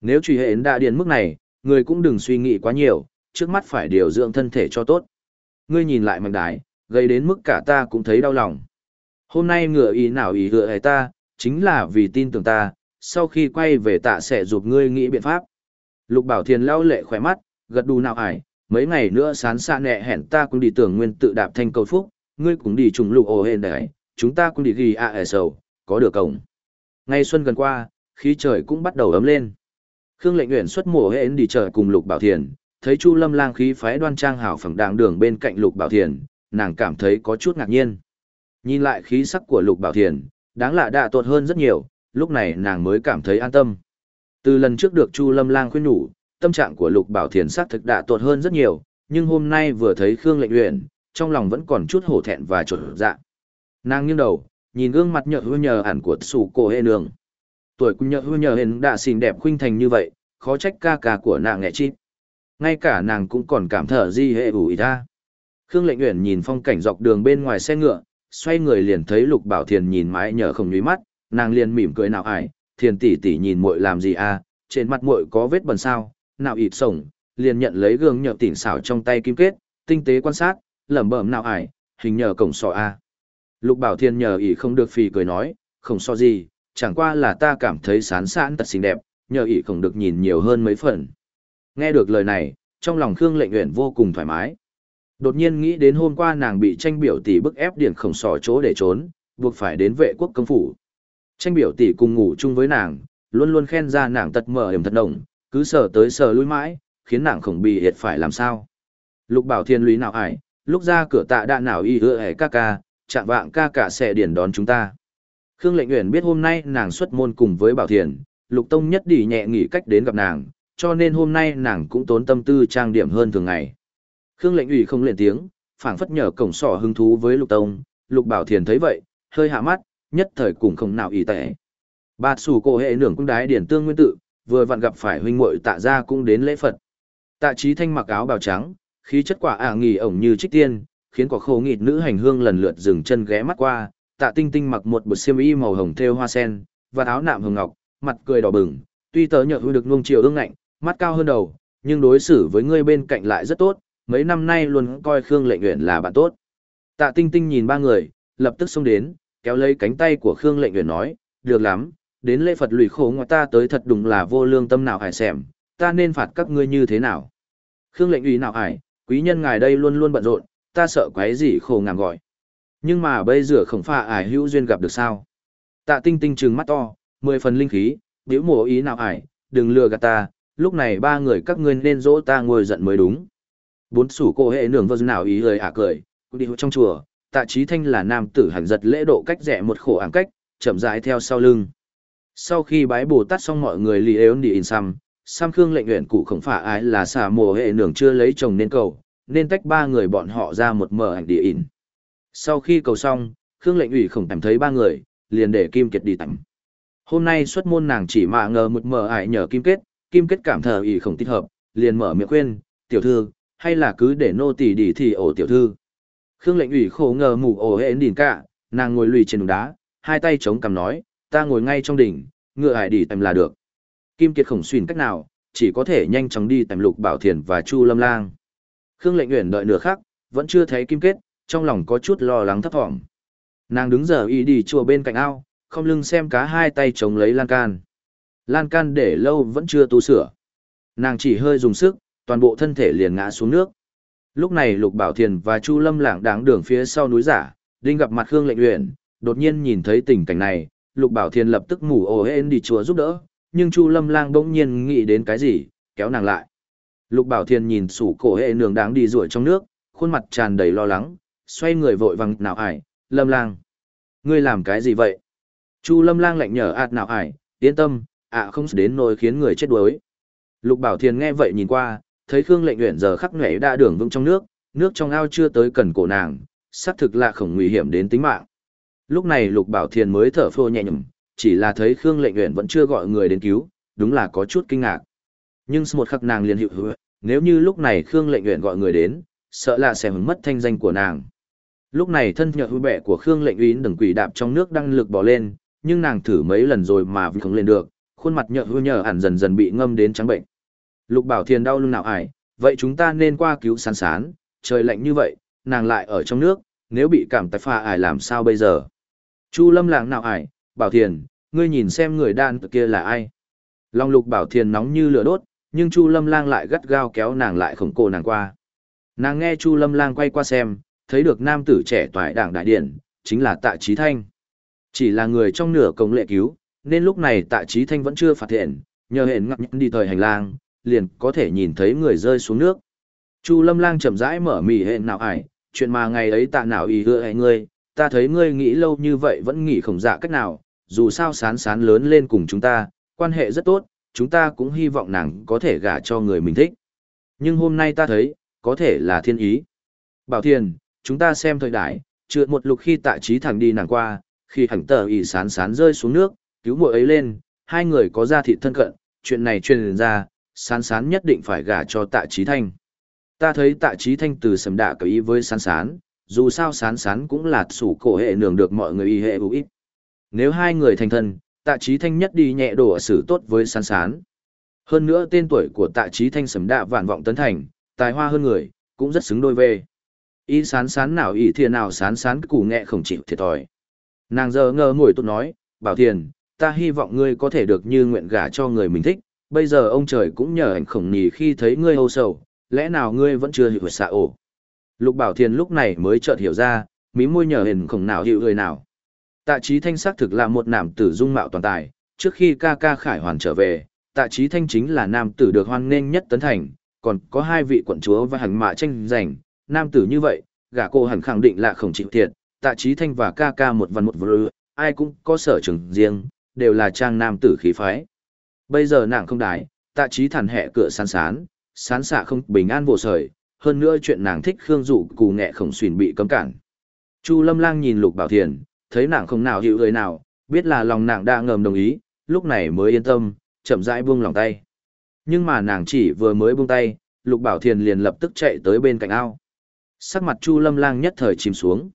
Nếu truy hệ đã điền mức này, ngươi cũng đừng suy nghĩ quá nhiều, trước mắt phải điều dưỡng thân thể cho tốt ngươi nhìn lại mạnh đái, gây đến mức cả ta cũng thấy đau lòng. Hôm nay ngựa ý nào ý hựa hề ta, chính là vì tin tưởng ta, sau khi quay về tạ sẽ giúp ngươi nghĩ biện pháp. Lục Bảo Thiền lao lệ khỏe mắt, gật đù nào ải, mấy ngày nữa sán xa nẹ hẹn ta cũng đi tưởng nguyên tự đạp thanh cầu phúc, ngươi cũng đi trùng lục ồ hên đấy, chúng ta cũng đi ghi à ẻ sầu, có được cổng. Ngày xuân gần qua, khí trời cũng bắt đầu ấm lên. Khương lệnh nguyện xuất mùa hên đi trời cùng Lục Bảo Thiền, thấy Chu Lâm Lang khí phái đoan trang hảo phẳng đàng đường bên cạnh Lục Bảo Thiền, nàng cảm thấy có chút ngạc nhiên. Nhìn lại khí sắc của Lục Bảo Thiền, đáng lạ đã tuột hơn rất nhiều, lúc này nàng mới cảm thấy an tâm. Từ lần trước được Chu Lâm Lang khuyên nhủ, tâm trạng của Lục Bảo Thiền xác thực đã tuột hơn rất nhiều, nhưng hôm nay vừa thấy Khương Lệnh Uyển, trong lòng vẫn còn chút hổ thẹn và chột dạ. Nàng nghiêng đầu, nhìn gương mặt nhợt hư nhờ hẳn của Sủ Cổ Hê Nương. Tuổi cũng nhợt hư nhờ hên đã xinh đẹp khuynh thành như vậy, khó trách ca ca của nàng nghệ chít ngay cả nàng cũng còn cảm thở di hệ ủ ý ta khương lệnh uyển nhìn phong cảnh dọc đường bên ngoài xe ngựa, xoay người liền thấy lục bảo thiền nhìn mãi nhờ không nhúy mắt, nàng liền mỉm cười nào ải, thiền tỷ tỷ nhìn muội làm gì à trên mặt muội có vết bẩn sao? Nào ịt sổng. Liền nhận lấy gương nhợ tỉnh xảo trong tay kim kết, tinh tế quan sát, lẩm bẩm nào ải, hình nhờ cổng sọ a. À. lục bảo thiền nhờ ỷ không được phì cười nói, không so gì, chẳng qua là ta cảm thấy sán sán tật xinh đẹp, nhờ ỷ không được nhìn nhiều hơn mấy phần. Nghe được lời này, trong lòng Khương Lệnh Uyển vô cùng thoải mái. Đột nhiên nghĩ đến hôm qua nàng bị tranh biểu tỷ bức ép điển khổng sò chỗ để trốn, buộc phải đến vệ quốc công phủ. Tranh biểu tỷ cùng ngủ chung với nàng, luôn luôn khen ra nàng tật mở hiểm thật đồng, cứ sờ tới sờ lui mãi, khiến nàng khổng bị hiệt phải làm sao. Lục bảo thiên lũy nào ải, lúc ra cửa tạ đạn nào y hứa hẻ ca ca, chạm vạng ca cả sẽ điển đón chúng ta. Khương lệnh nguyện biết hôm nay nàng xuất môn cùng với bảo thiền, lục tông nhất đi nhẹ nghỉ cách đến gặp nàng, cho nên hôm nay nàng cũng tốn tâm tư trang điểm hơn thường ngày. Khương lệnh ủy không lên tiếng, phảng phất nhờ cổng sỏ hứng thú với lục tông, lục bảo thiền thấy vậy, hơi hạ mắt, nhất thời cũng không nào ý tệ. Ba sủ cổ hệ nưởng cung đái điển tương nguyên tự, vừa vặn gặp phải huynh muội tạ gia cũng đến lễ Phật. Tạ trí thanh mặc áo bào trắng, khí chất quả ả nghỉ ổng như trích tiên, khiến quả khô nghịt nữ hành hương lần lượt dừng chân ghé mắt qua, tạ tinh tinh mặc một bộ xiêm y màu hồng thêu hoa sen, và áo nạm hồng ngọc, mặt cười đỏ bừng, tuy tớ nhờ hư được nuông chiều ương ngạnh, mắt cao hơn đầu, nhưng đối xử với ngươi bên cạnh lại rất tốt, mấy năm nay luôn coi Khương Lệnh Uyển là bạn tốt. Tạ Tinh Tinh nhìn ba người, lập tức xông đến, kéo lấy cánh tay của Khương Lệnh Uyển nói, được lắm, đến lễ Phật lụy khổ ngoài ta tới thật đúng là vô lương tâm nào hải xẻm, ta nên phạt các ngươi như thế nào. Khương Lệnh Uy nào hải, quý nhân ngài đây luôn luôn bận rộn, ta sợ quái gì khổ ngàm gọi. Nhưng mà bây giờ không phải ải hữu duyên gặp được sao. Tạ Tinh Tinh trừng mắt to, mười phần linh khí, biểu mổ ý nào ải, đừng lừa gạt ta, lúc này ba người các ngươi nên dỗ ta ngồi giận mới đúng. Bốn sủ cô hệ nường vâng nào ý lời ả cười, đi trong chùa, tạ trí thanh là nam tử hành giật lễ độ cách rẻ một khổ ảng cách, chậm rãi theo sau lưng. Sau khi bái Bồ Tát xong mọi người lì ếu đi in xăm, xăm khương lệnh nguyện cụ không phải ai là xà mồ hệ nường chưa lấy chồng nên cầu, nên tách ba người bọn họ ra một mở ảnh địa in. Sau khi cầu xong, khương lệnh ủy không cảm thấy ba người, liền để Kim Kiệt đi tắm. Hôm nay xuất môn nàng chỉ mà ngờ một mở ải nhờ Kim Kết, Kim Kết cảm thờ ý không thích hợp, liền mở miệng khuyên, tiểu thư, hay là cứ để nô tỳ đi thì ổ tiểu thư. Khương lệnh ủy khổ ngờ mù ổ hệ đỉnh cả, nàng ngồi lùi trên đá, hai tay chống cằm nói, ta ngồi ngay trong đỉnh, ngựa hải đi tầm là được. Kim Kiệt khổng xuyên cách nào, chỉ có thể nhanh chóng đi tầm lục bảo thiền và chu lâm lang. Khương lệnh uyển đợi nửa khắc, vẫn chưa thấy Kim Kết, trong lòng có chút lo lắng thấp thỏm. Nàng đứng giờ y đi chùa bên cạnh ao, không lưng xem cá hai tay chống lấy lan can. Lan can để lâu vẫn chưa tu sửa. Nàng chỉ hơi dùng sức, toàn bộ thân thể liền ngã xuống nước. Lúc này Lục Bảo Thiền và Chu Lâm lảng đáng đường phía sau núi giả, đinh gặp mặt Khương Lệnh Uyển, đột nhiên nhìn thấy tình cảnh này, Lục Bảo Thiền lập tức mù ồ hên đi chùa giúp đỡ, nhưng Chu Lâm Lang bỗng nhiên nghĩ đến cái gì, kéo nàng lại. Lục Bảo Thiền nhìn sủ cổ hệ nường đáng đi rủi trong nước, khuôn mặt tràn đầy lo lắng, xoay người vội vàng nào ải, Lâm Lang. Ngươi làm cái gì vậy? Chu Lâm Lang lạnh nhở ạt nào ải, yên tâm, ạ không đến nỗi khiến người chết đuối. Lục Bảo Thiền nghe vậy nhìn qua, thấy Khương Lệnh Uyển giờ khắc nhảy đã đường vững trong nước, nước trong ao chưa tới cần cổ nàng, xác thực là khổng nguy hiểm đến tính mạng. Lúc này Lục Bảo Thiền mới thở phô nhẹ nhõm, chỉ là thấy Khương Lệnh Uyển vẫn chưa gọi người đến cứu, đúng là có chút kinh ngạc. Nhưng một khắc nàng liền hiệu hứa, nếu như lúc này Khương Lệnh Uyển gọi người đến, sợ là sẽ hứng mất thanh danh của nàng. Lúc này thân nhợ hư bẹ của Khương Lệnh Uyển đừng quỷ đạp trong nước đang lực bỏ lên, nhưng nàng thử mấy lần rồi mà vẫn không lên được, khuôn mặt nhợ hư nhờ ẩn dần dần bị ngâm đến trắng bệnh. Lục Bảo Thiền đau lưng nào ải, vậy chúng ta nên qua cứu sán sán, trời lạnh như vậy, nàng lại ở trong nước, nếu bị cảm tạch pha ải làm sao bây giờ? Chu Lâm lạng nào ải, Bảo Thiền, ngươi nhìn xem người đan kia là ai? Long Lục Bảo Thiền nóng như lửa đốt, nhưng Chu Lâm Lang lại gắt gao kéo nàng lại khổng cổ nàng qua. Nàng nghe Chu Lâm Lang quay qua xem, thấy được nam tử trẻ toại đảng đại điển, chính là Tạ Chí Thanh. Chỉ là người trong nửa công lệ cứu, nên lúc này Tạ trí Thanh vẫn chưa phát hiện, nhờ hẹn ngặt đi thời hành lang, liền có thể nhìn thấy người rơi xuống nước. Chu Lâm Lang chậm rãi mở mỉ hẹn nào ải, chuyện mà ngày ấy tạ nào ý hứa hẹn ngươi, ta thấy ngươi nghĩ lâu như vậy vẫn nghĩ khổng dạ cách nào, dù sao sán sán lớn lên cùng chúng ta, quan hệ rất tốt, chúng ta cũng hy vọng nàng có thể gả cho người mình thích. Nhưng hôm nay ta thấy, có thể là thiên ý. Bảo Thiền, chúng ta xem thời đại, trượt một lục khi tạ trí thẳng đi nàng qua, khi hẳn tờ ý sán sán rơi xuống nước, cứu muội ấy lên, hai người có ra thịt thân cận, chuyện này truyền ra, sán sán nhất định phải gả cho tạ trí thanh. Ta thấy tạ trí thanh từ sầm đạ có ý với sán sán, dù sao sán sán cũng là sủ cổ hệ nường được mọi người y hệ ưu ít. Nếu hai người thành thân, tạ trí thanh nhất đi nhẹ đổ xử tốt với sán sán. Hơn nữa tên tuổi của tạ trí thanh sầm đạ vạn vọng tấn thành, tài hoa hơn người, cũng rất xứng đôi về. Y sán sán nào y thiền nào sán sán củ nghệ không chịu thiệt thòi. Nàng giờ ngơ ngồi tốt nói, bảo thiền, ta hy vọng ngươi có thể được như nguyện gả cho người mình thích, bây giờ ông trời cũng nhờ ảnh khổng nhì khi thấy ngươi âu sầu, lẽ nào ngươi vẫn chưa hiểu xạ ổ. Lục Bảo Thiên lúc này mới chợt hiểu ra, mí môi nhờ hình khổng nào hiểu người nào. Tạ trí thanh xác thực là một nam tử dung mạo toàn tài, trước khi ca ca khải hoàn trở về, tạ trí thanh chính là nam tử được hoan nghênh nhất tấn thành, còn có hai vị quận chúa và hành mạ tranh giành, nam tử như vậy, gả cô hẳn khẳng định là khổng chịu thiệt, tạ trí thanh và ca ca một văn một vừa, ai cũng có sở trường riêng, đều là trang nam tử khí phái. Bây giờ nàng không đái, tạ trí thản hẹ cửa sán sán, sán xạ không bình an vô sởi, hơn nữa chuyện nàng thích khương dụ cù nghệ khổng xuyên bị cấm cản. Chu lâm lang nhìn lục bảo thiền, thấy nàng không nào hiểu người nào, biết là lòng nàng đã ngầm đồng ý, lúc này mới yên tâm, chậm rãi buông lòng tay. Nhưng mà nàng chỉ vừa mới buông tay, lục bảo thiền liền lập tức chạy tới bên cạnh ao. Sắc mặt chu lâm lang nhất thời chìm xuống.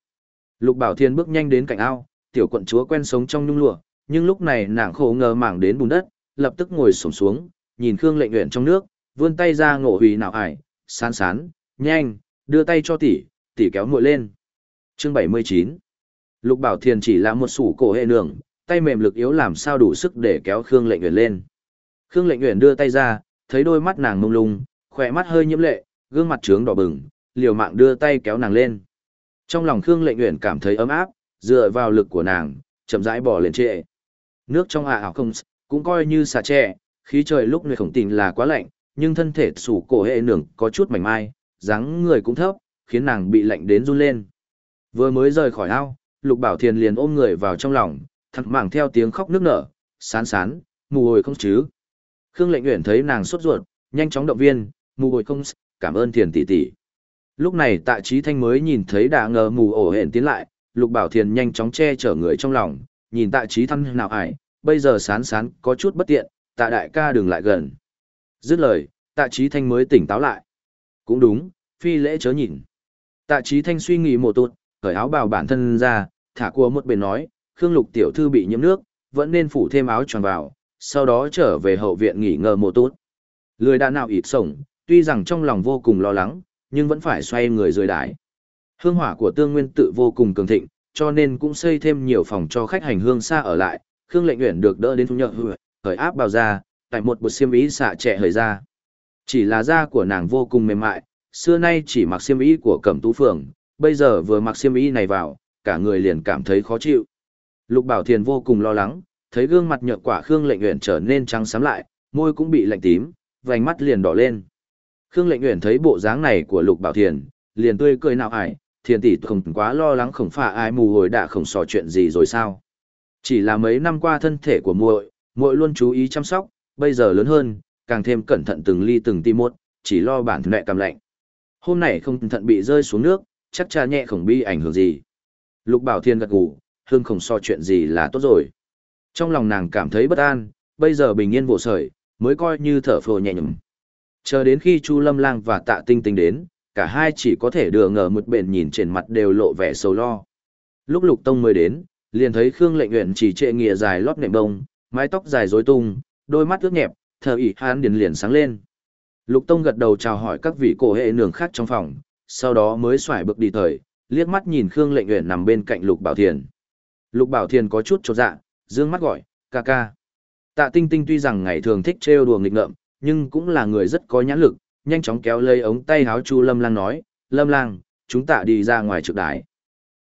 Lục bảo thiền bước nhanh đến cạnh ao, tiểu quận chúa quen sống trong nhung lụa, nhưng lúc này nàng khổ ngờ mảng đến bùn đất, lập tức ngồi xổm xuống, nhìn Khương Lệnh Uyển trong nước, vươn tay ra ngộ hủy nào ải, sán sán, nhanh, đưa tay cho tỷ, tỷ kéo muội lên. Chương 79 Lục Bảo Thiền chỉ là một sủ cổ hệ nường, tay mềm lực yếu làm sao đủ sức để kéo Khương Lệnh Uyển lên. Khương Lệnh Uyển đưa tay ra, thấy đôi mắt nàng mông lung, khỏe mắt hơi nhiễm lệ, gương mặt trướng đỏ bừng, liều mạng đưa tay kéo nàng lên. Trong lòng Khương Lệnh Uyển cảm thấy ấm áp, dựa vào lực của nàng, chậm rãi bỏ lên trệ. Nước trong hạ ảo không, cũng coi như xà trẻ, khí trời lúc này khổng tình là quá lạnh, nhưng thân thể sủ cổ hệ nường có chút mảnh mai, dáng người cũng thấp, khiến nàng bị lạnh đến run lên. Vừa mới rời khỏi ao, Lục Bảo Thiền liền ôm người vào trong lòng, thẳng mảng theo tiếng khóc nước nở, sán sán, mù hồi không chứ. Khương Lệnh Uyển thấy nàng sốt ruột, nhanh chóng động viên, mù hồi không, cảm ơn Thiền tỷ tỷ. Lúc này Tạ trí Thanh mới nhìn thấy đã ngờ mù ổ hển tiến lại, Lục Bảo Thiền nhanh chóng che chở người trong lòng, nhìn Tạ trí Thanh nào ải, bây giờ sán sán có chút bất tiện, Tạ đại ca đừng lại gần. Dứt lời, Tạ trí Thanh mới tỉnh táo lại. Cũng đúng, phi lễ chớ nhìn. Tạ trí Thanh suy nghĩ một tụt, cởi áo bào bản thân ra, thả cua một bên nói, Khương Lục tiểu thư bị nhiễm nước, vẫn nên phủ thêm áo tròn vào, sau đó trở về hậu viện nghỉ ngơi một tụt. Lười đã nào ịt sổng, tuy rằng trong lòng vô cùng lo lắng, nhưng vẫn phải xoay người rời đái. Hương hỏa của tương nguyên tự vô cùng cường thịnh, cho nên cũng xây thêm nhiều phòng cho khách hành hương xa ở lại, Khương Lệnh Uyển được đỡ đến thu nhợ hư, khởi áp bào ra, tại một bộ xiêm ý xạ trẻ hời ra. Chỉ là da của nàng vô cùng mềm mại, xưa nay chỉ mặc xiêm ý của Cẩm Tú Phường, bây giờ vừa mặc xiêm ý này vào, cả người liền cảm thấy khó chịu. Lục Bảo Thiền vô cùng lo lắng, thấy gương mặt nhợt quả Khương Lệnh Uyển trở nên trắng xám lại, môi cũng bị lạnh tím, vành mắt liền đỏ lên. Khương Lệnh Uyển thấy bộ dáng này của Lục Bảo Thiền, liền tươi cười nào ải, Thiền tỷ không quá lo lắng khổng phải ai mù hồi đã khổng sò chuyện gì rồi sao? Chỉ là mấy năm qua thân thể của muội, muội luôn chú ý chăm sóc, bây giờ lớn hơn, càng thêm cẩn thận từng ly từng ti một, chỉ lo bản mẹ cầm lạnh. Hôm nay không thận bị rơi xuống nước, chắc cha nhẹ không bị ảnh hưởng gì. Lục Bảo Thiên gật gù, hương khổng so chuyện gì là tốt rồi. Trong lòng nàng cảm thấy bất an, bây giờ bình yên vô sởi, mới coi như thở phồ nhẹ nhõm. Chờ đến khi Chu Lâm Lang và Tạ Tinh Tinh đến, cả hai chỉ có thể đưa ngờ một bền nhìn trên mặt đều lộ vẻ sầu lo. Lúc Lục Tông mới đến, liền thấy Khương Lệnh nguyện chỉ trệ nghìa dài lót nệm bông, mái tóc dài rối tung, đôi mắt ướt nhẹp, thờ ỉ hán điền liền sáng lên. Lục Tông gật đầu chào hỏi các vị cổ hệ nường khác trong phòng, sau đó mới xoải bước đi thời, liếc mắt nhìn Khương Lệnh nguyện nằm bên cạnh Lục Bảo Thiền. Lục Bảo Thiền có chút chột dạ, dương mắt gọi, ca ca. Tạ Tinh Tinh tuy rằng ngày thường thích trêu đùa nghịch ngợm, nhưng cũng là người rất có nhãn lực, nhanh chóng kéo lấy ống tay háo Chu Lâm Lang nói, Lâm Lang, chúng ta đi ra ngoài trực đái.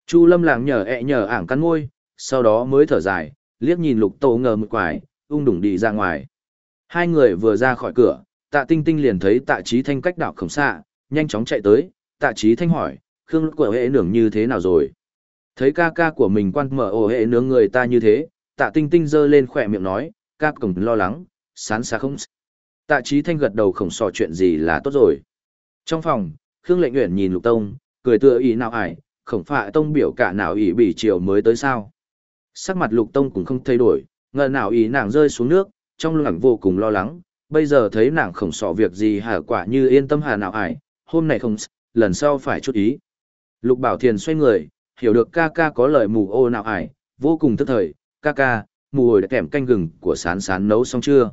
Chu Lâm Lang nhờ ẹ nhờ ảng cắn môi, sau đó mới thở dài, liếc nhìn Lục Tô ngờ một quải, ung đủng đi ra ngoài. Hai người vừa ra khỏi cửa, Tạ Tinh Tinh liền thấy Tạ Chí Thanh cách đảo khổng xạ, nhanh chóng chạy tới, Tạ Chí Thanh hỏi, Khương của hệ nướng như thế nào rồi? Thấy ca ca của mình quan mở ổ hệ nướng người ta như thế, tạ tinh tinh giơ lên khỏe miệng nói, ca cổng lo lắng, sán xa không. Tạ trí thanh gật đầu khổng sò chuyện gì là tốt rồi. Trong phòng, Khương lệnh nguyện nhìn lục tông, cười tựa ý nào ải, khổng phạ tông biểu cả nào ý bị chiều mới tới sao. Sắc mặt lục tông cũng không thay đổi, ngờ nào ý nàng rơi xuống nước, trong lòng vô cùng lo lắng, bây giờ thấy nàng khổng sò việc gì hả quả như yên tâm hà nào ải, hôm nay không, lần sau phải chút ý. Lục Bảo Thiền xoay người, hiểu được ca ca có lời mù ô nào ải, vô cùng tức thời, ca ca, mù hồi đã kèm canh gừng của sán sán nấu xong chưa?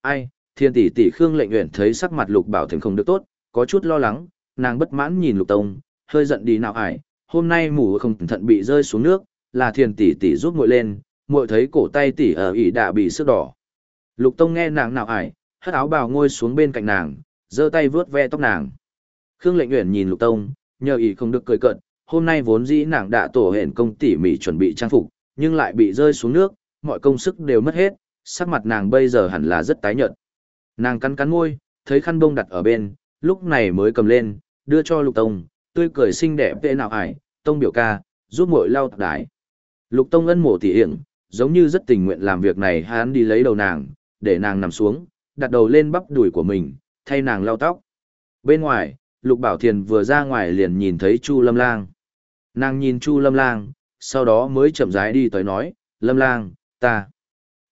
Ai, thiên tỷ tỷ Khương lệnh uyển thấy sắc mặt Lục Bảo thành không được tốt, có chút lo lắng, nàng bất mãn nhìn Lục Tông, hơi giận đi nào ải, hôm nay mù không cẩn thận bị rơi xuống nước, là thiên tỷ tỷ giúp muội lên, muội thấy cổ tay tỷ ở ỉ đã bị sức đỏ. Lục Tông nghe nàng nào ải, hất áo bào ngồi xuống bên cạnh nàng, giơ tay vớt ve tóc nàng. Khương Lệnh Uyển nhìn Lục Tông, nhờ ỉ không được cười cợt, hôm nay vốn dĩ nàng đã tổ hển công tỉ mỉ chuẩn bị trang phục, nhưng lại bị rơi xuống nước, mọi công sức đều mất hết, sắc mặt nàng bây giờ hẳn là rất tái nhợt. Nàng cắn cắn môi, thấy khăn bông đặt ở bên, lúc này mới cầm lên, đưa cho Lục Tông, tươi cười xinh đẹp tệ nào ải, Tông biểu ca, giúp muội lau tạp đái. Lục Tông ân mộ tỉ hiển, giống như rất tình nguyện làm việc này hắn đi lấy đầu nàng, để nàng nằm xuống, đặt đầu lên bắp đùi của mình, thay nàng lau tóc. Bên ngoài, Lục Bảo Thiền vừa ra ngoài liền nhìn thấy Chu Lâm Lang. Nàng nhìn Chu Lâm Lang, sau đó mới chậm rãi đi tới nói, Lâm Lang, ta.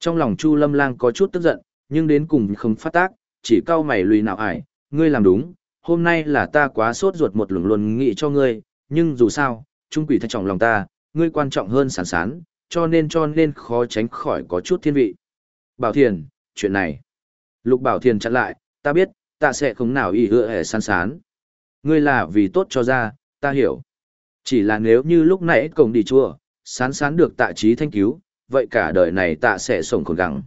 Trong lòng Chu Lâm Lang có chút tức giận, nhưng đến cùng không phát tác, chỉ cau mày lùi nào ải, ngươi làm đúng, hôm nay là ta quá sốt ruột một luồng luôn nghị cho ngươi, nhưng dù sao, trung quỷ thay trọng lòng ta, ngươi quan trọng hơn sán sán, cho nên cho nên khó tránh khỏi có chút thiên vị. Bảo Thiền, chuyện này. Lục Bảo Thiền chặn lại, ta biết, ta sẽ không nào ý hựa hề sán sán. Ngươi là vì tốt cho ra, ta hiểu. Chỉ là nếu như lúc nãy cổng đi chua, sán sán được tạ trí thanh cứu, vậy cả đời này ta sẽ sống khổn gắng.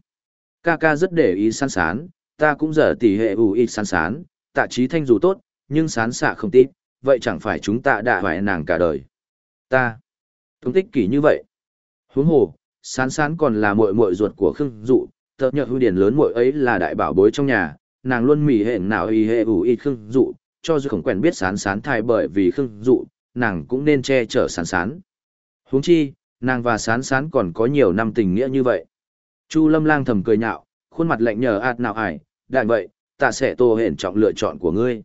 Ca ca rất để ý sán sán, ta cũng giờ tỉ hệ ủ ít sán sán, tạ trí thanh dù tốt, nhưng sán xạ không tít, vậy chẳng phải chúng ta đã hoại nàng cả đời. Ta, thống tích kỷ như vậy. Huống hồ, sán sán còn là muội muội ruột của khương dụ, Tớ nhợ hư điển lớn muội ấy là đại bảo bối trong nhà, nàng luôn mỉ hệ nào y hệ ủ ít khương dụ, cho dù không quen biết sán sán thai bởi vì khương dụ, nàng cũng nên che chở sán sán. Huống chi, nàng và sán sán còn có nhiều năm tình nghĩa như vậy. Chu lâm lang thầm cười nhạo, khuôn mặt lạnh nhờ ạt nào ải, đạn vậy, ta sẽ tô hển trọng lựa chọn của ngươi.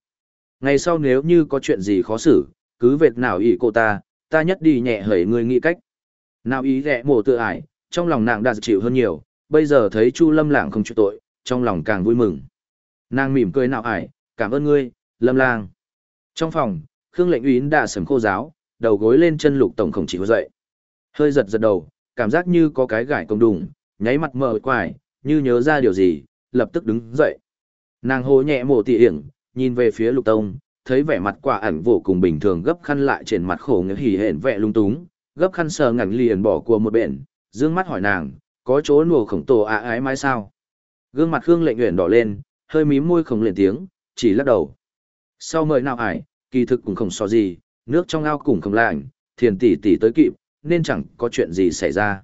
Ngày sau nếu như có chuyện gì khó xử, cứ vệt nào ý cô ta, ta nhất đi nhẹ hởi ngươi nghĩ cách. Nào ý rẻ mổ tự ải, trong lòng nàng đã chịu hơn nhiều, bây giờ thấy Chu Lâm Lang không chịu tội, trong lòng càng vui mừng. Nàng mỉm cười nào ải, cảm ơn ngươi, Lâm Lang. Trong phòng, Khương Lệnh Uyến đã sầm khô giáo, đầu gối lên chân Lục tổng khổng chỉ dậy. Hơi giật giật đầu, cảm giác như có cái gải công đùng, nháy mặt mờ quải, như nhớ ra điều gì, lập tức đứng dậy. Nàng hô nhẹ mổ tỉ hiển, nhìn về phía Lục Tông, thấy vẻ mặt quả ảnh vô cùng bình thường gấp khăn lại trên mặt khổ ngỡ hỉ hển vẻ lung túng, gấp khăn sờ ngảnh liền bỏ qua một bên, dương mắt hỏi nàng, có chỗ nùa khổng tổ ạ ái mai sao? Gương mặt Khương lệnh nguyện đỏ lên, hơi mím môi không lên tiếng, chỉ lắc đầu. Sau mời nào ải, kỳ thực cũng không so gì, nước trong ao cũng không lạnh, thiền tỷ tỷ tới kịp, nên chẳng có chuyện gì xảy ra.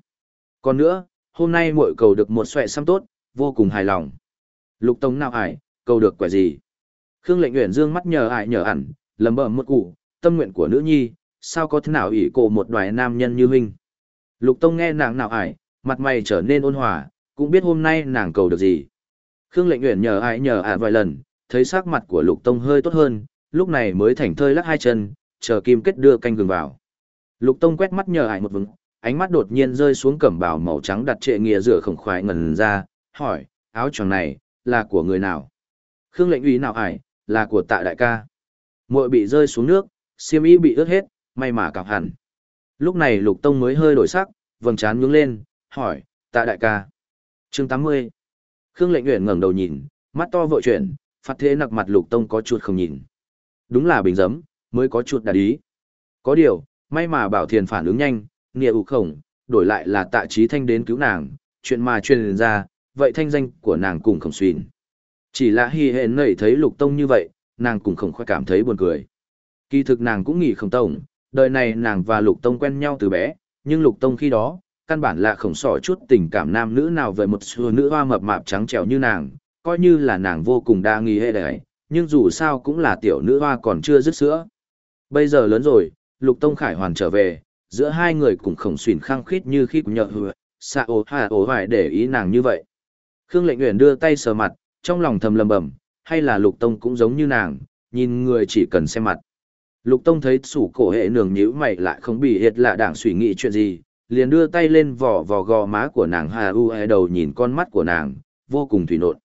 Còn nữa, hôm nay muội cầu được một xoẹ xăm tốt, vô cùng hài lòng. Lục Tông nào ải, cầu được quả gì? Khương lệnh nguyện dương mắt nhờ ải nhờ ẩn, lầm bẩm một cụ, tâm nguyện của nữ nhi, sao có thế nào ỷ cổ một đoài nam nhân như huynh. Lục Tông nghe nàng nào ải, mặt mày trở nên ôn hòa, cũng biết hôm nay nàng cầu được gì. Khương lệnh nguyện nhờ ải nhờ ả vài lần, thấy sắc mặt của Lục Tông hơi tốt hơn, lúc này mới thảnh thơi lắc hai chân, chờ kim kết đưa canh gừng vào. Lục Tông quét mắt nhờ ải một vững, ánh mắt đột nhiên rơi xuống cẩm bào màu trắng đặt trệ nghĩa rửa khổng khoái ngần ra, hỏi, áo choàng này, là của người nào? Khương lệnh ủy nào ải, là của tạ đại ca. Muội bị rơi xuống nước, xiêm y bị ướt hết, may mà cặp hẳn. Lúc này Lục Tông mới hơi đổi sắc, vầng trán nhướng lên, hỏi, tạ đại ca. chương 80. Khương lệnh nguyện ngẩng đầu nhìn, mắt to vội chuyển, phát thế nặc mặt Lục Tông có chuột không nhìn. Đúng là bình giấm, mới có chuột đạt ý. Có điều, may mà bảo thiền phản ứng nhanh, nghĩa ủ khổng, đổi lại là tạ trí thanh đến cứu nàng, chuyện mà truyền ra, vậy thanh danh của nàng cùng khổng xuyên. Chỉ là hy hẹn nảy thấy lục tông như vậy, nàng cũng khổng khoái cảm thấy buồn cười. Kỳ thực nàng cũng nghĩ khổng tông, đời này nàng và lục tông quen nhau từ bé, nhưng lục tông khi đó, căn bản là khổng sỏ chút tình cảm nam nữ nào về một xưa nữ hoa mập mạp trắng trẻo như nàng, coi như là nàng vô cùng đa nghi hệ đấy, nhưng dù sao cũng là tiểu nữ hoa còn chưa dứt sữa. Bây giờ lớn rồi, lục tông khải hoàn trở về, giữa hai người cũng khổng xuyển khăng khít như khi nhợ hừa, xạ ố hà ố hoài để ý nàng như vậy. Khương lệnh nguyện đưa tay sờ mặt, trong lòng thầm lầm bầm, hay là lục tông cũng giống như nàng, nhìn người chỉ cần xem mặt. Lục tông thấy sủ cổ hệ nường nhíu mày lại không bị hiệt lạ đảng suy nghĩ chuyện gì, liền đưa tay lên vỏ vò gò má của nàng hà u e đầu nhìn con mắt của nàng, vô cùng thủy nộn.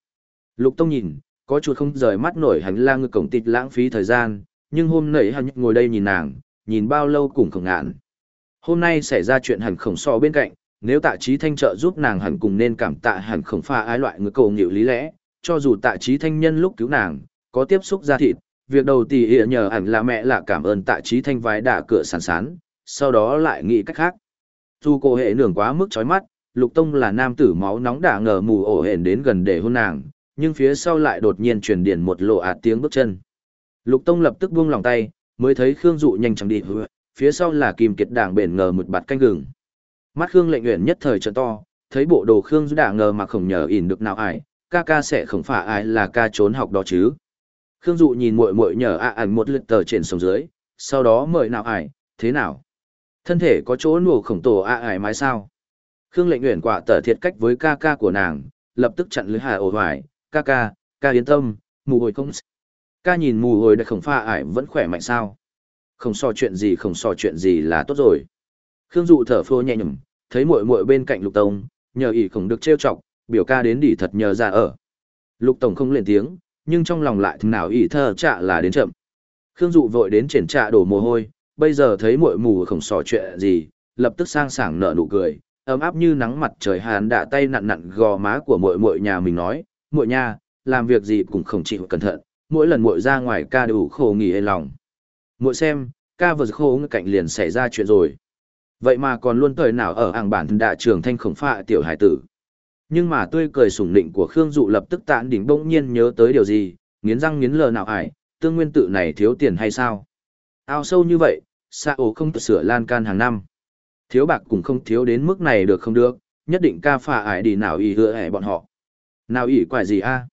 Lục tông nhìn, có chút không rời mắt nổi hành lang ngư cổng tịt lãng phí thời gian, nhưng hôm nãy hắn ngồi đây nhìn nàng, nhìn bao lâu cũng không ngạn. Hôm nay xảy ra chuyện hẳn khổng so bên cạnh, nếu tạ trí thanh trợ giúp nàng hẳn cùng nên cảm tạ hẳn khổng pha ái loại người cầu nghịu lý lẽ, cho dù tạ trí thanh nhân lúc cứu nàng, có tiếp xúc ra thịt, việc đầu tỉ ỉa nhờ hẳn là mẹ là cảm ơn tạ trí thanh vái đả cửa sàn sán, sau đó lại nghĩ cách khác. Dù cô hệ nường quá mức chói mắt, lục tông là nam tử máu nóng đả ngờ mù ổ hển đến gần để hôn nàng, nhưng phía sau lại đột nhiên truyền điển một lộ ạt tiếng bước chân. Lục Tông lập tức buông lòng tay, mới thấy Khương Dụ nhanh chóng đi, phía sau là Kim Kiệt Đảng bền ngờ một bạt canh gừng. Mắt Khương Lệnh Uyển nhất thời trận to, thấy bộ đồ Khương Dụ Đảng ngờ mà không nhờ ỉn được nào ải, ca ca sẽ không phải ai là ca trốn học đó chứ. Khương Dụ nhìn muội muội nhờ ạ ảnh một lượt tờ trên sông dưới, sau đó mời nào ải, thế nào? Thân thể có chỗ nổ khổng tổ ạ ải mái sao? Khương Lệnh Uyển quả tờ thiệt cách với ca ca của nàng, lập tức chặn lưới hà ổ hoài, ca ca, ca yên tâm, mù hồi không ca nhìn mù hồi đã khổng pha ải vẫn khỏe mạnh sao không so chuyện gì, không so chuyện gì là tốt rồi. Khương dụ thở phô nhẹ nhầm thấy muội muội bên cạnh lục tông, nhờ ỷ không được trêu chọc, biểu ca đến đỉ thật nhờ ra ở. Lục tổng không lên tiếng, nhưng trong lòng lại thằng nào ỷ thơ trạ là đến chậm. Khương dụ vội đến triển trạ đổ mồ hôi, bây giờ thấy muội mù không so chuyện gì, lập tức sang sảng nở nụ cười, ấm áp như nắng mặt trời hàn đạ tay nặn nặn gò má của muội muội nhà mình nói, muội nha, làm việc gì cũng không chịu cẩn thận, mỗi lần muội ra ngoài ca đều khổ nghỉ ê lòng. Muội xem, ca vừa khô ngư cạnh liền xảy ra chuyện rồi. Vậy mà còn luôn thời nào ở hàng bản đạ trường thanh khổng phạ tiểu hải tử. Nhưng mà tươi cười sủng nịnh của Khương Dụ lập tức tạn đỉnh bỗng nhiên nhớ tới điều gì, nghiến răng nghiến lờ nào ải, tương nguyên tự này thiếu tiền hay sao? Ao sâu như vậy, xa ổ không tự sửa lan can hàng năm. Thiếu bạc cũng không thiếu đến mức này được không được, nhất định ca phà ải đi nào ý hứa ẻ bọn họ. Nào ý quải gì a?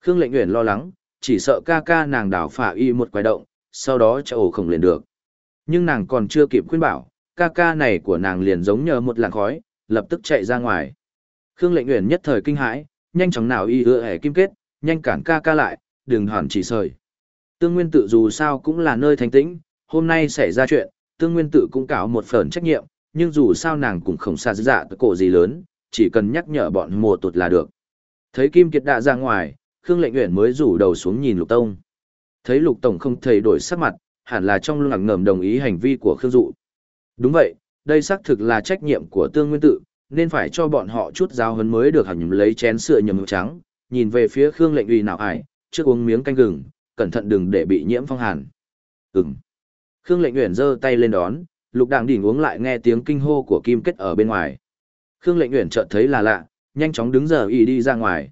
Khương lệnh nguyện lo lắng, chỉ sợ ca ca nàng đảo phà y một quái động, sau đó cho ổ không liền được. Nhưng nàng còn chưa kịp khuyên bảo, ca ca này của nàng liền giống nhờ một làn khói, lập tức chạy ra ngoài. Khương lệnh nguyện nhất thời kinh hãi, nhanh chóng nào y ưa hẻ kim kết, nhanh cản ca ca lại, đừng hoàn chỉ sời. Tương Nguyên tự dù sao cũng là nơi thanh tĩnh, hôm nay xảy ra chuyện, Tương Nguyên tự cũng cáo một phần trách nhiệm, nhưng dù sao nàng cũng không xa dạ cổ gì lớn, chỉ cần nhắc nhở bọn mùa tụt là được. Thấy Kim Kiệt đã ra ngoài, Khương Lệnh Uyển mới rủ đầu xuống nhìn Lục Tông. Thấy Lục Tổng không thay đổi sắc mặt, hẳn là trong lưng ngầm đồng ý hành vi của Khương Dụ. Đúng vậy, đây xác thực là trách nhiệm của Tương Nguyên Tự, nên phải cho bọn họ chút giáo hấn mới được hẳn lấy chén sữa nhầm trắng, nhìn về phía Khương Lệnh Uy nào ải, trước uống miếng canh gừng, cẩn thận đừng để bị nhiễm phong hàn. Ừm. Khương Lệnh Uyển giơ tay lên đón, Lục Đảng đỉnh uống lại nghe tiếng kinh hô của Kim Kết ở bên ngoài. Khương Lệnh Uyển chợt thấy là lạ, nhanh chóng đứng giờ y đi ra ngoài.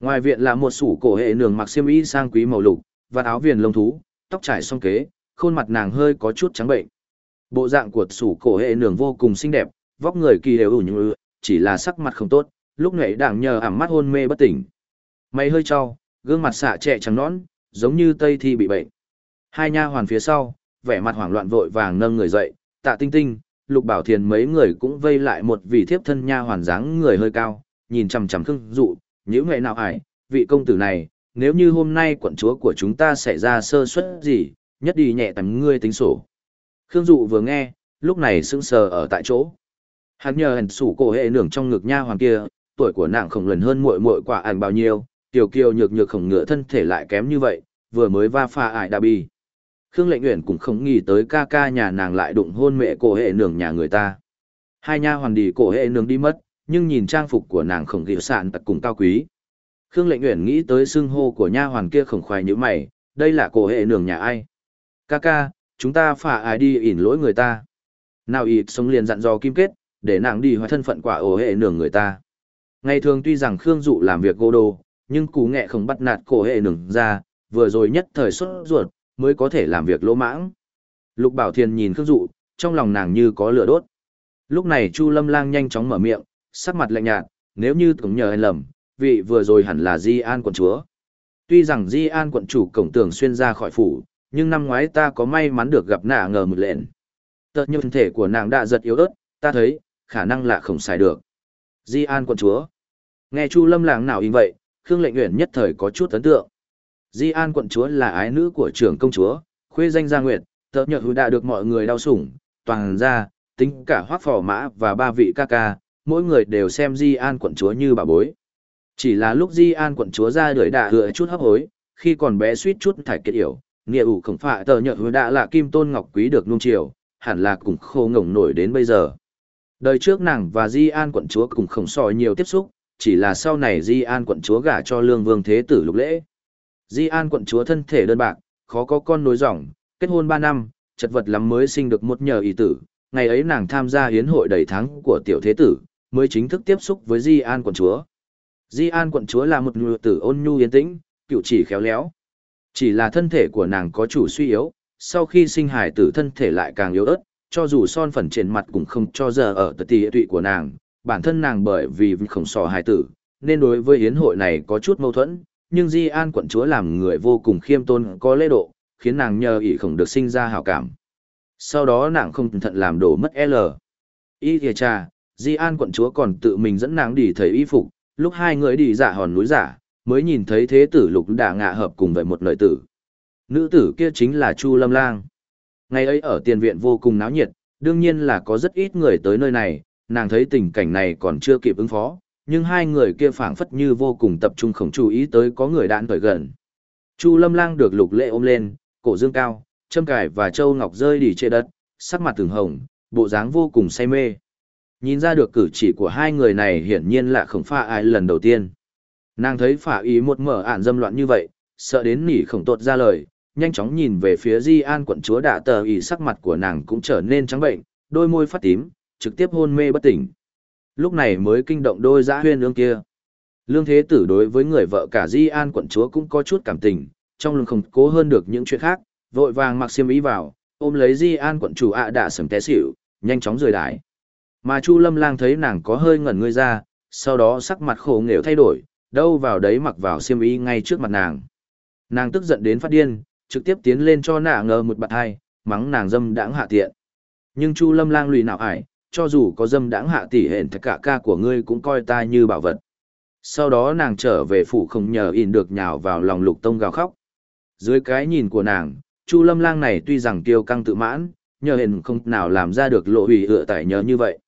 Ngoài viện là một sủ cổ hệ nường mặc xiêm y sang quý màu lục, và áo viền lông thú, tóc trải song kế, khuôn mặt nàng hơi có chút trắng bệnh. Bộ dạng của sủ cổ hệ nường vô cùng xinh đẹp, vóc người kỳ đều ủ như chỉ là sắc mặt không tốt, lúc nãy đang nhờ ảm mắt hôn mê bất tỉnh. Mày hơi trao, gương mặt xạ trẻ trắng nõn, giống như tây thi bị bệnh. Hai nha hoàn phía sau, vẻ mặt hoảng loạn vội vàng nâng người dậy, tạ tinh tinh, lục bảo thiền mấy người cũng vây lại một vị thiếp thân nha hoàn dáng người hơi cao, nhìn chằm chằm khương dụ, nhữ nghệ nào ải, vị công tử này, nếu như hôm nay quận chúa của chúng ta xảy ra sơ suất gì, nhất đi nhẹ tầm ngươi tính sổ. Khương Dụ vừa nghe, lúc này sững sờ ở tại chỗ. Hắn nhờ hẳn sủ cổ hệ nưởng trong ngực nha hoàng kia, tuổi của nàng không lần hơn muội muội quả ảnh bao nhiêu, tiểu kiều nhược nhược khổng ngựa thân thể lại kém như vậy, vừa mới va pha ải đà bi. Khương Lệnh Uyển cũng không nghĩ tới ca ca nhà nàng lại đụng hôn mẹ cổ hệ nưởng nhà người ta. Hai nha hoàn đi cổ hệ nưởng đi mất, nhưng nhìn trang phục của nàng khổng ghiệu sạn tật cùng cao quý. Khương Lệnh Uyển nghĩ tới xưng hô của nha hoàn kia khổng khoái như mày, đây là cổ hệ nường nhà ai? Ca ca, chúng ta phải ai đi ỉn lỗi người ta. Nào ịt sống liền dặn dò kim kết, để nàng đi hoài thân phận quả ổ hệ nường người ta. Ngày thường tuy rằng Khương Dụ làm việc gô đồ, nhưng cú nghệ không bắt nạt cổ hệ nường ra, vừa rồi nhất thời xuất ruột, mới có thể làm việc lỗ mãng. Lục Bảo Thiên nhìn Khương Dụ, trong lòng nàng như có lửa đốt. Lúc này Chu Lâm Lang nhanh chóng mở miệng, sắc mặt lạnh nhạt, nếu như cũng nhờ anh lầm, vị vừa rồi hẳn là Di An quận chúa. Tuy rằng Di An quận chủ cổng tường xuyên ra khỏi phủ, nhưng năm ngoái ta có may mắn được gặp nạ ngờ một lệnh. Tật như thân thể của nàng đã giật yếu ớt, ta thấy, khả năng là không xài được. Di An quận chúa. Nghe Chu Lâm làng nào in vậy, Khương Lệnh Uyển nhất thời có chút ấn tượng. Di An quận chúa là ái nữ của trưởng công chúa, khuê danh Gia Nguyệt, tớ nhờ hữu đã được mọi người đau sủng, toàn ra, tính cả hoác phò mã và ba vị ca ca, mỗi người đều xem Di An quận chúa như bà bối. Chỉ là lúc Di An quận chúa ra đời đã hựa chút hấp hối, khi còn bé suýt chút thải kết yểu, nghĩa ủ khổng phạ tờ nhợ hứa đã là kim tôn ngọc quý được nung chiều, hẳn là cũng khô ngổng nổi đến bây giờ. Đời trước nàng và Di An quận chúa cùng khổng sòi nhiều tiếp xúc, chỉ là sau này Di An quận chúa gả cho lương vương thế tử lục lễ. Di An quận chúa thân thể đơn bạc, khó có con nối dòng, kết hôn 3 năm, chật vật lắm mới sinh được một nhờ ý tử. Ngày ấy nàng tham gia hiến hội đầy tháng của tiểu thế tử, mới chính thức tiếp xúc với Di An quận chúa. Di An quận chúa là một nữ tử ôn nhu yên tĩnh, cựu chỉ khéo léo. Chỉ là thân thể của nàng có chủ suy yếu, sau khi sinh hài tử thân thể lại càng yếu ớt, cho dù son phần trên mặt cũng không cho giờ ở tật tỷ tụy của nàng, bản thân nàng bởi vì khổng sò hài tử, nên đối với hiến hội này có chút mâu thuẫn, nhưng Di An quận chúa làm người vô cùng khiêm tôn có lễ độ, khiến nàng nhờ ỷ không được sinh ra hảo cảm. Sau đó nàng không thận làm đổ mất L. Y thìa cha, Di An quận chúa còn tự mình dẫn nàng đi thấy y phục, lúc hai người đi giả hòn núi giả, mới nhìn thấy thế tử lục đà ngạ hợp cùng với một lợi tử. Nữ tử kia chính là Chu Lâm Lang. Ngày ấy ở tiền viện vô cùng náo nhiệt, đương nhiên là có rất ít người tới nơi này, nàng thấy tình cảnh này còn chưa kịp ứng phó, nhưng hai người kia phảng phất như vô cùng tập trung không chú ý tới có người đạn tới gần. Chu Lâm Lang được lục lệ ôm lên, cổ dương cao, châm cải và châu ngọc rơi đi trên đất, sắc mặt từng hồng, bộ dáng vô cùng say mê. Nhìn ra được cử chỉ của hai người này hiển nhiên là khổng pha ai lần đầu tiên. Nàng thấy phả ý một mở ạn dâm loạn như vậy, sợ đến nỉ khổng tột ra lời, nhanh chóng nhìn về phía Di An quận chúa đạ tờ ý sắc mặt của nàng cũng trở nên trắng bệnh, đôi môi phát tím, trực tiếp hôn mê bất tỉnh. Lúc này mới kinh động đôi giã huyên lương kia. Lương Thế Tử đối với người vợ cả Di An quận chúa cũng có chút cảm tình, trong lòng không cố hơn được những chuyện khác, vội vàng mặc xiêm ý vào, ôm lấy Di An quận chủ ạ à đạ sầm té xỉu, nhanh chóng rời đái. Mà Chu Lâm Lang thấy nàng có hơi ngẩn người ra, sau đó sắc mặt khổ nghèo thay đổi, đâu vào đấy mặc vào xiêm y ngay trước mặt nàng. Nàng tức giận đến phát điên, trực tiếp tiến lên cho nạ ngờ một bạt hai, mắng nàng dâm đãng hạ tiện. Nhưng Chu Lâm Lang lùi nào ải, cho dù có dâm đãng hạ tỷ hẹn tất cả ca của ngươi cũng coi ta như bảo vật. Sau đó nàng trở về phủ không nhờ in được nhào vào lòng lục tông gào khóc. Dưới cái nhìn của nàng, Chu Lâm Lang này tuy rằng tiêu căng tự mãn, nhờ hình không nào làm ra được lộ hủy ựa tải nhớ như vậy.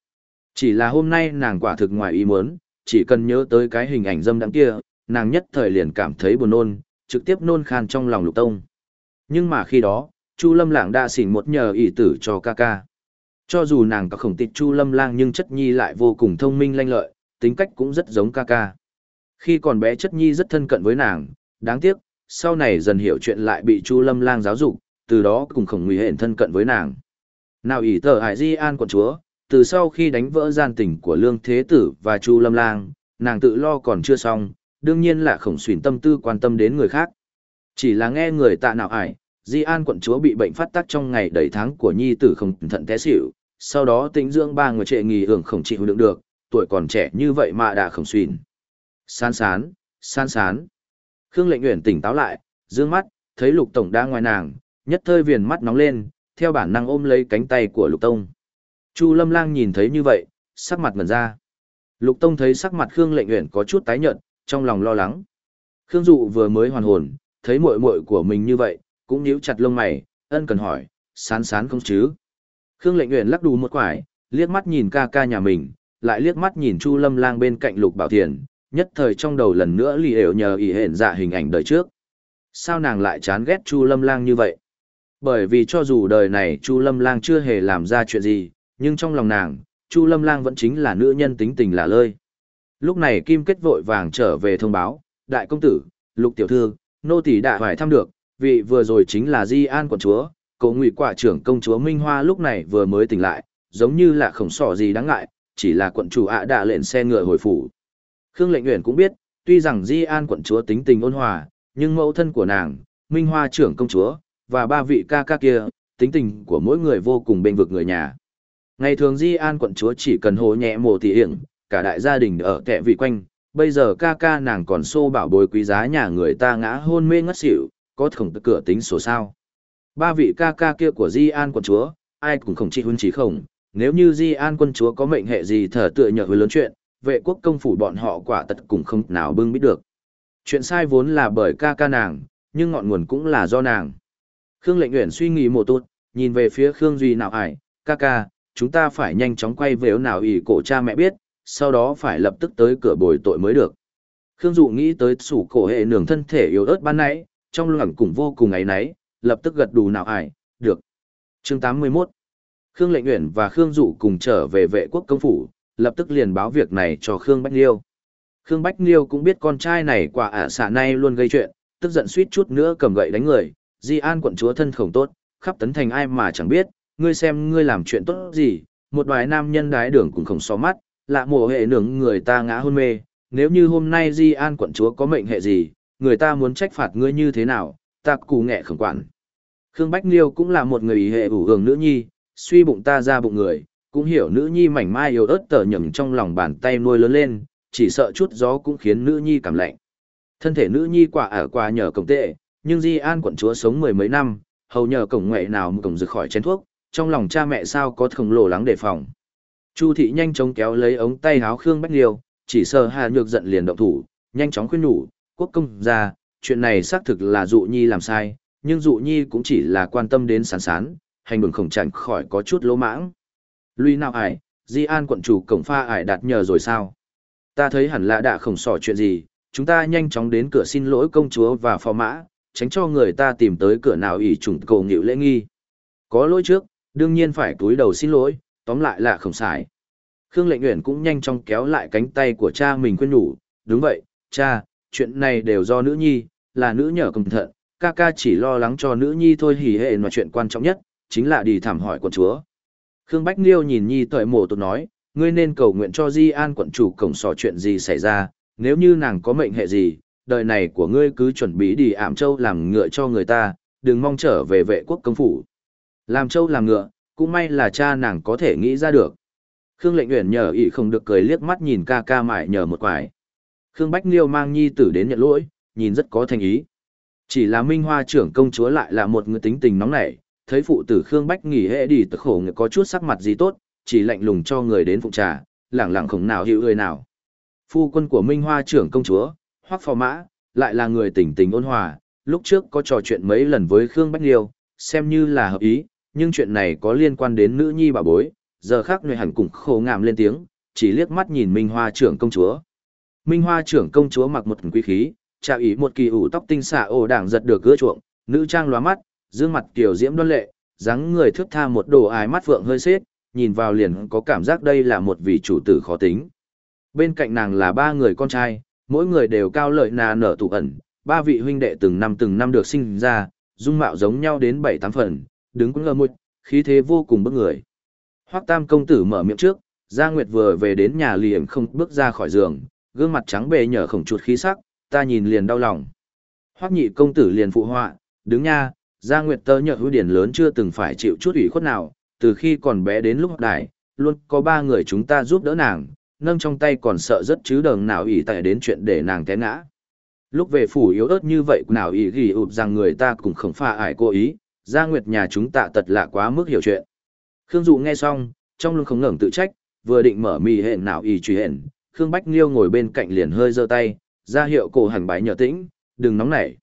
Chỉ là hôm nay nàng quả thực ngoài ý muốn, chỉ cần nhớ tới cái hình ảnh dâm đắng kia, nàng nhất thời liền cảm thấy buồn nôn, trực tiếp nôn khan trong lòng lục tông. Nhưng mà khi đó, Chu Lâm Lang đã xỉn một nhờ ý tử cho ca ca. Cho dù nàng có khổng tịch Chu Lâm Lang nhưng chất nhi lại vô cùng thông minh lanh lợi, tính cách cũng rất giống ca ca. Khi còn bé chất nhi rất thân cận với nàng, đáng tiếc, sau này dần hiểu chuyện lại bị Chu Lâm Lang giáo dục, từ đó cùng khổng nguy hển thân cận với nàng. Nào ỷ tờ hải di an quận chúa, từ sau khi đánh vỡ gian tình của Lương Thế Tử và Chu Lâm Lang, nàng tự lo còn chưa xong, đương nhiên là khổng xuyển tâm tư quan tâm đến người khác. Chỉ là nghe người tạ nào ải, Di An quận chúa bị bệnh phát tác trong ngày đầy tháng của nhi tử không thận té xỉu, sau đó tính dưỡng ba người trệ nghỉ hưởng khổng chịu đựng được, tuổi còn trẻ như vậy mà đã khổng xuyển. San sán, san sán. Khương lệnh nguyện tỉnh táo lại, dương mắt, thấy lục tổng đang ngoài nàng, nhất thời viền mắt nóng lên, theo bản năng ôm lấy cánh tay của lục tông. Chu lâm lang nhìn thấy như vậy, sắc mặt mẩn ra. Lục tông thấy sắc mặt Khương lệnh Uyển có chút tái nhợt, trong lòng lo lắng. Khương dụ vừa mới hoàn hồn, thấy muội muội của mình như vậy, cũng nhíu chặt lông mày, ân cần hỏi, sán sán không chứ? Khương lệnh Uyển lắc đù một quải, liếc mắt nhìn ca ca nhà mình, lại liếc mắt nhìn Chu lâm lang bên cạnh lục bảo thiền, nhất thời trong đầu lần nữa lì ểu nhờ ý hẹn dạ hình ảnh đời trước. Sao nàng lại chán ghét Chu lâm lang như vậy? Bởi vì cho dù đời này Chu lâm lang chưa hề làm ra chuyện gì, nhưng trong lòng nàng, Chu lâm lang vẫn chính là nữ nhân tính tình là lơi. Lúc này Kim Kết vội vàng trở về thông báo, đại công tử, lục tiểu thư, nô tỳ đã phải thăm được, vị vừa rồi chính là Di An quận chúa, cậu ngụy quả trưởng công chúa Minh Hoa lúc này vừa mới tỉnh lại, giống như là khổng sỏ gì đáng ngại, chỉ là quận chủ ạ đã lệnh xe ngựa hồi phủ. Khương Lệnh Uyển cũng biết, tuy rằng Di An quận chúa tính tình ôn hòa, nhưng mẫu thân của nàng, Minh Hoa trưởng công chúa, và ba vị ca ca kia, tính tình của mỗi người vô cùng bên vực người nhà. Ngày thường Di An quận chúa chỉ cần hồ nhẹ mồ tỉ hiểm, cả đại gia đình ở kẹ vị quanh, bây giờ ca ca nàng còn xô bảo bối quý giá nhà người ta ngã hôn mê ngất xỉu, có khổng cửa tính sổ sao. Ba vị ca ca kia của Di An quận chúa, ai cũng không chỉ huân chỉ không, nếu như Di An quân chúa có mệnh hệ gì thở tựa nhờ với lớn chuyện, vệ quốc công phủ bọn họ quả tật cũng không nào bưng biết được. Chuyện sai vốn là bởi ca ca nàng, nhưng ngọn nguồn cũng là do nàng. Khương lệnh nguyện suy nghĩ một tốt, nhìn về phía Khương Duy nào ải, ca ca, chúng ta phải nhanh chóng quay về nào ỷ cổ cha mẹ biết, sau đó phải lập tức tới cửa bồi tội mới được. Khương Dụ nghĩ tới sủ cổ hệ nường thân thể yếu ớt ban nãy, trong lòng cũng vô cùng ấy nấy, lập tức gật đủ nào ải, được. Chương 81 Khương Lệnh Uyển và Khương Dụ cùng trở về vệ quốc công phủ, lập tức liền báo việc này cho Khương Bách Liêu. Khương Bách Liêu cũng biết con trai này quả ả xạ nay luôn gây chuyện, tức giận suýt chút nữa cầm gậy đánh người, Di An quận chúa thân khổng tốt, khắp tấn thành ai mà chẳng biết, ngươi xem ngươi làm chuyện tốt gì, một đoài nam nhân đái đường cũng không so mắt, lạ mùa hệ nướng người ta ngã hôn mê, nếu như hôm nay Di An quận chúa có mệnh hệ gì, người ta muốn trách phạt ngươi như thế nào, ta cù nghẹ khẩn quản. Khương Bách Liêu cũng là một người ý hệ ủ hưởng nữ nhi, suy bụng ta ra bụng người, cũng hiểu nữ nhi mảnh mai yếu ớt tờ nhầm trong lòng bàn tay nuôi lớn lên, chỉ sợ chút gió cũng khiến nữ nhi cảm lạnh. Thân thể nữ nhi quả ở qua nhờ cổng tệ, nhưng Di An quận chúa sống mười mấy năm, hầu nhờ cổng ngoại nào một cổng rực khỏi chén thuốc, trong lòng cha mẹ sao có khổng lồ lắng đề phòng. Chu thị nhanh chóng kéo lấy ống tay háo Khương Bách Liêu, chỉ sợ Hà Nhược giận liền động thủ, nhanh chóng khuyên nhủ, quốc công ra, chuyện này xác thực là dụ nhi làm sai, nhưng dụ nhi cũng chỉ là quan tâm đến sán sán, hành động khổng tránh khỏi có chút lỗ mãng. Lui nào ải, Di An quận chủ cổng pha ải đạt nhờ rồi sao? Ta thấy hẳn là đã khổng sỏ chuyện gì, chúng ta nhanh chóng đến cửa xin lỗi công chúa và phò mã, tránh cho người ta tìm tới cửa nào ỷ trùng cầu nghịu lễ nghi. Có lỗi trước, đương nhiên phải túi đầu xin lỗi, tóm lại là không sai. Khương Lệnh Uyển cũng nhanh chóng kéo lại cánh tay của cha mình khuyên nhủ, đúng vậy, cha, chuyện này đều do nữ nhi, là nữ nhờ công thận, ca ca chỉ lo lắng cho nữ nhi thôi hỉ hệ mà chuyện quan trọng nhất, chính là đi thảm hỏi quận chúa. Khương Bách Liêu nhìn nhi tội mổ tụt nói, ngươi nên cầu nguyện cho Di An quận chủ cổng sò chuyện gì xảy ra, nếu như nàng có mệnh hệ gì, đời này của ngươi cứ chuẩn bị đi ảm châu làm ngựa cho người ta, đừng mong trở về vệ quốc công phủ. Làm trâu làm ngựa, cũng may là cha nàng có thể nghĩ ra được. Khương lệnh nguyện nhờ ý không được cười liếc mắt nhìn ca ca mải nhờ một quải. Khương Bách Liêu mang nhi tử đến nhận lỗi, nhìn rất có thành ý. Chỉ là Minh Hoa trưởng công chúa lại là một người tính tình nóng nảy, thấy phụ tử Khương Bách nghỉ hệ đi tức khổ người có chút sắc mặt gì tốt, chỉ lạnh lùng cho người đến phụng trà, lẳng lặng không nào hiểu người nào. Phu quân của Minh Hoa trưởng công chúa, Hoắc Phò Mã, lại là người tỉnh tình ôn hòa, lúc trước có trò chuyện mấy lần với Khương Bách Liêu, xem như là hợp ý, nhưng chuyện này có liên quan đến nữ nhi bà bối, giờ khác người hẳn cùng khổ ngạm lên tiếng, chỉ liếc mắt nhìn Minh Hoa trưởng công chúa. Minh Hoa trưởng công chúa mặc một quý khí, trao ý một kỳ ủ tóc tinh xạ ồ đảng giật được gỡ chuộng, nữ trang lóa mắt, dương mặt tiểu diễm đoan lệ, dáng người thước tha một đồ ái mắt vượng hơi xếp, nhìn vào liền có cảm giác đây là một vị chủ tử khó tính. Bên cạnh nàng là ba người con trai, mỗi người đều cao lợi nà nở tụ ẩn, ba vị huynh đệ từng năm từng năm được sinh ra, dung mạo giống nhau đến bảy tám phần, đứng cũng ngơ một, khí thế vô cùng bức người. Hoắc Tam công tử mở miệng trước, Gia Nguyệt vừa về đến nhà liền không bước ra khỏi giường, gương mặt trắng bệ nhở khổng chuột khí sắc, ta nhìn liền đau lòng. Hoắc Nhị công tử liền phụ họa, đứng nha, Gia Nguyệt tơ nhở hữu điển lớn chưa từng phải chịu chút ủy khuất nào, từ khi còn bé đến lúc đại, luôn có ba người chúng ta giúp đỡ nàng, nâng trong tay còn sợ rất chứ đờn nào ỷ tại đến chuyện để nàng té ngã. Lúc về phủ yếu ớt như vậy nào ỷ ghi ụp rằng người ta cũng không pha ải cố ý, Gia Nguyệt nhà chúng tạ tật lạ quá mức hiểu chuyện. Khương Dụ nghe xong, trong lưng không ngẩng tự trách, vừa định mở mì hẹn nào y truy hẹn, Khương Bách Liêu ngồi bên cạnh liền hơi giơ tay, ra hiệu cổ hành bái nhờ tĩnh, đừng nóng nảy.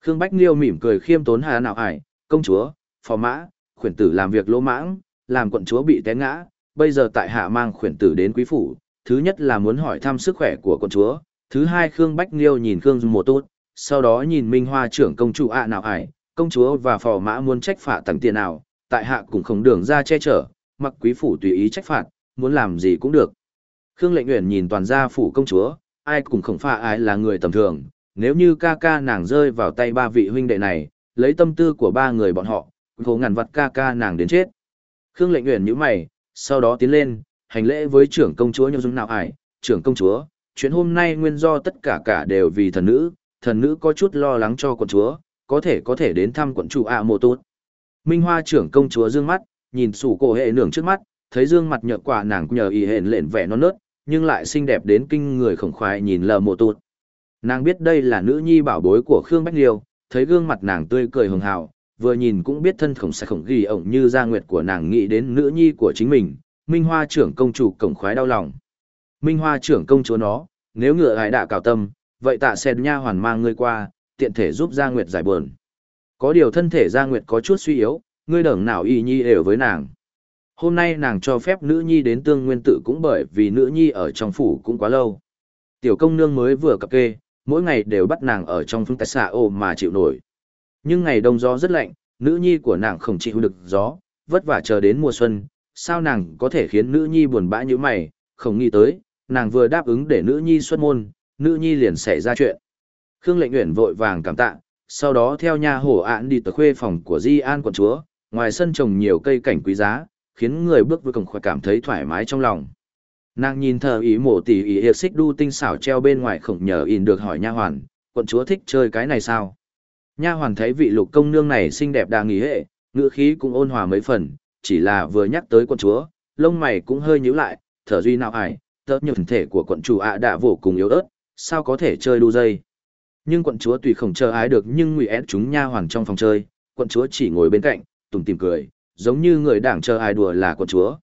Khương Bách Liêu mỉm cười khiêm tốn hà nào ải, công chúa, phò mã, khuyển tử làm việc lỗ mãng, làm quận chúa bị té ngã, bây giờ tại hạ mang khuyển tử đến quý phủ, thứ nhất là muốn hỏi thăm sức khỏe của quận chúa, thứ hai Khương Bách Liêu nhìn Khương Dung một tốt, sau đó nhìn Minh Hoa trưởng công chủ ạ nào ải, công chúa và phò mã muốn trách phạt tặng tiền nào, tại hạ cũng không đường ra che chở, mặc quý phủ tùy ý trách phạt, muốn làm gì cũng được. Khương Lệnh Uyển nhìn toàn gia phủ công chúa, ai cũng không pha ai là người tầm thường, nếu như ca ca nàng rơi vào tay ba vị huynh đệ này, lấy tâm tư của ba người bọn họ, khổ ngàn vặt ca ca nàng đến chết. Khương Lệnh Uyển nhíu mày, sau đó tiến lên, hành lễ với trưởng công chúa Nhung Dung nào ải, trưởng công chúa, chuyện hôm nay nguyên do tất cả cả đều vì thần nữ, thần nữ có chút lo lắng cho quận chúa, có thể có thể đến thăm quận chủ ạ mộ tốt. Minh Hoa trưởng công chúa dương mắt, nhìn sủ cổ hệ nưởng trước mắt, thấy dương mặt nhợt quả nàng nhờ ý hẹn lện vẻ non nớt, nhưng lại xinh đẹp đến kinh người khổng khoái nhìn lờ mộ tốt. Nàng biết đây là nữ nhi bảo bối của Khương Bách Liêu, thấy gương mặt nàng tươi cười hường hào, vừa nhìn cũng biết thân khổng sẽ khổng ghi ổng như gia nguyệt của nàng nghĩ đến nữ nhi của chính mình, Minh Hoa trưởng công chủ cổng khoái đau lòng. Minh Hoa trưởng công chúa nó, nếu ngựa hải đạ cào tâm, vậy tạ xe nha hoàn mang ngươi qua, tiện thể giúp Gia Nguyệt giải buồn. Có điều thân thể Gia Nguyệt có chút suy yếu, ngươi đẳng nào y nhi đều với nàng. Hôm nay nàng cho phép nữ nhi đến tương nguyên tự cũng bởi vì nữ nhi ở trong phủ cũng quá lâu. Tiểu công nương mới vừa cập kê, mỗi ngày đều bắt nàng ở trong phương tài xạ ô mà chịu nổi. Nhưng ngày đông gió rất lạnh, nữ nhi của nàng không chịu được gió, vất vả chờ đến mùa xuân, sao nàng có thể khiến nữ nhi buồn bã như mày, không nghĩ tới, nàng vừa đáp ứng để nữ nhi xuất môn, nữ nhi liền xảy ra chuyện. Khương lệnh nguyện vội vàng cảm tạ, sau đó theo nhà hổ ạn đi tới khuê phòng của Di An quận chúa, ngoài sân trồng nhiều cây cảnh quý giá, khiến người bước vừa cổng khỏi cảm thấy thoải mái trong lòng. Nàng nhìn thờ ý mổ tỉ ý hiệp xích đu tinh xảo treo bên ngoài khổng nhờ in được hỏi nha hoàn, quận chúa thích chơi cái này sao? Nha hoàn thấy vị lục công nương này xinh đẹp đa nghỉ hệ, ngữ khí cũng ôn hòa mấy phần, chỉ là vừa nhắc tới quận chúa, lông mày cũng hơi nhíu lại, thở duy nào ải, tớ như thể của quận chủ ạ đã vô cùng yếu ớt, sao có thể chơi đu dây. Nhưng quận chúa tùy không chờ ái được nhưng ngụy ép chúng nha hoàn trong phòng chơi, quận chúa chỉ ngồi bên cạnh, tùng tìm cười, giống như người đảng chờ ai đùa là quận chúa.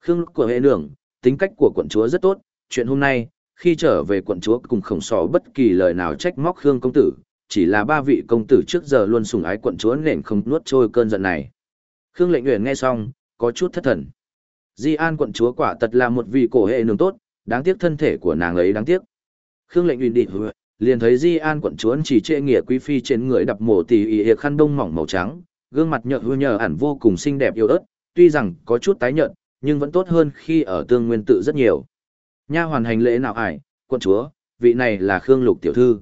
Khương lúc của hệ đường, tính cách của quận chúa rất tốt, chuyện hôm nay, khi trở về quận chúa cùng khổng sò bất kỳ lời nào trách móc Khương công tử, chỉ là ba vị công tử trước giờ luôn sùng ái quận chúa nên không nuốt trôi cơn giận này. Khương lệnh uyển nghe xong, có chút thất thần. Di An quận chúa quả thật là một vị cổ hệ nương tốt, đáng tiếc thân thể của nàng ấy đáng tiếc. Khương lệnh uyển đi liền thấy Di An quận chúa chỉ trệ nghĩa quý phi trên người đập mổ tỉ ỉ khăn đông mỏng màu trắng, gương mặt nhợt hư nhờ ẩn vô cùng xinh đẹp yêu ớt, tuy rằng có chút tái nhợt, nhưng vẫn tốt hơn khi ở tương nguyên tự rất nhiều. Nha hoàn hành lễ nào ải, quận chúa, vị này là Khương Lục tiểu thư.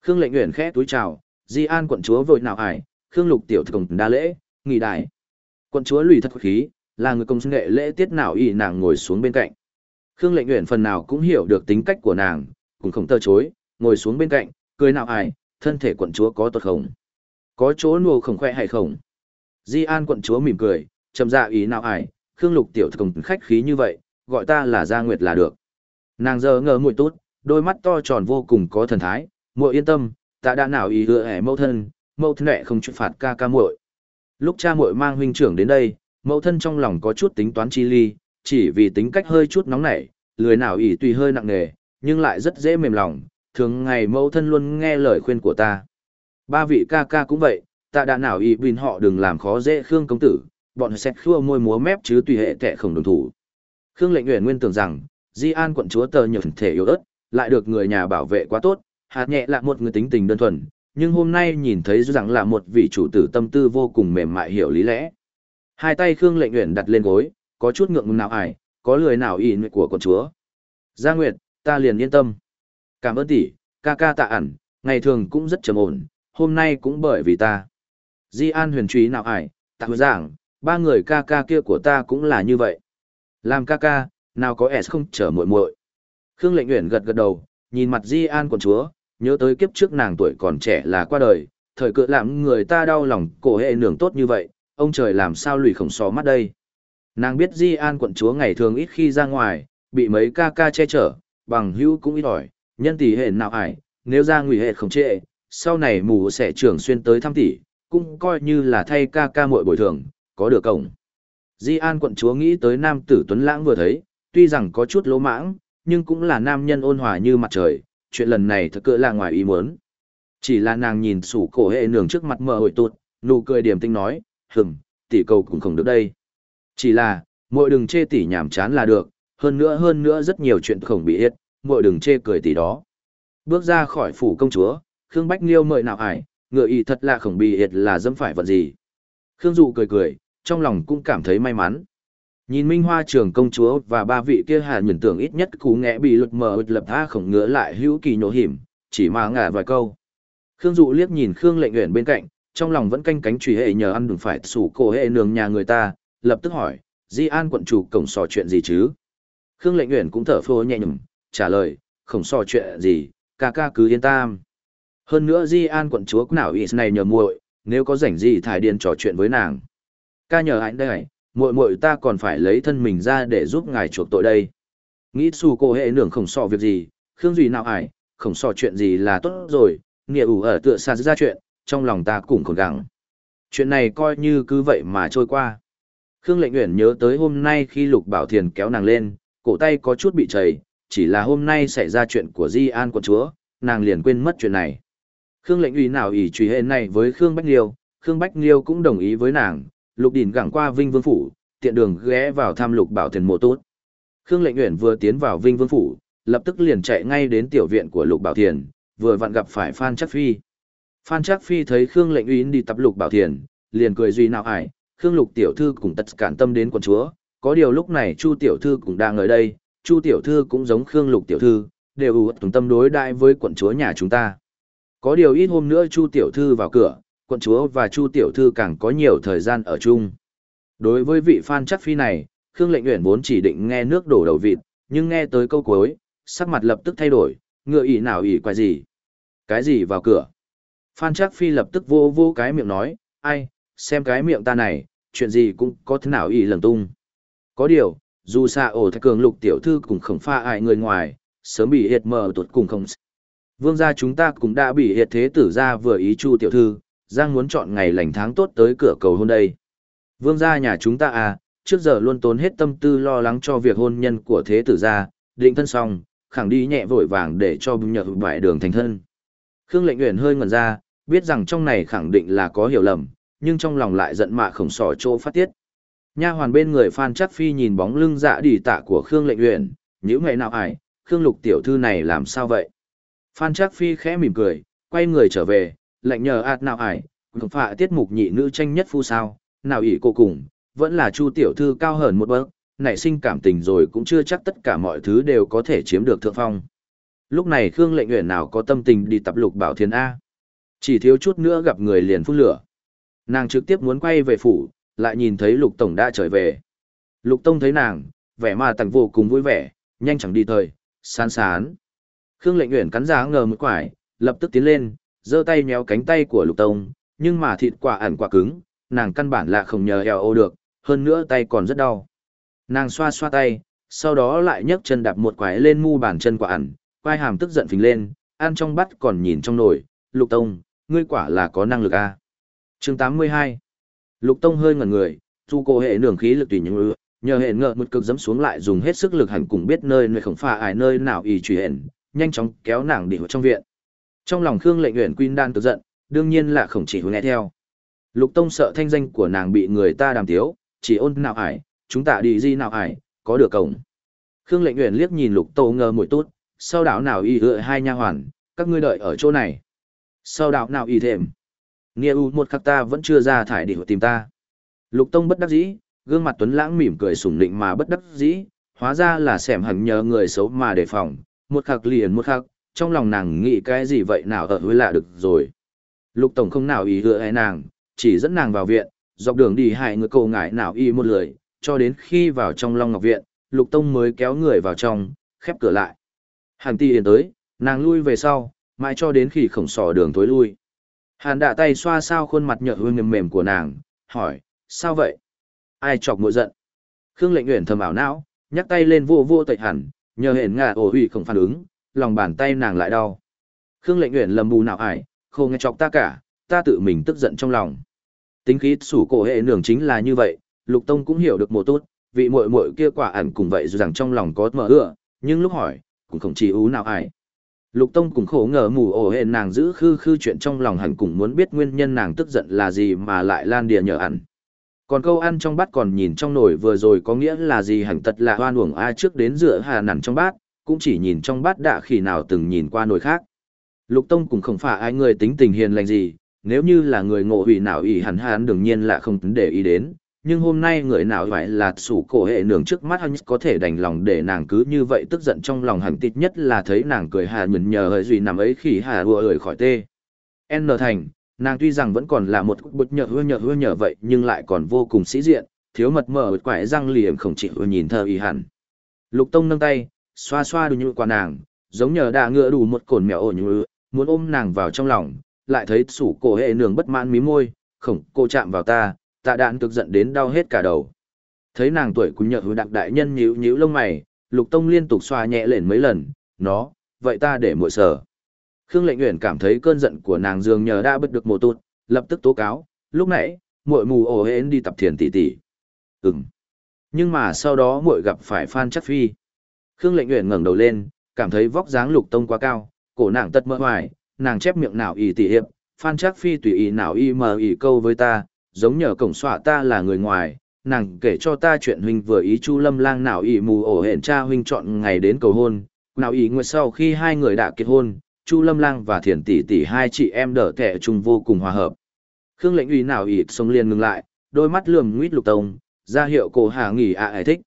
Khương lệnh nguyện khẽ túi chào, Di An quận chúa vội nào ải, Khương Lục tiểu thư cùng đa lễ, nghỉ đại. Quận chúa lùi thật khí, là người công nghệ lễ tiết nào y nàng ngồi xuống bên cạnh. Khương lệnh nguyện phần nào cũng hiểu được tính cách của nàng, cũng không tơ chối, ngồi xuống bên cạnh, cười nào ải, thân thể quận chúa có tốt không? Có chỗ nô không khỏe hay không? Di An quận chúa mỉm cười, chậm dạ ý nào ải, Khương Lục tiểu công khách khí như vậy, gọi ta là Gia Nguyệt là được. Nàng giờ ngờ muội tốt, đôi mắt to tròn vô cùng có thần thái, muội yên tâm, ta đã nào ý hứa ẻ mẫu thân, mẫu thân mẹ không chuyện phạt ca ca muội. Lúc cha muội mang huynh trưởng đến đây, mẫu thân trong lòng có chút tính toán chi ly, chỉ vì tính cách hơi chút nóng nảy, lười nào ý tùy hơi nặng nề, nhưng lại rất dễ mềm lòng, thường ngày mẫu thân luôn nghe lời khuyên của ta. Ba vị ca ca cũng vậy, ta đã nào ý bình họ đừng làm khó dễ Khương công tử, bọn sẽ khua môi múa mép chứ tùy hệ tệ không đồng thủ. Khương lệnh nguyện nguyên tưởng rằng, Di An quận chúa tờ nhược thể yếu ớt, lại được người nhà bảo vệ quá tốt, hạt nhẹ là một người tính tình đơn thuần, nhưng hôm nay nhìn thấy rằng là một vị chủ tử tâm tư vô cùng mềm mại hiểu lý lẽ. Hai tay Khương lệnh nguyện đặt lên gối, có chút ngượng ngùng nào ải, có lười nào ỉ của quận chúa. Gia Nguyệt, ta liền yên tâm. Cảm ơn tỷ, ca ca tạ ẩn, ngày thường cũng rất trầm ổn, hôm nay cũng bởi vì ta. Di An huyền Trí nào ải, tạ hứa giảng, ba người ca ca kia của ta cũng là như vậy. Làm ca ca, nào có S không chở muội muội. Khương Lệnh Uyển gật gật đầu, nhìn mặt Di An quận chúa, nhớ tới kiếp trước nàng tuổi còn trẻ là qua đời, thời cự làm người ta đau lòng, cổ hệ nưởng tốt như vậy, ông trời làm sao lùi khổng xó mắt đây. Nàng biết Di An quận chúa ngày thường ít khi ra ngoài, bị mấy ca ca che chở, bằng hữu cũng ít ỏi, nhân tỷ hệ nào ải, nếu ra nguy hệ không trệ, sau này mù sẽ trưởng xuyên tới thăm tỷ, cũng coi như là thay ca ca muội bồi thường, có được cổng. Di An quận chúa nghĩ tới nam tử Tuấn Lãng vừa thấy, tuy rằng có chút lỗ mãng, nhưng cũng là nam nhân ôn hòa như mặt trời, chuyện lần này thật cỡ là ngoài ý muốn. Chỉ là nàng nhìn sủ cổ hệ nường trước mặt mờ hồi tụt, nụ cười điểm tinh nói, hừm, tỷ cầu cũng không được đây. Chỉ là, muội đừng chê tỷ nhảm chán là được, hơn nữa hơn nữa rất nhiều chuyện không bị hết, muội đừng chê cười tỷ đó. Bước ra khỏi phủ công chúa, Khương Bách Liêu mời nào ải, ngựa ý thật là khổng bì hiệt là dâm phải vận gì. Khương Dụ cười cười, trong lòng cũng cảm thấy may mắn. Nhìn Minh Hoa trường công chúa và ba vị kia hà nhận tưởng ít nhất cú ngẽ bị luật mờ lập tha khổng ngựa lại hữu kỳ nhổ hiểm, chỉ mà ngả vài câu. Khương Dụ liếc nhìn Khương Lệnh Uyển bên cạnh, trong lòng vẫn canh cánh truy hệ nhờ ăn đừng phải sủ cổ hệ nương nhà người ta, lập tức hỏi, Di An quận chủ cổng sò chuyện gì chứ? Khương Lệnh Uyển cũng thở phô nhẹ nhõm, trả lời, không so chuyện gì, ca ca cứ yên tâm. Hơn nữa Di An quận chúa nào ý này nhờ muội, nếu có rảnh gì thải điền trò chuyện với nàng. Ca nhờ anh đây, muội muội ta còn phải lấy thân mình ra để giúp ngài chuộc tội đây. Nghĩ xù cô hệ nưởng không so việc gì, Khương Duy nào ải, không so chuyện gì là tốt rồi, nghĩa ủ ở tựa xa ra chuyện, trong lòng ta cũng còn gắng. Chuyện này coi như cứ vậy mà trôi qua. Khương Lệnh Uyển nhớ tới hôm nay khi Lục Bảo Thiền kéo nàng lên, cổ tay có chút bị chảy, chỉ là hôm nay xảy ra chuyện của Di An quận chúa, nàng liền quên mất chuyện này. Khương lệnh ủy nào ủy truy hệ này với Khương Bách Liêu, Khương Bách Liêu cũng đồng ý với nàng, Lục Đỉnh gẳng qua Vinh Vương Phủ, tiện đường ghé vào thăm Lục Bảo Thiền mộ tốt. Khương lệnh uyển vừa tiến vào Vinh Vương Phủ, lập tức liền chạy ngay đến tiểu viện của Lục Bảo Thiền, vừa vặn gặp phải Phan Chắc Phi. Phan Chắc Phi thấy Khương lệnh uyển đi tập Lục Bảo Thiền, liền cười duy nào ải, Khương Lục tiểu thư cũng tất cản tâm đến quận chúa, có điều lúc này Chu tiểu thư cũng đang ở đây, Chu tiểu thư cũng giống Khương Lục tiểu thư, đều ưu tâm đối đại với quận chúa nhà chúng ta. Có điều ít hôm nữa Chu tiểu thư vào cửa, quận chúa và Chu tiểu thư càng có nhiều thời gian ở chung. Đối với vị Phan Chắc Phi này, Khương Lệnh Uyển vốn chỉ định nghe nước đổ đầu vịt, Nhưng nghe tới câu cuối, sắc mặt lập tức thay đổi, ngựa ỉ nào ỉ quay gì? Cái gì vào cửa? Phan Trác Phi lập tức vô vô cái miệng nói, ai, xem cái miệng ta này, chuyện gì cũng có thế nào ỉ lầm tung. Có điều, dù xa ổ thạch cường lục tiểu thư cũng không pha ai người ngoài, sớm bị hiệt mờ tuột cùng không. Vương gia chúng ta cũng đã bị hiệt thế tử gia vừa ý chu tiểu thư, giang muốn chọn ngày lành tháng tốt tới cửa cầu hôn đây. Vương gia nhà chúng ta à, trước giờ luôn tốn hết tâm tư lo lắng cho việc hôn nhân của thế tử gia, định thân xong, khẳng đi nhẹ vội vàng để cho bùng nhật bại đường thành thân. Khương lệnh nguyện hơi ngẩn ra, biết rằng trong này khẳng định là có hiểu lầm, nhưng trong lòng lại giận mạ khổng sỏ chỗ phát tiết. Nha hoàn bên người Phan Chắc Phi nhìn bóng lưng dạ đi tạ của Khương lệnh nguyện, nhíu ngày nào ải, Khương lục tiểu thư này làm sao vậy? Phan Chắc Phi khẽ mỉm cười, quay người trở về, lệnh nhờ ạt nào ải, không phạ tiết mục nhị nữ tranh nhất phu sao, nào ỷ cô cùng, vẫn là chu tiểu thư cao hơn một bậc, nảy sinh cảm tình rồi cũng chưa chắc tất cả mọi thứ đều có thể chiếm được thượng phong. Lúc này Khương lệnh nguyện nào có tâm tình đi tập lục bảo thiên A. Chỉ thiếu chút nữa gặp người liền phun lửa. Nàng trực tiếp muốn quay về phủ, lại nhìn thấy lục tổng đã trở về. Lục tông thấy nàng, vẻ mà tặng vô cùng vui vẻ, nhanh chẳng đi thời, sán sán. Khương lệnh uyển cắn giá ngờ một quải, lập tức tiến lên, giơ tay nhéo cánh tay của lục tông, nhưng mà thịt quả ẩn quả cứng, nàng căn bản là không nhờ eo ô được, hơn nữa tay còn rất đau. Nàng xoa xoa tay, sau đó lại nhấc chân đạp một quái lên mu bàn chân quả ẩn, quai hàm tức giận phình lên, ăn trong bắt còn nhìn trong nồi, lục tông, ngươi quả là có năng lực a à? chương 82 Lục tông hơi ngẩn người, dù cô hệ nường khí lực tùy những ư, nhờ hệ ngợ một cực dẫm xuống lại dùng hết sức lực hẳn cùng biết nơi nơi không pha ai nơi nào ý truy hển, nhanh chóng kéo nàng đi vào trong viện. Trong lòng Khương lệnh Uyển Quyên đang tức giận, đương nhiên là không chỉ nghe theo. Lục Tông sợ thanh danh của nàng bị người ta đàm tiếu, chỉ ôn nào ải, chúng ta đi gì nào ải, có được cổng. Khương lệnh Uyển liếc nhìn Lục Tô ngờ mũi tốt, sau đảo nào y hựa hai nha hoàn, các ngươi đợi ở chỗ này. Sau đảo nào y thêm. Nghĩa u một khắc ta vẫn chưa ra thải để tìm ta. Lục Tông bất đắc dĩ, gương mặt tuấn lãng mỉm cười sủng nịnh mà bất đắc dĩ, hóa ra là xẻm hẳn nhờ người xấu mà đề phòng, một khắc liền một khắc, trong lòng nàng nghĩ cái gì vậy nào ở hơi lạ được rồi. Lục Tổng không nào ý hựa hay nàng, chỉ dẫn nàng vào viện, dọc đường đi hại người cầu ngại nào y một lời, cho đến khi vào trong Long Ngọc Viện, Lục Tông mới kéo người vào trong, khép cửa lại. Hàng ti yên tới, nàng lui về sau, mãi cho đến khi khổng sò đường tối lui. Hàn đạ tay xoa sao khuôn mặt nhợt hương mềm mềm của nàng, hỏi, sao vậy? Ai chọc mội giận? Khương lệnh nguyện thầm ảo não, nhắc tay lên vô vô tẩy hẳn, nhờ hển ngà ổ hủy không phản ứng, lòng bàn tay nàng lại đau. Khương lệnh nguyện lầm bù nào ải, không nghe chọc ta cả, ta tự mình tức giận trong lòng. Tính khí sủ cổ hệ nường chính là như vậy, Lục Tông cũng hiểu được một tốt, vị muội muội kia quả ẩn cùng vậy dù rằng trong lòng có mở ưa, nhưng lúc hỏi, cũng không chỉ ú nào ải. Lục Tông cũng khổ ngờ mù ổ hẹn nàng giữ khư khư chuyện trong lòng hẳn cũng muốn biết nguyên nhân nàng tức giận là gì mà lại lan đìa nhờ ẩn. Còn câu ăn trong bát còn nhìn trong nồi vừa rồi có nghĩa là gì hẳn tật là hoan uổng ai trước đến rửa hà nằm trong bát, cũng chỉ nhìn trong bát đã khi nào từng nhìn qua nồi khác. Lục Tông cũng không phải ai người tính tình hiền lành gì, nếu như là người ngộ hủy nào ý hẳn hẳn đương nhiên là không để ý đến, nhưng hôm nay người nào phải là sủ cổ hệ nường trước mắt hắn có thể đành lòng để nàng cứ như vậy tức giận trong lòng hẳn tịt nhất là thấy nàng cười hà nhuần nhờ hơi duy nằm ấy khi hà vừa ơi khỏi tê. N thành, nàng tuy rằng vẫn còn là một bực nhợ hưa nhợ hưa nhờ vậy nhưng lại còn vô cùng sĩ diện, thiếu mật mở quải răng liềm không chịu nhìn thơ y hẳn. Lục tông nâng tay, xoa xoa đủ như qua nàng, giống nhờ đã ngựa đủ một cồn mèo ổ như muốn ôm nàng vào trong lòng, lại thấy sủ cổ hệ nường bất mãn mí môi, khổng cô chạm vào ta, tạ đạn cực giận đến đau hết cả đầu. Thấy nàng tuổi cũng nhợt hứa đặc đại nhân nhíu nhíu lông mày, lục tông liên tục xoa nhẹ lên mấy lần, nó, vậy ta để muội sở. Khương lệnh nguyện cảm thấy cơn giận của nàng dường nhờ đã bứt được mồ tụt, lập tức tố cáo, lúc nãy, muội mù ổ hến đi tập thiền tỷ tỷ. Ừm. Nhưng mà sau đó muội gặp phải Phan Chắc Phi. Khương lệnh nguyện ngẩng đầu lên, cảm thấy vóc dáng lục tông quá cao, cổ nàng tật mỡ hoài, nàng chép miệng nào y tỷ hiệp, Phan Trác Phi tùy ý nào y mờ y câu với ta, giống nhờ cổng xọa ta là người ngoài, nàng kể cho ta chuyện huynh vừa ý Chu Lâm Lang nào Ý mù ổ hẹn cha huynh chọn ngày đến cầu hôn, nào Ý nguyệt sau khi hai người đã kết hôn, Chu Lâm Lang và Thiền tỷ tỷ hai chị em đỡ thẻ chung vô cùng hòa hợp. Khương lệnh uy nào y sống liền ngừng lại, đôi mắt lườm nguyết lục tông, ra hiệu cổ hà nghỉ ạ à thích.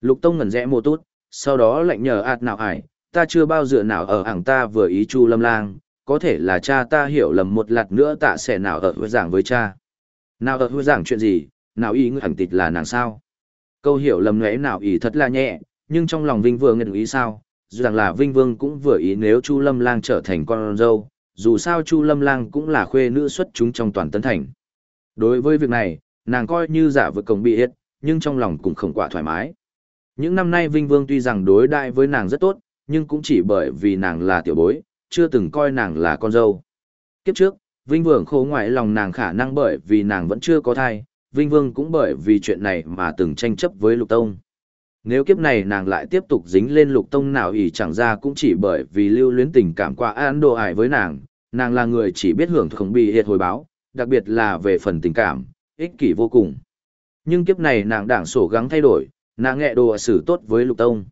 Lục tông ngẩn rẽ mô tốt, sau đó lệnh nhờ ạt nào ải, ta chưa bao giờ nào ở ảng ta vừa ý Chu Lâm Lang, có thể là cha ta hiểu lầm một lạt nữa tạ sẽ nào ở giảng với cha. Nào ở hư giảng chuyện gì, nào ý ngươi hẳn tịch là nàng sao. Câu hiểu lầm lẽ nào ý thật là nhẹ, nhưng trong lòng Vinh Vương nhận ý sao, rằng là Vinh Vương cũng vừa ý nếu Chu Lâm Lang trở thành con dâu, dù sao Chu Lâm Lang cũng là khuê nữ xuất chúng trong toàn tấn thành. Đối với việc này, nàng coi như giả vợ cổng bị hết, nhưng trong lòng cũng không quả thoải mái. Những năm nay Vinh Vương tuy rằng đối đại với nàng rất tốt, nhưng cũng chỉ bởi vì nàng là tiểu bối, chưa từng coi nàng là con dâu. Kiếp trước, Vinh Vương khổ ngoại lòng nàng khả năng bởi vì nàng vẫn chưa có thai, Vinh Vương cũng bởi vì chuyện này mà từng tranh chấp với Lục Tông. Nếu kiếp này nàng lại tiếp tục dính lên Lục Tông nào ỷ chẳng ra cũng chỉ bởi vì lưu luyến tình cảm qua án đồ ải với nàng, nàng là người chỉ biết hưởng không bị hiệt hồi báo, đặc biệt là về phần tình cảm, ích kỷ vô cùng. Nhưng kiếp này nàng đảng sổ gắng thay đổi, nàng nghệ đồ xử tốt với Lục Tông.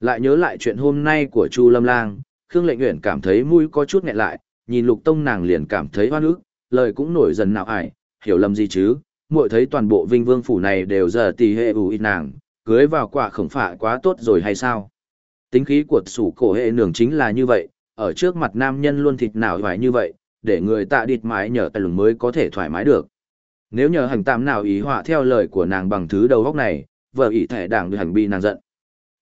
Lại nhớ lại chuyện hôm nay của Chu Lâm Lang, Khương Lệnh Uyển cảm thấy mũi có chút nghẹn lại, nhìn Lục Tông nàng liền cảm thấy hoan ức, lời cũng nổi dần nào ải, hiểu lầm gì chứ, muội thấy toàn bộ Vinh Vương phủ này đều giờ tì hệ ủ ít nàng, cưới vào quả khổng phạ quá tốt rồi hay sao? Tính khí của sủ cổ hệ nường chính là như vậy, ở trước mặt nam nhân luôn thịt nào hoài như vậy, để người tạ địt mái nhờ tài lùng mới có thể thoải mái được. Nếu nhờ hành tạm nào ý họa theo lời của nàng bằng thứ đầu góc này, vợ ý thẻ đảng được hành bi nàng giận.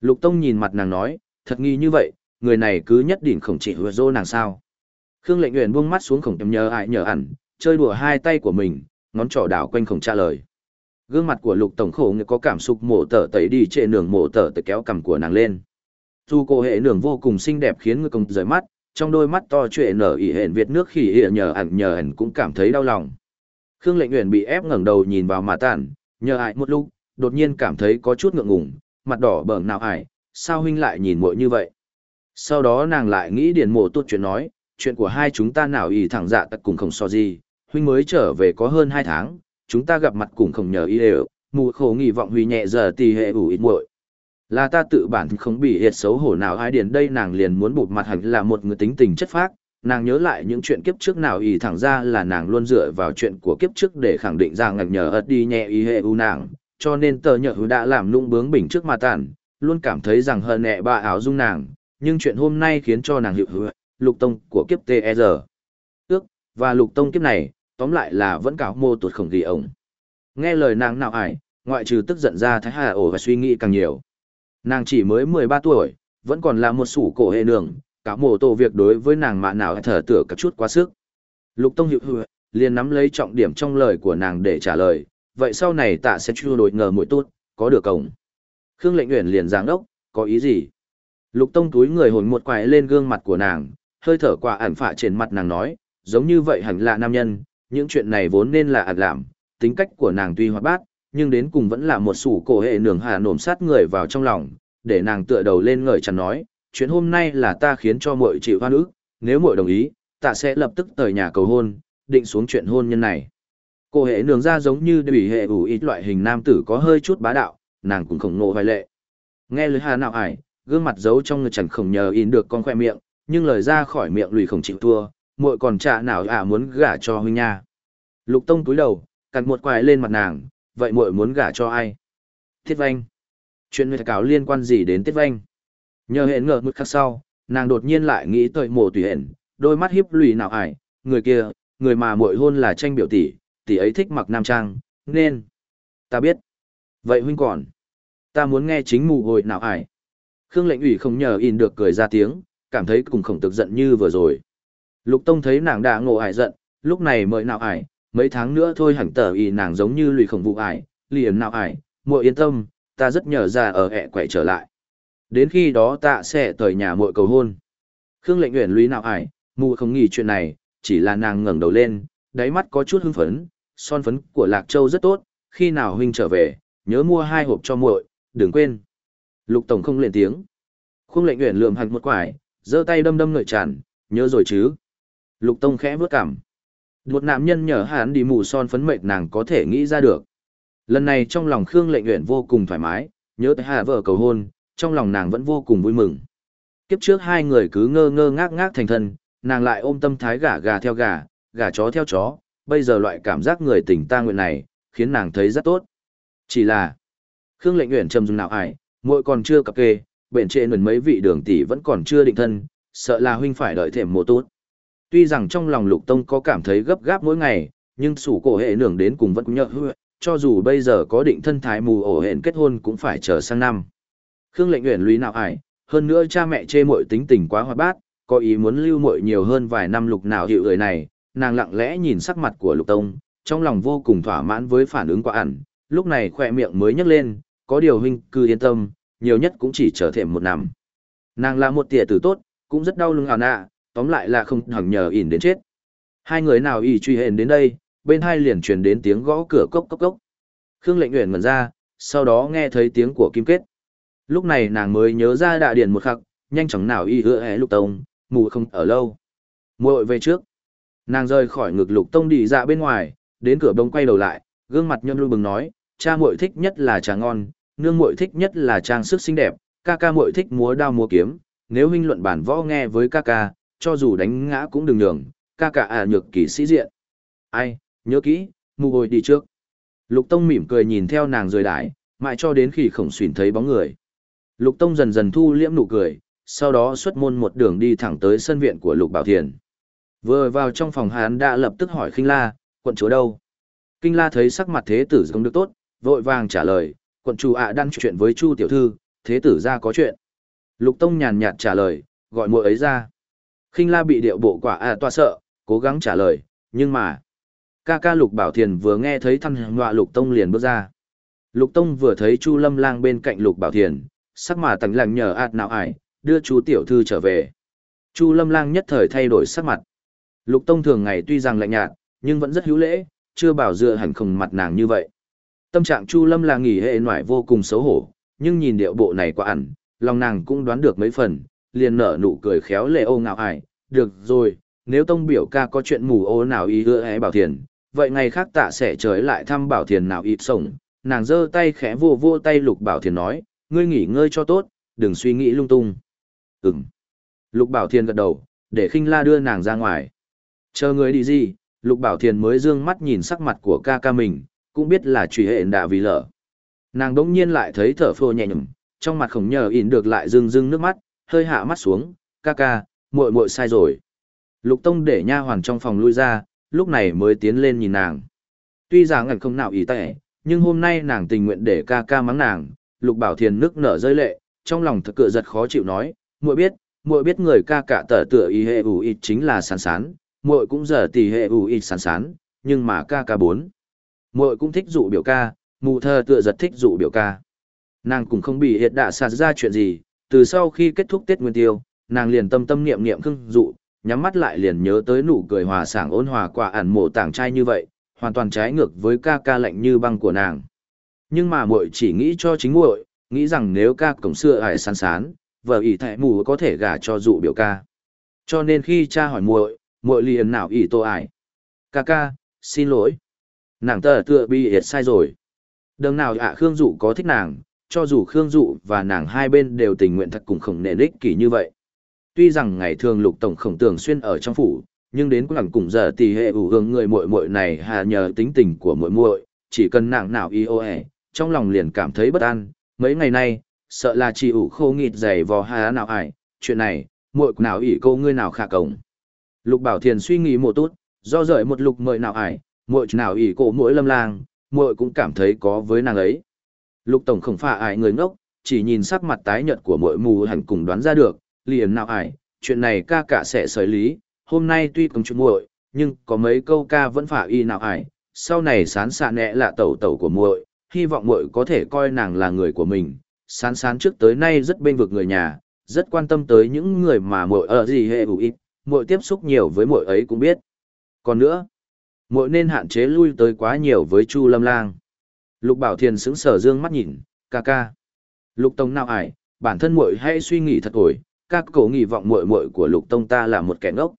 Lục Tông nhìn mặt nàng nói, thật nghi như vậy, người này cứ nhất định khổng chỉ hứa dô nàng sao. Khương lệnh nguyện buông mắt xuống khổng tầm nhờ ải nhờ ẩn, chơi đùa hai tay của mình, ngón trỏ đảo quanh khổng trả lời. Gương mặt của lục tổng khổ người có cảm xúc mổ tở tẩy đi trệ nường mổ tở tẩy kéo cằm của nàng lên. Dù cô hệ nường vô cùng xinh đẹp khiến người công rời mắt, trong đôi mắt to trệ nở ỉ hển việt nước khỉ ỉa nhờ ẩn nhờ ẩn cũng cảm thấy đau lòng. Khương lệnh nguyện bị ép ngẩng đầu nhìn vào mà tản, nhờ ải một lúc, đột nhiên cảm thấy có chút ngượng ngùng, mặt đỏ bởng nào ải, sao huynh lại nhìn muội như vậy. Sau đó nàng lại nghĩ điền mộ tốt chuyện nói, chuyện của hai chúng ta nào ý thẳng dạ tật cùng không so gì, huynh mới trở về có hơn hai tháng, chúng ta gặp mặt cùng không nhờ ý đều, mù khổ nghỉ vọng huy nhẹ giờ tì hệ ủ ít muội. Là ta tự bản không bị hiệt xấu hổ nào ai điền đây nàng liền muốn bụt mặt hẳn là một người tính tình chất phác nàng nhớ lại những chuyện kiếp trước nào ý thẳng ra là nàng luôn dựa vào chuyện của kiếp trước để khẳng định rằng ngạch nhờ ớt đi nhẹ ý hệ u nàng cho nên tờ nhờ hữu đã làm nung bướng bình trước mà tàn, luôn cảm thấy rằng hờ nẹ ba áo dung nàng nhưng chuyện hôm nay khiến cho nàng hiệu hữu lục tông của kiếp TR. Ước và lục tông kiếp này tóm lại là vẫn cáo mô tuột khổng ghi ổng nghe lời nàng nào ải ngoại trừ tức giận ra thái hà ổ và suy nghĩ càng nhiều Nàng chỉ mới 13 tuổi, vẫn còn là một sủ cổ hệ nương, cáo mô tổ việc đối với nàng mạ nào thở tựa cả chút quá sức. Lục Tông hiệu hư, liền nắm lấy trọng điểm trong lời của nàng để trả lời, vậy sau này tạ sẽ chưa đổi ngờ mũi tốt, có được cổng. Khương lệnh nguyện liền giáng đốc, có ý gì? Lục Tông túi người hồn một quái lên gương mặt của nàng, hơi thở qua ản phạ trên mặt nàng nói, giống như vậy hẳn là nam nhân, những chuyện này vốn nên là ản làm, tính cách của nàng tuy hoạt bát, nhưng đến cùng vẫn là một sủ cổ hệ nường hà nổm sát người vào trong lòng, để nàng tựa đầu lên ngời chẳng nói, chuyện hôm nay là ta khiến cho muội chịu hoan ức, nếu muội đồng ý, ta sẽ lập tức tới nhà cầu hôn, định xuống chuyện hôn nhân này. Cô hệ nường ra giống như bị hệ ủ ít loại hình nam tử có hơi chút bá đạo, nàng cũng khổng nộ vài lệ. Nghe lời hà nào ải, gương mặt giấu trong người chẳng không nhờ in được con khoe miệng, nhưng lời ra khỏi miệng lùi không chịu thua, muội còn trả nào à muốn gả cho huynh nha. Lục tông túi đầu, cắn một quài lên mặt nàng, vậy muội muốn gả cho ai? Tiết Vanh. Chuyện người cáo liên quan gì đến Tiết Vanh? Nhờ hẹn ngờ một khắc sau, nàng đột nhiên lại nghĩ tới mồ tùy hẹn, đôi mắt hiếp lùi nào ải, người kia, người mà muội hôn là tranh biểu tỷ, tỷ ấy thích mặc nam trang, nên. Ta biết. Vậy huynh còn. Ta muốn nghe chính mù hồi nào ải. Khương lệnh ủy không nhờ in được cười ra tiếng, cảm thấy cùng khổng tức giận như vừa rồi. Lục Tông thấy nàng đã ngộ ải giận, lúc này mời nào ải, mấy tháng nữa thôi hẳn tờ y nàng giống như lùi khổng vụ ải, liền nào ải, muội yên tâm, ta rất nhờ ra ở ẹ quậy trở lại. Đến khi đó ta sẽ tới nhà muội cầu hôn. Khương lệnh nguyện lùi nào ải, mù không nghĩ chuyện này, chỉ là nàng ngẩng đầu lên, đáy mắt có chút hưng phấn, son phấn của Lạc Châu rất tốt, khi nào huynh trở về, nhớ mua hai hộp cho muội, đừng quên. Lục Tổng không lên tiếng. Khương lệnh nguyện lượm hẳn một quải, giơ tay đâm đâm ngợi tràn, nhớ rồi chứ. Lục Tông khẽ vớt cảm. Một nam nhân nhờ hắn đi mù son phấn mệt nàng có thể nghĩ ra được. Lần này trong lòng Khương lệnh nguyện vô cùng thoải mái, nhớ tới Hà vợ cầu hôn, trong lòng nàng vẫn vô cùng vui mừng. Kiếp trước hai người cứ ngơ ngơ ngác ngác thành thân, nàng lại ôm tâm thái gà gà theo gà, gà chó theo chó, bây giờ loại cảm giác người tình ta nguyện này, khiến nàng thấy rất tốt. Chỉ là, Khương lệnh nguyện trầm dùng nào ải, muội còn chưa cập kê, bên trệ nền mấy vị đường tỷ vẫn còn chưa định thân, sợ là huynh phải đợi thêm một tốt. Tuy rằng trong lòng lục tông có cảm thấy gấp gáp mỗi ngày, nhưng sủ cổ hệ nưởng đến cùng vẫn nhợ hư, cho dù bây giờ có định thân thái mù ổ hẹn kết hôn cũng phải chờ sang năm. Khương lệnh nguyện lúy nào ải, hơn nữa cha mẹ chê muội tính tình quá hoạt bát, có ý muốn lưu muội nhiều hơn vài năm lục nào hiệu người này, nàng lặng lẽ nhìn sắc mặt của lục tông, trong lòng vô cùng thỏa mãn với phản ứng quả ẩn, lúc này khỏe miệng mới nhấc lên, có điều huynh cứ yên tâm, nhiều nhất cũng chỉ trở thêm một năm. Nàng là một tỉa tử tốt, cũng rất đau lưng ảo nạ, tóm lại là không hằng nhờ ỉn đến chết. Hai người nào ỉ truy hền đến đây, bên hai liền truyền đến tiếng gõ cửa cốc cốc cốc. Khương lệnh nguyện ngẩn ra, sau đó nghe thấy tiếng của kim kết. Lúc này nàng mới nhớ ra đạ điển một khắc, nhanh chóng nào y hứa hé lục tông, mù không ở lâu. muội về trước. Nàng rời khỏi ngực lục tông đi ra bên ngoài, đến cửa bông quay đầu lại, gương mặt nhâm lưu bừng nói, cha muội thích nhất là trà ngon, nương muội thích nhất là trang sức xinh đẹp, ca ca muội thích múa đao múa kiếm, nếu huynh luận bản võ nghe với ca ca, cho dù đánh ngã cũng đừng nhường, ca ca à nhược kỳ sĩ diện. Ai, nhớ kỹ, mù hồi đi trước. Lục Tông mỉm cười nhìn theo nàng rời đái, mãi cho đến khi khổng xuyên thấy bóng người. Lục Tông dần dần thu liễm nụ cười, sau đó xuất môn một đường đi thẳng tới sân viện của Lục Bảo Thiền. Vừa vào trong phòng hắn đã lập tức hỏi Kinh La, quận chúa đâu? Kinh La thấy sắc mặt thế tử không được tốt, vội vàng trả lời, quận chủ ạ đang chuyện với Chu tiểu thư, thế tử ra có chuyện. Lục Tông nhàn nhạt trả lời, gọi muội ấy ra. Kinh La bị điệu bộ quả ạ toa sợ, cố gắng trả lời, nhưng mà... Ca ca Lục Bảo Thiền vừa nghe thấy thăng họa Lục Tông liền bước ra. Lục Tông vừa thấy Chu Lâm Lang bên cạnh Lục Bảo Thiền, sắc mà tầng lặng nhờ ạt nào ải, đưa chú tiểu thư trở về. Chu Lâm Lang nhất thời thay đổi sắc mặt. Lục Tông thường ngày tuy rằng lạnh nhạt, nhưng vẫn rất hữu lễ, chưa bảo dựa hẳn không mặt nàng như vậy. Tâm trạng Chu Lâm là nghỉ hệ ngoại vô cùng xấu hổ, nhưng nhìn điệu bộ này quá ẩn, lòng nàng cũng đoán được mấy phần, liền nở nụ cười khéo lệ ô ngạo ải, được rồi, nếu tông biểu ca có chuyện mù ô nào ý ưa hé bảo thiền, vậy ngày khác tạ sẽ trời lại thăm bảo thiền nào ít sống, nàng giơ tay khẽ vô vô tay lục bảo thiền nói, ngươi nghỉ ngơi cho tốt, đừng suy nghĩ lung tung. Ừm. Lục bảo thiền gật đầu, để khinh la đưa nàng ra ngoài. Chờ người đi gì, lục bảo thiền mới dương mắt nhìn sắc mặt của ca ca mình, cũng biết là truy hệ đạ vì lỡ. Nàng đống nhiên lại thấy thở phô nhẹ nhầm, trong mặt khổng nhờ ỉn được lại rưng rưng nước mắt, hơi hạ mắt xuống, ca ca, muội muội sai rồi. Lục Tông để nha hoàn trong phòng lui ra, lúc này mới tiến lên nhìn nàng. Tuy rằng ngẩn không nào ý tệ, nhưng hôm nay nàng tình nguyện để ca ca mắng nàng, Lục Bảo Thiền nước nở rơi lệ, trong lòng thật cựa giật khó chịu nói, muội biết, muội biết người ca cả tở tựa ý hệ ủ ít chính là sán sán, muội cũng giờ tỷ hệ ủ ít sán sán, nhưng mà ca ca bốn. Muội cũng thích dụ biểu ca, mù thơ tựa giật thích dụ biểu ca. Nàng cũng không bị hiệt đạ sạt ra chuyện gì, từ sau khi kết thúc Tết Nguyên Tiêu, nàng liền tâm tâm niệm niệm khưng dụ, nhắm mắt lại liền nhớ tới nụ cười hòa sảng ôn hòa quả ản mộ tảng trai như vậy, hoàn toàn trái ngược với ca ca lạnh như băng của nàng. Nhưng mà muội chỉ nghĩ cho chính muội, nghĩ rằng nếu ca cổng xưa ải sán sán, vợ ỷ thẹ mù có thể gả cho dụ biểu ca. Cho nên khi cha hỏi muội, muội liền nào ỷ tô ải. Ca ca, xin lỗi. Nàng tờ tựa bị hiệt sai rồi. Đừng nào ạ Khương Dụ có thích nàng, cho dù Khương Dụ và nàng hai bên đều tình nguyện thật cùng khổng nền ích kỷ như vậy. Tuy rằng ngày thường lục tổng khổng tường xuyên ở trong phủ, nhưng đến cũng cùng giờ thì hệ ủ hương người muội muội này hà nhờ tính tình của muội muội, chỉ cần nàng nào y ô ẻ, trong lòng liền cảm thấy bất an, mấy ngày nay, sợ là chị ủ khô nghịt dày vò hà nào ải, chuyện này, muội nào ỷ cô ngươi nào khả cổng. Lục Bảo Thiền suy nghĩ một chút, do rời một lục mời nào ải, muội nào ỷ cổ mỗi lâm lang, muội cũng cảm thấy có với nàng ấy. Lục tổng không phải ai người ngốc, chỉ nhìn sắc mặt tái nhợt của muội mù hẳn cùng đoán ra được, liền nào ải, chuyện này ca cả sẽ xử lý, hôm nay tuy công chuyện muội, nhưng có mấy câu ca vẫn phải y nào ải, sau này sán xạ nẹ là tẩu tẩu của muội, hy vọng muội có thể coi nàng là người của mình. Sán sán trước tới nay rất bên vực người nhà, rất quan tâm tới những người mà muội ở gì hệ ủ ít, muội tiếp xúc nhiều với muội ấy cũng biết. Còn nữa, muội nên hạn chế lui tới quá nhiều với Chu Lâm Lang. Lục Bảo Thiền sững sờ dương mắt nhìn, ca ca. Lục Tông nào ải, bản thân muội hãy suy nghĩ thật ổi, các cổ nghĩ vọng muội muội của Lục Tông ta là một kẻ ngốc.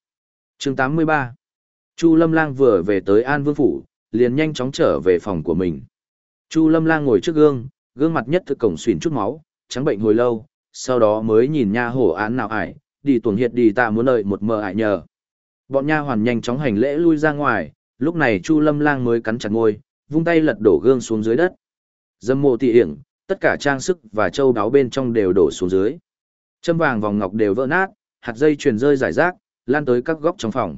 Chương 83 Chu Lâm Lang vừa về tới An Vương Phủ, liền nhanh chóng trở về phòng của mình. Chu Lâm Lang ngồi trước gương, gương mặt nhất thực cổng xuyển chút máu, trắng bệnh hồi lâu, sau đó mới nhìn nha hổ án nào ải, đi tuồng hiệt đi ta muốn đợi một mờ ải nhờ. Bọn nha hoàn nhanh chóng hành lễ lui ra ngoài, lúc này Chu Lâm Lang mới cắn chặt ngôi, vung tay lật đổ gương xuống dưới đất. Dâm mộ tỉ hiển, tất cả trang sức và châu đáo bên trong đều đổ xuống dưới. Châm vàng vòng ngọc đều vỡ nát, hạt dây truyền rơi rải rác, lan tới các góc trong phòng.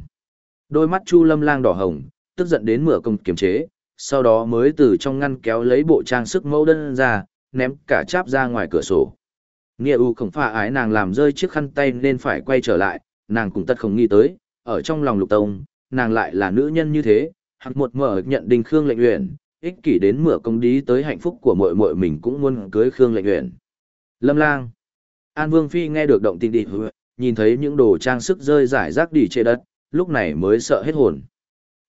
Đôi mắt Chu Lâm Lang đỏ hồng, tức giận đến mửa công kiềm chế, sau đó mới từ trong ngăn kéo lấy bộ trang sức mẫu đơn ra, ném cả cháp ra ngoài cửa sổ. Nghĩa u không phải ái nàng làm rơi chiếc khăn tay nên phải quay trở lại, nàng cũng tất không nghĩ tới, ở trong lòng lục tông, nàng lại là nữ nhân như thế, hạc một mở nhận đình Khương lệnh uyển, ích kỷ đến mửa công đí tới hạnh phúc của muội muội mình cũng muốn cưới Khương lệnh uyển. Lâm lang. An Vương Phi nghe được động tình đi nhìn thấy những đồ trang sức rơi rải rác đi trên đất, lúc này mới sợ hết hồn.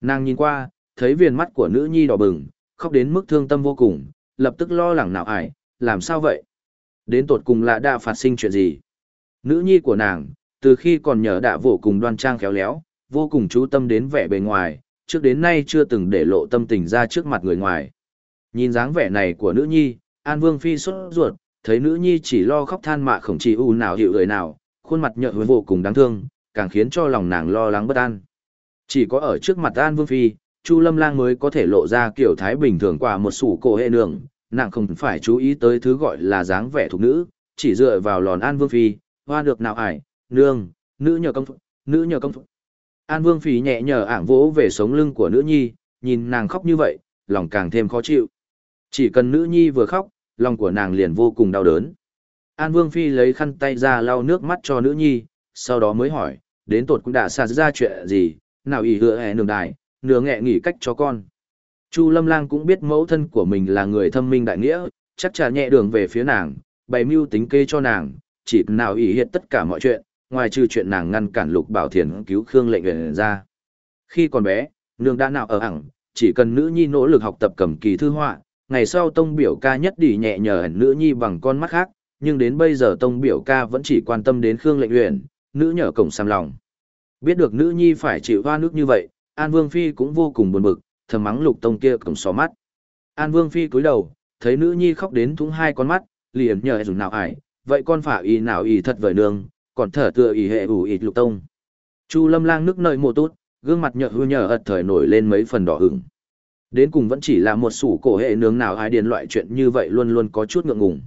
Nàng nhìn qua, thấy viền mắt của nữ nhi đỏ bừng, khóc đến mức thương tâm vô cùng, lập tức lo lắng nào ải, làm sao vậy? Đến tột cùng là đã phạt sinh chuyện gì? Nữ nhi của nàng, từ khi còn nhờ đạ vô cùng đoan trang khéo léo, vô cùng chú tâm đến vẻ bề ngoài, trước đến nay chưa từng để lộ tâm tình ra trước mặt người ngoài. Nhìn dáng vẻ này của nữ nhi, An Vương Phi xuất ruột, thấy nữ nhi chỉ lo khóc than mạ khổng chỉ u nào hiệu người nào, khuôn mặt nhợt vô cùng đáng thương, càng khiến cho lòng nàng lo lắng bất an. Chỉ có ở trước mặt An Vương Phi, Chu Lâm Lang mới có thể lộ ra kiểu thái bình thường qua một sủ cổ hệ nương, nàng không phải chú ý tới thứ gọi là dáng vẻ thuộc nữ, chỉ dựa vào lòn An Vương Phi, hoa được nào ải, nương, nữ nhờ công phúc, nữ nhờ công phúc. An Vương Phi nhẹ nhở ảng vỗ về sống lưng của nữ nhi, nhìn nàng khóc như vậy, lòng càng thêm khó chịu. Chỉ cần nữ nhi vừa khóc, lòng của nàng liền vô cùng đau đớn. An Vương Phi lấy khăn tay ra lau nước mắt cho nữ nhi, sau đó mới hỏi, đến tột cũng đã xảy ra chuyện gì, nào ý hứa hẹ nương đài, nửa nghẹ nghỉ cách cho con. Chu Lâm Lang cũng biết mẫu thân của mình là người thâm minh đại nghĩa, chắc chắn nhẹ đường về phía nàng, bày mưu tính kê cho nàng, chỉ nào ý hiện tất cả mọi chuyện, ngoài trừ chuyện nàng ngăn cản Lục Bảo Thiền cứu Khương lệnh nguyện ra. Khi còn bé, nương đã nào ở ẳng, chỉ cần nữ nhi nỗ lực học tập cầm kỳ thư họa, ngày sau tông biểu ca nhất đỉ nhẹ nhờ nữ nhi bằng con mắt khác, nhưng đến bây giờ tông biểu ca vẫn chỉ quan tâm đến Khương lệnh nguyện, nữ nhờ cổng sam lòng. Biết được nữ nhi phải chịu hoa nước như vậy, An Vương Phi cũng vô cùng buồn bực, thầm mắng lục tông kia cổng xó mắt. An Vương Phi cúi đầu, thấy nữ nhi khóc đến thúng hai con mắt, liền nhờ dùng nào ải, vậy con phả y nào y thật vời nương, còn thở tựa ỉ hệ ủ ịt lục tông. Chu lâm lang nước nợi mồ tốt, gương mặt nhợ hư nhờ ật thời nổi lên mấy phần đỏ ửng. Đến cùng vẫn chỉ là một sủ cổ hệ nướng nào ai điền loại chuyện như vậy luôn luôn có chút ngượng ngùng.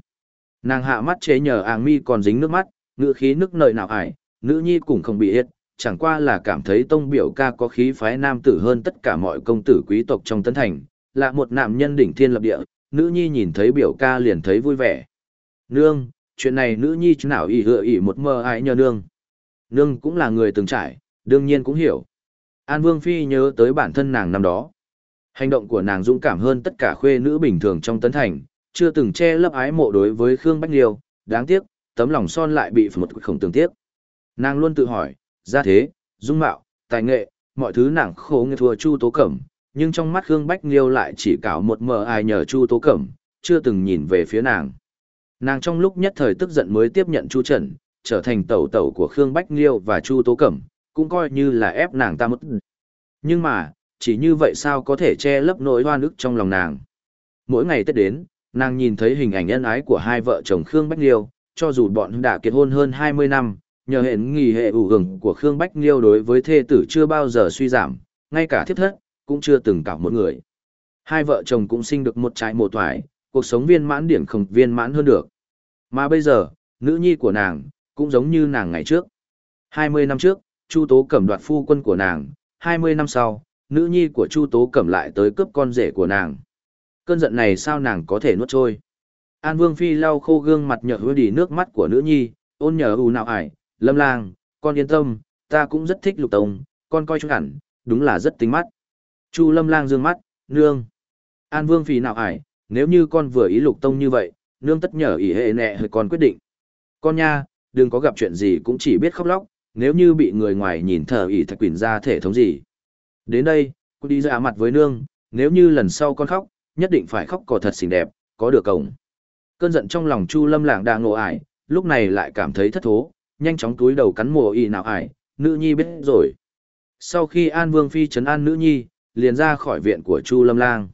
Nàng hạ mắt chế nhờ àng mi còn dính nước mắt, ngữ khí nước nợi nào ải, nữ nhi cũng không bị hết, chẳng qua là cảm thấy tông biểu ca có khí phái nam tử hơn tất cả mọi công tử quý tộc trong tấn thành, là một nam nhân đỉnh thiên lập địa, nữ nhi nhìn thấy biểu ca liền thấy vui vẻ. Nương, chuyện này nữ nhi chứ nào ỉ hựa ỉ một mơ ai nhờ nương. Nương cũng là người từng trải, đương nhiên cũng hiểu. An Vương Phi nhớ tới bản thân nàng năm đó. Hành động của nàng dũng cảm hơn tất cả khuê nữ bình thường trong tấn thành, chưa từng che lấp ái mộ đối với Khương Bách Liêu, đáng tiếc, tấm lòng son lại bị một không tường tiếc. Nàng luôn tự hỏi, gia thế, dung mạo, tài nghệ, mọi thứ nàng khổ nghe thua Chu Tố Cẩm, nhưng trong mắt Khương Bách Liêu lại chỉ cảo một mờ ai nhờ Chu Tố Cẩm, chưa từng nhìn về phía nàng. Nàng trong lúc nhất thời tức giận mới tiếp nhận Chu Trần, trở thành tẩu tẩu của Khương Bách Liêu và Chu Tố Cẩm, cũng coi như là ép nàng ta mất. Nhưng mà, chỉ như vậy sao có thể che lấp nỗi hoa nước trong lòng nàng. Mỗi ngày Tết đến, nàng nhìn thấy hình ảnh ân ái của hai vợ chồng Khương Bách Liêu, cho dù bọn đã kết hôn hơn 20 năm, nhờ hẹn nghỉ hệ ủ hưởng của Khương Bách Liêu đối với thê tử chưa bao giờ suy giảm, ngay cả thiếp thất, cũng chưa từng cảo một người. Hai vợ chồng cũng sinh được một trai một toài, cuộc sống viên mãn điểm không viên mãn hơn được. Mà bây giờ, nữ nhi của nàng, cũng giống như nàng ngày trước. 20 năm trước, Chu Tố Cẩm đoạt phu quân của nàng, 20 năm sau, nữ nhi của Chu Tố Cẩm lại tới cướp con rể của nàng. Cơn giận này sao nàng có thể nuốt trôi? An Vương Phi lau khô gương mặt nhợ hứa đi nước mắt của nữ nhi, ôn nhờ u nào ải, lâm lang, con yên tâm, ta cũng rất thích lục tông, con coi chút hẳn, đúng là rất tính mắt. Chu lâm lang dương mắt, nương. An Vương Phi nào ải, nếu như con vừa ý lục tông như vậy, nương tất nhờ ý hệ nẹ hơi con quyết định. Con nha, đừng có gặp chuyện gì cũng chỉ biết khóc lóc, nếu như bị người ngoài nhìn thờ ý thạch quỳnh ra thể thống gì. Đến đây, cô đi ra mặt với nương, nếu như lần sau con khóc, nhất định phải khóc cò thật xinh đẹp, có được cổng. Cơn giận trong lòng Chu Lâm Lạng đang ngộ ải, lúc này lại cảm thấy thất thố, nhanh chóng túi đầu cắn mồ y nào ải, nữ nhi biết rồi. Sau khi An Vương Phi trấn an nữ nhi, liền ra khỏi viện của Chu Lâm Lang.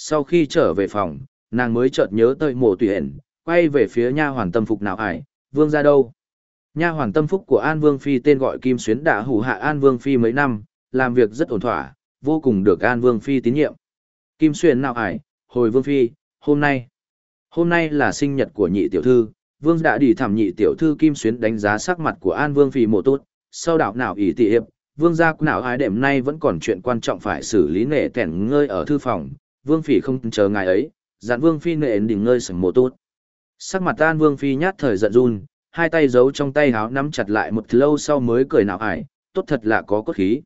Sau khi trở về phòng, nàng mới chợt nhớ tới mồ tùy hển, quay về phía nha hoàn tâm phục nào ải, vương ra đâu. Nha hoàn tâm phúc của An Vương Phi tên gọi Kim Xuyến đã hủ hạ An Vương Phi mấy năm, làm việc rất ổn thỏa, vô cùng được An Vương Phi tín nhiệm. Kim Xuyến nào ải, hồi Vương Phi, hôm nay. Hôm nay là sinh nhật của nhị tiểu thư, Vương đã đi thảm nhị tiểu thư Kim Xuyến đánh giá sắc mặt của An Vương Phi mộ tốt, sau đạo nào ỷ tị hiệp, Vương gia nào ái đệm nay vẫn còn chuyện quan trọng phải xử lý nể tẻn ngơi ở thư phòng, Vương Phi không chờ ngài ấy, dặn Vương Phi nệ đỉnh ngơi sừng mồ tốt. Sắc mặt An Vương Phi nhát thời giận run, hai tay giấu trong tay háo nắm chặt lại một lâu sau mới cười nào ải, tốt thật là có cốt khí.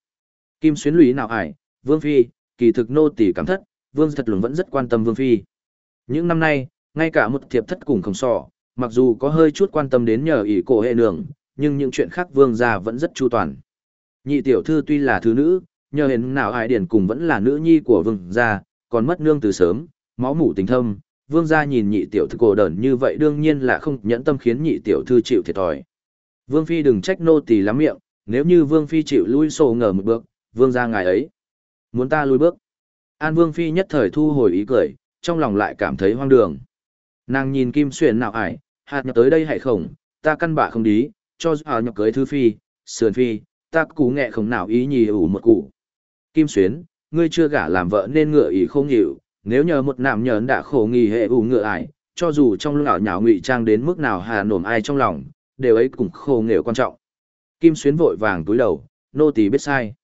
Kim xuyến lũy nào ải, Vương Phi, kỳ thực nô tỷ cảm thất, Vương thật lùng vẫn rất quan tâm Vương Phi. Những năm nay, ngay cả một thiệp thất cùng không sò, mặc dù có hơi chút quan tâm đến nhờ ỷ cổ hệ nương, nhưng những chuyện khác Vương gia vẫn rất chu toàn. Nhị tiểu thư tuy là thứ nữ, nhờ hiện nào ai điển cùng vẫn là nữ nhi của Vương gia, còn mất nương từ sớm, máu mủ tình thâm, Vương gia nhìn nhị tiểu thư cổ đờn như vậy đương nhiên là không nhẫn tâm khiến nhị tiểu thư chịu thiệt thòi. Vương phi đừng trách nô tỳ lắm miệng, nếu như Vương phi chịu lui sổ ngờ một bước, Vương gia ngài ấy muốn ta lui bước. An Vương phi nhất thời thu hồi ý cười, trong lòng lại cảm thấy hoang đường. Nàng nhìn Kim Xuyên nào ải, hạt nhập tới đây hay không, ta căn bạ không đí, cho dù nhập cưới thư phi, sườn phi, ta cú nghệ không nào ý nhì ủ một cụ. Kim Xuyến, ngươi chưa gả làm vợ nên ngựa ý không hiểu, nếu nhờ một nạm nhờn đã khổ nghi hệ ủ ngựa ải, cho dù trong lúc ảo nhào ngụy trang đến mức nào hà nổm ai trong lòng, đều ấy cũng khổ nghèo quan trọng. Kim Xuyến vội vàng túi đầu, nô tỳ biết sai.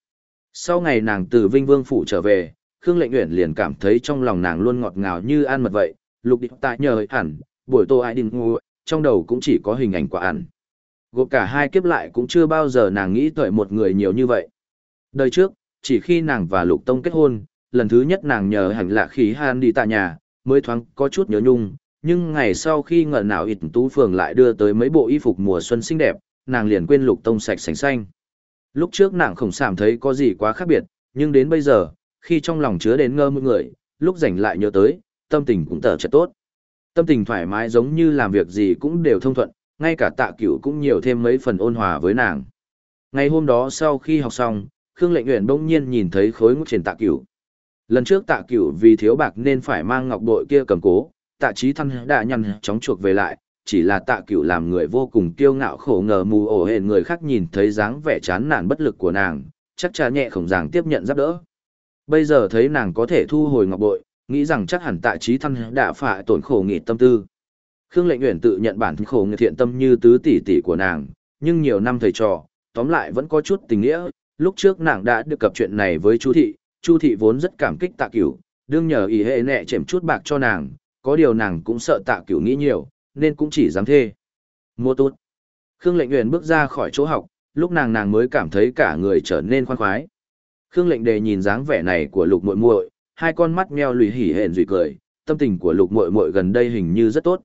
Sau ngày nàng từ Vinh Vương Phủ trở về, Khương Lệnh Uyển liền cảm thấy trong lòng nàng luôn ngọt ngào như ăn mật vậy, lục địch tại nhờ hẳn, buổi tô ai đình ngu, trong đầu cũng chỉ có hình ảnh quả ăn. Gộp cả hai kiếp lại cũng chưa bao giờ nàng nghĩ tuổi một người nhiều như vậy. Đời trước, chỉ khi nàng và Lục Tông kết hôn, lần thứ nhất nàng nhờ hành lạ khí han đi tạ nhà, mới thoáng có chút nhớ nhung, nhưng ngày sau khi ngờ nào ịt tú phường lại đưa tới mấy bộ y phục mùa xuân xinh đẹp, nàng liền quên Lục Tông sạch sành xanh. Lúc trước nàng không cảm thấy có gì quá khác biệt, nhưng đến bây giờ, khi trong lòng chứa đến ngơ một người, lúc rảnh lại nhớ tới, tâm tình cũng tở chật tốt. Tâm tình thoải mái giống như làm việc gì cũng đều thông thuận, ngay cả tạ cửu cũng nhiều thêm mấy phần ôn hòa với nàng. Ngày hôm đó sau khi học xong, Khương Lệnh Uyển bỗng nhiên nhìn thấy khối ngũ trên tạ cửu. Lần trước tạ cửu vì thiếu bạc nên phải mang ngọc bội kia cầm cố, tạ trí thăng đã nhăn chóng chuộc về lại, chỉ là tạ cửu làm người vô cùng kiêu ngạo khổ ngờ mù ổ hển người khác nhìn thấy dáng vẻ chán nản bất lực của nàng, chắc chắn nhẹ không dàng tiếp nhận giúp đỡ. Bây giờ thấy nàng có thể thu hồi ngọc bội, nghĩ rằng chắc hẳn tạ trí thăng đã phải tổn khổ nghị tâm tư. Khương Lệnh Uyển tự nhận bản thân khổ người thiện tâm như tứ tỷ tỷ của nàng, nhưng nhiều năm thầy trò, tóm lại vẫn có chút tình nghĩa. Lúc trước nàng đã được cập chuyện này với Chu thị, Chu thị vốn rất cảm kích Tạ Cửu, đương nhờ ý hệ nệ chèm chút bạc cho nàng, có điều nàng cũng sợ Tạ Cửu nghĩ nhiều, nên cũng chỉ dám thê. Mua tốt. Khương Lệnh Uyển bước ra khỏi chỗ học, lúc nàng nàng mới cảm thấy cả người trở nên khoan khoái. Khương Lệnh Đề nhìn dáng vẻ này của Lục Muội Muội, hai con mắt meo lùi hỉ hển rủi cười, tâm tình của Lục Muội Muội gần đây hình như rất tốt.